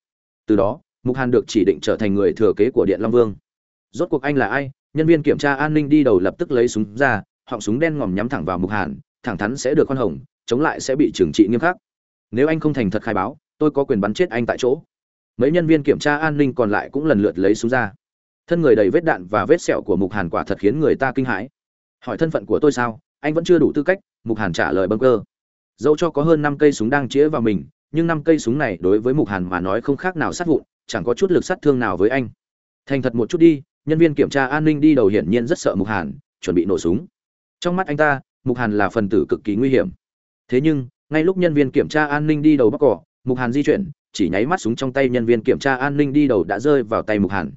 Từ đó, mục hàn được chỉ định trở thành người thừa kế của điện long vương. Rốt cuộc anh là ai? Nhân viên kiểm tra an ninh đi đầu lập tức lấy súng ra, họng súng đen ngòm nhắm thẳng vào mục hàn, thẳng thắn sẽ được khoan hồng, chống lại sẽ bị trừng trị nghiêm khắc. Nếu anh không thành thật khai báo, tôi có quyền bắn chết anh tại chỗ. Mấy nhân viên kiểm tra an ninh còn lại cũng lần lượt lấy súng ra. Thân người đầy vết đạn và vết sẹo của mục hàn quả thật khiến người ta kinh hãi. Hỏi thân phận của tôi sao? Anh vẫn chưa đủ tư cách, mục hàn trả lời bâng cơ. Dẫu cho có hơn năm cây súng đang chĩa vào mình, nhưng năm cây súng này đối với mục hàn mà nói không khác nào sát vụn, chẳng có chút lực sát thương nào với anh. Thành thật một chút đi, nhân viên kiểm tra an ninh đi đầu hiển nhiên rất sợ mục hàn, chuẩn bị nổ súng. Trong mắt anh ta, mục hàn là phần tử cực kỳ nguy hiểm. Thế nhưng, ngay lúc nhân viên kiểm tra an ninh đi đầu bắc cỏ, mục hàn di chuyển, chỉ nháy mắt súng trong tay nhân viên kiểm tra an ninh đi đầu đã rơi vào tay mục hàn.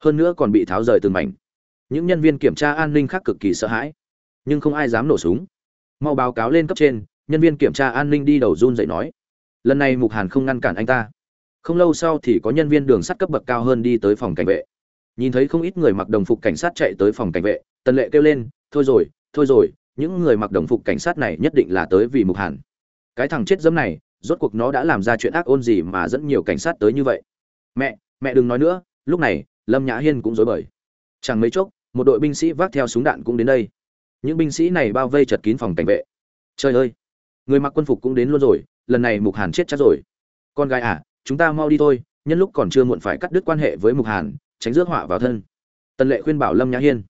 Hơn nữa còn bị tháo rời từng mảnh. Những nhân viên kiểm tra an ninh khác cực kỳ sợ hãi nhưng không ai dám nổ súng. Mau báo cáo lên cấp trên, nhân viên kiểm tra an ninh đi đầu run dậy nói. Lần này mục hàn không ngăn cản anh ta. Không lâu sau thì có nhân viên đường sắt cấp bậc cao hơn đi tới phòng cảnh vệ. Nhìn thấy không ít người mặc đồng phục cảnh sát chạy tới phòng cảnh vệ, tần lệ kêu lên, thôi rồi thôi rồi, những người mặc đồng phục cảnh sát này nhất định là tới vì mục hàn. Cái thằng chết dẫm này, rốt cuộc nó đã làm ra chuyện ác ôn gì mà dẫn nhiều cảnh sát tới như vậy? Mẹ mẹ đừng nói nữa, lúc này, lâm nhã hiên cũng dối bời. Chẳng mấy chốc, một đội binh sĩ vác theo súng đạn cũng đến đây những binh sĩ này bao vây chật kín phòng cảnh vệ. Trời ơi, người mặc quân phục cũng đến luôn rồi, lần này mục hàn chết chắc rồi. Con gái à chúng ta mau đi thôi, nhân lúc còn chưa muộn phải cắt đứt quan hệ với mục hàn, tránh rước họa vào thân. Tần lệ khuyên bảo lâm nhã hiên.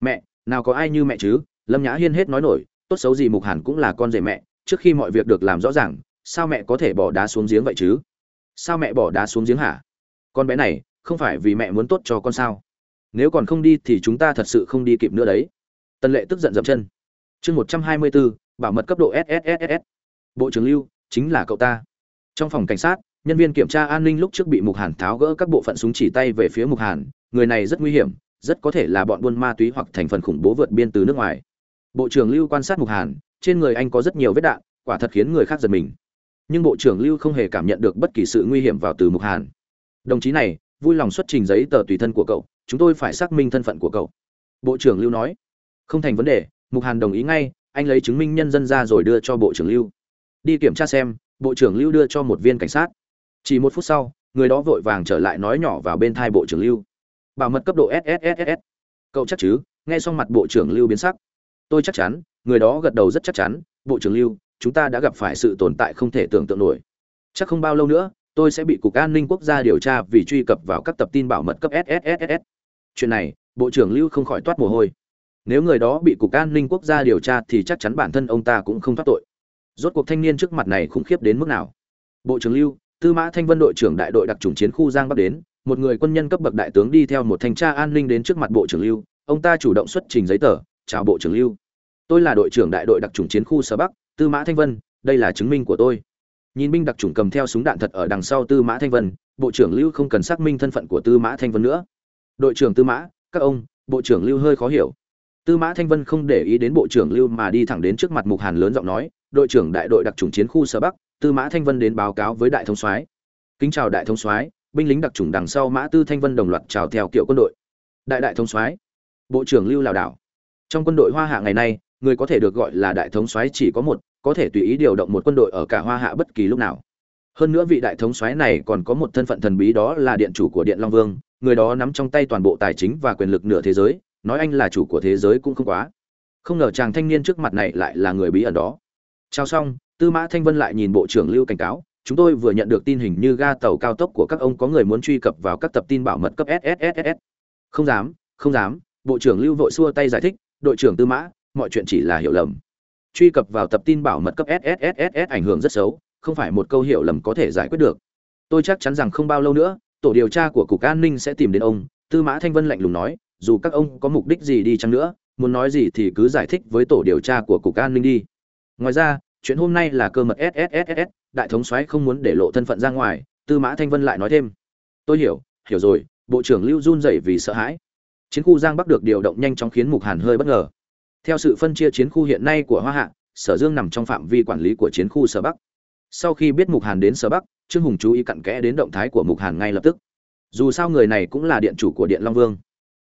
Mẹ, nào có ai như mẹ chứ? Lâm nhã hiên hết nói nổi, tốt xấu gì mục hàn cũng là con rể mẹ, trước khi mọi việc được làm rõ ràng, sao mẹ có thể bỏ đá xuống giếng vậy chứ? Sao mẹ bỏ đá xuống giếng hả? Con bé này, không phải vì mẹ muốn tốt cho con sao? Nếu còn không đi thì chúng ta thật sự không đi kịp nữa đấy. Tần lệ tức giận dậm chân. Chương một trăm hai mươi bốn bảo mật cấp độ sss bộ trưởng lưu, chính là cậu ta. Trong phòng cảnh sát, nhân viên kiểm tra an ninh lúc trước bị mục hàn tháo gỡ các bộ phận súng chỉ tay về phía mục hàn. Người này rất nguy hiểm, rất có thể là bọn buôn ma túy hoặc thành phần khủng bố vượt biên từ nước ngoài. Bộ trưởng lưu quan sát mục hàn, trên người anh có rất nhiều vết đạn, quả thật khiến người khác giật mình. Nhưng bộ trưởng lưu không hề cảm nhận được bất kỳ sự nguy hiểm vào từ mục hàn. Đồng chí này, vui lòng xuất trình giấy tờ tùy thân của cậu, chúng tôi phải xác minh thân phận của cậu. Bộ trưởng lưu nói không thành vấn đề, mục hàn đồng ý ngay, anh lấy chứng minh nhân dân ra rồi đưa cho bộ trưởng lưu. Đi kiểm tra xem, bộ trưởng lưu đưa cho một viên cảnh sát. Chỉ một phút sau, người đó vội vàng trở lại nói nhỏ vào bên thai bộ trưởng lưu. Bảo mật cấp độ sss cậu chắc chứ, nghe xong mặt bộ trưởng lưu biến sắc. Tôi chắc chắn, người đó gật đầu rất chắc chắn, bộ trưởng lưu, chúng ta đã gặp phải sự tồn tại không thể tưởng tượng nổi. Chắc không bao lâu nữa, tôi sẽ bị cục an ninh quốc gia điều tra vì truy cập vào các tập tin bảo mật cấp sss chuyện này, bộ trưởng lưu không khỏi toát mồ hôi nếu người đó bị cục an ninh quốc gia điều tra thì chắc chắn bản thân ông ta cũng không thoát tội. Rốt cuộc thanh niên trước mặt này khủng khiếp đến mức nào? Bộ trưởng lưu, tư mã thanh vân đội trưởng đại đội đặc trùng chiến khu giang bắc đến, một người quân nhân cấp bậc đại tướng đi theo một thanh tra an ninh đến trước mặt bộ trưởng lưu. Ông ta chủ động xuất trình giấy tờ, chào bộ trưởng lưu. Tôi là đội trưởng đại đội đặc trùng chiến khu sở bắc, tư mã thanh vân, đây là chứng minh của tôi. Nhìn binh đặc trùng cầm theo súng đạn thật ở đằng sau tư mã thanh vân, bộ trưởng lưu không cần xác minh thân phận của tư mã thanh vân nữa. Đội trưởng tư mã, các ông, bộ trưởng lưu hơi khó hiểu tư mã thanh vân không để ý đến bộ trưởng lưu mà đi thẳng đến trước mặt mục hàn lớn giọng nói, đội trưởng đại đội đặc chủng chiến khu sở bắc. Tư mã thanh vân đến báo cáo với đại thống soái. Kính chào đại thống soái, binh lính đặc chủng đằng sau mã tư thanh vân đồng loạt chào theo kiểu quân đội. Đại đại thống soái. Bộ trưởng lưu lảo đảo. Trong quân đội hoa hạ ngày nay, người có thể được gọi là đại thống soái chỉ có một, có thể tùy ý điều động một quân đội ở cả hoa hạ bất kỳ lúc nào. Hơn nữa vị đại thống soái này còn có một thân phận thần bí đó là điện chủ của điện long vương, người đó nắm trong tay toàn bộ tài chính và quyền lực nửa thế giới nói anh là chủ của thế giới cũng không quá. Không ngờ chàng thanh niên trước mặt này lại là người bí ẩn đó. Trao xong, tư mã thanh vân lại nhìn bộ trưởng lưu cảnh cáo. Chúng tôi vừa nhận được tin hình như ga tàu cao tốc của các ông có người muốn truy cập vào các tập tin bảo mật cấp sss không dám không dám, bộ trưởng lưu vội xua tay giải thích. Đội trưởng tư mã, mọi chuyện chỉ là hiểu lầm. Truy cập vào tập tin bảo mật cấp sss ảnh hưởng rất xấu, không phải một câu hiểu lầm có thể giải quyết được. Tôi chắc chắn rằng không bao lâu nữa, tổ điều tra của cục an ninh sẽ tìm đến ông. Tư mã thanh vân lạnh lùng nói dù các ông có mục đích gì đi chăng nữa, muốn nói gì thì cứ giải thích với tổ điều tra của cục an ninh đi. Ngoài ra, chuyện hôm nay là cơ mật sss đại thống soái không muốn để lộ thân phận ra ngoài, tư mã thanh vân lại nói thêm. Tôi hiểu hiểu rồi, bộ trưởng lưu run dậy vì sợ hãi. Chiến khu giang bắc được điều động nhanh chóng khiến mục hàn hơi bất ngờ. Theo sự phân chia chiến khu hiện nay của hoa hạ, sở dương nằm trong phạm vi quản lý của chiến khu sở bắc. Sau khi biết mục hàn đến sở bắc, trương hùng chú ý cặn kẽ đến động thái của mục hàn ngay lập tức. Dù sao người này cũng là điện chủ của điện long vương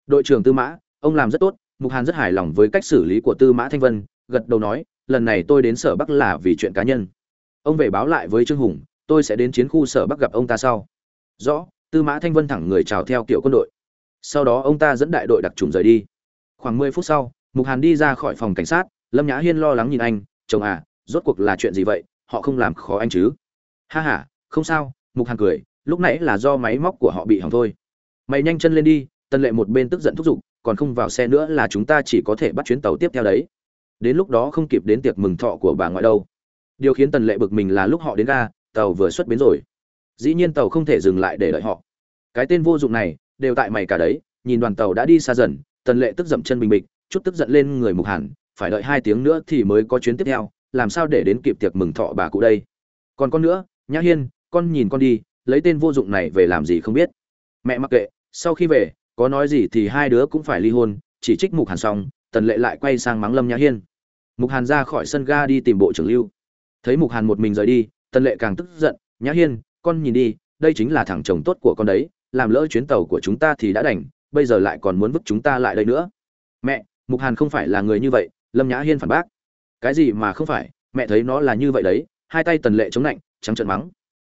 đội trưởng tư mã, ông làm rất tốt, mục hàn rất hài lòng với cách xử lý của tư mã thanh vân, gật đầu nói, lần này tôi đến sở bắc là vì chuyện cá nhân. Ông về báo lại với trương hùng, tôi sẽ đến chiến khu sở bắc gặp ông ta sau. Rõ, tư mã thanh vân thẳng người chào theo kiểu quân đội. Sau đó ông ta dẫn đại đội đặc trùng rời đi. Khoảng mười phút sau, mục hàn đi ra khỏi phòng cảnh sát, lâm nhã hiên lo lắng nhìn anh, chồng à rốt cuộc là chuyện gì vậy? Họ không làm khó anh chứ? Ha h a không sao, mục hàn cười, lúc nãy là do máy móc của họ bị hỏng thôi. Mày nhanh chân lên đi tân lệ một bên tức giận thúc giục, còn không vào xe nữa là chúng ta chỉ có thể bắt chuyến tàu tiếp theo đấy. Đến lúc đó không kịp đến tiệc mừng thọ của bà ngoại đâu. Điều khiến tần lệ bực mình là lúc họ đến ga, tàu vừa xuất bến rồi. Dĩ nhiên tàu không thể dừng lại để đợi họ. Cái tên vô dụng này, đều tại mày cả đấy, nhìn đoàn tàu đã đi xa dần, tần lệ tức dậm chân bình bịch, chút tức giận lên người mục hẳn. phải đợi hai tiếng nữa thì mới có chuyến tiếp theo, làm sao để đến kịp tiệc mừng thọ bà cụ đây? Còn con nữa, nhã hiên, con nhìn con đi, lấy tên vô dụng này về làm gì không biết. Mẹ mặc kệ, sau khi về có nói gì thì hai đứa cũng phải ly hôn, chỉ trích mục hàn xong, tần lệ lại quay sang mắng lâm nhã hiên. Mục hàn ra khỏi sân ga đi tìm bộ trưởng lưu. Thấy mục hàn một mình rời đi, tần lệ càng tức giận, nhã hiên, con nhìn đi, đây chính là thằng chồng tốt của con đấy, làm lỡ chuyến tàu của chúng ta thì đã đành, bây giờ lại còn muốn vứt chúng ta lại đây nữa. Mẹ, mục hàn không phải là người như vậy, lâm nhã hiên phản bác. Cái gì mà không phải, mẹ thấy nó là như vậy đấy. Hai tay tần lệ chống lạnh, trắng trợn mắng.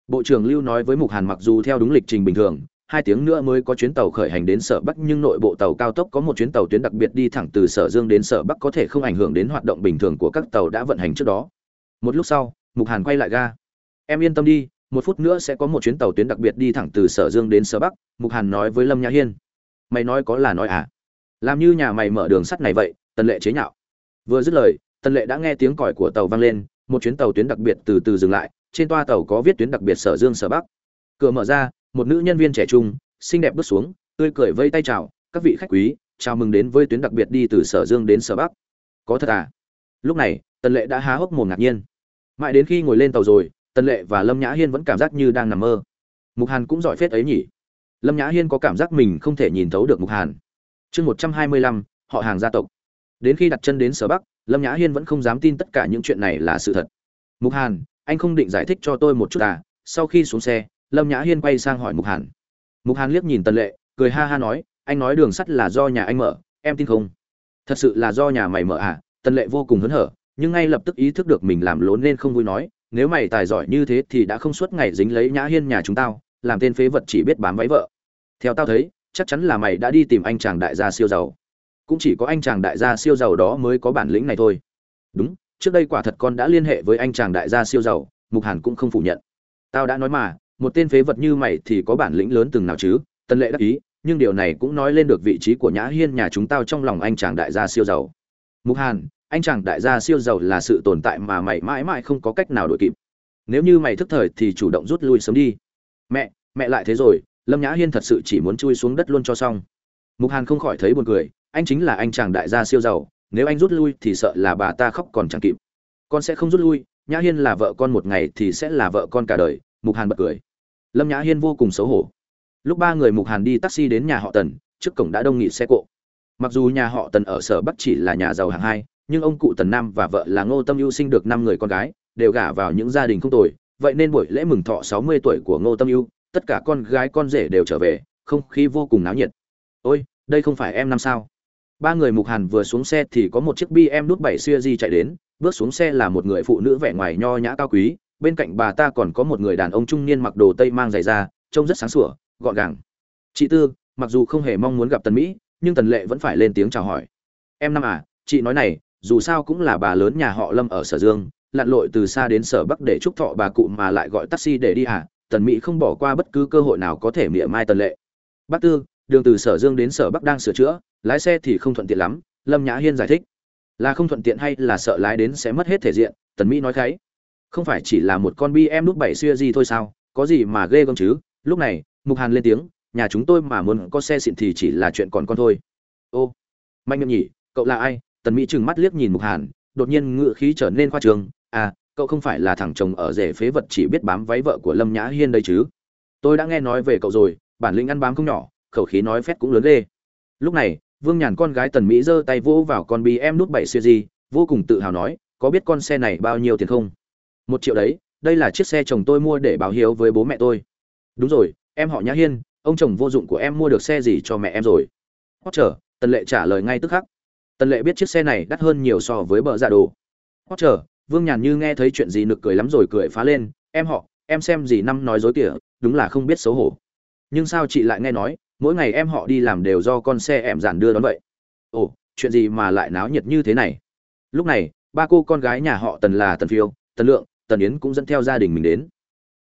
Bộ trưởng lưu nói với mục hàn mặc dù theo đúng lịch trình bình thường hai tiếng nữa mới có chuyến tàu khởi hành đến sở bắc, nhưng nội bộ tàu cao tốc có một chuyến tàu tuyến đặc biệt đi thẳng từ sở dương đến sở bắc, có thể không ảnh hưởng đến hoạt động bình thường của các tàu đã vận hành trước đó. Một lúc sau, mục hàn quay lại ga. Em yên tâm đi, một phút nữa sẽ có một chuyến tàu tuyến đặc biệt đi thẳng từ sở dương đến sở bắc, mục hàn nói với lâm nhã hiên. Mày nói có là nói à? Làm như nhà mày mở đường sắt này vậy, tần lệ chế nhạo. Vừa dứt lời, tần lệ đã nghe tiếng còi của tàu vang lên, một chuyến tàu tuyến đặc biệt từ từ dừng lại, trên toa tàu có viết tuyến đặc biệt sở dương, sở bắc. Cửa mở ra một nữ nhân viên trẻ trung, xinh đẹp bước xuống, tươi cười vây tay chào, các vị khách quý, chào mừng đến với tuyến đặc biệt đi từ sở dương đến sở bắc. Có thật à? Lúc này, tần lệ đã há hốc mồm ngạc nhiên. Mãi đến khi ngồi lên tàu rồi, tần lệ và lâm nhã hiên vẫn cảm giác như đang nằm mơ. Mục hàn cũng giỏi phết ấy nhỉ. Lâm nhã hiên có cảm giác mình không thể nhìn thấu được mục hàn. Chương một trăm hai mươi lăm, họ hàng gia tộc. Đến khi đặt chân đến sở bắc, lâm nhã hiên vẫn không dám tin tất cả những chuyện này là sự thật. Mục hàn, anh không định giải thích cho tôi một chút à? Sau khi xuống xe lâm nhã hiên quay sang hỏi mục hàn. Mục hàn liếc nhìn tần lệ, cười ha ha nói, anh nói đường sắt là do nhà anh mở, em tin không? Thật sự là do nhà mày mở à? Tần lệ vô cùng hớn hở, nhưng ngay lập tức ý thức được mình làm lốn nên không vui nói, nếu mày tài giỏi như thế thì đã không suốt ngày dính lấy nhã hiên nhà chúng tao, làm tên phế vật chỉ biết bám váy vợ. Theo tao thấy, chắc chắn là mày đã đi tìm anh chàng đại gia siêu giàu. Cũng chỉ có anh chàng đại gia siêu giàu đó mới có bản lĩnh này thôi. Đúng, trước đây quả thật con đã liên hệ với anh chàng đại gia siêu giàu, mục hàn cũng không phủ nhận. Tao đã nói mà một tên phế vật như mày thì có bản lĩnh lớn từng nào chứ? Tần lệ đắc ý, nhưng điều này cũng nói lên được vị trí của nhã hiên nhà chúng tao trong lòng anh chàng đại gia siêu giàu. Mục hàn, anh chàng đại gia siêu giàu là sự tồn tại mà mày mãi mãi không có cách nào đổi kịp. Nếu như mày thức thời thì chủ động rút lui sớm đi. Mẹ mẹ lại thế rồi, lâm nhã hiên thật sự chỉ muốn chui xuống đất luôn cho xong. Mục hàn không khỏi thấy buồn cười, anh chính là anh chàng đại gia siêu giàu, nếu anh rút lui thì sợ là bà ta khóc còn chẳng kịp. Con sẽ không rút lui, nhã hiên là vợ con một ngày thì sẽ là vợ con cả đời, mục hàn bật cười lâm nhã hiên vô cùng xấu hổ. Lúc ba người mục hàn đi taxi đến nhà họ tần, trước cổng đã đông nghịt xe cộ. Mặc dù nhà họ tần ở sở bắc chỉ là nhà giàu hàng hai, nhưng ông cụ tần nam và vợ là ngô tâm ưu sinh được năm người con gái, đều gả vào những gia đình không tồi. Vậy nên buổi lễ mừng thọ 60 tuổi của ngô tâm ưu, tất cả con gái con rể đều trở về, không khí vô cùng náo nhiệt. Ôi, đây không phải em năm sao? Ba người mục hàn vừa xuống xe thì có một chiếc bm đút bảy xuya di chạy đến, bước xuống xe là một người phụ nữ vẻ ngoài nho nhã cao quý bên cạnh bà ta còn có một người đàn ông trung niên mặc đồ tây mang giày da, trông rất sáng sủa, gọn gàng. Chị tư, mặc dù không hề mong muốn gặp tần mỹ, nhưng tần lệ vẫn phải lên tiếng chào hỏi. Em năm à chị nói này, dù sao cũng là bà lớn nhà họ lâm ở sở dương, lặn lội từ xa đến sở bắc để chúc thọ bà cụ mà lại gọi taxi để đi à tần mỹ không bỏ qua bất cứ cơ hội nào có thể mỉa mai tần lệ. Bác tư, đường từ sở dương đến sở bắc đang sửa chữa, lái xe thì không thuận tiện lắm, lâm nhã hiên giải thích. Là không thuận tiện hay là sợ lái đến sẽ mất hết thể diện, tần mỹ nói kháy không phải chỉ là một con bi em nút bảy xuya gì thôi sao, có gì mà ghê gớm chứ? Lúc này, mục hàn lên tiếng, nhà chúng tôi mà muốn có xe xịn thì chỉ là chuyện còn con thôi. Ô, mạnh miệng nhỉ cậu là ai? Tần mỹ trừng mắt liếc nhìn mục hàn, đột nhiên ngựa khí trở nên khoa trường à cậu không phải là thằng chồng ở rể phế vật chỉ biết bám váy vợ của lâm nhã hiên đây chứ? Tôi đã nghe nói về cậu rồi, bản lĩnh ăn bám không nhỏ, khẩu khí nói phét cũng lớn ghê. Lúc này, vương nhàn con gái tần mỹ giơ tay vỗ vào con bi em nút bảy siêu di vô cùng tự hào nói, có biết con xe này bao nhiêu tiền không? Một triệu đấy, đây là chiếc xe chồng tôi mua để báo hiếu với bố mẹ tôi. Đúng rồi, em họ nhã hiên, ông chồng vô dụng của em mua được xe gì cho mẹ em rồi? Hót trở tần lệ trả lời ngay tức khắc. Tần lệ biết chiếc xe này đắt hơn nhiều so với bờ giả đồ. Hót trở vương nhàn như nghe thấy chuyện gì nực cười lắm rồi cười phá lên. Em họ, em xem gì năm nói dối kìa, đúng là không biết xấu hổ. Nhưng sao chị lại nghe nói, mỗi ngày em họ đi làm đều do con xe em giản đưa đón vậy? Ồ, chuyện gì mà lại náo nhiệt như thế này? Lúc này, ba cô con gái nhà họ tần là tần phiêu, tần lượng tần yến cũng dẫn theo gia đình mình đến.